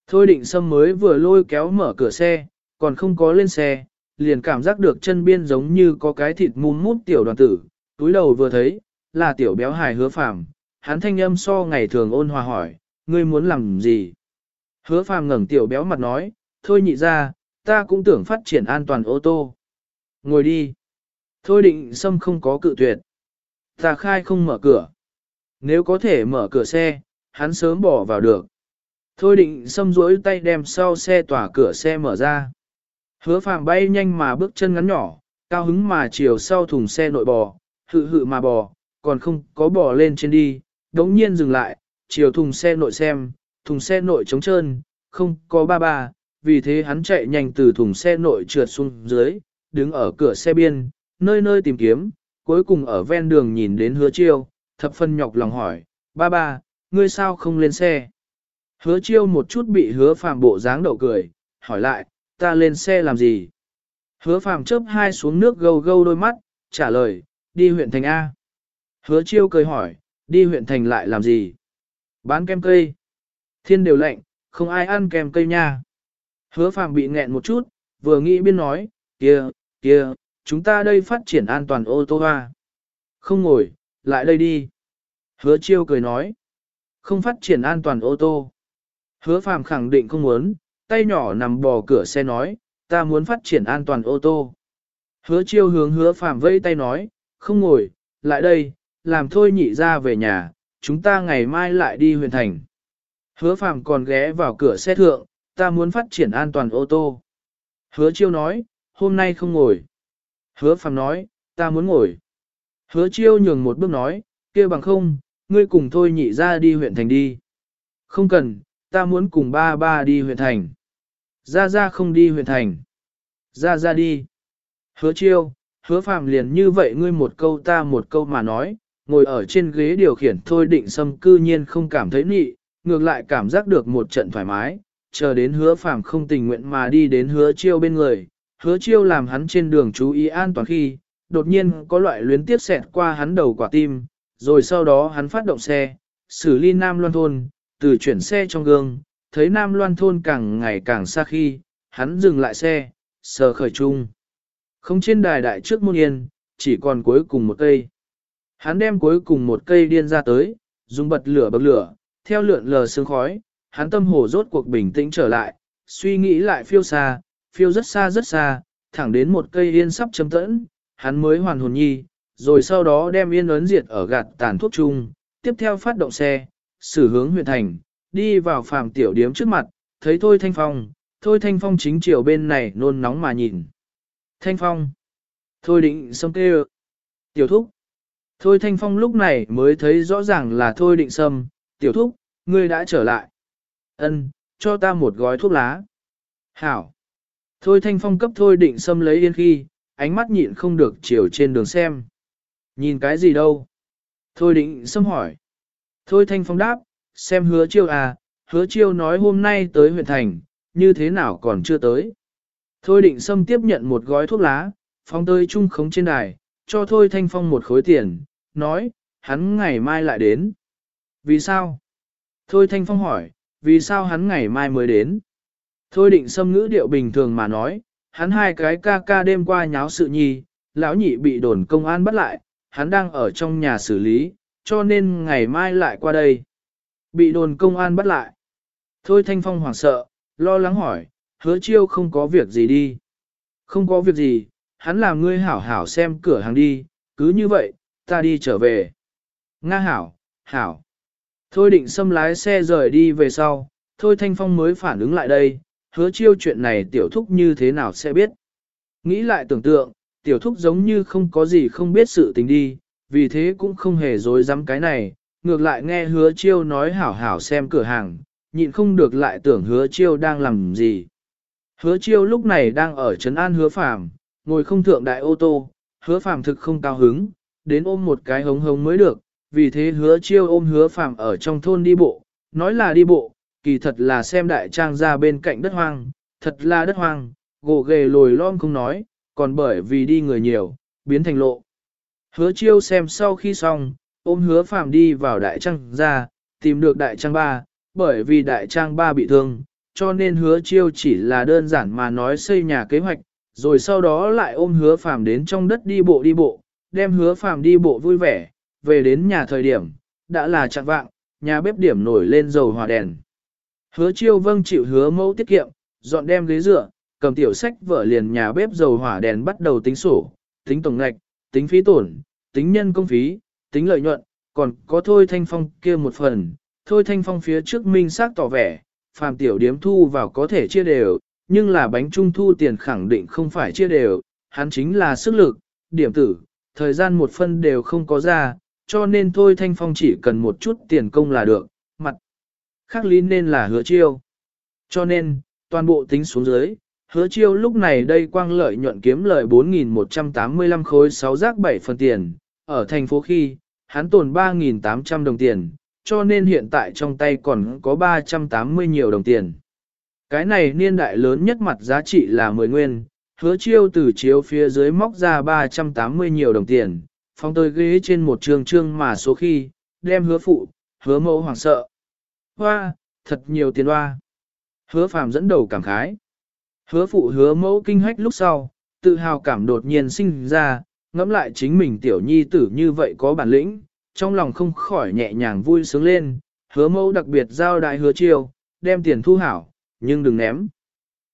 Thôi định sâm mới vừa lôi kéo mở cửa xe, còn không có lên xe, liền cảm giác được chân biên giống như có cái thịt mùm mút tiểu đoàn tử, túi đầu vừa thấy, là tiểu béo hài hứa phàm, hắn thanh âm so ngày thường ôn hòa hỏi, ngươi muốn làm gì? Hứa phàm ngẩng tiểu béo mặt nói, thôi nhị ra, ta cũng tưởng phát triển an toàn ô tô. Ngồi đi. Thôi định sâm không có cự tuyệt. Ta khai không mở cửa. Nếu có thể mở cửa xe, hắn sớm bỏ vào được. Thôi định xâm rỗi tay đem sau xe tỏa cửa xe mở ra. Hứa phàm bay nhanh mà bước chân ngắn nhỏ, cao hứng mà chiều sau thùng xe nội bò, hự hự mà bò, còn không có bò lên trên đi, đống nhiên dừng lại, chiều thùng xe nội xem, thùng xe nội trống trơn, không có ba ba, vì thế hắn chạy nhanh từ thùng xe nội trượt xuống dưới, đứng ở cửa xe biên, nơi nơi tìm kiếm, cuối cùng ở ven đường nhìn đến hứa chiêu, thập phân nhọc lòng hỏi, ba ba, ngươi sao không lên xe? Hứa chiêu một chút bị hứa phàm bộ dáng đậu cười, hỏi lại, ta lên xe làm gì? Hứa phàm chớp hai xuống nước gâu gâu đôi mắt, trả lời, đi huyện thành A. Hứa chiêu cười hỏi, đi huyện thành lại làm gì? Bán kem cây. Thiên đều lạnh, không ai ăn kem cây nha. Hứa phàm bị nghẹn một chút, vừa nghĩ biên nói, kia, kia, chúng ta đây phát triển an toàn ô tô hoa. Không ngồi, lại đây đi. Hứa chiêu cười nói, không phát triển an toàn ô tô. Hứa phàm khẳng định không muốn, tay nhỏ nằm bò cửa xe nói, ta muốn phát triển an toàn ô tô. Hứa chiêu hướng hứa phàm vây tay nói, không ngồi, lại đây, làm thôi nhị ra về nhà, chúng ta ngày mai lại đi huyện thành. Hứa phàm còn ghé vào cửa xe thượng, ta muốn phát triển an toàn ô tô. Hứa chiêu nói, hôm nay không ngồi. Hứa phàm nói, ta muốn ngồi. Hứa chiêu nhường một bước nói, kia bằng không, ngươi cùng thôi nhị ra đi huyện thành đi. Không cần, ta muốn cùng ba ba đi huyện thành. Ra ra không đi huyện thành. Ra ra đi. Hứa chiêu, hứa phàm liền như vậy ngươi một câu ta một câu mà nói, ngồi ở trên ghế điều khiển thôi định xâm cư nhiên không cảm thấy nị, ngược lại cảm giác được một trận thoải mái, chờ đến hứa phàm không tình nguyện mà đi đến hứa chiêu bên người, hứa chiêu làm hắn trên đường chú ý an toàn khi, đột nhiên có loại luyến tiếp xẹt qua hắn đầu quả tim, rồi sau đó hắn phát động xe, xử ly Nam Loan Thôn, từ chuyển xe trong gương, thấy Nam Loan Thôn càng ngày càng xa khi, hắn dừng lại xe, sờ khởi chung. Không trên đài đại trước môn yên, chỉ còn cuối cùng một cây. Hắn đem cuối cùng một cây điên ra tới, dùng bật lửa bậc lửa, theo lượn lờ sương khói, hắn tâm hồ rốt cuộc bình tĩnh trở lại, suy nghĩ lại phiêu xa, phiêu rất xa rất xa, thẳng đến một cây yên sắp chấm tẫn, hắn mới hoàn hồn nhi, rồi sau đó đem yên ấn diệt ở gạt tàn thuốc chung, tiếp theo phát động xe, xử hướng huyện thành, đi vào phàm tiểu điếm trước mặt, thấy Thôi Thanh Phong, Thôi Thanh Phong chính chiều bên này nôn nóng mà nhìn. Thanh Phong, Thôi định sâm kêu, tiểu thúc. Thôi Thanh Phong lúc này mới thấy rõ ràng là Thôi định sâm, tiểu thúc, ngươi đã trở lại. Ân, cho ta một gói thuốc lá. Hảo. Thôi Thanh Phong cấp Thôi định sâm lấy yên khi, ánh mắt nhịn không được chiều trên đường xem. Nhìn cái gì đâu? Thôi định sâm hỏi. Thôi Thanh Phong đáp, xem hứa chiêu à, hứa chiêu nói hôm nay tới huyện thành, như thế nào còn chưa tới. Thôi định sâm tiếp nhận một gói thuốc lá, phong tới trung khống trên đài, cho Thôi Thanh Phong một khối tiền, nói, hắn ngày mai lại đến. Vì sao? Thôi Thanh Phong hỏi, vì sao hắn ngày mai mới đến? Thôi định sâm ngữ điệu bình thường mà nói, hắn hai cái ca ca đêm qua nháo sự nhi, lão nhị bị đồn công an bắt lại, hắn đang ở trong nhà xử lý, cho nên ngày mai lại qua đây. Bị đồn công an bắt lại. Thôi Thanh Phong hoảng sợ, lo lắng hỏi, hứa chiêu không có việc gì đi. Không có việc gì, hắn làm ngươi hảo hảo xem cửa hàng đi, cứ như vậy, ta đi trở về. Nga hảo, hảo. Thôi định xâm lái xe rời đi về sau, thôi Thanh Phong mới phản ứng lại đây, hứa chiêu chuyện này tiểu thúc như thế nào sẽ biết. Nghĩ lại tưởng tượng, tiểu thúc giống như không có gì không biết sự tình đi, vì thế cũng không hề dối dám cái này, ngược lại nghe hứa chiêu nói hảo hảo xem cửa hàng, nhịn không được lại tưởng hứa chiêu đang làm gì. Hứa chiêu lúc này đang ở Trấn An hứa phàm, ngồi không thượng đại ô tô, hứa phàm thực không cao hứng, đến ôm một cái hống hống mới được, vì thế hứa chiêu ôm hứa phàm ở trong thôn đi bộ, nói là đi bộ, kỳ thật là xem đại trang ra bên cạnh đất hoang, thật là đất hoang, gồ ghề lồi lom không nói, còn bởi vì đi người nhiều, biến thành lộ. Hứa chiêu xem sau khi xong, ôm hứa phàm đi vào đại trang ra, tìm được đại trang ba, bởi vì đại trang ba bị thương, cho nên hứa chiêu chỉ là đơn giản mà nói xây nhà kế hoạch, rồi sau đó lại ôm hứa phàm đến trong đất đi bộ đi bộ, đem hứa phàm đi bộ vui vẻ, về đến nhà thời điểm, đã là chặng vạng, nhà bếp điểm nổi lên dầu hỏa đèn. Hứa chiêu vâng chịu hứa mẫu tiết kiệm, dọn đem ghế dựa, cầm tiểu sách vợ liền nhà bếp dầu hỏa đèn bắt đầu tính sổ, tính tổng ngạch, tính phí tổn, tính nhân công phí, tính lợi nhuận, còn có thôi thanh phong kia một phần, thôi thanh phong phía trước minh xác tỏ vẻ, phàm tiểu điếm thu vào có thể chia đều, nhưng là bánh trung thu tiền khẳng định không phải chia đều, hắn chính là sức lực, điểm tử, thời gian một phân đều không có ra, cho nên thôi thanh phong chỉ cần một chút tiền công là được, mặt khác lý nên là hứa chiêu. Cho nên, toàn bộ tính xuống dưới, hứa chiêu lúc này đây quang lợi nhuận kiếm lợi 4.185 khối 6 rác 7 phần tiền, ở thành phố khi, hắn tồn 3.800 đồng tiền, cho nên hiện tại trong tay còn có 380 nhiều đồng tiền. Cái này niên đại lớn nhất mặt giá trị là 10 nguyên, hứa chiêu từ chiếu phía dưới móc ra 380 nhiều đồng tiền, phong tôi ghế trên một trường trương mà số khi, đem hứa phụ, hứa mẫu hoảng sợ. Hoa, thật nhiều tiền hoa. Hứa phàm dẫn đầu cảm khái. Hứa phụ hứa mẫu kinh hách lúc sau, tự hào cảm đột nhiên sinh ra, ngẫm lại chính mình tiểu nhi tử như vậy có bản lĩnh, trong lòng không khỏi nhẹ nhàng vui sướng lên, hứa mẫu đặc biệt giao đại hứa chiêu, đem tiền thu hảo, nhưng đừng ném.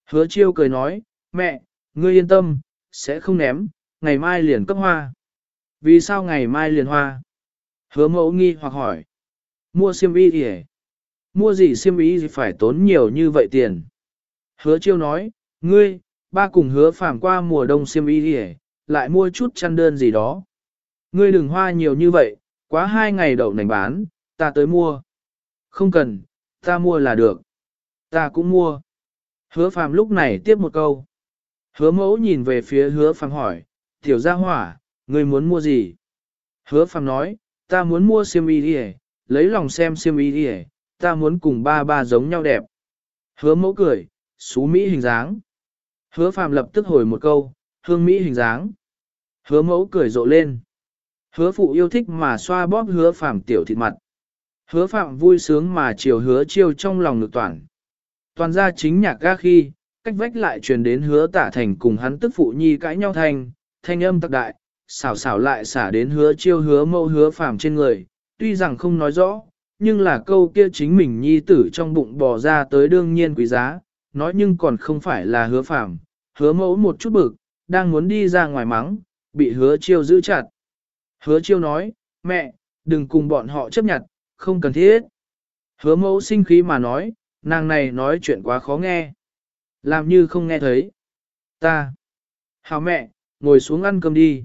Hứa chiêu cười nói, mẹ, ngươi yên tâm, sẽ không ném, ngày mai liền cấp hoa. Vì sao ngày mai liền hoa? Hứa mẫu nghi hoặc hỏi. Mua xiêm y gì Mua gì xiêm y gì phải tốn nhiều như vậy tiền? Hứa chiêu nói, ngươi, ba cùng hứa phàm qua mùa đông xiêm y gì lại mua chút chăn đơn gì đó. Ngươi đừng hoa nhiều như vậy, quá hai ngày đậu nành bán, ta tới mua. Không cần, ta mua là được. Ta cũng mua. Hứa phàm lúc này tiếp một câu. Hứa mẫu nhìn về phía hứa phàm hỏi, tiểu gia hỏa, ngươi muốn mua gì? Hứa phàm nói, ta muốn mua xiêm y đi lấy lòng xem xiêm y đi ta muốn cùng ba ba giống nhau đẹp. Hứa mẫu cười, xú Mỹ hình dáng. Hứa phàm lập tức hồi một câu, hương Mỹ hình dáng. Hứa mẫu cười rộ lên. Hứa phụ yêu thích mà xoa bóp hứa phàm tiểu thịt mặt. Hứa phạm vui sướng mà chiều hứa chiêu trong lòng ngực toàn. Toàn ra chính nhạc ga khi, cách vách lại truyền đến hứa tả thành cùng hắn tức phụ nhi cãi nhau thành, thanh âm tặc đại, xảo xảo lại xả đến hứa chiêu hứa mâu hứa phàm trên người, tuy rằng không nói rõ, nhưng là câu kia chính mình nhi tử trong bụng bò ra tới đương nhiên quý giá, nói nhưng còn không phải là hứa phàm, hứa mẫu một chút bực, đang muốn đi ra ngoài mắng, bị hứa chiêu giữ chặt. Hứa chiêu nói, mẹ, đừng cùng bọn họ chấp nhận, không cần thiết. Hứa mẫu sinh khí mà nói, nàng này nói chuyện quá khó nghe. Làm như không nghe thấy. Ta. Hảo mẹ, ngồi xuống ăn cơm đi.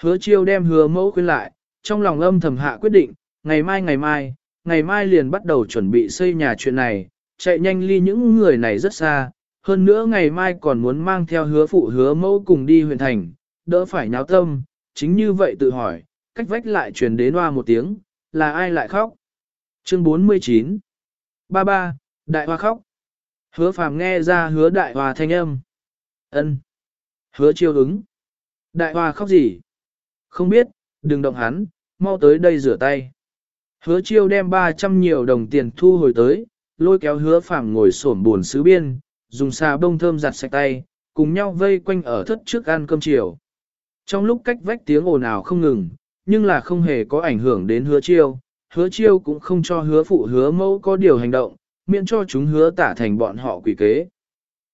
Hứa chiêu đem hứa mẫu khuyên lại, trong lòng âm thầm hạ quyết định, ngày mai ngày mai, ngày mai liền bắt đầu chuẩn bị xây nhà chuyện này, chạy nhanh ly những người này rất xa, hơn nữa ngày mai còn muốn mang theo hứa phụ hứa mẫu cùng đi huyện thành, đỡ phải nháo tâm, chính như vậy tự hỏi, cách vách lại truyền đến hoa một tiếng, là ai lại khóc? Chương 49 Ba ba, đại hoa khóc. Hứa phàm nghe ra hứa đại hoa thanh âm. ân Hứa chiêu ứng. Đại hoa khóc gì? Không biết, đừng động hắn, mau tới đây rửa tay. Hứa chiêu đem 300 nhiều đồng tiền thu hồi tới, lôi kéo hứa phẳng ngồi xổm buồn sứ biên, dùng xà bông thơm giặt sạch tay, cùng nhau vây quanh ở thất trước ăn cơm chiều. Trong lúc cách vách tiếng ồn ào không ngừng, nhưng là không hề có ảnh hưởng đến hứa chiêu, hứa chiêu cũng không cho hứa phụ hứa mẫu có điều hành động, miễn cho chúng hứa tả thành bọn họ quỷ kế.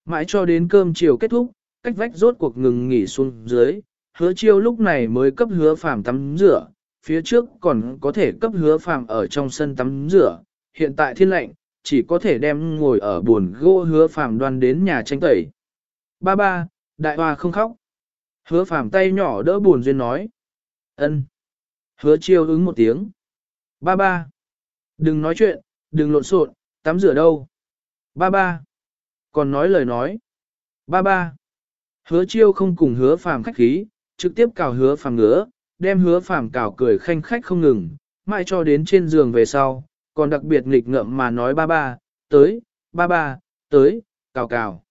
Mãi cho đến cơm chiều kết thúc, cách vách rốt cuộc ngừng nghỉ xuống dưới, hứa chiêu lúc này mới cấp hứa phàm tắm rửa, phía trước còn có thể cấp hứa phàm ở trong sân tắm rửa, hiện tại thiên lệnh, chỉ có thể đem ngồi ở buồn gỗ hứa phàm đoan đến nhà tranh tẩy. Ba ba, đại hoa không khóc. Hứa phàm tay nhỏ đỡ buồn duyên nói. ân. Hứa chiêu ứng một tiếng. Ba ba. Đừng nói chuyện, đừng lộn xộn, tắm rửa đâu. Ba ba. Còn nói lời nói. Ba ba. Hứa chiêu không cùng hứa phàm khách khí, trực tiếp cào hứa phàm ngứa, đem hứa phàm cào cười khanh khách không ngừng, mãi cho đến trên giường về sau, còn đặc biệt nghịch ngợm mà nói ba ba, tới, ba ba, tới, cào cào.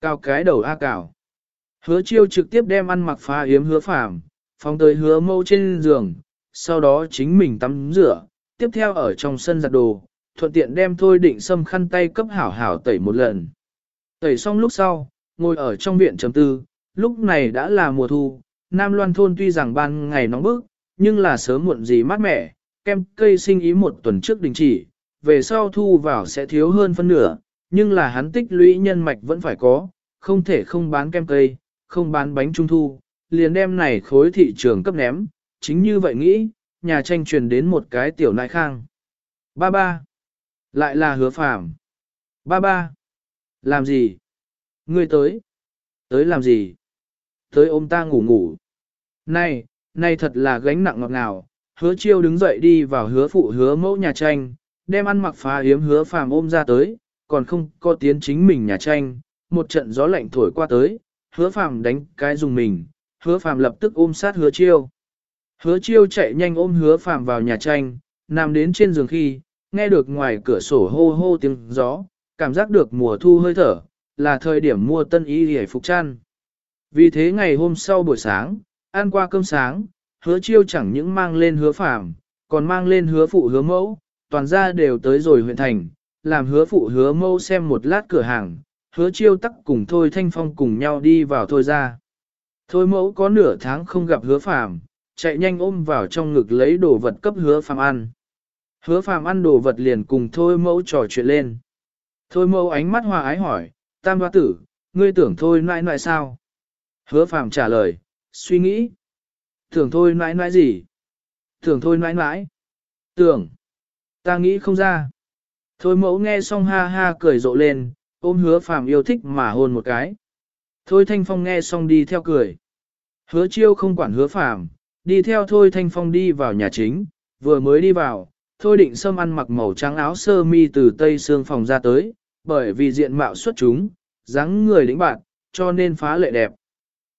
Cào cái đầu A cào. Hứa chiêu trực tiếp đem ăn mặc phá yếm hứa phàm, phóng tới hứa mâu trên giường, sau đó chính mình tắm rửa, tiếp theo ở trong sân giặt đồ, thuận tiện đem thôi định xâm khăn tay cấp hảo hảo tẩy một lần. Tẩy xong lúc sau, ngồi ở trong viện chấm tư, lúc này đã là mùa thu, Nam Loan thôn tuy rằng ban ngày nóng bức, nhưng là sớm muộn gì mát mẻ, kem cây sinh ý một tuần trước đình chỉ, về sau thu vào sẽ thiếu hơn phân nửa, nhưng là hắn tích lũy nhân mạch vẫn phải có, không thể không bán kem cây, không bán bánh trung thu, liền đem này khối thị trường cấp ném, chính như vậy nghĩ, nhà tranh truyền đến một cái tiểu nại khang. Ba ba, lại là hứa phàm. Ba ba, làm gì? Ngươi tới. Tới làm gì? Tới ôm ta ngủ ngủ. Này, này thật là gánh nặng ngọt ngào. Hứa chiêu đứng dậy đi vào hứa phụ hứa mẫu nhà tranh, đem ăn mặc phá yếm hứa phàm ôm ra tới, còn không có tiến chính mình nhà tranh. Một trận gió lạnh thổi qua tới, hứa phàm đánh cái dùng mình, hứa phàm lập tức ôm sát hứa chiêu. Hứa chiêu chạy nhanh ôm hứa phàm vào nhà tranh, nằm đến trên giường khi, nghe được ngoài cửa sổ hô hô tiếng gió, cảm giác được mùa thu hơi thở, là thời điểm mua tân y hề phục chăn. Vì thế ngày hôm sau buổi sáng, ăn qua cơm sáng, hứa chiêu chẳng những mang lên hứa phàm, còn mang lên hứa phụ hứa mẫu, toàn ra đều tới rồi huyện thành, làm hứa phụ hứa mẫu xem một lát cửa hàng, hứa chiêu tắc cùng Thôi Thanh Phong cùng nhau đi vào Thôi ra. Thôi mẫu có nửa tháng không gặp hứa phàm, chạy nhanh ôm vào trong ngực lấy đồ vật cấp hứa phạm ăn. Hứa phàm ăn đồ vật liền cùng Thôi mẫu trò chuyện lên. Thôi mẫu ánh mắt hòa ái hỏi, tam hoa tử, ngươi tưởng thôi nãi nãi sao? Hứa phàm trả lời, suy nghĩ. Tưởng thôi nãi nãi gì? Tưởng thôi nãi nãi. Tưởng. Ta nghĩ không ra. Thôi mẫu nghe xong ha ha cười rộ lên, ôm hứa phàm yêu thích mà hôn một cái. Thôi thanh phong nghe xong đi theo cười. Hứa chiêu không quản hứa phàm, đi theo thôi thanh phong đi vào nhà chính, vừa mới đi vào, thôi định sâm ăn mặc màu trắng áo sơ mi từ tây xương phòng ra tới, bởi vì diện mạo xuất chúng, dáng người lĩnh bạn, cho nên phá lệ đẹp.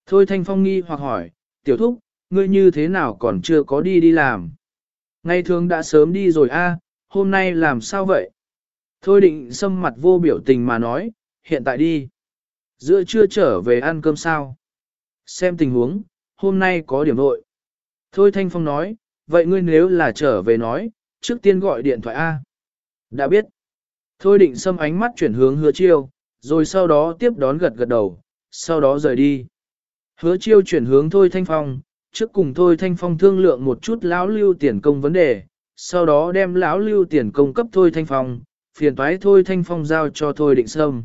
Thôi Thanh Phong nghi hoặc hỏi, tiểu thúc, ngươi như thế nào còn chưa có đi đi làm? Ngày thường đã sớm đi rồi a, hôm nay làm sao vậy? Thôi định xâm mặt vô biểu tình mà nói, hiện tại đi. Giữa chưa trở về ăn cơm sao? Xem tình huống, hôm nay có điểm vội. Thôi Thanh Phong nói, vậy ngươi nếu là trở về nói, trước tiên gọi điện thoại A. Đã biết. Thôi định xâm ánh mắt chuyển hướng hứa chiêu, rồi sau đó tiếp đón gật gật đầu, sau đó rời đi. Hứa chiêu chuyển hướng Thôi Thanh Phong, trước cùng Thôi Thanh Phong thương lượng một chút lão lưu tiền công vấn đề, sau đó đem lão lưu tiền công cấp Thôi Thanh Phong, phiền toái Thôi Thanh Phong giao cho Thôi Định Sâm.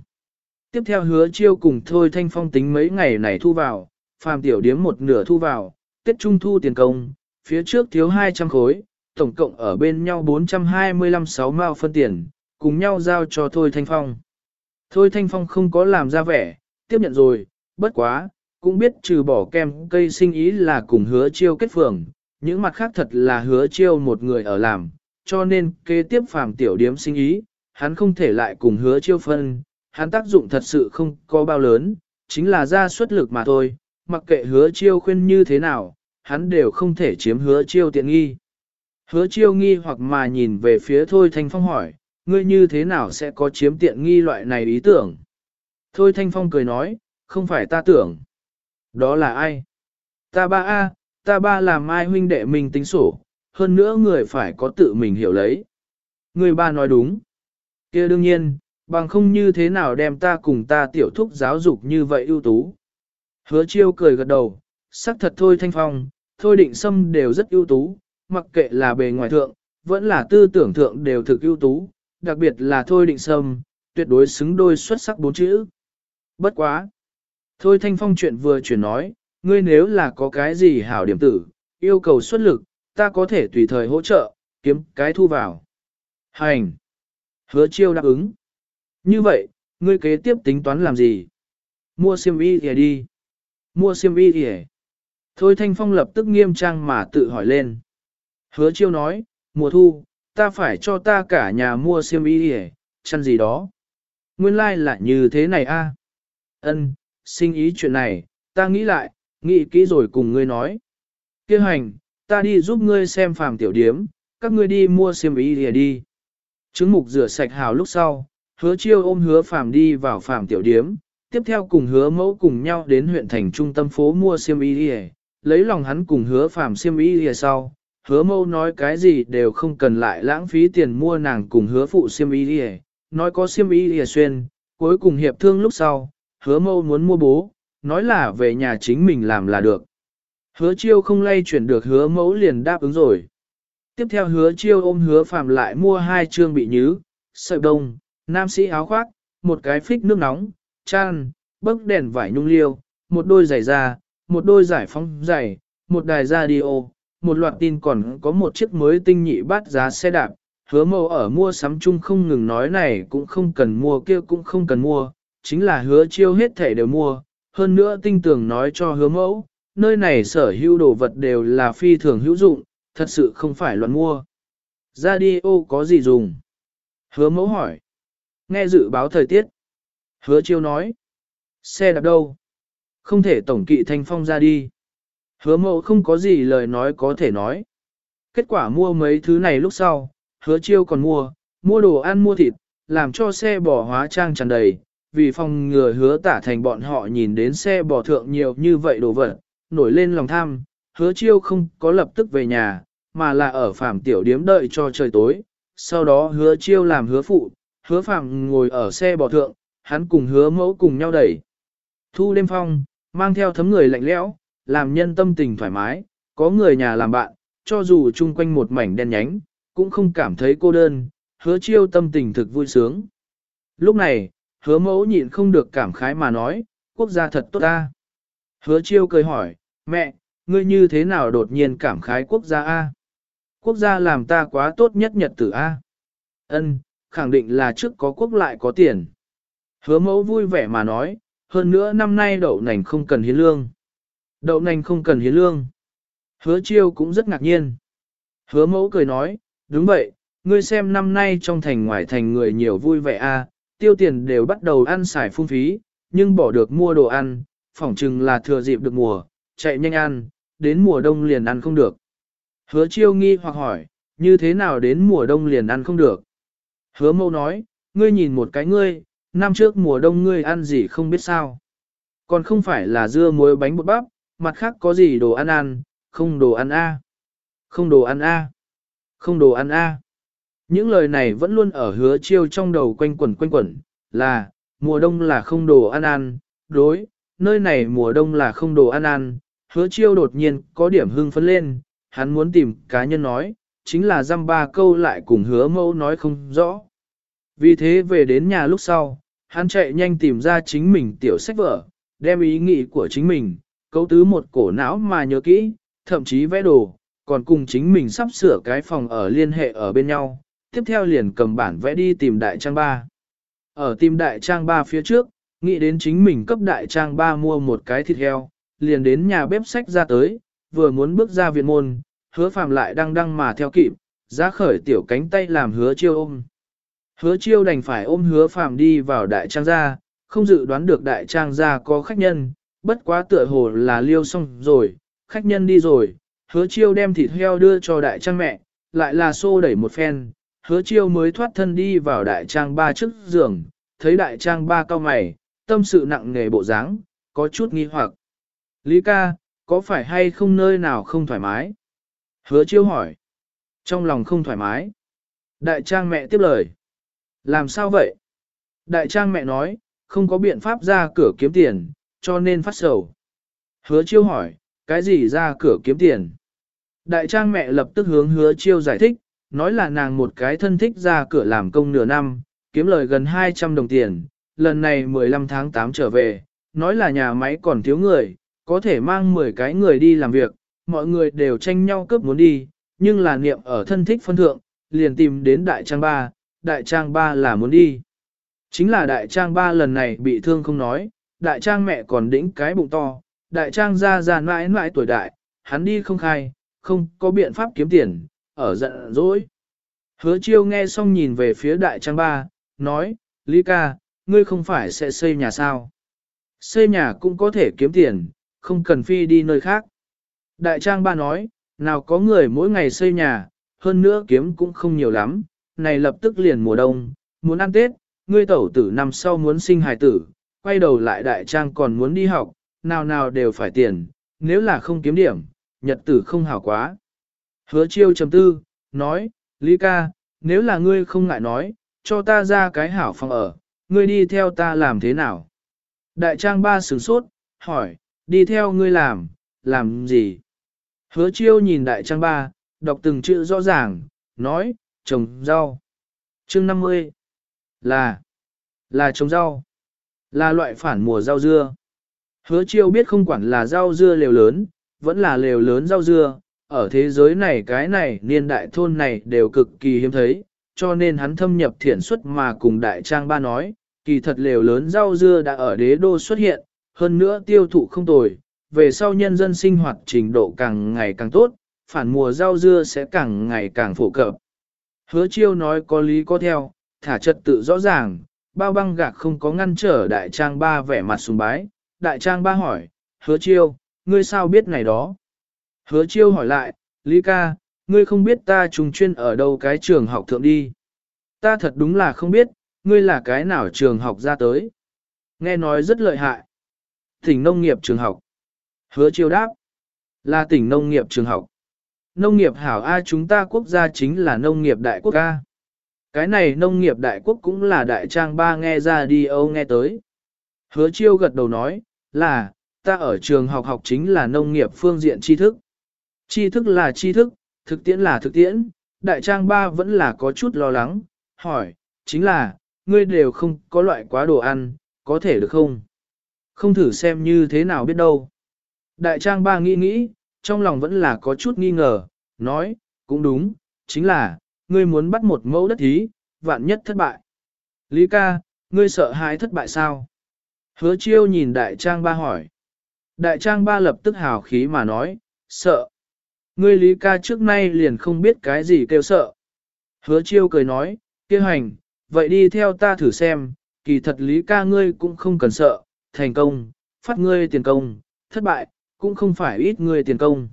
Tiếp theo hứa chiêu cùng Thôi Thanh Phong tính mấy ngày này thu vào, phàm tiểu điếm một nửa thu vào, Tết Trung thu tiền công, phía trước thiếu 200 khối, tổng cộng ở bên nhau 425 6 mao phân tiền, cùng nhau giao cho Thôi Thanh Phong. Thôi Thanh Phong không có làm ra vẻ, tiếp nhận rồi, bất quá, cũng biết trừ bỏ kem cây sinh ý là cùng hứa chiêu kết phường, những mặt khác thật là hứa chiêu một người ở làm, cho nên kế tiếp phàm tiểu điếm sinh ý, hắn không thể lại cùng hứa chiêu phân, hắn tác dụng thật sự không có bao lớn, chính là ra suất lực mà thôi, mặc kệ hứa chiêu khuyên như thế nào, hắn đều không thể chiếm hứa chiêu tiện nghi. Hứa chiêu nghi hoặc mà nhìn về phía Thôi Thanh Phong hỏi, ngươi như thế nào sẽ có chiếm tiện nghi loại này ý tưởng? Thôi Thanh Phong cười nói, không phải ta tưởng. Đó là ai? Ta ba A, ta ba làm ai huynh đệ mình tính sổ, hơn nữa người phải có tự mình hiểu lấy. Người ba nói đúng. kia đương nhiên, bằng không như thế nào đem ta cùng ta tiểu thúc giáo dục như vậy ưu tú. Hứa chiêu cười gật đầu, sắc thật thôi Thanh Phong, thôi định sâm đều rất ưu tú, mặc kệ là bề ngoài thượng, vẫn là tư tưởng thượng đều thực ưu tú, đặc biệt là thôi định sâm, tuyệt đối xứng đôi xuất sắc bốn chữ. Bất quá. Thôi thanh phong chuyện vừa chuyển nói, ngươi nếu là có cái gì hảo điểm tử, yêu cầu xuất lực, ta có thể tùy thời hỗ trợ, kiếm cái thu vào. Hành. Hứa chiêu đáp ứng. Như vậy, ngươi kế tiếp tính toán làm gì? Mua xiêm y thì đi. Mua xiêm y thì Thôi Thanh Phong lập tức nghiêm trang mà tự hỏi lên. Hứa chiêu nói, mùa thu, ta phải cho ta cả nhà mua xiêm y thì chăn gì đó. Nguyên lai like là như thế này a. Ân, sinh ý chuyện này, ta nghĩ lại, nghĩ kỹ rồi cùng ngươi nói. Kêu hành, ta đi giúp ngươi xem phàm tiểu điếm, các ngươi đi mua xiêm y thì đi. Trứng mục rửa sạch hào lúc sau, hứa chiêu ôm hứa phàm đi vào phàm tiểu điếm, tiếp theo cùng hứa mẫu cùng nhau đến huyện thành trung tâm phố mua xiêm y thì lấy lòng hắn cùng hứa phàm xiêm y thì sau. Hứa mẫu nói cái gì đều không cần lại lãng phí tiền mua nàng cùng hứa phụ xiêm y đi nói có xiêm y đi xuyên, cuối cùng hiệp thương lúc sau, hứa Mâu muốn mua bố, nói là về nhà chính mình làm là được. Hứa chiêu không lay chuyển được hứa mẫu liền đáp ứng rồi. Tiếp theo hứa chiêu ôm hứa phàm lại mua hai trương bị nhứ, sợi đông, nam sĩ áo khoác, một cái phích nước nóng, chăn, bấc đèn vải nhung liêu, một đôi giày da, một đôi giải phóng giày, một đài radio, một loạt tin còn có một chiếc mới tinh nhị bát giá xe đạp. Hứa mẫu ở mua sắm chung không ngừng nói này cũng không cần mua kia cũng không cần mua, chính là hứa chiêu hết thể đều mua, hơn nữa tinh tường nói cho hứa mẫu, nơi này sở hữu đồ vật đều là phi thường hữu dụng, thật sự không phải loạn mua. Radio có gì dùng? Hứa mẫu hỏi. Nghe dự báo thời tiết. Hứa chiêu nói. Xe đạp đâu? Không thể tổng kỵ thanh phong ra đi. Hứa mẫu không có gì lời nói có thể nói. Kết quả mua mấy thứ này lúc sau, hứa chiêu còn mua, mua đồ ăn mua thịt, làm cho xe bỏ hóa trang tràn đầy, vì phòng ngừa hứa tả thành bọn họ nhìn đến xe bò thượng nhiều như vậy đồ vật, nổi lên lòng tham, hứa chiêu không có lập tức về nhà, mà là ở phạm tiểu điếm đợi cho trời tối, sau đó hứa chiêu làm hứa phụ, hứa phạm ngồi ở xe bò thượng, hắn cùng hứa mẫu cùng nhau đẩy. Thu đêm phong, mang theo thấm người lạnh lẽo, làm nhân tâm tình thoải mái, có người nhà làm bạn, cho dù chung quanh một mảnh đen nhánh, cũng không cảm thấy cô đơn, hứa chiêu tâm tình thực vui sướng. Lúc này, hứa mẫu nhịn không được cảm khái mà nói, quốc gia thật tốt ta. Hứa chiêu cười hỏi, mẹ, ngươi như thế nào đột nhiên cảm khái quốc gia A? Quốc gia làm ta quá tốt nhất nhật tử A. Ân, khẳng định là trước có quốc lại có tiền. Hứa mẫu vui vẻ mà nói, hơn nữa năm nay đậu nành không cần hiến lương. Đậu nành không cần hiến lương. Hứa chiêu cũng rất ngạc nhiên. Hứa mẫu cười nói, đúng vậy, ngươi xem năm nay trong thành ngoài thành người nhiều vui vẻ a, tiêu tiền đều bắt đầu ăn xài phung phí, nhưng bỏ được mua đồ ăn, phỏng chừng là thừa dịp được mùa, chạy nhanh ăn, đến mùa đông liền ăn không được. Hứa chiêu nghi hoặc hỏi, như thế nào đến mùa đông liền ăn không được? Hứa mâu nói, ngươi nhìn một cái ngươi, năm trước mùa đông ngươi ăn gì không biết sao. Còn không phải là dưa muối bánh bột bắp, mặt khác có gì đồ ăn ăn, không đồ ăn a, Không đồ ăn a, Không đồ ăn a. Những lời này vẫn luôn ở hứa chiêu trong đầu quanh quẩn quanh quẩn, là, mùa đông là không đồ ăn ăn, đối, nơi này mùa đông là không đồ ăn ăn, hứa chiêu đột nhiên có điểm hưng phấn lên, hắn muốn tìm cá nhân nói, chính là dăm ba câu lại cùng hứa mẫu nói không rõ. Vì thế về đến nhà lúc sau, hắn chạy nhanh tìm ra chính mình tiểu sách vở, đem ý nghĩ của chính mình, cấu tứ một cổ não mà nhớ kỹ, thậm chí vẽ đồ, còn cùng chính mình sắp sửa cái phòng ở liên hệ ở bên nhau, tiếp theo liền cầm bản vẽ đi tìm đại trang ba. Ở tìm đại trang ba phía trước, nghĩ đến chính mình cấp đại trang ba mua một cái thịt heo, liền đến nhà bếp sách ra tới, vừa muốn bước ra viện môn, hứa phàm lại đang đăng mà theo kịp, ra khởi tiểu cánh tay làm hứa chiêu ôm. Hứa chiêu đành phải ôm hứa phàm đi vào đại trang gia, không dự đoán được đại trang gia có khách nhân, bất quá tựa hồ là liêu xong rồi, khách nhân đi rồi, hứa chiêu đem thịt heo đưa cho đại trang mẹ, lại là xô đẩy một phen, hứa chiêu mới thoát thân đi vào đại trang ba trước giường, thấy đại trang ba cao mày, tâm sự nặng nề bộ dáng, có chút nghi hoặc. Lý ca, có phải hay không nơi nào không thoải mái? Hứa chiêu hỏi. Trong lòng không thoải mái. Đại trang mẹ tiếp lời. Làm sao vậy? Đại trang mẹ nói, không có biện pháp ra cửa kiếm tiền, cho nên phát sầu. Hứa chiêu hỏi, Cái gì ra cửa kiếm tiền? Đại trang mẹ lập tức hướng hứa chiêu giải thích, nói là nàng một cái thân thích ra cửa làm công nửa năm, kiếm lời gần 200 đồng tiền, lần này 15 tháng 8 trở về, nói là nhà máy còn thiếu người, có thể mang 10 cái người đi làm việc, mọi người đều tranh nhau cướp muốn đi, nhưng là niệm ở thân thích phân thượng, liền tìm đến đại trang ba, đại trang ba là muốn đi. Chính là đại trang ba lần này bị thương không nói, đại trang mẹ còn đĩnh cái bụng to, đại trang ra ra mãi mãi tuổi đại, hắn đi không khai, không có biện pháp kiếm tiền, ở giận dỗi. Hứa chiêu nghe xong nhìn về phía đại trang ba, nói, Lý ca, ngươi không phải sẽ xây nhà sao? Xây nhà cũng có thể kiếm tiền, không cần phi đi nơi khác. Đại trang ba nói, nào có người mỗi ngày xây nhà, hơn nữa kiếm cũng không nhiều lắm, này lập tức liền mùa đông, muốn ăn Tết, ngươi tẩu tử năm sau muốn sinh hài tử, quay đầu lại đại trang còn muốn đi học, nào nào đều phải tiền, nếu là không kiếm điểm, nhật tử không hảo quá. Hứa chiêu chấm tư, nói, Lý ca, nếu là ngươi không ngại nói, cho ta ra cái hảo phòng ở, ngươi đi theo ta làm thế nào? Đại trang ba sửng sốt, hỏi, đi theo ngươi làm, làm gì? Hứa chiêu nhìn đại trang ba, đọc từng chữ rõ ràng, nói, trồng rau. Chương 50 là, là trồng rau, là loại phản mùa rau dưa. Hứa chiêu biết không quản là rau dưa lều lớn, vẫn là lều lớn rau dưa, ở thế giới này cái này niên đại thôn này đều cực kỳ hiếm thấy, cho nên hắn thâm nhập thiển xuất mà cùng đại trang ba nói, kỳ thật lều lớn rau dưa đã ở đế đô xuất hiện, hơn nữa tiêu thụ không tồi, về sau nhân dân sinh hoạt trình độ càng ngày càng tốt, phản mùa rau dưa sẽ càng ngày càng phổ cập. Hứa chiêu nói có lý có theo, thả trật tự rõ ràng, bao băng gạc không có ngăn trở đại trang ba vẻ mặt sùng bái. Đại trang ba hỏi, hứa chiêu, ngươi sao biết này đó? Hứa chiêu hỏi lại, Lý ca, ngươi không biết ta trùng chuyên ở đâu cái trường học thượng đi. Ta thật đúng là không biết, ngươi là cái nào trường học ra tới. Nghe nói rất lợi hại. Tỉnh nông nghiệp trường học. Hứa chiêu đáp. Là tỉnh nông nghiệp trường học. Nông nghiệp hảo A chúng ta quốc gia chính là nông nghiệp đại quốc A. Cái này nông nghiệp đại quốc cũng là đại trang ba nghe ra đi âu nghe tới. Hứa chiêu gật đầu nói, là, ta ở trường học học chính là nông nghiệp phương diện tri thức. Tri thức là tri thức, thực tiễn là thực tiễn, đại trang ba vẫn là có chút lo lắng, hỏi, chính là, ngươi đều không có loại quá đồ ăn, có thể được không? Không thử xem như thế nào biết đâu. Đại trang ba nghĩ nghĩ, trong lòng vẫn là có chút nghi ngờ, nói, cũng đúng, chính là, ngươi muốn bắt một mẫu đất thí, vạn nhất thất bại. Lý ca, ngươi sợ hãi thất bại sao? Hứa chiêu nhìn đại trang ba hỏi. Đại trang ba lập tức hào khí mà nói, sợ. Ngươi Lý ca trước nay liền không biết cái gì kêu sợ. Hứa chiêu cười nói, kêu hành, vậy đi theo ta thử xem, kỳ thật Lý ca ngươi cũng không cần sợ, thành công, phát ngươi tiền công, thất bại, cũng không phải ít ngươi tiền công.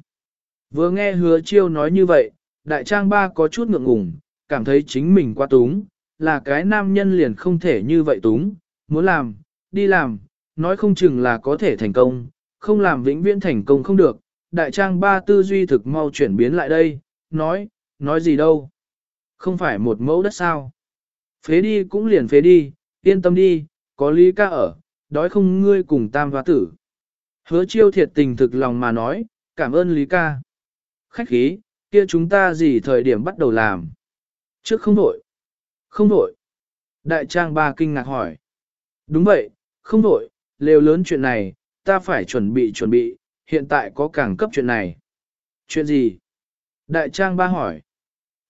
Vừa nghe hứa chiêu nói như vậy, đại trang ba có chút ngượng ngùng, cảm thấy chính mình quá túng, là cái nam nhân liền không thể như vậy túng, muốn làm, đi làm, nói không chừng là có thể thành công, không làm vĩnh viễn thành công không được. Đại trang ba tư duy thực mau chuyển biến lại đây, nói, nói gì đâu. Không phải một mẫu đất sao. Phế đi cũng liền phế đi, yên tâm đi, có lý ca ở, đói không ngươi cùng tam hoa tử. Hứa chiêu thiệt tình thực lòng mà nói, cảm ơn lý ca. Khách khí, kia chúng ta gì thời điểm bắt đầu làm? Trước không đổi. Không đổi. Đại trang ba kinh ngạc hỏi. Đúng vậy, không đổi, lều lớn chuyện này, ta phải chuẩn bị chuẩn bị, hiện tại có càng cấp chuyện này. Chuyện gì? Đại trang ba hỏi.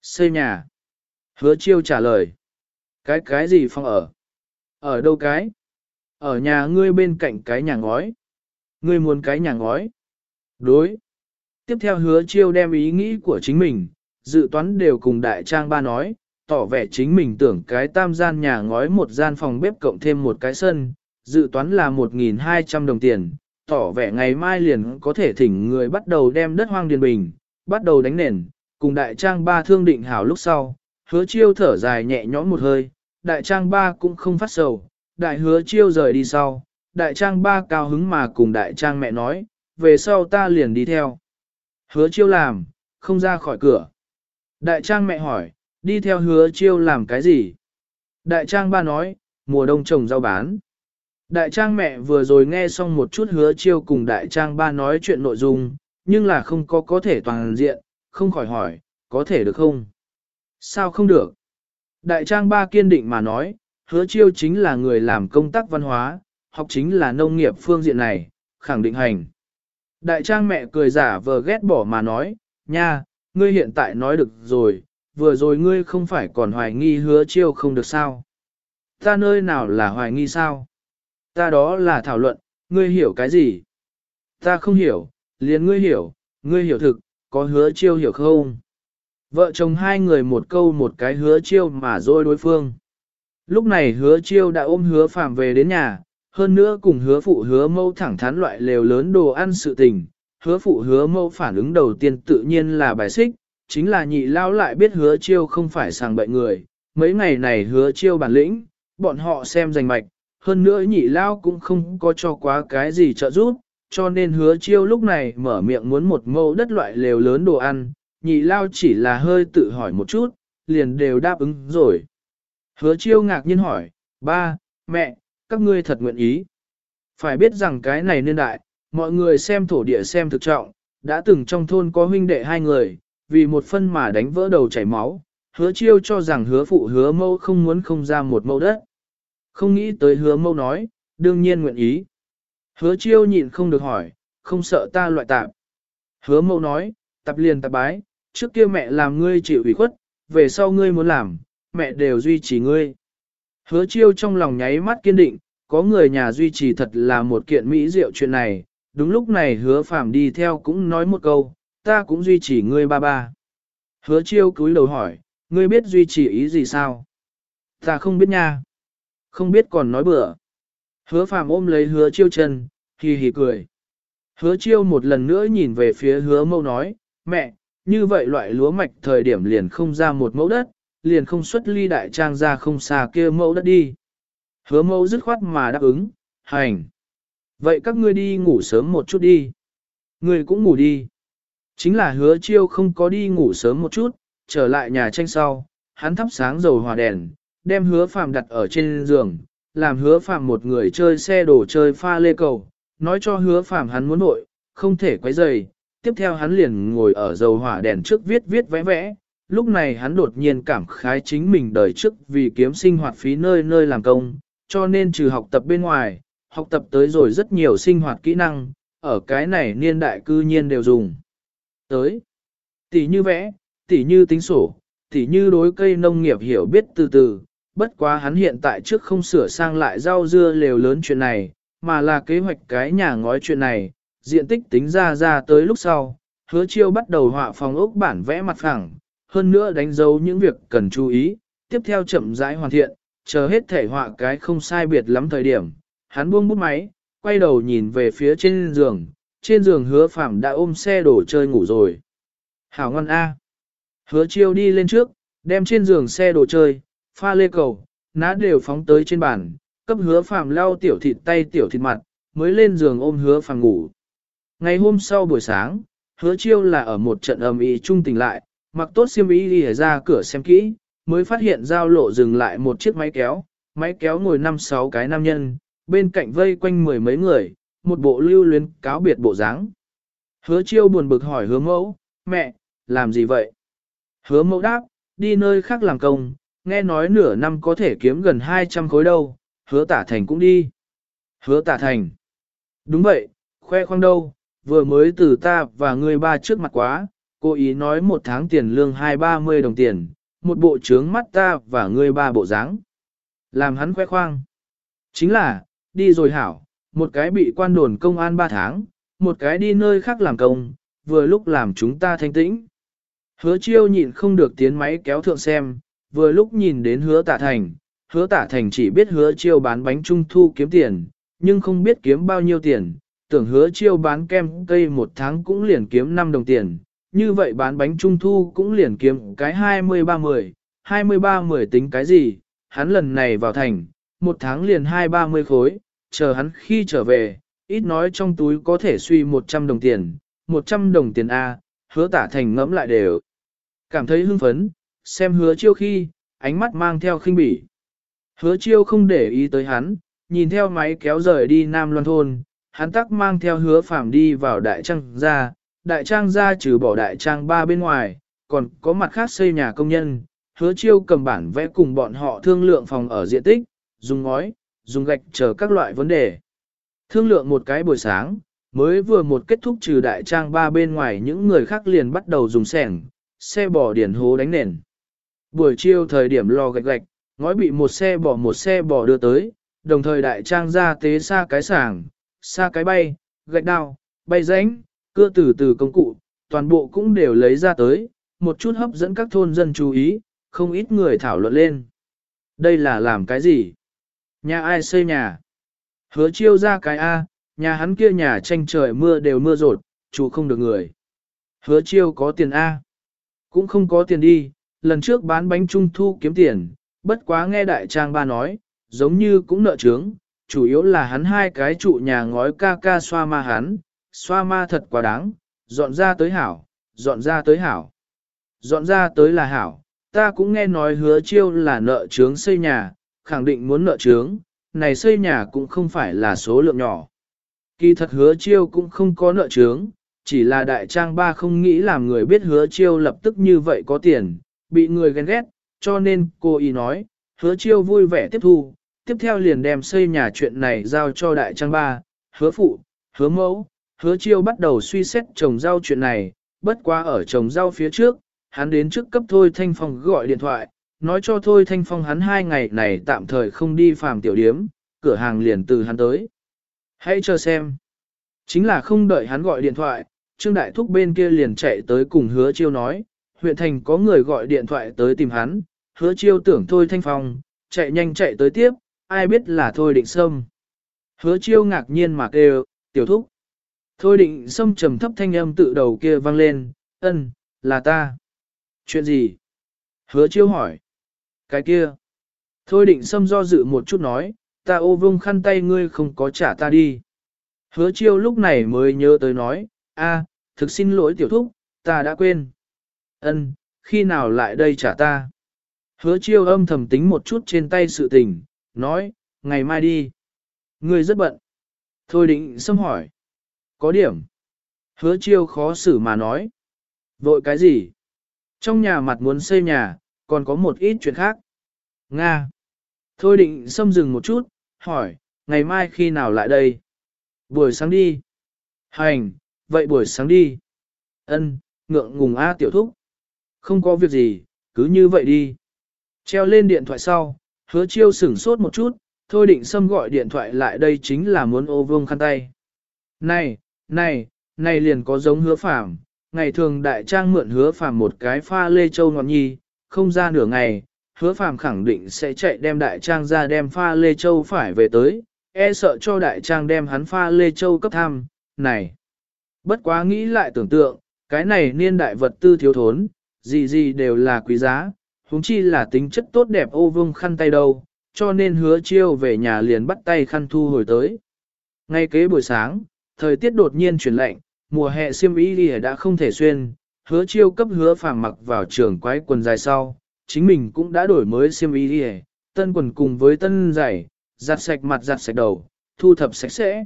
Xây nhà. Hứa chiêu trả lời. Cái cái gì phòng ở? Ở đâu cái? Ở nhà ngươi bên cạnh cái nhà ngói. Ngươi muốn cái nhà ngói. Đối. Tiếp theo hứa chiêu đem ý nghĩ của chính mình, dự toán đều cùng đại trang ba nói, tỏ vẻ chính mình tưởng cái tam gian nhà ngói một gian phòng bếp cộng thêm một cái sân, dự toán là 1.200 đồng tiền, tỏ vẻ ngày mai liền có thể thỉnh người bắt đầu đem đất hoang điền bình, bắt đầu đánh nền, cùng đại trang ba thương định hảo lúc sau, hứa chiêu thở dài nhẹ nhõm một hơi, đại trang ba cũng không phát sầu, đại hứa chiêu rời đi sau, đại trang ba cao hứng mà cùng đại trang mẹ nói, về sau ta liền đi theo. Hứa chiêu làm, không ra khỏi cửa. Đại trang mẹ hỏi, đi theo hứa chiêu làm cái gì? Đại trang ba nói, mùa đông trồng rau bán. Đại trang mẹ vừa rồi nghe xong một chút hứa chiêu cùng đại trang ba nói chuyện nội dung, nhưng là không có có thể toàn diện, không khỏi hỏi, có thể được không? Sao không được? Đại trang ba kiên định mà nói, hứa chiêu chính là người làm công tác văn hóa, học chính là nông nghiệp phương diện này, khẳng định hành. Đại trang mẹ cười giả vờ ghét bỏ mà nói, nha, ngươi hiện tại nói được rồi, vừa rồi ngươi không phải còn hoài nghi hứa chiêu không được sao. Ta nơi nào là hoài nghi sao? Ta đó là thảo luận, ngươi hiểu cái gì? Ta không hiểu, liền ngươi hiểu, ngươi hiểu thực, có hứa chiêu hiểu không? Vợ chồng hai người một câu một cái hứa chiêu mà dôi đối phương. Lúc này hứa chiêu đã ôm hứa phàm về đến nhà, hơn nữa cùng hứa phụ hứa mâu thẳng thắn loại lều lớn đồ ăn sự tình. Hứa phụ hứa mâu phản ứng đầu tiên tự nhiên là bài xích, chính là nhị lao lại biết hứa chiêu không phải sàng bệnh người. Mấy ngày này hứa chiêu bản lĩnh, bọn họ xem giành mạch, hơn nữa nhị lao cũng không có cho quá cái gì trợ giúp, cho nên hứa chiêu lúc này mở miệng muốn một mẫu đất loại lều lớn đồ ăn, nhị lao chỉ là hơi tự hỏi một chút, liền đều đáp ứng rồi. Hứa chiêu ngạc nhiên hỏi, ba, mẹ, các ngươi thật nguyện ý. Phải biết rằng cái này niên đại, mọi người xem thổ địa xem thực trọng, đã từng trong thôn có huynh đệ hai người, vì một phân mà đánh vỡ đầu chảy máu, hứa chiêu cho rằng hứa phụ hứa mâu không muốn không ra một mẫu đất. Không nghĩ tới hứa mâu nói, đương nhiên nguyện ý. Hứa chiêu nhịn không được hỏi, không sợ ta loại tạp. Hứa mâu nói, tập liền tập bái, trước kia mẹ làm ngươi chịu ủy khuất, về sau ngươi muốn làm, mẹ đều duy trì ngươi. Hứa chiêu trong lòng nháy mắt kiên định, có người nhà duy trì thật là một kiện mỹ diệu chuyện này, đúng lúc này hứa phàm đi theo cũng nói một câu, ta cũng duy trì ngươi ba ba. Hứa chiêu cúi đầu hỏi, ngươi biết duy trì ý gì sao? Ta không biết nha. Không biết còn nói bừa. Hứa phàm ôm lấy hứa chiêu chân, hì hì cười. Hứa chiêu một lần nữa nhìn về phía hứa mâu nói, mẹ, như vậy loại lúa mạch thời điểm liền không ra một mẫu đất, liền không xuất ly đại trang ra không xa kia mẫu đất đi. Hứa mẫu dứt khoát mà đáp ứng, hành. Vậy các ngươi đi ngủ sớm một chút đi. Ngươi cũng ngủ đi. Chính là hứa chiêu không có đi ngủ sớm một chút, trở lại nhà tranh sau, hắn thắp sáng dầu hòa đèn, đem hứa phàm đặt ở trên giường, làm hứa phàm một người chơi xe đồ chơi pha lê cầu, nói cho hứa phàm hắn muốn nội, không thể quấy rầy. Tiếp theo hắn liền ngồi ở dầu hỏa đèn trước viết viết vẽ vẽ, lúc này hắn đột nhiên cảm khái chính mình đời trước vì kiếm sinh hoạt phí nơi nơi làm công, cho nên trừ học tập bên ngoài, học tập tới rồi rất nhiều sinh hoạt kỹ năng, ở cái này niên đại cư nhiên đều dùng. Tới, tỷ như vẽ, tỷ như tính sổ, tỷ như đối cây nông nghiệp hiểu biết từ từ, bất quá hắn hiện tại trước không sửa sang lại rau dưa lều lớn chuyện này, mà là kế hoạch cái nhà ngói chuyện này, diện tích tính ra ra tới lúc sau, hứa chiêu bắt đầu họa phòng ốc bản vẽ mặt phẳng, hơn nữa đánh dấu những việc cần chú ý, tiếp theo chậm rãi hoàn thiện, chờ hết thể họa cái không sai biệt lắm thời điểm. Hắn buông bút máy, quay đầu nhìn về phía trên giường, trên giường hứa phạm đã ôm xe đổ chơi ngủ rồi. Hảo ngon A. Hứa chiêu đi lên trước, đem trên giường xe đồ chơi, pha lê cầu, ná đều phóng tới trên bàn, cấp hứa phàm lau tiểu thịt tay tiểu thịt mặt, mới lên giường ôm hứa phàm ngủ. Ngày hôm sau buổi sáng, hứa chiêu là ở một trận ầm ĩ trung tỉnh lại, Mặc tốt xiêm y đi ra cửa xem kỹ, mới phát hiện giao lộ dừng lại một chiếc máy kéo, máy kéo ngồi năm sáu cái nam nhân, bên cạnh vây quanh mười mấy người, một bộ lưu luyến cáo biệt bộ dáng. Hứa chiêu buồn bực hỏi hứa mẫu, mẹ, làm gì vậy? Hứa mẫu đáp, đi nơi khác làm công, nghe nói nửa năm có thể kiếm gần 200 khối đâu, hứa tả thành cũng đi. Hứa tả thành. Đúng vậy, khoe khoang đâu, vừa mới từ ta và người ba trước mặt quá, Cô ý nói một tháng tiền lương hai ba mươi đồng tiền, một bộ trướng mắt ta và người ba bộ dáng. Làm hắn khoe khoang. Chính là, đi rồi hảo, một cái bị quan đồn công an ba tháng, một cái đi nơi khác làm công, vừa lúc làm chúng ta thanh tĩnh. Hứa chiêu nhịn không được tiến máy kéo thượng xem, vừa lúc nhìn đến hứa tả thành, hứa tả thành chỉ biết hứa chiêu bán bánh trung thu kiếm tiền, nhưng không biết kiếm bao nhiêu tiền, tưởng hứa chiêu bán kem cây một tháng cũng liền kiếm 5 đồng tiền, như vậy bán bánh trung thu cũng liền kiếm cái 20-30, 20-30 tính cái gì, hắn lần này vào thành, một tháng liền 2-30 khối, chờ hắn khi trở về, ít nói trong túi có thể suy 100 đồng tiền, 100 đồng tiền A, hứa tả thành ngẫm lại đều. Cảm thấy hưng phấn, xem hứa chiêu khi, ánh mắt mang theo khinh bỉ. Hứa chiêu không để ý tới hắn, nhìn theo máy kéo rời đi Nam Loan Thôn, hắn tắc mang theo hứa phạm đi vào đại trang gia, đại trang gia trừ bỏ đại trang ba bên ngoài, còn có mặt khác xây nhà công nhân, hứa chiêu cầm bản vẽ cùng bọn họ thương lượng phòng ở diện tích, dùng ngói, dùng gạch chờ các loại vấn đề. Thương lượng một cái buổi sáng, mới vừa một kết thúc trừ đại trang ba bên ngoài những người khác liền bắt đầu dùng sẻng, xe bò điển hố đánh nền. Buổi chiều thời điểm lò gạch gạch, ngói bị một xe bỏ một xe bỏ đưa tới, đồng thời đại trang ra tế xa cái sảng, xa cái bay, gạch đao, bay ránh, cưa từ từ công cụ, toàn bộ cũng đều lấy ra tới, một chút hấp dẫn các thôn dân chú ý, không ít người thảo luận lên. Đây là làm cái gì? Nhà ai xây nhà? Hứa chiêu ra cái A, nhà hắn kia nhà tranh trời mưa đều mưa rột, chủ không được người. Hứa chiêu có tiền A. Cũng không có tiền đi, lần trước bán bánh trung thu kiếm tiền, bất quá nghe đại trang ba nói, giống như cũng nợ trướng, chủ yếu là hắn hai cái trụ nhà ngói ca ca xoa ma hắn, xoa ma thật quá đáng, dọn ra tới hảo, dọn ra tới hảo. Dọn ra tới là hảo, ta cũng nghe nói hứa chiêu là nợ trướng xây nhà, khẳng định muốn nợ trướng, này xây nhà cũng không phải là số lượng nhỏ. Kỳ thật hứa chiêu cũng không có nợ trướng, chỉ là đại trang ba không nghĩ làm người biết hứa chiêu lập tức như vậy có tiền, bị người ghen ghét, cho nên cô ý nói, hứa chiêu vui vẻ tiếp thu, tiếp theo liền đem xây nhà chuyện này giao cho đại trang ba, hứa phụ, hứa mẫu, hứa chiêu bắt đầu suy xét trồng rau chuyện này, bất quá ở trồng rau phía trước, hắn đến trước cấp Thôi Thanh Phong gọi điện thoại, nói cho Thôi Thanh Phong hắn hai ngày này tạm thời không đi phàm tiểu điếm, cửa hàng liền từ hắn tới. Hãy chờ xem. Chính là không đợi hắn gọi điện thoại, Trương Đại Thúc bên kia liền chạy tới cùng hứa chiêu nói, huyện thành có người gọi điện thoại tới tìm hắn, hứa chiêu tưởng Thôi Thanh Phong, chạy nhanh chạy tới tiếp, ai biết là Thôi Định Sâm. Hứa chiêu ngạc nhiên mà kêu, tiểu thúc. Thôi Định Sâm trầm thấp thanh âm tự đầu kia vang lên, ân, là ta. Chuyện gì? Hứa chiêu hỏi. Cái kia. Thôi định Sâm do dự một chút nói, ta ô vung khăn tay ngươi không có trả ta đi. Hứa chiêu lúc này mới nhớ tới nói, a, thực xin lỗi tiểu thúc, ta đã quên. Ân, khi nào lại đây trả ta? Hứa chiêu âm thầm tính một chút trên tay sự tình, nói, ngày mai đi. Ngươi rất bận. Thôi định xâm hỏi. Có điểm. Hứa chiêu khó xử mà nói. Vội cái gì? Trong nhà mặt muốn xây nhà, còn có một ít chuyện khác. Nga. Thôi định xâm dừng một chút, hỏi, ngày mai khi nào lại đây? Buổi sáng đi. Hành, vậy buổi sáng đi. Ân, ngượng ngùng A tiểu thúc. Không có việc gì, cứ như vậy đi. Treo lên điện thoại sau, hứa chiêu sửng sốt một chút, thôi định xâm gọi điện thoại lại đây chính là muốn ô vương khăn tay. Này, này, này liền có giống hứa phạm, ngày thường đại trang mượn hứa phàm một cái pha lê châu ngọt nhi, không ra nửa ngày, hứa phàm khẳng định sẽ chạy đem đại trang ra đem pha lê châu phải về tới, e sợ cho đại trang đem hắn pha lê châu cấp tham, này. Bất quá nghĩ lại tưởng tượng, cái này niên đại vật tư thiếu thốn, gì gì đều là quý giá, huống chi là tính chất tốt đẹp ô vương khăn tay đâu, cho nên hứa chiêu về nhà liền bắt tay khăn thu hồi tới. Ngay kế buổi sáng, thời tiết đột nhiên chuyển lạnh, mùa hè xiêm y lìa đã không thể xuyên, hứa chiêu cấp hứa phàng mặc vào trường quái quần dài sau, chính mình cũng đã đổi mới xiêm y lìa, tân quần cùng với tân giày, giặt sạch mặt giặt sạch đầu, thu thập sạch sẽ.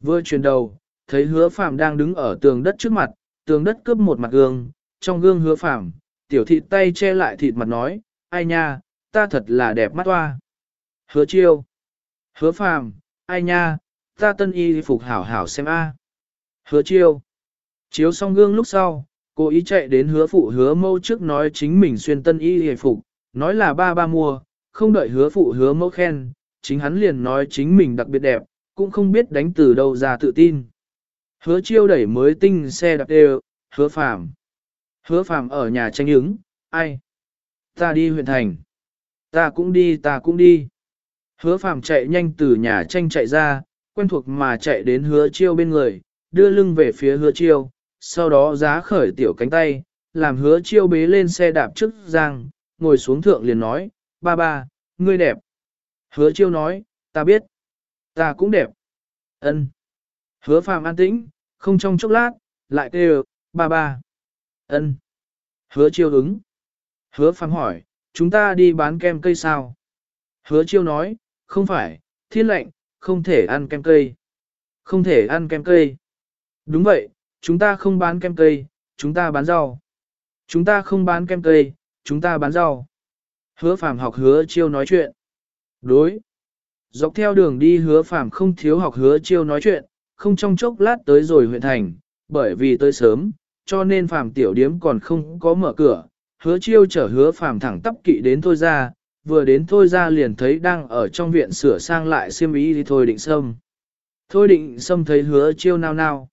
Vừa chuyển đầu, thấy hứa phàm đang đứng ở tường đất trước mặt, tường đất cướp một mặt gương, trong gương hứa phàm, tiểu thịt tay che lại thịt mặt nói, ai nha, ta thật là đẹp mắt toa. Hứa chiêu, hứa phàm, ai nha, ta tân y phục hảo hảo xem a. Hứa chiêu. Chiếu xong gương lúc sau, cô ý chạy đến hứa phụ hứa mâu trước nói chính mình xuyên tân y hề phục, nói là ba ba mua, không đợi hứa phụ hứa mâu khen, chính hắn liền nói chính mình đặc biệt đẹp, cũng không biết đánh từ đâu ra tự tin. Hứa chiêu đẩy mới tinh xe đạp đều, hứa phàm. Hứa phàm ở nhà tranh ứng, ai? Ta đi huyện thành. Ta cũng đi, ta cũng đi. Hứa phàm chạy nhanh từ nhà tranh chạy ra, quen thuộc mà chạy đến hứa chiêu bên người, đưa lưng về phía hứa chiêu, sau đó giá khởi tiểu cánh tay, làm hứa chiêu bế lên xe đạp trước giang, ngồi xuống thượng liền nói, ba ba, ngươi đẹp. Hứa chiêu nói, ta biết, ta cũng đẹp. ân Hứa phàm an tĩnh, không trong chốc lát, lại kêu, ba ba ân Hứa chiêu ứng. Hứa phàm hỏi, chúng ta đi bán kem cây sao? Hứa chiêu nói, không phải, thiên lệnh, không thể ăn kem cây. Không thể ăn kem cây. Đúng vậy, chúng ta không bán kem cây, chúng ta bán rau. Chúng ta không bán kem cây, chúng ta bán rau. Hứa phàm học hứa chiêu nói chuyện. Đối. Dọc theo đường đi hứa phàm không thiếu học hứa chiêu nói chuyện, không trong chốc lát tới rồi huyện thành, bởi vì tới sớm, cho nên phàm tiểu điếm còn không có mở cửa. Hứa chiêu chở hứa phàm thẳng tắp kỵ đến thôi ra, vừa đến thôi ra liền thấy đang ở trong viện sửa sang lại xiêm ý thì thôi định sâm. Thôi định sâm thấy hứa chiêu nao nao.